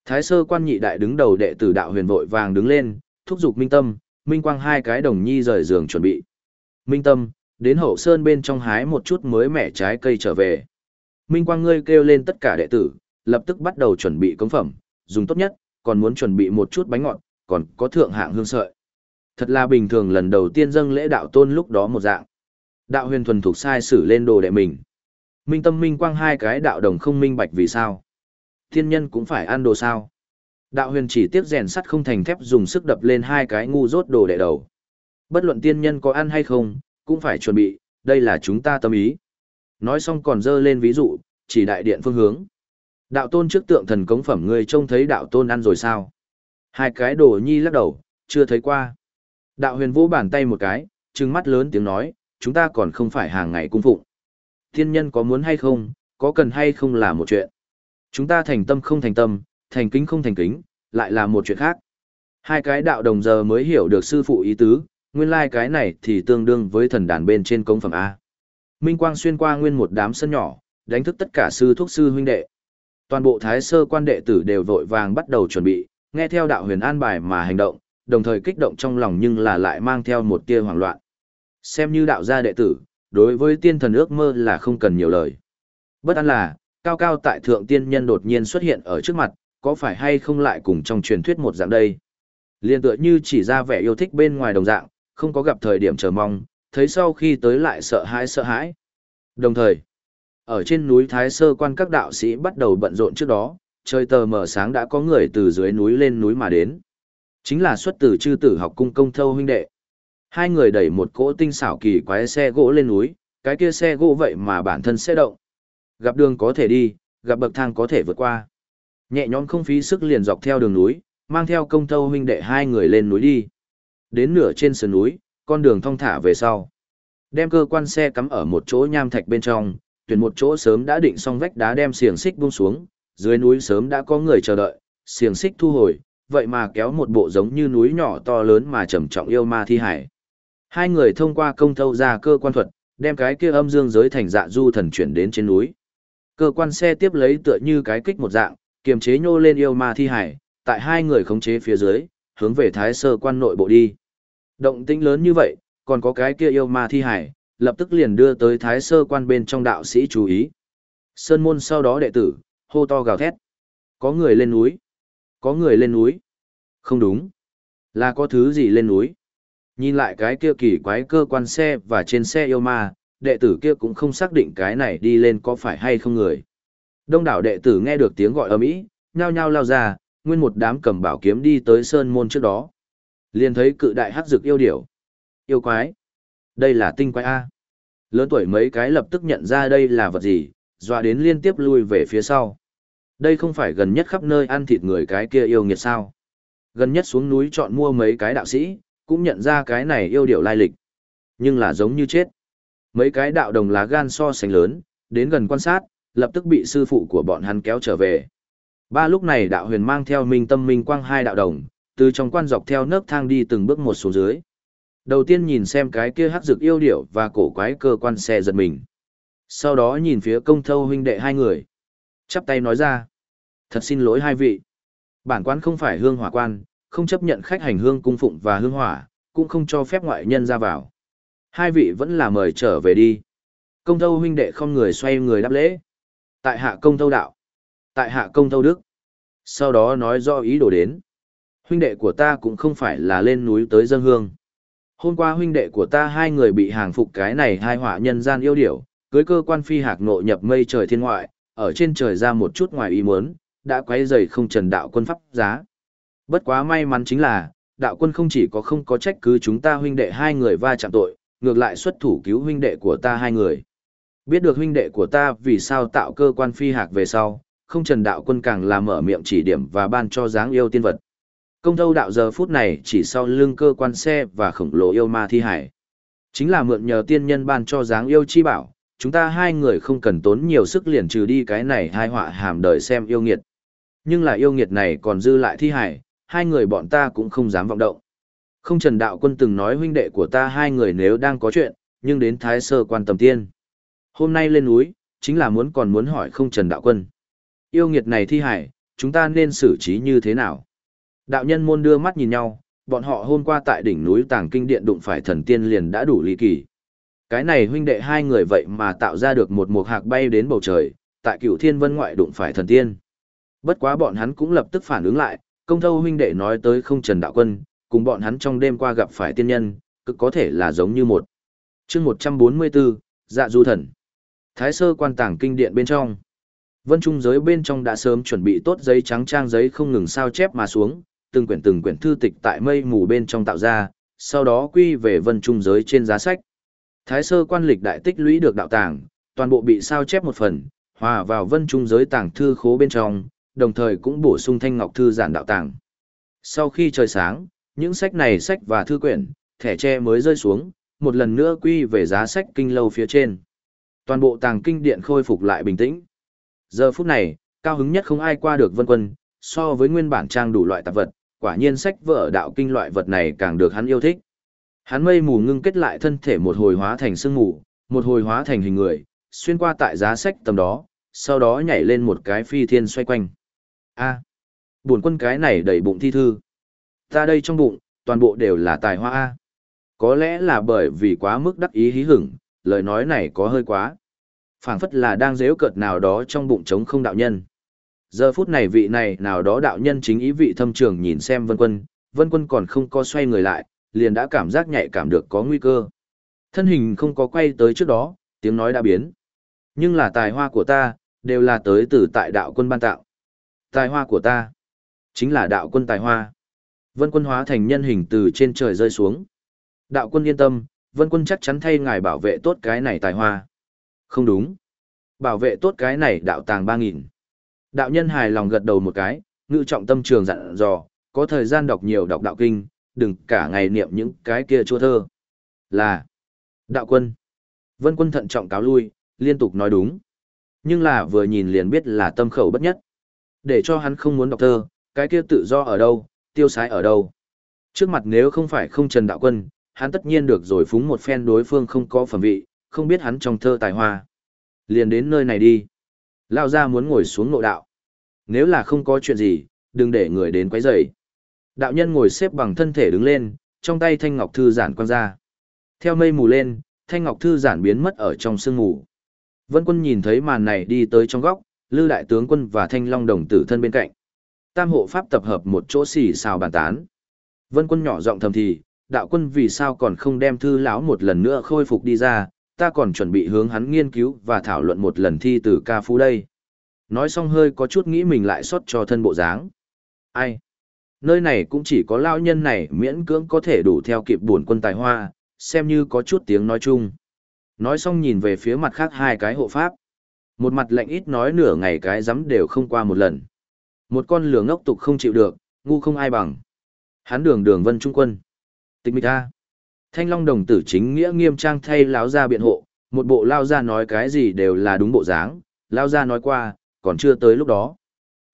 Thái sơ quan nhị đại đứng đầu đệ tử đạo huyền vội vàng đứng lên, thúc giục Minh Tâm, Minh Quang hai cái đồng nhi rời giường chuẩn bị. Minh Tâm, đến hậu sơn bên trong hái một chút mới mẻ trái cây trở về. Minh Quang ngươi kêu lên tất cả đệ tử, lập tức bắt đầu chuẩn bị cống phẩm, dùng tốt nhất, còn muốn chuẩn bị một chút bánh ngọt, còn có thượng hạng hương sợi. Thật là bình thường lần đầu tiên dâng lễ đạo tôn lúc đó một dạng. Đạo huyền thuần thuộc sai sử lên đồ đệ mình. Minh tâm minh quang hai cái đạo đồng không minh bạch vì sao. Thiên nhân cũng phải ăn đồ sao. Đạo huyền chỉ tiếc rèn sắt không thành thép dùng sức đập lên hai cái ngu rốt đồ đệ đầu. Bất luận tiên nhân có ăn hay không, cũng phải chuẩn bị, đây là chúng ta tâm ý. Nói xong còn dơ lên ví dụ, chỉ đại điện phương hướng. Đạo tôn trước tượng thần cống phẩm người trông thấy đạo tôn ăn rồi sao? Hai cái đồ nhi lắc đầu, chưa thấy qua. Đạo huyền vỗ bàn tay một cái, trừng mắt lớn tiếng nói, chúng ta còn không phải hàng ngày cung phụng. Thiên nhân có muốn hay không, có cần hay không là một chuyện. Chúng ta thành tâm không thành tâm, thành kính không thành kính, lại là một chuyện khác. Hai cái đạo đồng giờ mới hiểu được sư phụ ý tứ, nguyên lai like cái này thì tương đương với thần đàn bên trên công phẩm A. Minh Quang xuyên qua nguyên một đám sân nhỏ, đánh thức tất cả sư thuốc sư huynh đệ. Toàn bộ thái sơ quan đệ tử đều vội vàng bắt đầu chuẩn bị, nghe theo đạo huyền an bài mà hành động, đồng thời kích động trong lòng nhưng là lại mang theo một tia hoảng loạn. Xem như đạo gia đệ tử, đối với tiên thần ước mơ là không cần nhiều lời. Bất an là, cao cao tại thượng tiên nhân đột nhiên xuất hiện ở trước mặt, có phải hay không lại cùng trong truyền thuyết một dạng đây. Liên tựa như chỉ ra vẻ yêu thích bên ngoài đồng dạng, không có gặp thời điểm chờ mong, thấy sau khi tới lại sợ hãi sợ hãi. Đồng thời, ở trên núi Thái Sơ quan các đạo sĩ bắt đầu bận rộn trước đó, trời tờ mở sáng đã có người từ dưới núi lên núi mà đến. Chính là xuất từ chư tử học cung công thâu huynh đệ. Hai người đẩy một cỗ tinh xảo kỳ quái xe gỗ lên núi, cái kia xe gỗ vậy mà bản thân sẽ động. Gặp đường có thể đi, gặp bậc thang có thể vượt qua. Nhẹ nhõm không phí sức liền dọc theo đường núi, mang theo công thâu huynh đệ hai người lên núi đi. Đến nửa trên sườn núi, con đường thong thả về sau. Đem cơ quan xe cắm ở một chỗ nham thạch bên trong, tuyển một chỗ sớm đã định xong vách đá đem xiềng xích buông xuống, dưới núi sớm đã có người chờ đợi, xiềng xích thu hồi, vậy mà kéo một bộ giống như núi nhỏ to lớn mà trầm trọng yêu ma thi hải. Hai người thông qua công thâu ra cơ quan thuật, đem cái kia âm dương giới thành dạ du thần chuyển đến trên núi. Cơ quan xe tiếp lấy tựa như cái kích một dạng, kiềm chế nhô lên yêu ma thi hải, tại hai người khống chế phía dưới, hướng về thái sơ quan nội bộ đi. Động tĩnh lớn như vậy, còn có cái kia yêu ma thi hải, lập tức liền đưa tới thái sơ quan bên trong đạo sĩ chú ý. Sơn môn sau đó đệ tử, hô to gào thét. Có người lên núi. Có người lên núi. Không đúng. Là có thứ gì lên núi. Nhìn lại cái kia kỳ quái cơ quan xe và trên xe yêu ma, đệ tử kia cũng không xác định cái này đi lên có phải hay không người. Đông đảo đệ tử nghe được tiếng gọi ầm ĩ, nhao nhao lao ra, nguyên một đám cầm bảo kiếm đi tới sơn môn trước đó. Liền thấy cự đại hắc dực yêu điểu. Yêu quái. Đây là tinh quái A. Lớn tuổi mấy cái lập tức nhận ra đây là vật gì, dọa đến liên tiếp lui về phía sau. Đây không phải gần nhất khắp nơi ăn thịt người cái kia yêu nghiệt sao. Gần nhất xuống núi chọn mua mấy cái đạo sĩ, cũng nhận ra cái này yêu điệu lai lịch. Nhưng là giống như chết. Mấy cái đạo đồng lá gan so sánh lớn, đến gần quan sát, lập tức bị sư phụ của bọn hắn kéo trở về. Ba lúc này đạo huyền mang theo minh tâm minh quang hai đạo đồng, từ trong quan dọc theo nấc thang đi từng bước một xuống dưới. Đầu tiên nhìn xem cái kia hắc dược yêu điểu và cổ quái cơ quan xe giật mình. Sau đó nhìn phía công thâu huynh đệ hai người. Chắp tay nói ra. Thật xin lỗi hai vị. Bản quán không phải hương hỏa quan, không chấp nhận khách hành hương cung phụng và hương hỏa, cũng không cho phép ngoại nhân ra vào. Hai vị vẫn là mời trở về đi. Công thâu huynh đệ không người xoay người đáp lễ. Tại hạ công thâu đạo. Tại hạ công thâu đức. Sau đó nói do ý đồ đến. Huynh đệ của ta cũng không phải là lên núi tới dân hương. Hôm qua huynh đệ của ta hai người bị hàng phục cái này hai họa nhân gian yêu điểu, cưới cơ quan phi hạc nộ nhập mây trời thiên ngoại, ở trên trời ra một chút ngoài ý muốn, đã quấy rầy không trần đạo quân pháp giá. Bất quá may mắn chính là, đạo quân không chỉ có không có trách cứ chúng ta huynh đệ hai người va chạm tội, ngược lại xuất thủ cứu huynh đệ của ta hai người. Biết được huynh đệ của ta vì sao tạo cơ quan phi hạc về sau, không trần đạo quân càng là mở miệng chỉ điểm và ban cho dáng yêu tiên vật. Công thâu đạo giờ phút này chỉ sau lưng cơ quan xe và khổng lồ yêu ma thi hải. Chính là mượn nhờ tiên nhân ban cho dáng yêu chi bảo, chúng ta hai người không cần tốn nhiều sức liền trừ đi cái này hai họa hàm đời xem yêu nghiệt. Nhưng là yêu nghiệt này còn dư lại thi hải, hai người bọn ta cũng không dám vọng động. Không Trần Đạo Quân từng nói huynh đệ của ta hai người nếu đang có chuyện, nhưng đến Thái Sơ quan tầm tiên. Hôm nay lên núi, chính là muốn còn muốn hỏi không Trần Đạo Quân. Yêu nghiệt này thi hải, chúng ta nên xử trí như thế nào? Đạo nhân môn đưa mắt nhìn nhau, bọn họ hôm qua tại đỉnh núi Tàng Kinh Điện đụng phải thần tiên liền đã đủ ly kỳ. Cái này huynh đệ hai người vậy mà tạo ra được một mục hạc bay đến bầu trời, tại cựu thiên vân ngoại đụng phải thần tiên. Bất quá bọn hắn cũng lập tức phản ứng lại, công thâu huynh đệ nói tới không trần đạo quân, cùng bọn hắn trong đêm qua gặp phải tiên nhân, cực có thể là giống như một. chương 144, dạ du thần. Thái sơ quan tàng kinh điện bên trong. Vân Trung giới bên trong đã sớm chuẩn bị tốt giấy trắng trang giấy không ngừng sao chép mà xuống, từng quyển từng quyển thư tịch tại mây mù bên trong tạo ra, sau đó quy về Vân Trung giới trên giá sách. Thái sơ quan lịch đại tích lũy được đạo tàng, toàn bộ bị sao chép một phần, hòa vào Vân Trung giới tàng thư khố bên trong, đồng thời cũng bổ sung thanh ngọc thư giản đạo tàng. Sau khi trời sáng, những sách này sách và thư quyển, thẻ tre mới rơi xuống, một lần nữa quy về giá sách kinh lâu phía trên. Toàn bộ tàng kinh điện khôi phục lại bình tĩnh. Giờ phút này, cao hứng nhất không ai qua được vân quân, so với nguyên bản trang đủ loại tạp vật, quả nhiên sách vở đạo kinh loại vật này càng được hắn yêu thích. Hắn mây mù ngưng kết lại thân thể một hồi hóa thành sương mù, một hồi hóa thành hình người, xuyên qua tại giá sách tầm đó, sau đó nhảy lên một cái phi thiên xoay quanh. A, buồn quân cái này đầy bụng thi thư. Ta đây trong bụng, toàn bộ đều là tài hoa A. Có lẽ là bởi vì quá mức đắc ý hí hửng, lời nói này có hơi quá. phảng phất là đang dễu cợt nào đó trong bụng trống không đạo nhân. Giờ phút này vị này nào đó đạo nhân chính ý vị thâm trường nhìn xem vân quân, vân quân còn không có xoay người lại, liền đã cảm giác nhạy cảm được có nguy cơ. Thân hình không có quay tới trước đó, tiếng nói đã biến. Nhưng là tài hoa của ta, đều là tới từ tại đạo quân ban tạo. Tài hoa của ta, chính là đạo quân tài hoa. Vân quân hóa thành nhân hình từ trên trời rơi xuống. Đạo quân yên tâm, vân quân chắc chắn thay ngài bảo vệ tốt cái này tài hoa. Không đúng. Bảo vệ tốt cái này đạo tàng ba nghìn. Đạo nhân hài lòng gật đầu một cái, ngự trọng tâm trường dặn dò, có thời gian đọc nhiều đọc đạo kinh, đừng cả ngày niệm những cái kia chua thơ. Là. Đạo quân. Vân quân thận trọng cáo lui, liên tục nói đúng. Nhưng là vừa nhìn liền biết là tâm khẩu bất nhất. Để cho hắn không muốn đọc thơ, cái kia tự do ở đâu, tiêu sái ở đâu. Trước mặt nếu không phải không trần đạo quân, hắn tất nhiên được rồi phúng một phen đối phương không có phẩm vị, không biết hắn trong thơ tài hoa. Liền đến nơi này đi. Lao ra muốn ngồi xuống nội đạo. Nếu là không có chuyện gì, đừng để người đến quấy rầy. Đạo nhân ngồi xếp bằng thân thể đứng lên, trong tay thanh ngọc thư giản quang ra. Theo mây mù lên, thanh ngọc thư giản biến mất ở trong sương mù. Vân quân nhìn thấy màn này đi tới trong góc, lư đại tướng quân và thanh long đồng tử thân bên cạnh. Tam hộ pháp tập hợp một chỗ xì xào bàn tán. Vân quân nhỏ giọng thầm thì, đạo quân vì sao còn không đem thư lão một lần nữa khôi phục đi ra, ta còn chuẩn bị hướng hắn nghiên cứu và thảo luận một lần thi từ ca phú đây. Nói xong hơi có chút nghĩ mình lại xót cho thân bộ dáng. Ai? Nơi này cũng chỉ có lao nhân này miễn cưỡng có thể đủ theo kịp buồn quân tài hoa, xem như có chút tiếng nói chung. Nói xong nhìn về phía mặt khác hai cái hộ pháp. Một mặt lạnh ít nói nửa ngày cái dám đều không qua một lần. Một con lửa ngốc tục không chịu được, ngu không ai bằng. Hắn đường đường vân trung quân. Tịch mịch ta. Thanh long đồng tử chính nghĩa nghiêm trang thay lão ra biện hộ, một bộ lao ra nói cái gì đều là đúng bộ dáng, lao ra nói qua, còn chưa tới lúc đó.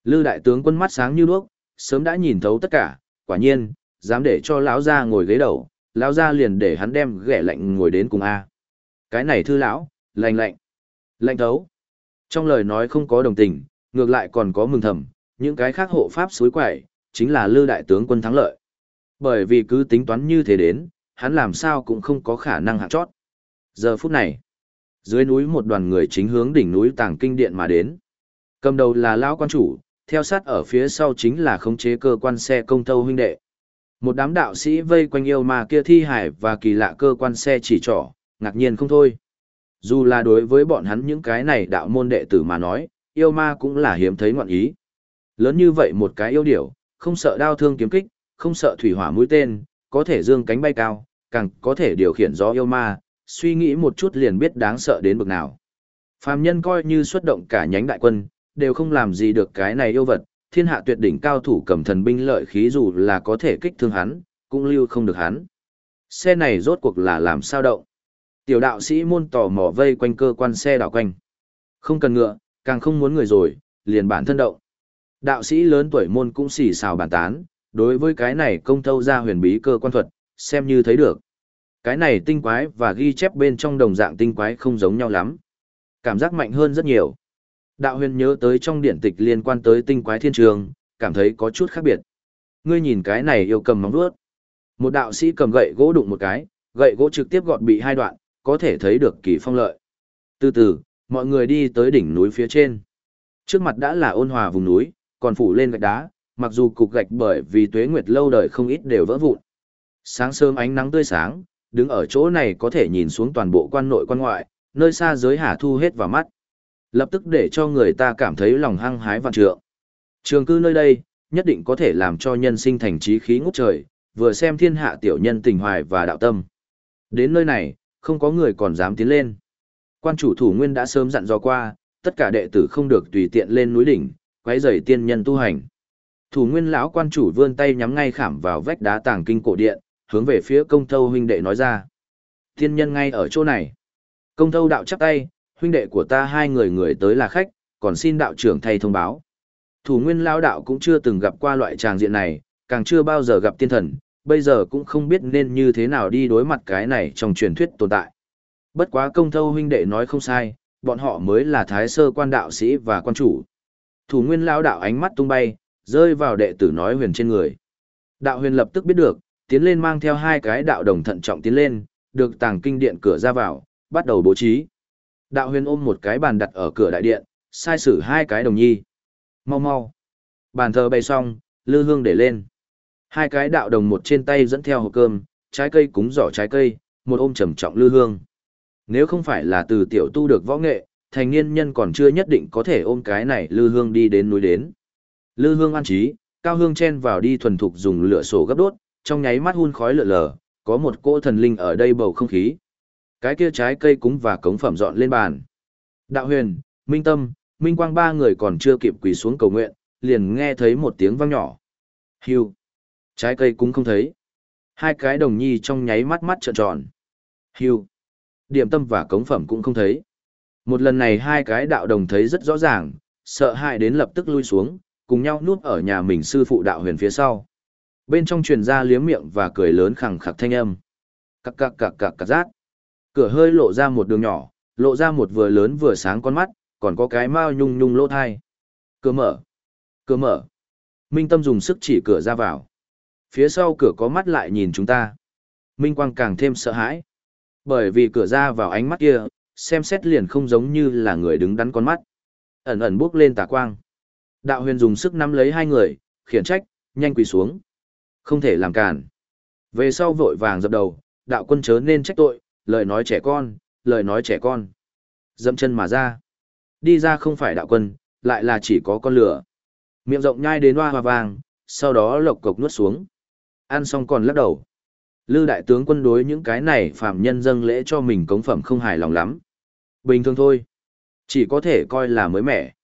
Lư đại tướng quân mắt sáng như đuốc, sớm đã nhìn thấu tất cả, quả nhiên, dám để cho lão gia ngồi ghế đầu, lão gia liền để hắn đem ghẻ lạnh ngồi đến cùng a. Cái này thư lão, lạnh lạnh, lạnh thấu. Trong lời nói không có đồng tình, ngược lại còn có mừng thầm, những cái khác hộ pháp suối quậy, chính là lư đại tướng quân thắng lợi. Bởi vì cứ tính toán như thế đến, hắn làm sao cũng không có khả năng hạ chót. Giờ phút này, dưới núi một đoàn người chính hướng đỉnh núi tàng kinh điện mà đến. Cầm đầu là lão quan chủ, theo sát ở phía sau chính là khống chế cơ quan xe công tâu huynh đệ. Một đám đạo sĩ vây quanh yêu ma kia thi hải và kỳ lạ cơ quan xe chỉ trỏ, ngạc nhiên không thôi. Dù là đối với bọn hắn những cái này đạo môn đệ tử mà nói, yêu ma cũng là hiếm thấy ngoạn ý. Lớn như vậy một cái yêu điểu, không sợ đao thương kiếm kích, không sợ thủy hỏa mũi tên, có thể dương cánh bay cao, càng có thể điều khiển gió yêu ma, suy nghĩ một chút liền biết đáng sợ đến bực nào. Phàm nhân coi như xuất động cả nhánh đại quân, đều không làm gì được cái này yêu vật, thiên hạ tuyệt đỉnh cao thủ cầm thần binh lợi khí dù là có thể kích thương hắn, cũng lưu không được hắn. Xe này rốt cuộc là làm sao động. Tiểu đạo sĩ môn tò mò vây quanh cơ quan xe đảo quanh. Không cần ngựa, càng không muốn người rồi, liền bản thân động. Đạo sĩ lớn tuổi môn cũng xì xào bàn tán, đối với cái này công thâu ra huyền bí cơ quan thuật, xem như thấy được. Cái này tinh quái và ghi chép bên trong đồng dạng tinh quái không giống nhau lắm. Cảm giác mạnh hơn rất nhiều. Đạo huyền nhớ tới trong điển tịch liên quan tới tinh quái thiên trường, cảm thấy có chút khác biệt. Ngươi nhìn cái này yêu cầm móng vuốt. Một đạo sĩ cầm gậy gỗ đụng một cái, gậy gỗ trực tiếp gọt bị hai đoạn, có thể thấy được kỳ phong lợi. Từ từ, mọi người đi tới đỉnh núi phía trên. Trước mặt đã là ôn hòa vùng núi, còn phủ lên gạch đá, mặc dù cục gạch bởi vì tuế nguyệt lâu đời không ít đều vỡ vụn. Sáng sớm ánh nắng tươi sáng, đứng ở chỗ này có thể nhìn xuống toàn bộ quan nội quan ngoại, nơi xa giới hà thu hết vào mắt. Lập tức để cho người ta cảm thấy lòng hăng hái vạn trượng. Trường cư nơi đây, nhất định có thể làm cho nhân sinh thành trí khí ngút trời, vừa xem thiên hạ tiểu nhân tình hoài và đạo tâm. Đến nơi này, không có người còn dám tiến lên. Quan chủ thủ nguyên đã sớm dặn dò qua, tất cả đệ tử không được tùy tiện lên núi đỉnh, quấy rầy tiên nhân tu hành. Thủ nguyên lão quan chủ vươn tay nhắm ngay khảm vào vách đá tàng kinh cổ điện, hướng về phía công thâu huynh đệ nói ra. Tiên nhân ngay ở chỗ này. Công thâu đạo chắp tay, huynh đệ của ta hai người người tới là khách, còn xin đạo trưởng thay thông báo. Thủ nguyên lão đạo cũng chưa từng gặp qua loại tràng diện này, càng chưa bao giờ gặp tiên thần, bây giờ cũng không biết nên như thế nào đi đối mặt cái này trong truyền thuyết tồn tại. Bất quá công thâu huynh đệ nói không sai, bọn họ mới là thái sơ quan đạo sĩ và quan chủ. Thủ nguyên lão đạo ánh mắt tung bay, rơi vào đệ tử nói huyền trên người. Đạo huyền lập tức biết được, tiến lên mang theo hai cái đạo đồng thận trọng tiến lên, được tàng kinh điện cửa ra vào, bắt đầu bố trí. Đạo huyền ôm một cái bàn đặt ở cửa đại điện, sai sử hai cái đồng nhi. Mau mau. Bàn thờ bày xong, lư hương để lên. Hai cái đạo đồng một trên tay dẫn theo hộp cơm, trái cây cúng giỏ trái cây, một ôm trầm trọng lư hương. Nếu không phải là từ tiểu tu được võ nghệ, thành niên nhân còn chưa nhất định có thể ôm cái này lư hương đi đến núi đến. Lư hương an trí, cao hương chen vào đi thuần thục dùng lửa sổ gấp đốt, trong nháy mắt hun khói lửa lờ, có một cỗ thần linh ở đây bầu không khí. Cái kia trái cây cúng và cống phẩm dọn lên bàn. Đạo huyền, minh tâm, minh quang ba người còn chưa kịp quỳ xuống cầu nguyện, liền nghe thấy một tiếng vang nhỏ. Hiu. Trái cây cũng không thấy. Hai cái đồng nhi trong nháy mắt mắt trợn tròn. Hiu. Điểm tâm và cống phẩm cũng không thấy. Một lần này hai cái đạo đồng thấy rất rõ ràng, sợ hãi đến lập tức lui xuống, cùng nhau nuốt ở nhà mình sư phụ đạo huyền phía sau. Bên trong truyền ra liếm miệng và cười lớn khẳng khặc thanh âm. Cặc cặc cặc cặc cặc rát. Cửa hơi lộ ra một đường nhỏ, lộ ra một vừa lớn vừa sáng con mắt, còn có cái mao nhung nhung lỗ thai. Cửa mở. Cửa mở. Minh Tâm dùng sức chỉ cửa ra vào. Phía sau cửa có mắt lại nhìn chúng ta. Minh Quang càng thêm sợ hãi. Bởi vì cửa ra vào ánh mắt kia, xem xét liền không giống như là người đứng đắn con mắt. Ẩn ẩn bước lên tà quang. Đạo huyền dùng sức nắm lấy hai người, khiển trách, nhanh quỳ xuống. Không thể làm cản. Về sau vội vàng dập đầu, đạo quân chớ nên trách tội, lời nói trẻ con, lời nói trẻ con. Dậm chân mà ra. Đi ra không phải đạo quân, lại là chỉ có con lửa. Miệng rộng nhai đến hoa hoa vàng, sau đó lộc cộc nuốt xuống. Ăn xong còn lắc đầu. Lư đại tướng quân đối những cái này phạm nhân dâng lễ cho mình cống phẩm không hài lòng lắm. Bình thường thôi. Chỉ có thể coi là mới mẻ.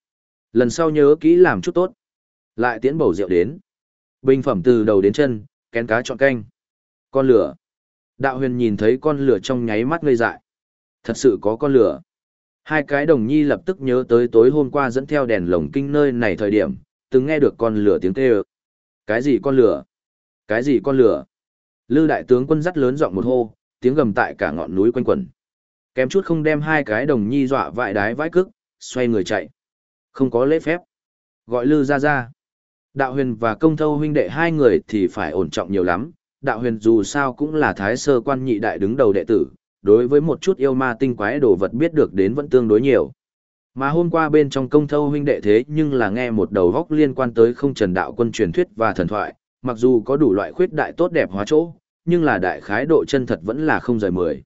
Lần sau nhớ kỹ làm chút tốt. Lại tiến bầu rượu đến. Bình phẩm từ đầu đến chân, kén cá chọn canh. Con lửa. Đạo huyền nhìn thấy con lửa trong nháy mắt ngây dại. Thật sự có con lửa. Hai cái đồng nhi lập tức nhớ tới tối hôm qua dẫn theo đèn lồng kinh nơi này thời điểm, từng nghe được con lửa tiếng kêu. Cái gì con lửa? Cái gì con lửa? Lư đại tướng quân dắt lớn giọng một hô, tiếng gầm tại cả ngọn núi quanh quẩn. Kém chút không đem hai cái đồng nhi dọa vại đái vãi cức, xoay người chạy. Không có lễ phép. Gọi Lư ra ra. Đạo huyền và công thâu huynh đệ hai người thì phải ổn trọng nhiều lắm. Đạo huyền dù sao cũng là thái sơ quan nhị đại đứng đầu đệ tử, đối với một chút yêu ma tinh quái đồ vật biết được đến vẫn tương đối nhiều. Mà hôm qua bên trong công thâu huynh đệ thế nhưng là nghe một đầu góc liên quan tới không trần đạo quân truyền thuyết và thần thoại, mặc dù có đủ loại khuyết đại tốt đẹp hóa chỗ, nhưng là đại khái độ chân thật vẫn là không rời mười.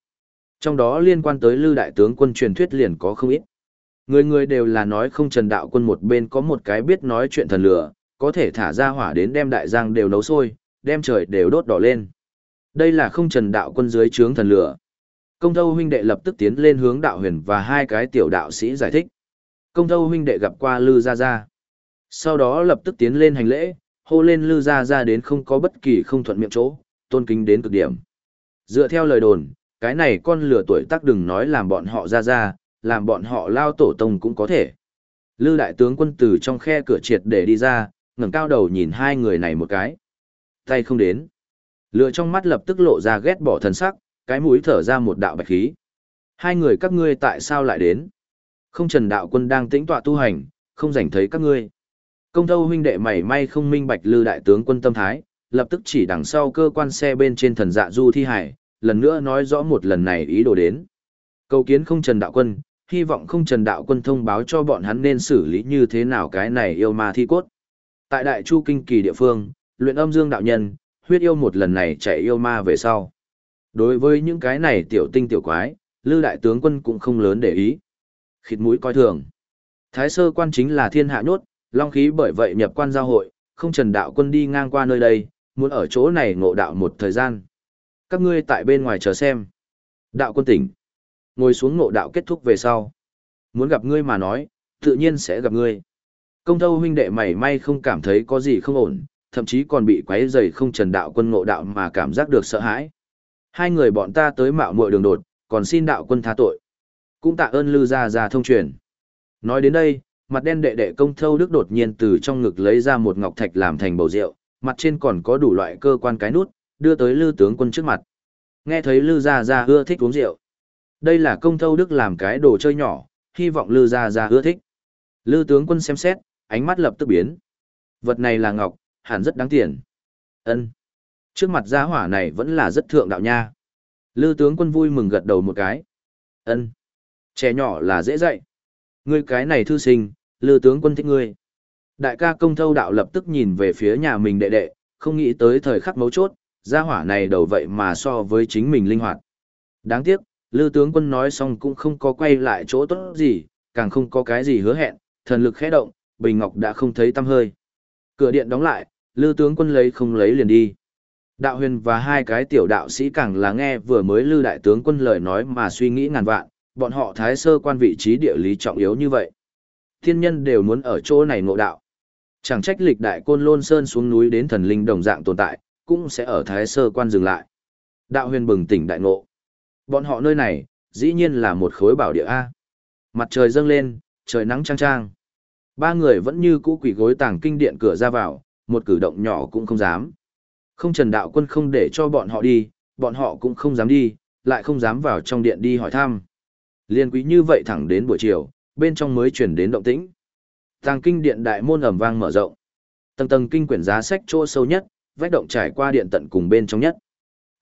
Trong đó liên quan tới lư đại tướng quân truyền thuyết liền có không ít. Người người đều là nói không trần đạo quân một bên có một cái biết nói chuyện thần lửa, có thể thả ra hỏa đến đem đại giang đều nấu sôi, đem trời đều đốt đỏ lên. Đây là không trần đạo quân dưới trướng thần lửa. Công thâu huynh đệ lập tức tiến lên hướng đạo huyền và hai cái tiểu đạo sĩ giải thích. Công thâu huynh đệ gặp qua Lư Gia Gia. Sau đó lập tức tiến lên hành lễ, hô lên Lư Gia Gia đến không có bất kỳ không thuận miệng chỗ, tôn kính đến cực điểm. Dựa theo lời đồn, cái này con lửa tuổi tác đừng nói làm bọn họ ra ra, làm bọn họ lao tổ tông cũng có thể. Lư đại tướng quân từ trong khe cửa triệt để đi ra, ngẩng cao đầu nhìn hai người này một cái. Tay không đến. Lửa trong mắt lập tức lộ ra ghét bỏ thần sắc, cái mũi thở ra một đạo bạch khí. Hai người các ngươi tại sao lại đến? Không trần đạo quân đang tĩnh tọa tu hành, không rảnh thấy các ngươi. Công thâu huynh đệ mảy may không minh bạch lư đại tướng quân tâm thái, lập tức chỉ đằng sau cơ quan xe bên trên thần dạ du thi hải, lần nữa nói rõ một lần này ý đồ đến. Cầu kiến không trần đạo quân, hy vọng không trần đạo quân thông báo cho bọn hắn nên xử lý như thế nào cái này yêu ma thi cốt. Tại đại chu kinh kỳ địa phương, luyện âm dương đạo nhân, huyết yêu một lần này chạy yêu ma về sau. Đối với những cái này tiểu tinh tiểu quái, lư đại tướng quân cũng không lớn để ý. Khịt mũi coi thường. Thái sơ quan chính là thiên hạ nhốt, long khí bởi vậy nhập quan giao hội, không trần đạo quân đi ngang qua nơi đây, muốn ở chỗ này ngộ đạo một thời gian. Các ngươi tại bên ngoài chờ xem. Đạo quân tỉnh. Ngồi xuống ngộ đạo kết thúc về sau. Muốn gặp ngươi mà nói, tự nhiên sẽ gặp ngươi. Công thâu huynh đệ mảy may không cảm thấy có gì không ổn, thậm chí còn bị quấy rầy không trần đạo quân ngộ đạo mà cảm giác được sợ hãi. Hai người bọn ta tới mạo muội đường đột, còn xin đạo quân tha tội. Cũng tạ ơn lư gia gia thông truyền. Nói đến đây, mặt đen đệ đệ công thâu đức đột nhiên từ trong ngực lấy ra một ngọc thạch làm thành bầu rượu, mặt trên còn có đủ loại cơ quan cái nút, đưa tới lư tướng quân trước mặt. Nghe thấy lư gia gia ưa thích uống rượu. Đây là công thâu đức làm cái đồ chơi nhỏ, hy vọng lư gia gia ưa thích. Lư tướng quân xem xét, ánh mắt lập tức biến. Vật này là ngọc, hẳn rất đáng tiền. Ân. Trước mặt gia hỏa này vẫn là rất thượng đạo nha. Lư tướng quân vui mừng gật đầu một cái. Ân. Trẻ nhỏ là dễ dạy. Ngươi cái này thư sinh, lư tướng quân thích ngươi. Đại ca công thâu đạo lập tức nhìn về phía nhà mình đệ đệ, không nghĩ tới thời khắc mấu chốt, gia hỏa này đầu vậy mà so với chính mình linh hoạt. Đáng tiếc, lư tướng quân nói xong cũng không có quay lại chỗ tốt gì, càng không có cái gì hứa hẹn, thần lực khẽ động, Bình Ngọc đã không thấy tăm hơi. Cửa điện đóng lại, lư tướng quân lấy không lấy liền đi. Đạo huyền và hai cái tiểu đạo sĩ càng là nghe vừa mới lư đại tướng quân lời nói mà suy nghĩ ngàn vạn, bọn họ thái sơ quan vị trí địa lý trọng yếu như vậy. Thiên nhân đều muốn ở chỗ này ngộ đạo. Chẳng trách lịch đại côn lôn sơn xuống núi đến thần linh đồng dạng tồn tại, cũng sẽ ở thái sơ quan dừng lại. Đạo huyền bừng tỉnh đại ngộ. Bọn họ nơi này, dĩ nhiên là một khối bảo địa A. Mặt trời dâng lên, trời nắng trang trang. Ba người vẫn như cũ quỷ gối tàng kinh điện cửa ra vào, một cử động nhỏ cũng không dám. Không trần đạo quân không để cho bọn họ đi, bọn họ cũng không dám đi, lại không dám vào trong điện đi hỏi thăm. Liên quý như vậy thẳng đến buổi chiều, bên trong mới chuyển đến động tĩnh. Tàng kinh điện đại môn ẩm vang mở rộng. Tầng tầng kinh quyển giá sách chỗ sâu nhất, vách động trải qua điện tận cùng bên trong nhất.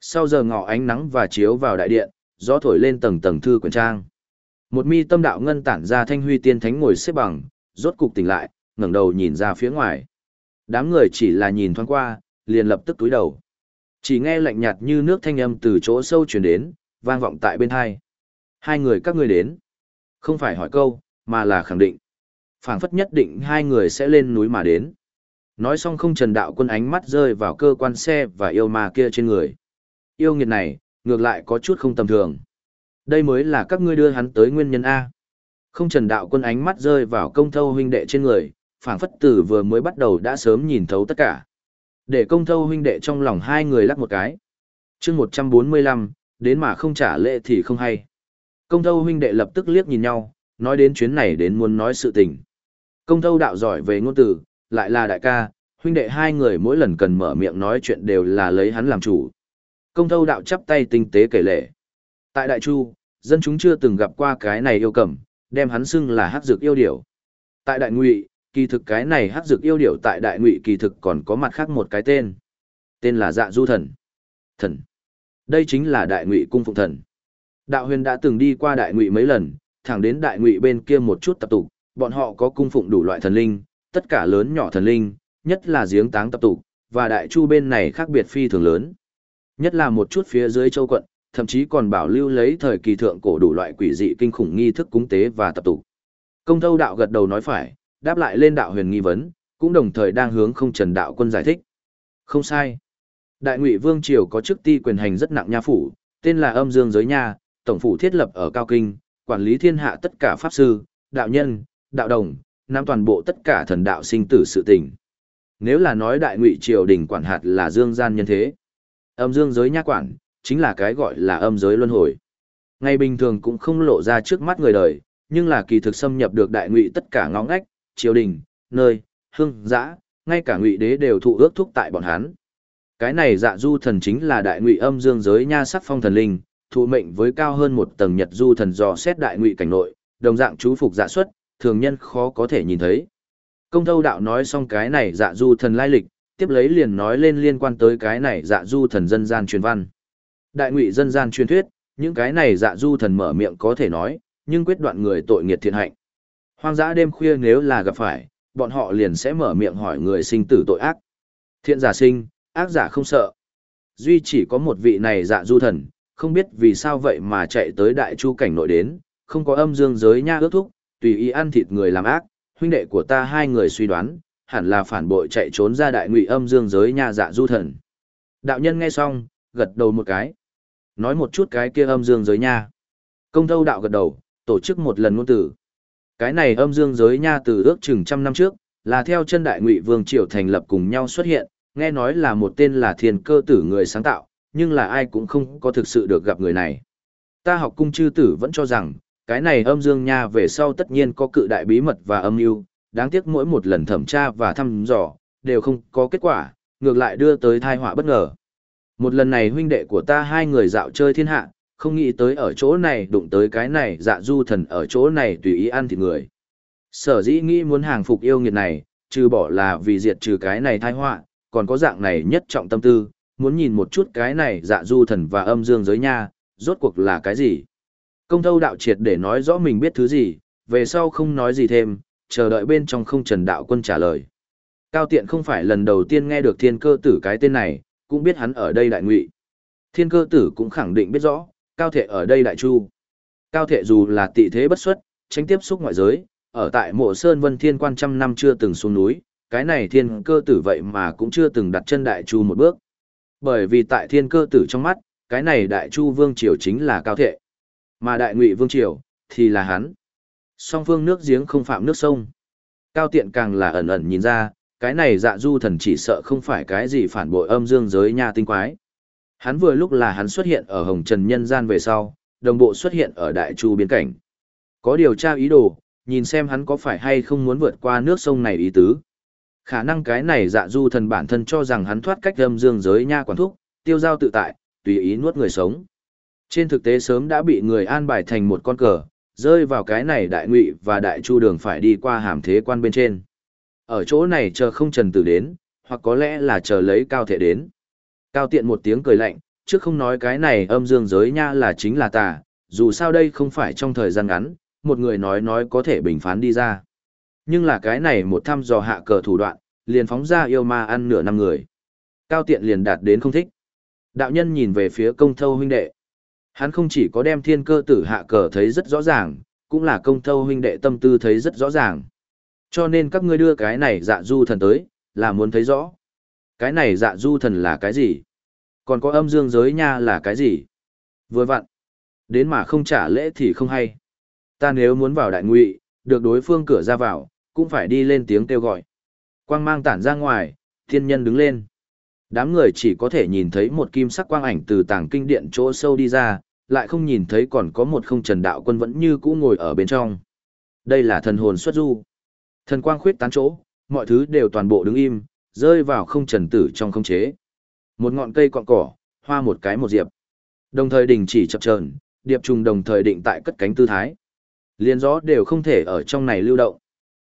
Sau giờ ngọ ánh nắng và chiếu vào đại điện, gió thổi lên tầng tầng thư quyển trang. Một mi tâm đạo ngân tản ra thanh huy tiên thánh ngồi xếp bằng, rốt cục tỉnh lại, ngẩng đầu nhìn ra phía ngoài. Đám người chỉ là nhìn thoáng qua, liền lập tức túi đầu. Chỉ nghe lạnh nhạt như nước thanh âm từ chỗ sâu truyền đến, vang vọng tại bên hai. Hai người các ngươi đến. Không phải hỏi câu, mà là khẳng định. phảng phất nhất định hai người sẽ lên núi mà đến. Nói xong không trần đạo quân ánh mắt rơi vào cơ quan xe và yêu ma kia trên người. Yêu nghiệt này, ngược lại có chút không tầm thường. Đây mới là các ngươi đưa hắn tới nguyên nhân A. Không trần đạo quân ánh mắt rơi vào công thâu huynh đệ trên người, phảng phất tử vừa mới bắt đầu đã sớm nhìn thấu tất cả. Để công thâu huynh đệ trong lòng hai người lắc một cái. chương 145, đến mà không trả lệ thì không hay. Công thâu huynh đệ lập tức liếc nhìn nhau, nói đến chuyến này đến muốn nói sự tình. Công thâu đạo giỏi về ngôn từ, lại là đại ca, huynh đệ hai người mỗi lần cần mở miệng nói chuyện đều là lấy hắn làm chủ. Công thâu đạo chắp tay tinh tế kể lệ. Tại Đại Chu, dân chúng chưa từng gặp qua cái này yêu cẩm, đem hắn xưng là hắc dược yêu điểu. Tại Đại Ngụy, kỳ thực cái này hắc dược yêu điểu tại Đại Ngụy kỳ thực còn có mặt khác một cái tên. Tên là Dạ Du Thần. Thần. Đây chính là Đại Ngụy cung phụng thần. Đạo huyền đã từng đi qua Đại Ngụy mấy lần, thẳng đến Đại Ngụy bên kia một chút tập tục, bọn họ có cung phụng đủ loại thần linh, tất cả lớn nhỏ thần linh, nhất là giếng táng tập tục, và Đại Chu bên này khác biệt phi thường lớn. Nhất là một chút phía dưới châu quận, thậm chí còn bảo lưu lấy thời kỳ thượng cổ đủ loại quỷ dị kinh khủng nghi thức cúng tế và tập tục. Công thâu đạo gật đầu nói phải, đáp lại lên đạo huyền nghi vấn, cũng đồng thời đang hướng không trần đạo quân giải thích. Không sai. Đại ngụy vương triều có chức ti quyền hành rất nặng nha phủ, tên là âm dương giới nha, tổng phủ thiết lập ở Cao Kinh, quản lý thiên hạ tất cả pháp sư, đạo nhân, đạo đồng, nam toàn bộ tất cả thần đạo sinh tử sự tình. Nếu là nói đại ngụy triều đình quản hạt là dương gian nhân thế, âm dương giới nha quản, chính là cái gọi là âm giới luân hồi. Ngày bình thường cũng không lộ ra trước mắt người đời, nhưng là kỳ thực xâm nhập được đại ngụy tất cả ngõ ngách, triều đình, nơi, hương, dã, ngay cả ngụy đế đều thụ ước thúc tại bọn hắn. Cái này dạ du thần chính là đại ngụy âm dương giới nha sắc phong thần linh, thụ mệnh với cao hơn một tầng nhật du thần dò xét đại ngụy cảnh nội, đồng dạng chú phục dạ xuất, thường nhân khó có thể nhìn thấy. Công thâu đạo nói xong cái này dạ du thần lai lịch, tiếp lấy liền nói lên liên quan tới cái này dạ du thần dân gian truyền văn. Đại ngụy dân gian truyền thuyết, những cái này dạ du thần mở miệng có thể nói, nhưng quyết đoạn người tội nghiệt thiện hạnh. Hoang dã đêm khuya nếu là gặp phải, bọn họ liền sẽ mở miệng hỏi người sinh tử tội ác. Thiện giả sinh, ác giả không sợ. Duy chỉ có một vị này dạ du thần, không biết vì sao vậy mà chạy tới đại chu cảnh nội đến, không có âm dương giới nha ước thúc, tùy ý ăn thịt người làm ác, huynh đệ của ta hai người suy đoán, hẳn là phản bội chạy trốn ra đại ngụy âm dương giới nha dạ du thần. Đạo nhân nghe xong, gật đầu một cái. Nói một chút cái kia âm dương giới nha. Công thâu đạo gật đầu, tổ chức một lần ngôn tử. Cái này âm dương giới nha từ ước chừng trăm năm trước, là theo chân đại ngụy vương triều thành lập cùng nhau xuất hiện, nghe nói là một tên là thiên cơ tử người sáng tạo, nhưng là ai cũng không có thực sự được gặp người này. Ta học cung chư tử vẫn cho rằng, cái này âm dương nha về sau tất nhiên có cự đại bí mật và âm mưu đáng tiếc mỗi một lần thẩm tra và thăm dò, đều không có kết quả, ngược lại đưa tới thai họa bất ngờ. Một lần này huynh đệ của ta hai người dạo chơi thiên hạ, không nghĩ tới ở chỗ này đụng tới cái này dạ du thần ở chỗ này tùy ý ăn thịt người. Sở dĩ nghĩ muốn hàng phục yêu nghiệt này, trừ bỏ là vì diệt trừ cái này thai họa, còn có dạng này nhất trọng tâm tư, muốn nhìn một chút cái này dạ du thần và âm dương giới nha, rốt cuộc là cái gì. Công thâu đạo triệt để nói rõ mình biết thứ gì, về sau không nói gì thêm, chờ đợi bên trong không trần đạo quân trả lời. Cao tiện không phải lần đầu tiên nghe được thiên cơ tử cái tên này, cũng biết hắn ở đây đại ngụy. Thiên cơ tử cũng khẳng định biết rõ, cao thể ở đây đại chu. Cao thể dù là tị thế bất xuất, tránh tiếp xúc ngoại giới, ở tại mộ sơn vân thiên quan trăm năm chưa từng xuống núi, cái này thiên cơ tử vậy mà cũng chưa từng đặt chân đại chu một bước. Bởi vì tại thiên cơ tử trong mắt, cái này đại chu vương triều chính là cao thệ Mà đại ngụy vương triều, thì là hắn. Song phương nước giếng không phạm nước sông. Cao tiện càng là ẩn ẩn nhìn ra, cái này dạ du thần chỉ sợ không phải cái gì phản bội âm dương giới nha tinh quái. Hắn vừa lúc là hắn xuất hiện ở Hồng Trần Nhân gian về sau, đồng bộ xuất hiện ở Đại Chu biên cảnh. Có điều tra ý đồ, nhìn xem hắn có phải hay không muốn vượt qua nước sông này ý tứ. Khả năng cái này dạ du thần bản thân cho rằng hắn thoát cách âm dương giới nha quản thúc, tiêu giao tự tại, tùy ý nuốt người sống. Trên thực tế sớm đã bị người an bài thành một con cờ, rơi vào cái này đại ngụy và đại chu đường phải đi qua hàm thế quan bên trên. Ở chỗ này chờ không trần tử đến, hoặc có lẽ là chờ lấy cao thể đến. Cao tiện một tiếng cười lạnh, trước không nói cái này âm dương giới nha là chính là tà, dù sao đây không phải trong thời gian ngắn, một người nói nói có thể bình phán đi ra. Nhưng là cái này một thăm dò hạ cờ thủ đoạn, liền phóng ra yêu ma ăn nửa năm người. Cao tiện liền đạt đến không thích. Đạo nhân nhìn về phía công thâu huynh đệ. Hắn không chỉ có đem thiên cơ tử hạ cờ thấy rất rõ ràng, cũng là công thâu huynh đệ tâm tư thấy rất rõ ràng. Cho nên các ngươi đưa cái này dạ du thần tới, là muốn thấy rõ. Cái này dạ du thần là cái gì? Còn có âm dương giới nha là cái gì? Vừa vặn. Đến mà không trả lễ thì không hay. Ta nếu muốn vào đại ngụy, được đối phương cửa ra vào, cũng phải đi lên tiếng kêu gọi. Quang mang tản ra ngoài, thiên nhân đứng lên. Đám người chỉ có thể nhìn thấy một kim sắc quang ảnh từ tảng kinh điện chỗ sâu đi ra, lại không nhìn thấy còn có một không trần đạo quân vẫn như cũ ngồi ở bên trong. Đây là thần hồn xuất du. Thần quang khuyết tán chỗ, mọi thứ đều toàn bộ đứng im, rơi vào không trần tử trong không chế. Một ngọn cây cọn cỏ, hoa một cái một diệp. Đồng thời đình chỉ chập chờn, điệp trùng đồng thời định tại cất cánh tư thái. Liên gió đều không thể ở trong này lưu động.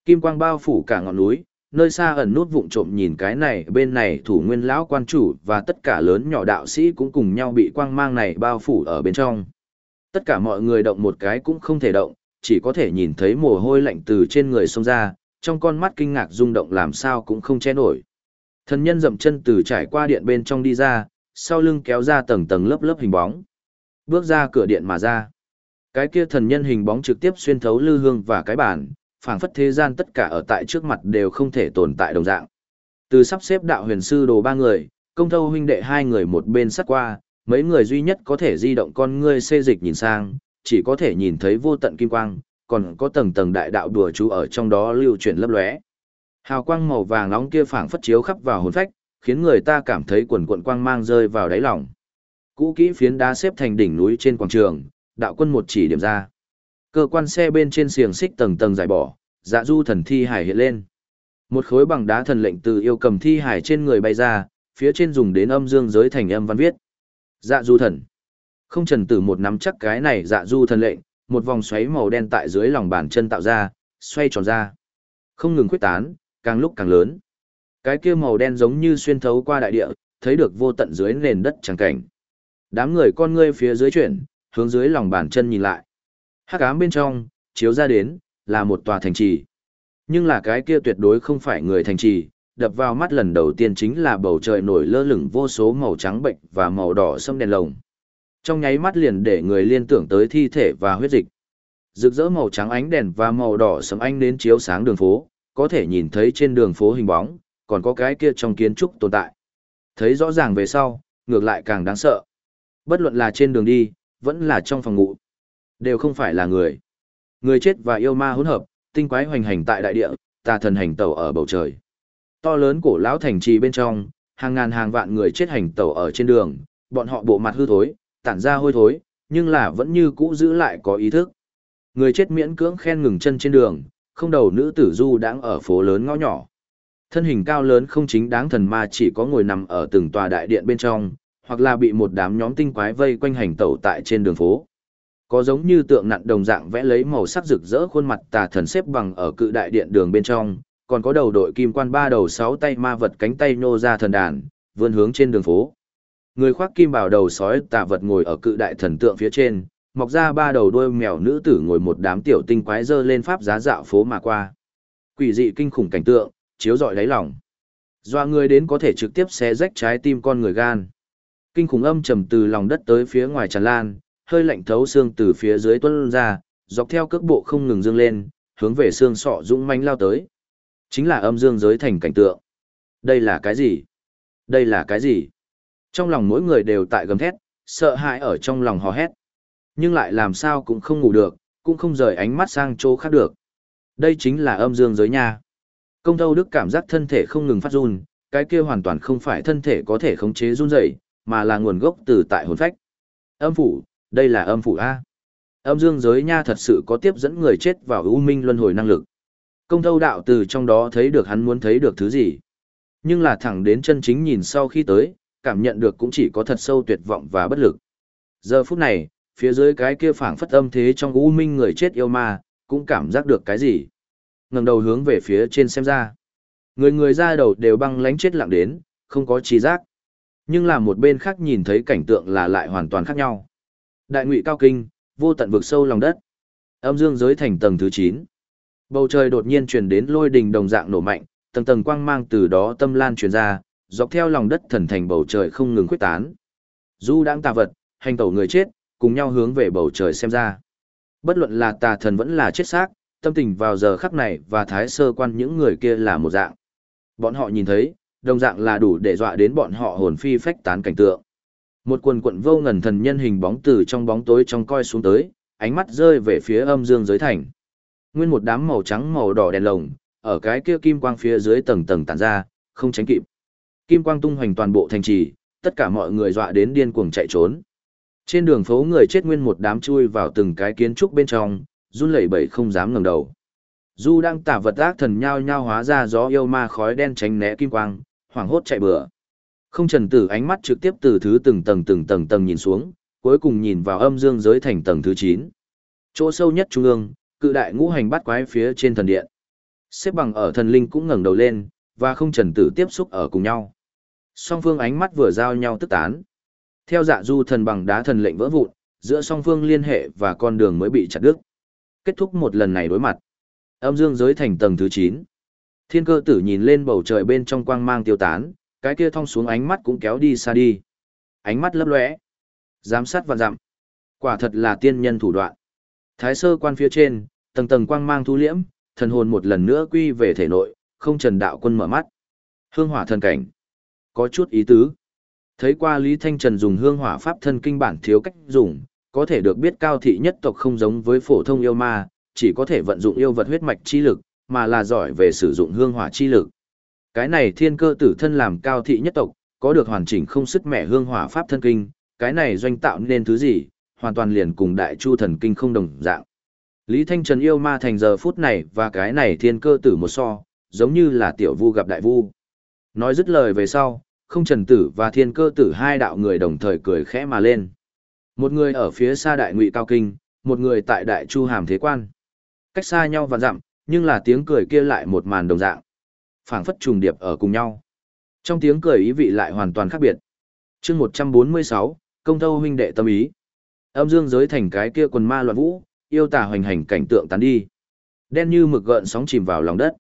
Kim quang bao phủ cả ngọn núi, nơi xa ẩn nút vụng trộm nhìn cái này bên này thủ nguyên lão quan chủ và tất cả lớn nhỏ đạo sĩ cũng cùng nhau bị quang mang này bao phủ ở bên trong. Tất cả mọi người động một cái cũng không thể động, chỉ có thể nhìn thấy mồ hôi lạnh từ trên người xông ra, trong con mắt kinh ngạc rung động làm sao cũng không che nổi. Thần nhân dậm chân từ trải qua điện bên trong đi ra, sau lưng kéo ra tầng tầng lớp lớp hình bóng. Bước ra cửa điện mà ra. Cái kia thần nhân hình bóng trực tiếp xuyên thấu lư hương và cái bàn, phảng phất thế gian tất cả ở tại trước mặt đều không thể tồn tại đồng dạng. Từ sắp xếp đạo huyền sư đồ ba người, công thâu huynh đệ hai người một bên sát qua, mấy người duy nhất có thể di động con ngươi xê dịch nhìn sang, chỉ có thể nhìn thấy vô tận kim quang, còn có tầng tầng đại đạo đùa chú ở trong đó lưu chuyển lấp lóe. Hào quang màu vàng nóng kia phảng phất chiếu khắp vào hồn phách, khiến người ta cảm thấy quần quần quang mang rơi vào đáy lòng. Cũ kỹ phiến đá xếp thành đỉnh núi trên quảng trường, đạo quân một chỉ điểm ra. Cơ quan xe bên trên xiềng xích tầng tầng giải bỏ, dạ du thần thi hải hiện lên. Một khối bằng đá thần lệnh từ yêu cầm thi hải trên người bay ra, phía trên dùng đến âm dương giới thành âm văn viết. Dạ du thần. Không trần tử một nắm chắc cái này dạ du thần lệnh, một vòng xoáy màu đen tại dưới lòng bàn chân tạo ra, xoay tròn ra. Không ngừng quyết tán, càng lúc càng lớn. Cái kia màu đen giống như xuyên thấu qua đại địa, thấy được vô tận dưới nền đất chẳng cảnh. Đám người con ngươi phía dưới chuyển, hướng dưới lòng bàn chân nhìn lại. Hắc ám bên trong, chiếu ra đến, là một tòa thành trì. Nhưng là cái kia tuyệt đối không phải người thành trì, đập vào mắt lần đầu tiên chính là bầu trời nổi lơ lửng vô số màu trắng bệnh và màu đỏ sâm đèn lồng. Trong nháy mắt liền để người liên tưởng tới thi thể và huyết dịch. Rực rỡ màu trắng ánh đèn và màu đỏ sẫm ánh đến chiếu sáng đường phố, có thể nhìn thấy trên đường phố hình bóng, còn có cái kia trong kiến trúc tồn tại. Thấy rõ ràng về sau, ngược lại càng đáng sợ. Bất luận là trên đường đi, vẫn là trong phòng ngủ, đều không phải là người. Người chết và yêu ma hỗn hợp, tinh quái hoành hành tại đại địa, tà thần hành tẩu ở bầu trời. To lớn cổ lão thành trì bên trong, hàng ngàn hàng vạn người chết hành tẩu ở trên đường, bọn họ bộ mặt hư thối, tản ra hôi thối, nhưng là vẫn như cũ giữ lại có ý thức. Người chết miễn cưỡng khen ngừng chân trên đường, không đầu nữ tử du đang ở phố lớn ngõ nhỏ. Thân hình cao lớn không chính đáng thần ma chỉ có ngồi nằm ở từng tòa đại điện bên trong, hoặc là bị một đám nhóm tinh quái vây quanh hành tẩu tại trên đường phố. Có giống như tượng nặn đồng dạng vẽ lấy màu sắc rực rỡ khuôn mặt tà thần xếp bằng ở cự đại điện đường bên trong, còn có đầu đội kim quan ba đầu sáu tay ma vật cánh tay nô ra thần đàn, vươn hướng trên đường phố. Người khoác kim bảo đầu sói tà vật ngồi ở cự đại thần tượng phía trên, mọc ra ba đầu đuôi mèo nữ tử ngồi một đám tiểu tinh quái dơ lên pháp giá dạo phố mà qua. Quỷ dị kinh khủng cảnh tượng, chiếu rọi đáy lòng. Doa người đến có thể trực tiếp xé rách trái tim con người gan. Kinh khủng âm trầm từ lòng đất tới phía ngoài tràn lan, hơi lạnh thấu xương từ phía dưới tuân ra, dọc theo cước bộ không ngừng dương lên, hướng về xương sọ dũng manh lao tới. Chính là âm dương giới thành cảnh tượng. Đây là cái gì? Đây là cái gì? Trong lòng mỗi người đều tại gầm thét, sợ hãi ở trong lòng hò hét. Nhưng lại làm sao cũng không ngủ được, cũng không rời ánh mắt sang chỗ khác được. Đây chính là âm dương giới nha. Công thâu đức cảm giác thân thể không ngừng phát run, cái kia hoàn toàn không phải thân thể có thể khống chế run rẩy, mà là nguồn gốc từ tại hồn phách. Âm phủ, đây là âm phủ A. Âm dương giới nha thật sự có tiếp dẫn người chết vào ưu minh luân hồi năng lực. Công thâu đạo từ trong đó thấy được hắn muốn thấy được thứ gì. Nhưng là thẳng đến chân chính nhìn sau khi tới, cảm nhận được cũng chỉ có thật sâu tuyệt vọng và bất lực. Giờ phút này, phía dưới cái kia phảng phất âm thế trong u minh người chết yêu ma, cũng cảm giác được cái gì. ngẩng đầu hướng về phía trên xem ra. Người người ra đầu đều băng lánh chết lặng đến, không có trí giác. Nhưng là một bên khác nhìn thấy cảnh tượng là lại hoàn toàn khác nhau. Đại ngụy cao kinh, vô tận vực sâu lòng đất. Âm dương giới thành tầng thứ 9. Bầu trời đột nhiên truyền đến lôi đình đồng dạng nổ mạnh, tầng tầng quang mang từ đó tâm lan truyền ra, dọc theo lòng đất thần thành bầu trời không ngừng khuếch tán. Du đang tà vật, hành tẩu người chết, cùng nhau hướng về bầu trời xem ra. Bất luận là tà thần vẫn là chết xác, tâm tình vào giờ khắc này và thái sơ quan những người kia là một dạng. Bọn họ nhìn thấy, đồng dạng là đủ để dọa đến bọn họ hồn phi phách tán cảnh tượng. Một quần quận vô ngần thần nhân hình bóng từ trong bóng tối trong coi xuống tới, ánh mắt rơi về phía âm dương giới thành. Nguyên một đám màu trắng màu đỏ đèn lồng, ở cái kia kim quang phía dưới tầng tầng tản ra, không tránh kịp. Kim quang tung hoành toàn bộ thành trì, tất cả mọi người dọa đến điên cuồng chạy trốn. Trên đường phố người chết nguyên một đám chui vào từng cái kiến trúc bên trong, run lẩy bẩy không dám ngẩng đầu. Du đang tả vật ác thần nhao nhao hóa ra gió yêu ma khói đen tránh né kim quang, hoảng hốt chạy bừa. Không trần tử ánh mắt trực tiếp từ thứ từng tầng từng tầng tầng nhìn xuống, cuối cùng nhìn vào âm dương giới thành tầng thứ 9. Chỗ sâu nhất trung ương, cự đại ngũ hành bắt quái phía trên thần điện. Xếp bằng ở thần linh cũng ngẩng đầu lên, và không trần tử tiếp xúc ở cùng nhau. Song phương ánh mắt vừa giao nhau tức tán. Theo dạ du thần bằng đá thần lệnh vỡ vụn, giữa song phương liên hệ và con đường mới bị chặt đứt. Kết thúc một lần này đối mặt. Âm dương giới thành tầng thứ 9. Thiên cơ tử nhìn lên bầu trời bên trong quang mang tiêu tán, cái kia thong xuống ánh mắt cũng kéo đi xa đi. Ánh mắt lấp lóe, giám sát và dặm. Quả thật là tiên nhân thủ đoạn. Thái sơ quan phía trên, tầng tầng quang mang thu liễm, thần hồn một lần nữa quy về thể nội, không trần đạo quân mở mắt. Hương hỏa thần cảnh. Có chút ý tứ. Thấy qua Lý Thanh Trần dùng hương hỏa pháp thân kinh bản thiếu cách dùng, có thể được biết cao thị nhất tộc không giống với phổ thông yêu ma, chỉ có thể vận dụng yêu vật huyết mạch chi lực, mà là giỏi về sử dụng hương hỏa chi lực. Cái này thiên cơ tử thân làm cao thị nhất tộc, có được hoàn chỉnh không sức mẻ hương hỏa pháp thân kinh, cái này doanh tạo nên thứ gì, hoàn toàn liền cùng đại chu thần kinh không đồng dạng. Lý Thanh Trần yêu ma thành giờ phút này và cái này thiên cơ tử một so, giống như là tiểu vu gặp đại vu. Nói dứt lời về sau, không trần tử và thiên cơ tử hai đạo người đồng thời cười khẽ mà lên. Một người ở phía xa đại ngụy cao kinh, một người tại đại chu hàm thế quan. Cách xa nhau và dặm, nhưng là tiếng cười kia lại một màn đồng dạng phảng phất trùng điệp ở cùng nhau. Trong tiếng cười ý vị lại hoàn toàn khác biệt. chương 146, công thâu huynh đệ tâm ý. Âm dương giới thành cái kia quần ma loạn vũ, yêu tà hoành hành cảnh tượng tán đi. Đen như mực gợn sóng chìm vào lòng đất.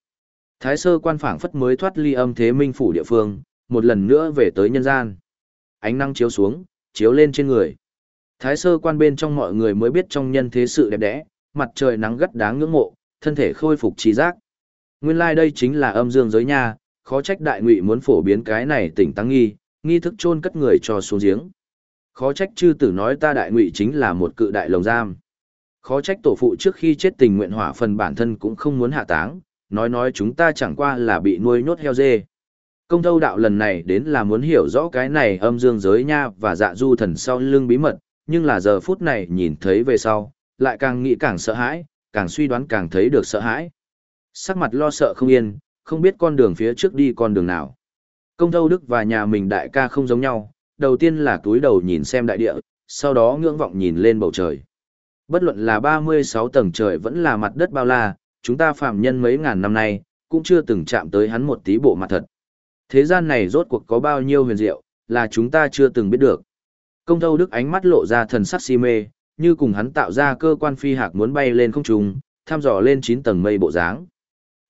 Thái sơ quan phảng phất mới thoát ly âm thế minh phủ địa phương, một lần nữa về tới nhân gian. Ánh năng chiếu xuống, chiếu lên trên người. Thái sơ quan bên trong mọi người mới biết trong nhân thế sự đẹp đẽ, mặt trời nắng gắt đáng ngưỡng mộ, thân thể khôi phục trí giác. Nguyên lai like đây chính là âm dương giới nha, khó trách đại ngụy muốn phổ biến cái này tỉnh tăng nghi, nghi thức chôn cất người cho xuống giếng. Khó trách chư tử nói ta đại ngụy chính là một cự đại lồng giam. Khó trách tổ phụ trước khi chết tình nguyện hỏa phần bản thân cũng không muốn hạ táng, nói nói chúng ta chẳng qua là bị nuôi nhốt heo dê. Công thâu đạo lần này đến là muốn hiểu rõ cái này âm dương giới nha và dạ du thần sau lưng bí mật, nhưng là giờ phút này nhìn thấy về sau, lại càng nghĩ càng sợ hãi, càng suy đoán càng thấy được sợ hãi. Sắc mặt lo sợ không yên, không biết con đường phía trước đi con đường nào. Công thâu đức và nhà mình đại ca không giống nhau, đầu tiên là túi đầu nhìn xem đại địa, sau đó ngưỡng vọng nhìn lên bầu trời. Bất luận là 36 tầng trời vẫn là mặt đất bao la, chúng ta phạm nhân mấy ngàn năm nay, cũng chưa từng chạm tới hắn một tí bộ mặt thật. Thế gian này rốt cuộc có bao nhiêu huyền diệu, là chúng ta chưa từng biết được. Công thâu đức ánh mắt lộ ra thần sắc si mê, như cùng hắn tạo ra cơ quan phi hạc muốn bay lên không trung, thăm dò lên 9 tầng mây bộ dáng.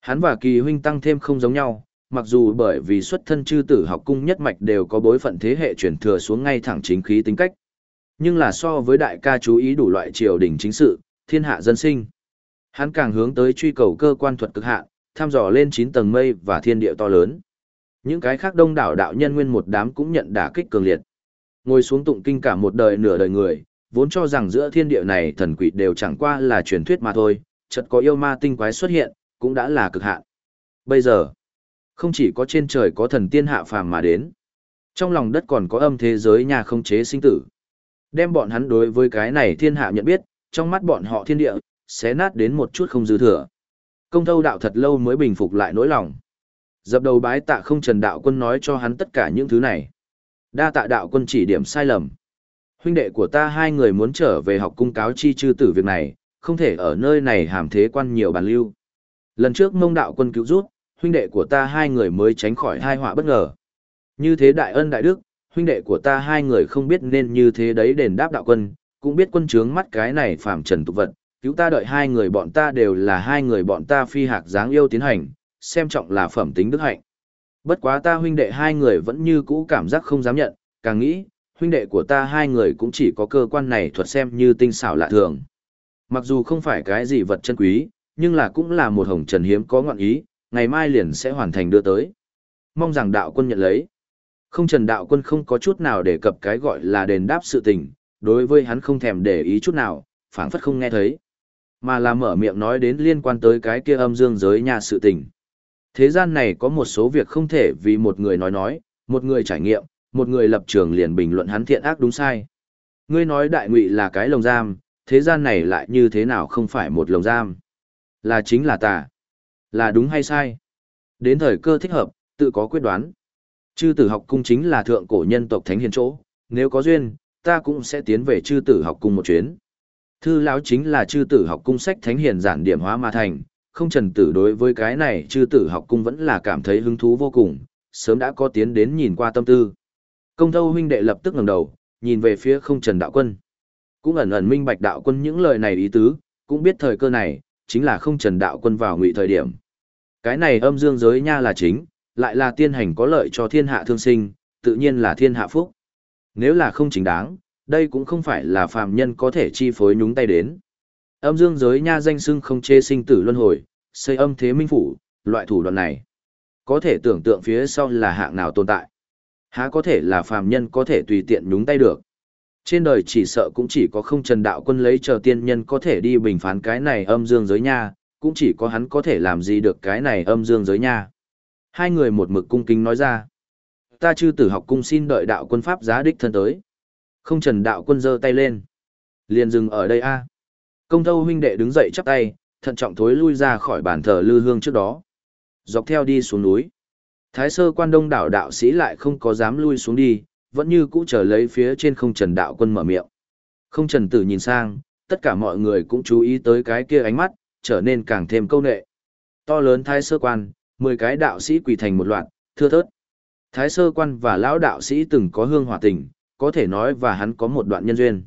Hắn và kỳ huynh tăng thêm không giống nhau, mặc dù bởi vì xuất thân chư tử học cung nhất mạch đều có bối phận thế hệ chuyển thừa xuống ngay thẳng chính khí tính cách. Nhưng là so với đại ca chú ý đủ loại triều đình chính sự, thiên hạ dân sinh. Hắn càng hướng tới truy cầu cơ quan thuật cực hạn, tham dò lên 9 tầng mây và thiên địa to lớn. Những cái khác đông đảo đạo nhân nguyên một đám cũng nhận đả kích cường liệt. Ngồi xuống tụng kinh cả một đời nửa đời người, vốn cho rằng giữa thiên địa này thần quỷ đều chẳng qua là truyền thuyết mà thôi, chợt có yêu ma tinh quái xuất hiện, cũng đã là cực hạn. Bây giờ, không chỉ có trên trời có thần tiên hạ phàm mà đến, trong lòng đất còn có âm thế giới nhà không chế sinh tử. Đem bọn hắn đối với cái này thiên hạ nhận biết, trong mắt bọn họ thiên địa, sẽ nát đến một chút không dư thừa. Công thâu đạo thật lâu mới bình phục lại nỗi lòng. Dập đầu bái tạ không trần đạo quân nói cho hắn tất cả những thứ này. Đa tạ đạo quân chỉ điểm sai lầm. Huynh đệ của ta hai người muốn trở về học cung cáo chi chư tử việc này, không thể ở nơi này hàm thế quan nhiều bàn lưu. Lần trước mông đạo quân cứu rút, huynh đệ của ta hai người mới tránh khỏi hai họa bất ngờ. Như thế đại ân đại đức, huynh đệ của ta hai người không biết nên như thế đấy đền đáp đạo quân, cũng biết quân trướng mắt cái này phàm trần tục vật, cứu ta đợi hai người bọn ta đều là hai người bọn ta phi hạc dáng yêu tiến hành, xem trọng là phẩm tính đức hạnh. Bất quá ta huynh đệ hai người vẫn như cũ cảm giác không dám nhận, càng nghĩ, huynh đệ của ta hai người cũng chỉ có cơ quan này thuật xem như tinh xảo lạ thường. Mặc dù không phải cái gì vật chân quý, nhưng là cũng là một hồng trần hiếm có ngọn ý, ngày mai liền sẽ hoàn thành đưa tới. Mong rằng đạo quân nhận lấy. Không trần đạo quân không có chút nào để cập cái gọi là đền đáp sự tình, đối với hắn không thèm để ý chút nào, phảng phất không nghe thấy. Mà là mở miệng nói đến liên quan tới cái kia âm dương giới nhà sự tình. Thế gian này có một số việc không thể vì một người nói nói, một người trải nghiệm, một người lập trường liền bình luận hắn thiện ác đúng sai. Ngươi nói đại ngụy là cái lồng giam, thế gian này lại như thế nào không phải một lồng giam. Là chính là tà. Là đúng hay sai? Đến thời cơ thích hợp, tự có quyết đoán. Chư tử học cung chính là thượng cổ nhân tộc thánh hiền chỗ, nếu có duyên, ta cũng sẽ tiến về chư tử học cung một chuyến. Thư lão chính là chư tử học cung sách thánh hiền giản điểm hóa mà thành, không trần tử đối với cái này chư tử học cung vẫn là cảm thấy hứng thú vô cùng, sớm đã có tiến đến nhìn qua tâm tư. Công thâu huynh đệ lập tức ngẩng đầu, nhìn về phía không trần đạo quân. Cũng ẩn ẩn minh bạch đạo quân những lời này ý tứ, cũng biết thời cơ này, chính là không trần đạo quân vào ngụy thời điểm. Cái này âm dương giới nha là chính, lại là tiên hành có lợi cho thiên hạ thương sinh, tự nhiên là thiên hạ phúc. Nếu là không chính đáng, đây cũng không phải là phàm nhân có thể chi phối nhúng tay đến. Âm dương giới nha danh xưng không chê sinh tử luân hồi, xây âm thế minh phủ, loại thủ đoạn này. Có thể tưởng tượng phía sau là hạng nào tồn tại. Há có thể là phàm nhân có thể tùy tiện nhúng tay được. Trên đời chỉ sợ cũng chỉ có không trần đạo quân lấy chờ tiên nhân có thể đi bình phán cái này âm dương giới nha, cũng chỉ có hắn có thể làm gì được cái này âm dương giới nha. Hai người một mực cung kính nói ra. Ta chư tử học cung xin đợi đạo quân pháp giá đích thân tới. Không trần đạo quân giơ tay lên. Liền dừng ở đây a. Công thâu huynh đệ đứng dậy chắp tay, thận trọng thối lui ra khỏi bàn thờ lư hương trước đó. Dọc theo đi xuống núi. Thái sơ quan đông đảo đạo sĩ lại không có dám lui xuống đi, vẫn như cũ chờ lấy phía trên không trần đạo quân mở miệng. Không trần tử nhìn sang, tất cả mọi người cũng chú ý tới cái kia ánh mắt, trở nên càng thêm câu nệ. To lớn thái sơ quan, 10 cái đạo sĩ quỳ thành một loạt, thưa thớt. Thái sơ quan và lão đạo sĩ từng có hương hòa tình, có thể nói và hắn có một đoạn nhân duyên.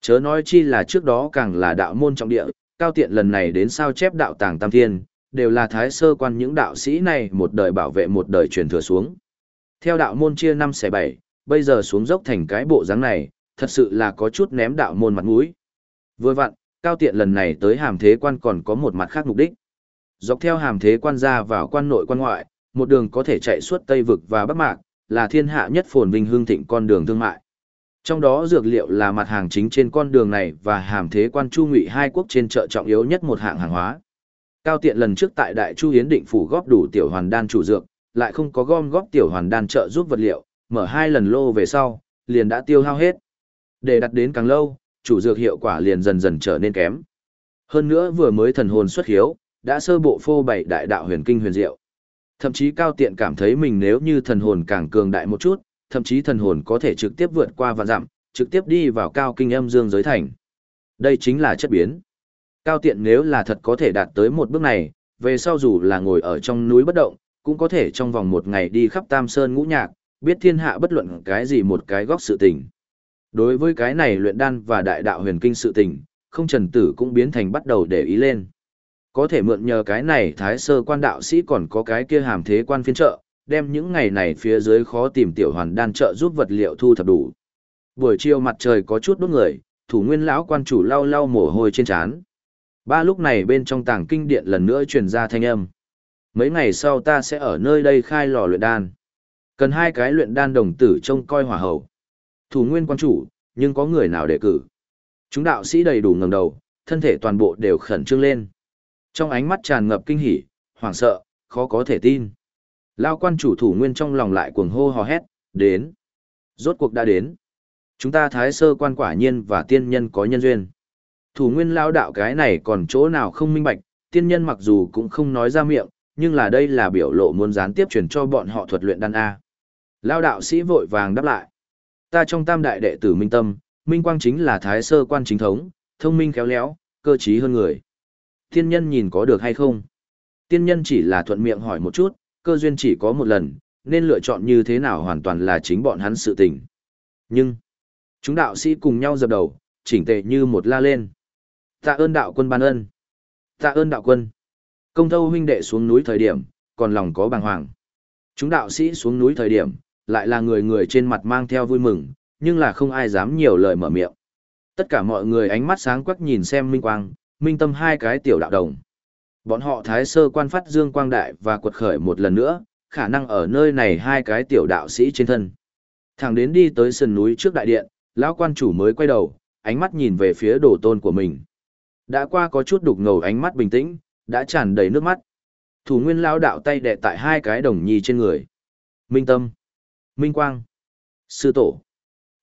Chớ nói chi là trước đó càng là đạo môn trọng địa, cao tiện lần này đến sao chép đạo tàng tam thiên, đều là thái sơ quan những đạo sĩ này một đời bảo vệ một đời truyền thừa xuống. Theo đạo môn chia năm xẻ bảy, bây giờ xuống dốc thành cái bộ dáng này, thật sự là có chút ném đạo môn mặt mũi. Vừa vặn, cao tiện lần này tới hàm thế quan còn có một mặt khác mục đích. Dọc theo hàm thế quan ra vào quan nội quan ngoại, một đường có thể chạy suốt Tây Vực và Bắc Mạc, là thiên hạ nhất phồn vinh hương thịnh con đường thương mại. Trong đó dược liệu là mặt hàng chính trên con đường này và hàm thế quan chu ngụy hai quốc trên chợ trọng yếu nhất một hạng hàng hóa. Cao tiện lần trước tại Đại Chu Hiến định phủ góp đủ tiểu hoàn đan chủ dược, lại không có gom góp tiểu hoàn đan trợ giúp vật liệu, mở hai lần lô về sau, liền đã tiêu hao hết. Để đặt đến càng lâu, chủ dược hiệu quả liền dần dần trở nên kém. Hơn nữa vừa mới thần hồn xuất hiếu, đã sơ bộ phô bày đại đạo huyền kinh huyền diệu. Thậm chí cao tiện cảm thấy mình nếu như thần hồn càng cường đại một chút, thậm chí thần hồn có thể trực tiếp vượt qua vạn dặm, trực tiếp đi vào cao kinh âm dương giới thành. Đây chính là chất biến. Cao tiện nếu là thật có thể đạt tới một bước này, về sau dù là ngồi ở trong núi bất động, cũng có thể trong vòng một ngày đi khắp Tam Sơn ngũ nhạc, biết thiên hạ bất luận cái gì một cái góc sự tình. Đối với cái này luyện đan và đại đạo huyền kinh sự tình, không trần tử cũng biến thành bắt đầu để ý lên. Có thể mượn nhờ cái này thái sơ quan đạo sĩ còn có cái kia hàm thế quan phiên trợ, đem những ngày này phía dưới khó tìm tiểu hoàn đan trợ giúp vật liệu thu thập đủ. Buổi chiều mặt trời có chút đốt người, thủ nguyên lão quan chủ lau lau mồ hôi trên trán. Ba lúc này bên trong tàng kinh điện lần nữa truyền ra thanh âm. Mấy ngày sau ta sẽ ở nơi đây khai lò luyện đan. Cần hai cái luyện đan đồng tử trông coi hỏa hầu Thủ nguyên quan chủ, nhưng có người nào để cử. Chúng đạo sĩ đầy đủ ngẩng đầu, thân thể toàn bộ đều khẩn trương lên. Trong ánh mắt tràn ngập kinh hỉ, hoảng sợ, khó có thể tin. Lao quan chủ thủ nguyên trong lòng lại cuồng hô hò hét, đến. Rốt cuộc đã đến. Chúng ta thái sơ quan quả nhiên và tiên nhân có nhân duyên. Thủ nguyên lao đạo cái này còn chỗ nào không minh bạch, tiên nhân mặc dù cũng không nói ra miệng, nhưng là đây là biểu lộ muốn gián tiếp truyền cho bọn họ thuật luyện đan A. Lao đạo sĩ vội vàng đáp lại. Ta trong tam đại đệ tử minh tâm, minh quang chính là thái sơ quan chính thống, thông minh khéo léo, cơ trí hơn người. Tiên nhân nhìn có được hay không? Tiên nhân chỉ là thuận miệng hỏi một chút, cơ duyên chỉ có một lần, nên lựa chọn như thế nào hoàn toàn là chính bọn hắn sự tình. Nhưng, chúng đạo sĩ cùng nhau dập đầu, chỉnh tề như một la lên. Tạ ơn đạo quân ban ân. Tạ ơn đạo quân. Công thâu huynh đệ xuống núi thời điểm, còn lòng có bàng hoàng. Chúng đạo sĩ xuống núi thời điểm, lại là người người trên mặt mang theo vui mừng, nhưng là không ai dám nhiều lời mở miệng. Tất cả mọi người ánh mắt sáng quắc nhìn xem Minh Quang, Minh Tâm hai cái tiểu đạo đồng. Bọn họ thái sơ quan phát dương quang đại và quật khởi một lần nữa, khả năng ở nơi này hai cái tiểu đạo sĩ trên thân. Thẳng đến đi tới sườn núi trước đại điện, lão quan chủ mới quay đầu, ánh mắt nhìn về phía đồ tôn của mình. Đã qua có chút đục ngầu ánh mắt bình tĩnh, đã tràn đầy nước mắt. Thủ nguyên lão đạo tay đè tại hai cái đồng nhi trên người. Minh Tâm, Minh Quang, Sư Tổ.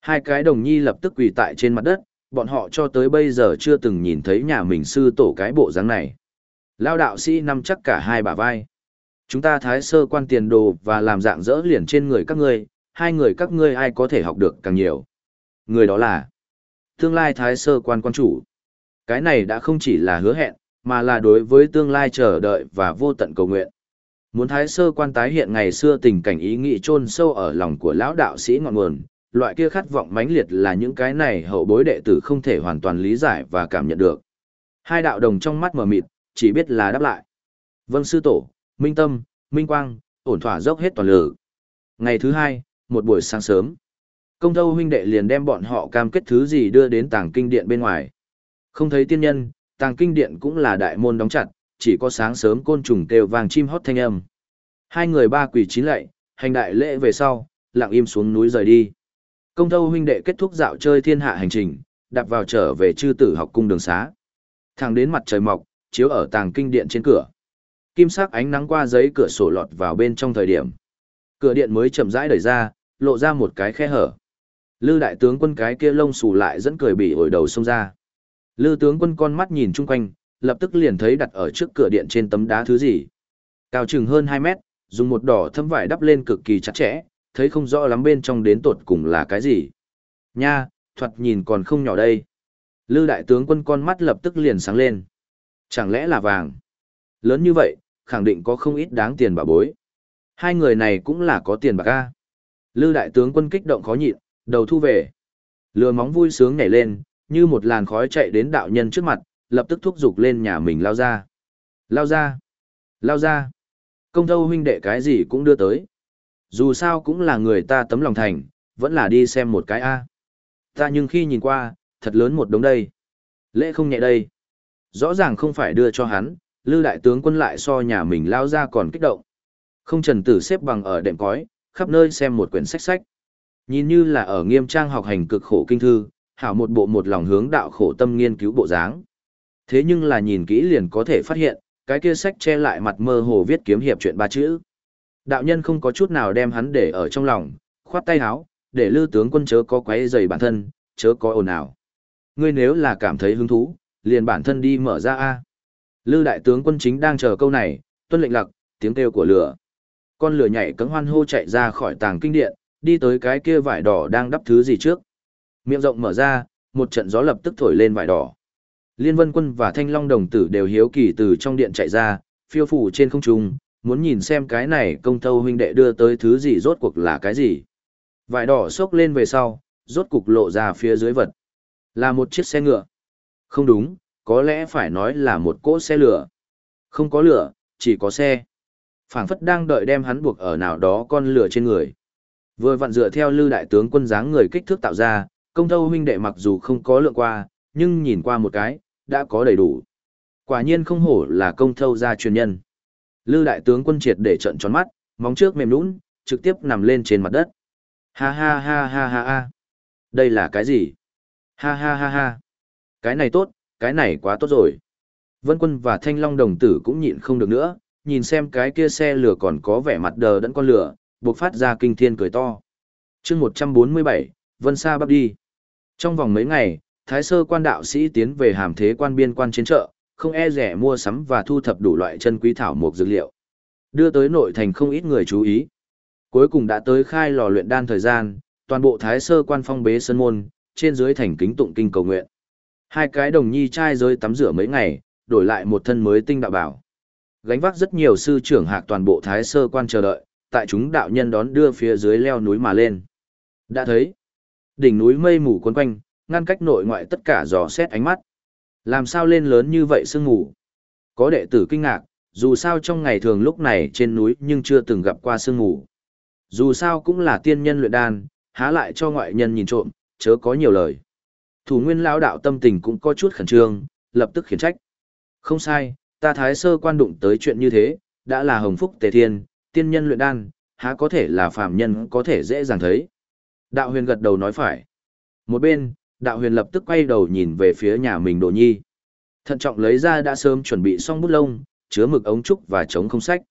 Hai cái đồng nhi lập tức quỳ tại trên mặt đất, bọn họ cho tới bây giờ chưa từng nhìn thấy nhà mình sư tổ cái bộ dáng này. Lao đạo sĩ nằm chắc cả hai bả vai. Chúng ta thái sơ quan tiền đồ và làm dạng dỡ liền trên người các ngươi, hai người các ngươi ai có thể học được càng nhiều. Người đó là tương lai thái sơ quan quan chủ. Cái này đã không chỉ là hứa hẹn, mà là đối với tương lai chờ đợi và vô tận cầu nguyện. Muốn thái sơ quan tái hiện ngày xưa tình cảnh ý nghĩ chôn sâu ở lòng của lão đạo sĩ ngọn nguồn, loại kia khát vọng mãnh liệt là những cái này hậu bối đệ tử không thể hoàn toàn lý giải và cảm nhận được. Hai đạo đồng trong mắt mở mịt, chỉ biết là đáp lại. Vâng sư tổ, minh tâm, minh quang, ổn thỏa dốc hết toàn lực. Ngày thứ hai, một buổi sáng sớm, công thâu huynh đệ liền đem bọn họ cam kết thứ gì đưa đến tàng kinh điện bên ngoài. Không thấy tiên nhân, tàng kinh điện cũng là đại môn đóng chặt, chỉ có sáng sớm côn trùng kêu vàng chim hót thanh âm. Hai người ba quỷ chín lạy, hành đại lễ về sau, lặng im xuống núi rời đi. Công thâu huynh đệ kết thúc dạo chơi thiên hạ hành trình, đạp vào trở về chư tử học cung đường xá. Thẳng đến mặt trời mọc, chiếu ở tàng kinh điện trên cửa. Kim sắc ánh nắng qua giấy cửa sổ lọt vào bên trong thời điểm. Cửa điện mới chậm rãi đẩy ra, lộ ra một cái khe hở. Lư đại tướng quân cái kia lông xù lại dẫn cười bị ổi đầu xông ra. Lư tướng quân con mắt nhìn chung quanh, lập tức liền thấy đặt ở trước cửa điện trên tấm đá thứ gì. Cao chừng hơn 2 mét, dùng một đỏ thâm vải đắp lên cực kỳ chặt chẽ, thấy không rõ lắm bên trong đến tột cùng là cái gì. Nha, thuật nhìn còn không nhỏ đây. Lư đại tướng quân con mắt lập tức liền sáng lên. Chẳng lẽ là vàng? Lớn như vậy, khẳng định có không ít đáng tiền bà bối. Hai người này cũng là có tiền bạc ca. Lư đại tướng quân kích động khó nhịn, đầu thu về. Lừa móng vui sướng nhảy lên, như một làn khói chạy đến đạo nhân trước mặt, lập tức thúc giục lên nhà mình lao ra. Lao ra! Lao ra! Công thâu huynh đệ cái gì cũng đưa tới. Dù sao cũng là người ta tấm lòng thành, vẫn là đi xem một cái A. Ta nhưng khi nhìn qua, thật lớn một đống đây. Lễ không nhẹ đây. Rõ ràng không phải đưa cho hắn, lư đại tướng quân lại so nhà mình lao ra còn kích động. Không trần tử xếp bằng ở đệm cói, khắp nơi xem một quyển sách sách. Nhìn như là ở nghiêm trang học hành cực khổ kinh thư, hảo một bộ một lòng hướng đạo khổ tâm nghiên cứu bộ dáng. Thế nhưng là nhìn kỹ liền có thể phát hiện, cái kia sách che lại mặt mơ hồ viết kiếm hiệp chuyện ba chữ. Đạo nhân không có chút nào đem hắn để ở trong lòng, khoát tay áo, để lư tướng quân chớ có quấy rầy bản thân, chớ có ồn ào. Ngươi nếu là cảm thấy hứng thú, liền bản thân đi mở ra A. Lư đại tướng quân chính đang chờ câu này, tuân lệnh lặc, tiếng kêu của lửa. Con lửa nhảy cấm hoan hô chạy ra khỏi tàng kinh điện, đi tới cái kia vải đỏ đang đắp thứ gì trước. Miệng rộng mở ra, một trận gió lập tức thổi lên vải đỏ. Liên Vân Quân và Thanh Long đồng tử đều hiếu kỳ từ trong điện chạy ra, phiêu phủ trên không trung, muốn nhìn xem cái này công thâu huynh đệ đưa tới thứ gì rốt cuộc là cái gì. Vải đỏ xốc lên về sau, rốt cục lộ ra phía dưới vật. Là một chiếc xe ngựa. Không đúng, có lẽ phải nói là một cỗ xe lửa. Không có lửa, chỉ có xe. phảng phất đang đợi đem hắn buộc ở nào đó con lửa trên người. Vừa vặn dựa theo lư đại tướng quân dáng người kích thước tạo ra, công thâu huynh đệ mặc dù không có lượng qua, nhưng nhìn qua một cái, đã có đầy đủ. Quả nhiên không hổ là công thâu gia truyền nhân. Lư đại tướng quân triệt để trận tròn mắt, móng trước mềm nũng, trực tiếp nằm lên trên mặt đất. Ha ha ha ha ha ha. Đây là cái gì? Ha ha ha ha. Cái này tốt, cái này quá tốt rồi. Vân quân và thanh long đồng tử cũng nhịn không được nữa, nhìn xem cái kia xe lửa còn có vẻ mặt đờ đẫn con lửa, buộc phát ra kinh thiên cười to. chương 147, Vân Sa bắt đi. Trong vòng mấy ngày, Thái sơ quan đạo sĩ tiến về hàm thế quan biên quan trên chợ, không e rẻ mua sắm và thu thập đủ loại chân quý thảo mộc dược liệu. Đưa tới nội thành không ít người chú ý. Cuối cùng đã tới khai lò luyện đan thời gian, toàn bộ thái sơ quan phong bế sân môn, trên dưới thành kính tụng kinh cầu nguyện. Hai cái đồng nhi trai rơi tắm rửa mấy ngày, đổi lại một thân mới tinh đạo bảo. Gánh vác rất nhiều sư trưởng hạc toàn bộ thái sơ quan chờ đợi, tại chúng đạo nhân đón đưa phía dưới leo núi mà lên. Đã thấy, đỉnh núi mây mù quấn quanh, ngăn cách nội ngoại tất cả dò xét ánh mắt. Làm sao lên lớn như vậy sương mù? Có đệ tử kinh ngạc, dù sao trong ngày thường lúc này trên núi nhưng chưa từng gặp qua sương mù. Dù sao cũng là tiên nhân luyện đan, há lại cho ngoại nhân nhìn trộm, chớ có nhiều lời. Thủ nguyên lão đạo tâm tình cũng có chút khẩn trương, lập tức khiển trách. Không sai, ta thái sơ quan đụng tới chuyện như thế, đã là hồng phúc tề thiên, tiên nhân luyện đan, há có thể là phàm nhân có thể dễ dàng thấy. Đạo huyền gật đầu nói phải. Một bên, đạo huyền lập tức quay đầu nhìn về phía nhà mình đồ nhi. Thận trọng lấy ra đã sớm chuẩn bị xong bút lông, chứa mực ống trúc và chống không sách.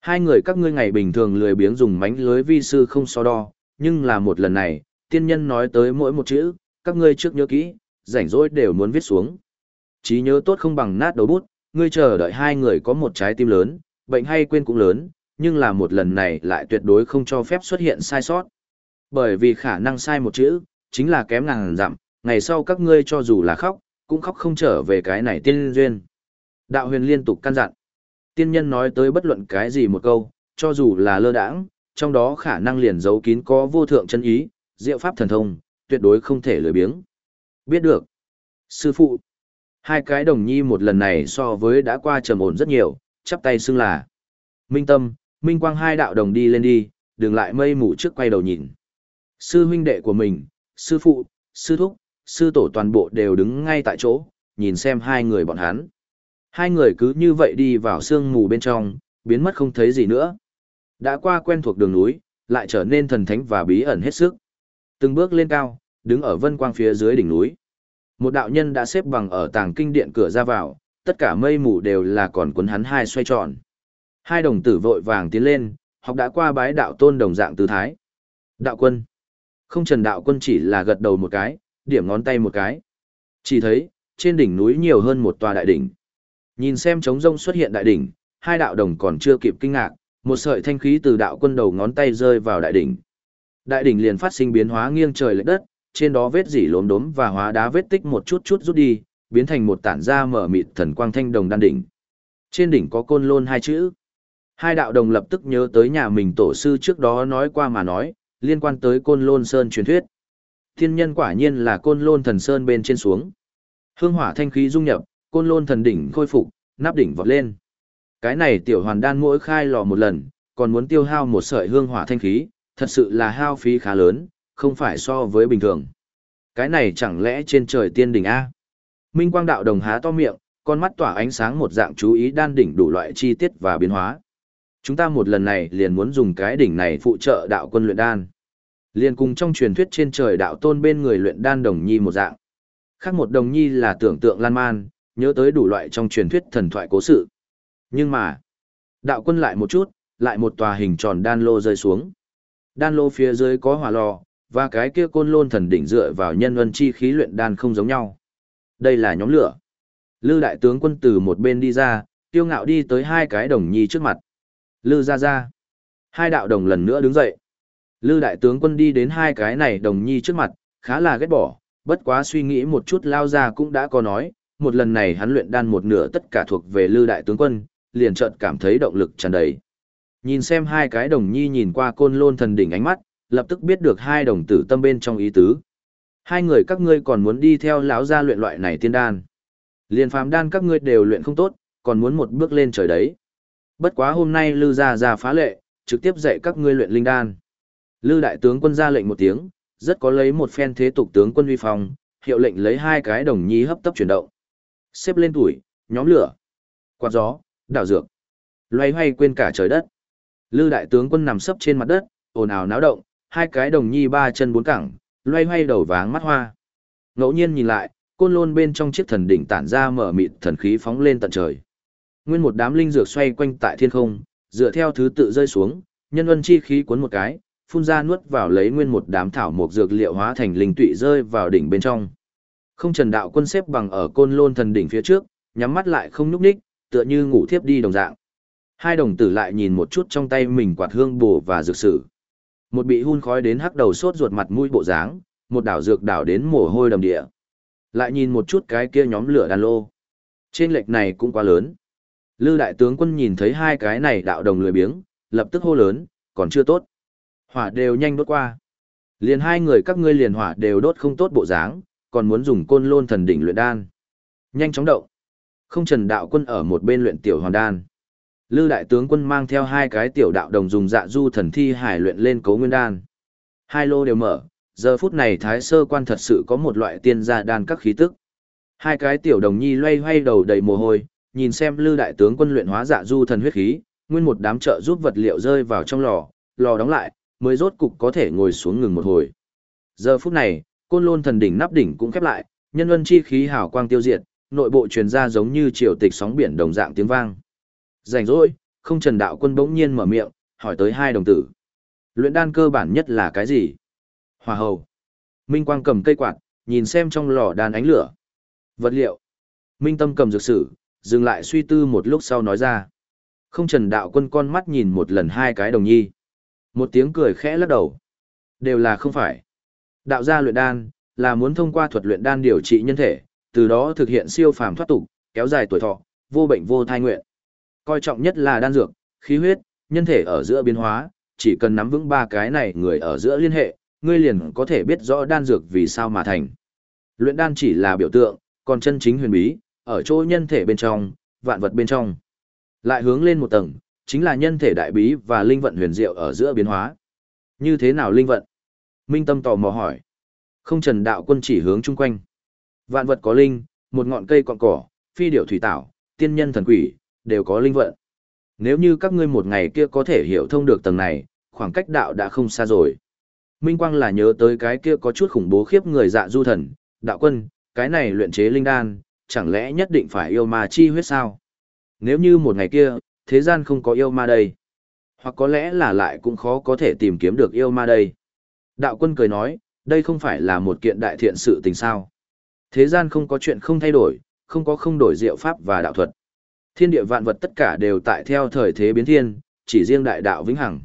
Hai người các ngươi ngày bình thường lười biếng dùng mánh lưới vi sư không so đo, nhưng là một lần này, tiên nhân nói tới mỗi một chữ, các ngươi trước nhớ kỹ, rảnh rỗi đều muốn viết xuống. Chí nhớ tốt không bằng nát đầu bút, ngươi chờ đợi hai người có một trái tim lớn, bệnh hay quên cũng lớn, nhưng là một lần này lại tuyệt đối không cho phép xuất hiện sai sót. Bởi vì khả năng sai một chữ, chính là kém ngàn dặm, ngày sau các ngươi cho dù là khóc, cũng khóc không trở về cái này tiên duyên. Đạo huyền liên tục căn dặn. Tiên nhân nói tới bất luận cái gì một câu, cho dù là lơ đãng, trong đó khả năng liền giấu kín có vô thượng chân ý, diệu pháp thần thông, tuyệt đối không thể lười biếng. Biết được. Sư phụ. Hai cái đồng nhi một lần này so với đã qua trầm ổn rất nhiều, chắp tay xưng là. Minh tâm, minh quang hai đạo đồng đi lên đi, đừng lại mây mù trước quay đầu nhìn. Sư huynh đệ của mình, sư phụ, sư thúc, sư tổ toàn bộ đều đứng ngay tại chỗ, nhìn xem hai người bọn hắn. Hai người cứ như vậy đi vào sương mù bên trong, biến mất không thấy gì nữa. Đã qua quen thuộc đường núi, lại trở nên thần thánh và bí ẩn hết sức. Từng bước lên cao, đứng ở vân quang phía dưới đỉnh núi. Một đạo nhân đã xếp bằng ở tàng kinh điện cửa ra vào, tất cả mây mù đều là còn cuốn hắn hai xoay tròn. Hai đồng tử vội vàng tiến lên, học đã qua bái đạo tôn đồng dạng tư thái. Đạo quân. Không trần đạo quân chỉ là gật đầu một cái, điểm ngón tay một cái. Chỉ thấy, trên đỉnh núi nhiều hơn một tòa đại đỉnh. Nhìn xem trống rông xuất hiện đại đỉnh, hai đạo đồng còn chưa kịp kinh ngạc, một sợi thanh khí từ đạo quân đầu ngón tay rơi vào đại đỉnh. Đại đỉnh liền phát sinh biến hóa nghiêng trời lệch đất, trên đó vết dỉ lốm đốm và hóa đá vết tích một chút chút rút đi, biến thành một tản ra mở mịt thần quang thanh đồng đan đỉnh. Trên đỉnh có côn lôn hai chữ. Hai đạo đồng lập tức nhớ tới nhà mình tổ sư trước đó nói qua mà nói, liên quan tới côn lôn sơn truyền thuyết. Thiên nhân quả nhiên là côn lôn thần sơn bên trên xuống. Hương hỏa thanh khí dung nhập, côn lôn thần đỉnh khôi phục, nắp đỉnh vọt lên. Cái này tiểu hoàn đan mỗi khai lò một lần, còn muốn tiêu hao một sợi hương hỏa thanh khí, thật sự là hao phí khá lớn, không phải so với bình thường. Cái này chẳng lẽ trên trời tiên đỉnh A? Minh quang đạo đồng há to miệng, con mắt tỏa ánh sáng một dạng chú ý đan đỉnh đủ loại chi tiết và biến hóa. Chúng ta một lần này liền muốn dùng cái đỉnh này phụ trợ đạo quân luyện đan. Liền cùng trong truyền thuyết trên trời đạo tôn bên người luyện đan đồng nhi một dạng. Khác một đồng nhi là tưởng tượng lan man, nhớ tới đủ loại trong truyền thuyết thần thoại cố sự. Nhưng mà, đạo quân lại một chút, lại một tòa hình tròn đan lô rơi xuống. Đan lô phía dưới có hỏa lò, và cái kia côn lôn thần đỉnh dựa vào nhân luân chi khí luyện đan không giống nhau. Đây là nhóm lửa. Lư đại tướng quân từ một bên đi ra, tiêu ngạo đi tới hai cái đồng nhi trước mặt. Lư ra ra. Hai đạo đồng lần nữa đứng dậy. Lư đại tướng quân đi đến hai cái này đồng nhi trước mặt, khá là ghét bỏ, bất quá suy nghĩ một chút lao ra cũng đã có nói, một lần này hắn luyện đan một nửa tất cả thuộc về Lư đại tướng quân, liền chợt cảm thấy động lực tràn đầy. Nhìn xem hai cái đồng nhi nhìn qua côn lôn thần đỉnh ánh mắt, lập tức biết được hai đồng tử tâm bên trong ý tứ. Hai người các ngươi còn muốn đi theo lão gia luyện loại này tiên đan. Liền phàm đan các ngươi đều luyện không tốt, còn muốn một bước lên trời đấy. Bất quá hôm nay Lư gia gia phá lệ, trực tiếp dạy các ngươi luyện linh đan. Lư đại tướng quân ra lệnh một tiếng, rất có lấy một phen thế tục tướng quân uy phong, hiệu lệnh lấy hai cái đồng nhi hấp tấp chuyển động. Xếp lên tuổi, nhóm lửa, quạt gió, đảo dược. Loay hoay quên cả trời đất. Lư đại tướng quân nằm sấp trên mặt đất, ồn ào náo động, hai cái đồng nhi ba chân bốn cẳng, loay hoay đầu váng mắt hoa. Ngẫu nhiên nhìn lại, côn lôn bên trong chiếc thần đỉnh tản ra mở mịt thần khí phóng lên tận trời. Nguyên một đám linh dược xoay quanh tại thiên không, dựa theo thứ tự rơi xuống, nhân ân chi khí cuốn một cái, phun ra nuốt vào lấy nguyên một đám thảo mộc dược liệu hóa thành linh tụy rơi vào đỉnh bên trong. Không Trần Đạo Quân xếp bằng ở côn lôn thần đỉnh phía trước, nhắm mắt lại không nhúc nhích, tựa như ngủ thiếp đi đồng dạng. Hai đồng tử lại nhìn một chút trong tay mình quạt hương bổ và dược sử. Một bị hun khói đến hắc đầu sốt ruột mặt mũi bộ dáng, một đảo dược đảo đến mồ hôi đầm địa. Lại nhìn một chút cái kia nhóm lửa đàn lô. Trên lệch này cũng quá lớn. Lư đại tướng quân nhìn thấy hai cái này đạo đồng lười biếng, lập tức hô lớn, còn chưa tốt. Hỏa đều nhanh đốt qua. Liền hai người các ngươi liền hỏa đều đốt không tốt bộ dáng, còn muốn dùng côn lôn thần đỉnh luyện đan. Nhanh chóng động. Không trần đạo quân ở một bên luyện tiểu hoàn đan. Lư đại tướng quân mang theo hai cái tiểu đạo đồng dùng dạ du thần thi hải luyện lên cấu nguyên đan. Hai lô đều mở, giờ phút này thái sơ quan thật sự có một loại tiên gia đan các khí tức. Hai cái tiểu đồng nhi loay hoay đầu đầy mồ hôi, nhìn xem lư đại tướng quân luyện hóa dạ du thần huyết khí, nguyên một đám trợ giúp vật liệu rơi vào trong lò, lò đóng lại, mới rốt cục có thể ngồi xuống ngừng một hồi. Giờ phút này, côn lôn thần đỉnh nắp đỉnh cũng khép lại, nhân ân chi khí hào quang tiêu diệt, nội bộ truyền ra giống như triều tịch sóng biển đồng dạng tiếng vang. Rảnh rỗi, không trần đạo quân bỗng nhiên mở miệng, hỏi tới hai đồng tử. Luyện đan cơ bản nhất là cái gì? Hòa hầu. Minh Quang cầm cây quạt, nhìn xem trong lò đan ánh lửa. Vật liệu. Minh Tâm cầm dược sử, dừng lại suy tư một lúc sau nói ra. Không trần đạo quân con mắt nhìn một lần hai cái đồng nhi. Một tiếng cười khẽ lắc đầu. Đều là không phải. Đạo gia luyện đan, là muốn thông qua thuật luyện đan điều trị nhân thể, từ đó thực hiện siêu phàm thoát tục, kéo dài tuổi thọ, vô bệnh vô thai nguyện coi trọng nhất là đan dược, khí huyết, nhân thể ở giữa biến hóa, chỉ cần nắm vững ba cái này người ở giữa liên hệ, ngươi liền có thể biết rõ đan dược vì sao mà thành. Luyện đan chỉ là biểu tượng, còn chân chính huyền bí, ở chỗ nhân thể bên trong, vạn vật bên trong. Lại hướng lên một tầng, chính là nhân thể đại bí và linh vận huyền diệu ở giữa biến hóa. Như thế nào linh vận? Minh Tâm tò mò hỏi. Không trần đạo quân chỉ hướng chung quanh. Vạn vật có linh, một ngọn cây cọn cỏ, phi điểu thủy tảo, tiên nhân thần quỷ, đều có linh vận. Nếu như các ngươi một ngày kia có thể hiểu thông được tầng này, khoảng cách đạo đã không xa rồi. Minh Quang là nhớ tới cái kia có chút khủng bố khiếp người dạ du thần, đạo quân, cái này luyện chế linh đan, chẳng lẽ nhất định phải yêu ma chi huyết sao? Nếu như một ngày kia, thế gian không có yêu ma đây, hoặc có lẽ là lại cũng khó có thể tìm kiếm được yêu ma đây. Đạo quân cười nói, đây không phải là một kiện đại thiện sự tình sao. Thế gian không có chuyện không thay đổi, không có không đổi diệu pháp và đạo thuật. Thiên địa vạn vật tất cả đều tại theo thời thế biến thiên, chỉ riêng đại đạo vĩnh hằng.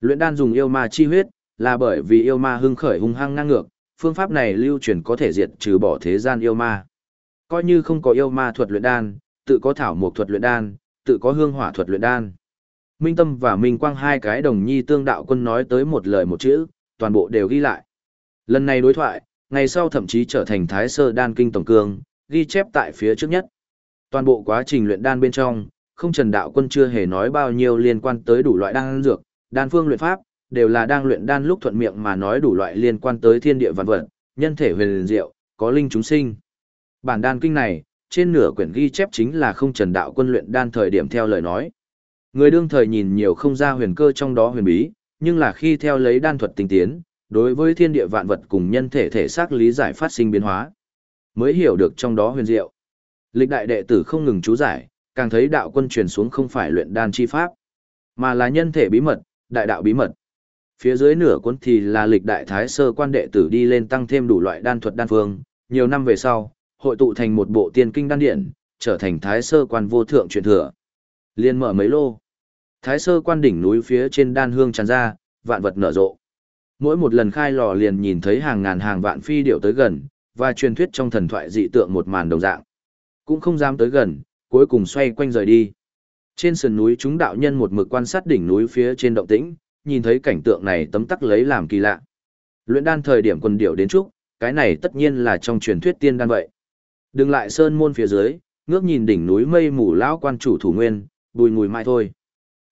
Luyện đan dùng yêu ma chi huyết, là bởi vì yêu ma hưng khởi hung hăng ngang ngược, phương pháp này lưu truyền có thể diệt trừ bỏ thế gian yêu ma. Coi như không có yêu ma thuật luyện đan, tự có thảo mộc thuật luyện đan, tự có hương hỏa thuật luyện đan. Minh Tâm và Minh Quang hai cái đồng nhi tương đạo quân nói tới một lời một chữ, toàn bộ đều ghi lại. Lần này đối thoại, ngày sau thậm chí trở thành Thái Sơ Đan Kinh Tổng Cương, ghi chép tại phía trước nhất. Toàn bộ quá trình luyện đan bên trong, không Trần Đạo Quân chưa hề nói bao nhiêu liên quan tới đủ loại đan dược, đan phương luyện pháp, đều là đang luyện đan lúc thuận miệng mà nói đủ loại liên quan tới thiên địa vạn vật, nhân thể huyền diệu, có linh chúng sinh. Bản đan kinh này, trên nửa quyển ghi chép chính là không Trần Đạo Quân luyện đan thời điểm theo lời nói. Người đương thời nhìn nhiều không ra huyền cơ trong đó huyền bí, nhưng là khi theo lấy đan thuật tinh tiến, đối với thiên địa vạn vật cùng nhân thể thể xác lý giải phát sinh biến hóa, mới hiểu được trong đó huyền diệu. Lịch đại đệ tử không ngừng chú giải, càng thấy đạo quân truyền xuống không phải luyện đan chi pháp, mà là nhân thể bí mật, đại đạo bí mật. Phía dưới nửa cuốn thì là lịch đại thái sơ quan đệ tử đi lên tăng thêm đủ loại đan thuật đan phương, nhiều năm về sau, hội tụ thành một bộ tiên kinh đan điện, trở thành thái sơ quan vô thượng truyền thừa. Liên mở mấy lô. Thái sơ quan đỉnh núi phía trên đan hương tràn ra, vạn vật nở rộ. Mỗi một lần khai lò liền nhìn thấy hàng ngàn hàng vạn phi điệu tới gần, và truyền thuyết trong thần thoại dị tượng một màn đồng dạng. Cũng không dám tới gần, cuối cùng xoay quanh rời đi. Trên sườn núi chúng đạo nhân một mực quan sát đỉnh núi phía trên động tĩnh, nhìn thấy cảnh tượng này tấm tắc lấy làm kỳ lạ. Luyện đan thời điểm quần điệu đến trúc, cái này tất nhiên là trong truyền thuyết tiên đan vậy. Đừng lại sơn môn phía dưới, ngước nhìn đỉnh núi mây mù lão quan chủ thủ nguyên, bùi ngùi mai thôi.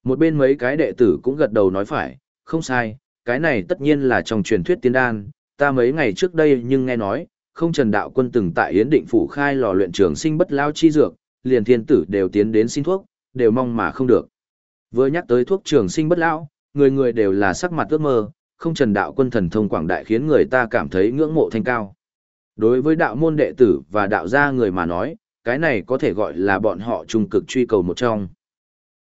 Một bên mấy cái đệ tử cũng gật đầu nói phải, không sai, cái này tất nhiên là trong truyền thuyết tiên đan, ta mấy ngày trước đây nhưng nghe nói, không trần đạo quân từng tại Yến Định Phủ khai lò luyện trường sinh bất lao chi dược, liền thiên tử đều tiến đến xin thuốc, đều mong mà không được. Vừa nhắc tới thuốc trường sinh bất lão, người người đều là sắc mặt ước mơ, không trần đạo quân thần thông quảng đại khiến người ta cảm thấy ngưỡng mộ thanh cao. Đối với đạo môn đệ tử và đạo gia người mà nói, cái này có thể gọi là bọn họ trung cực truy cầu một trong.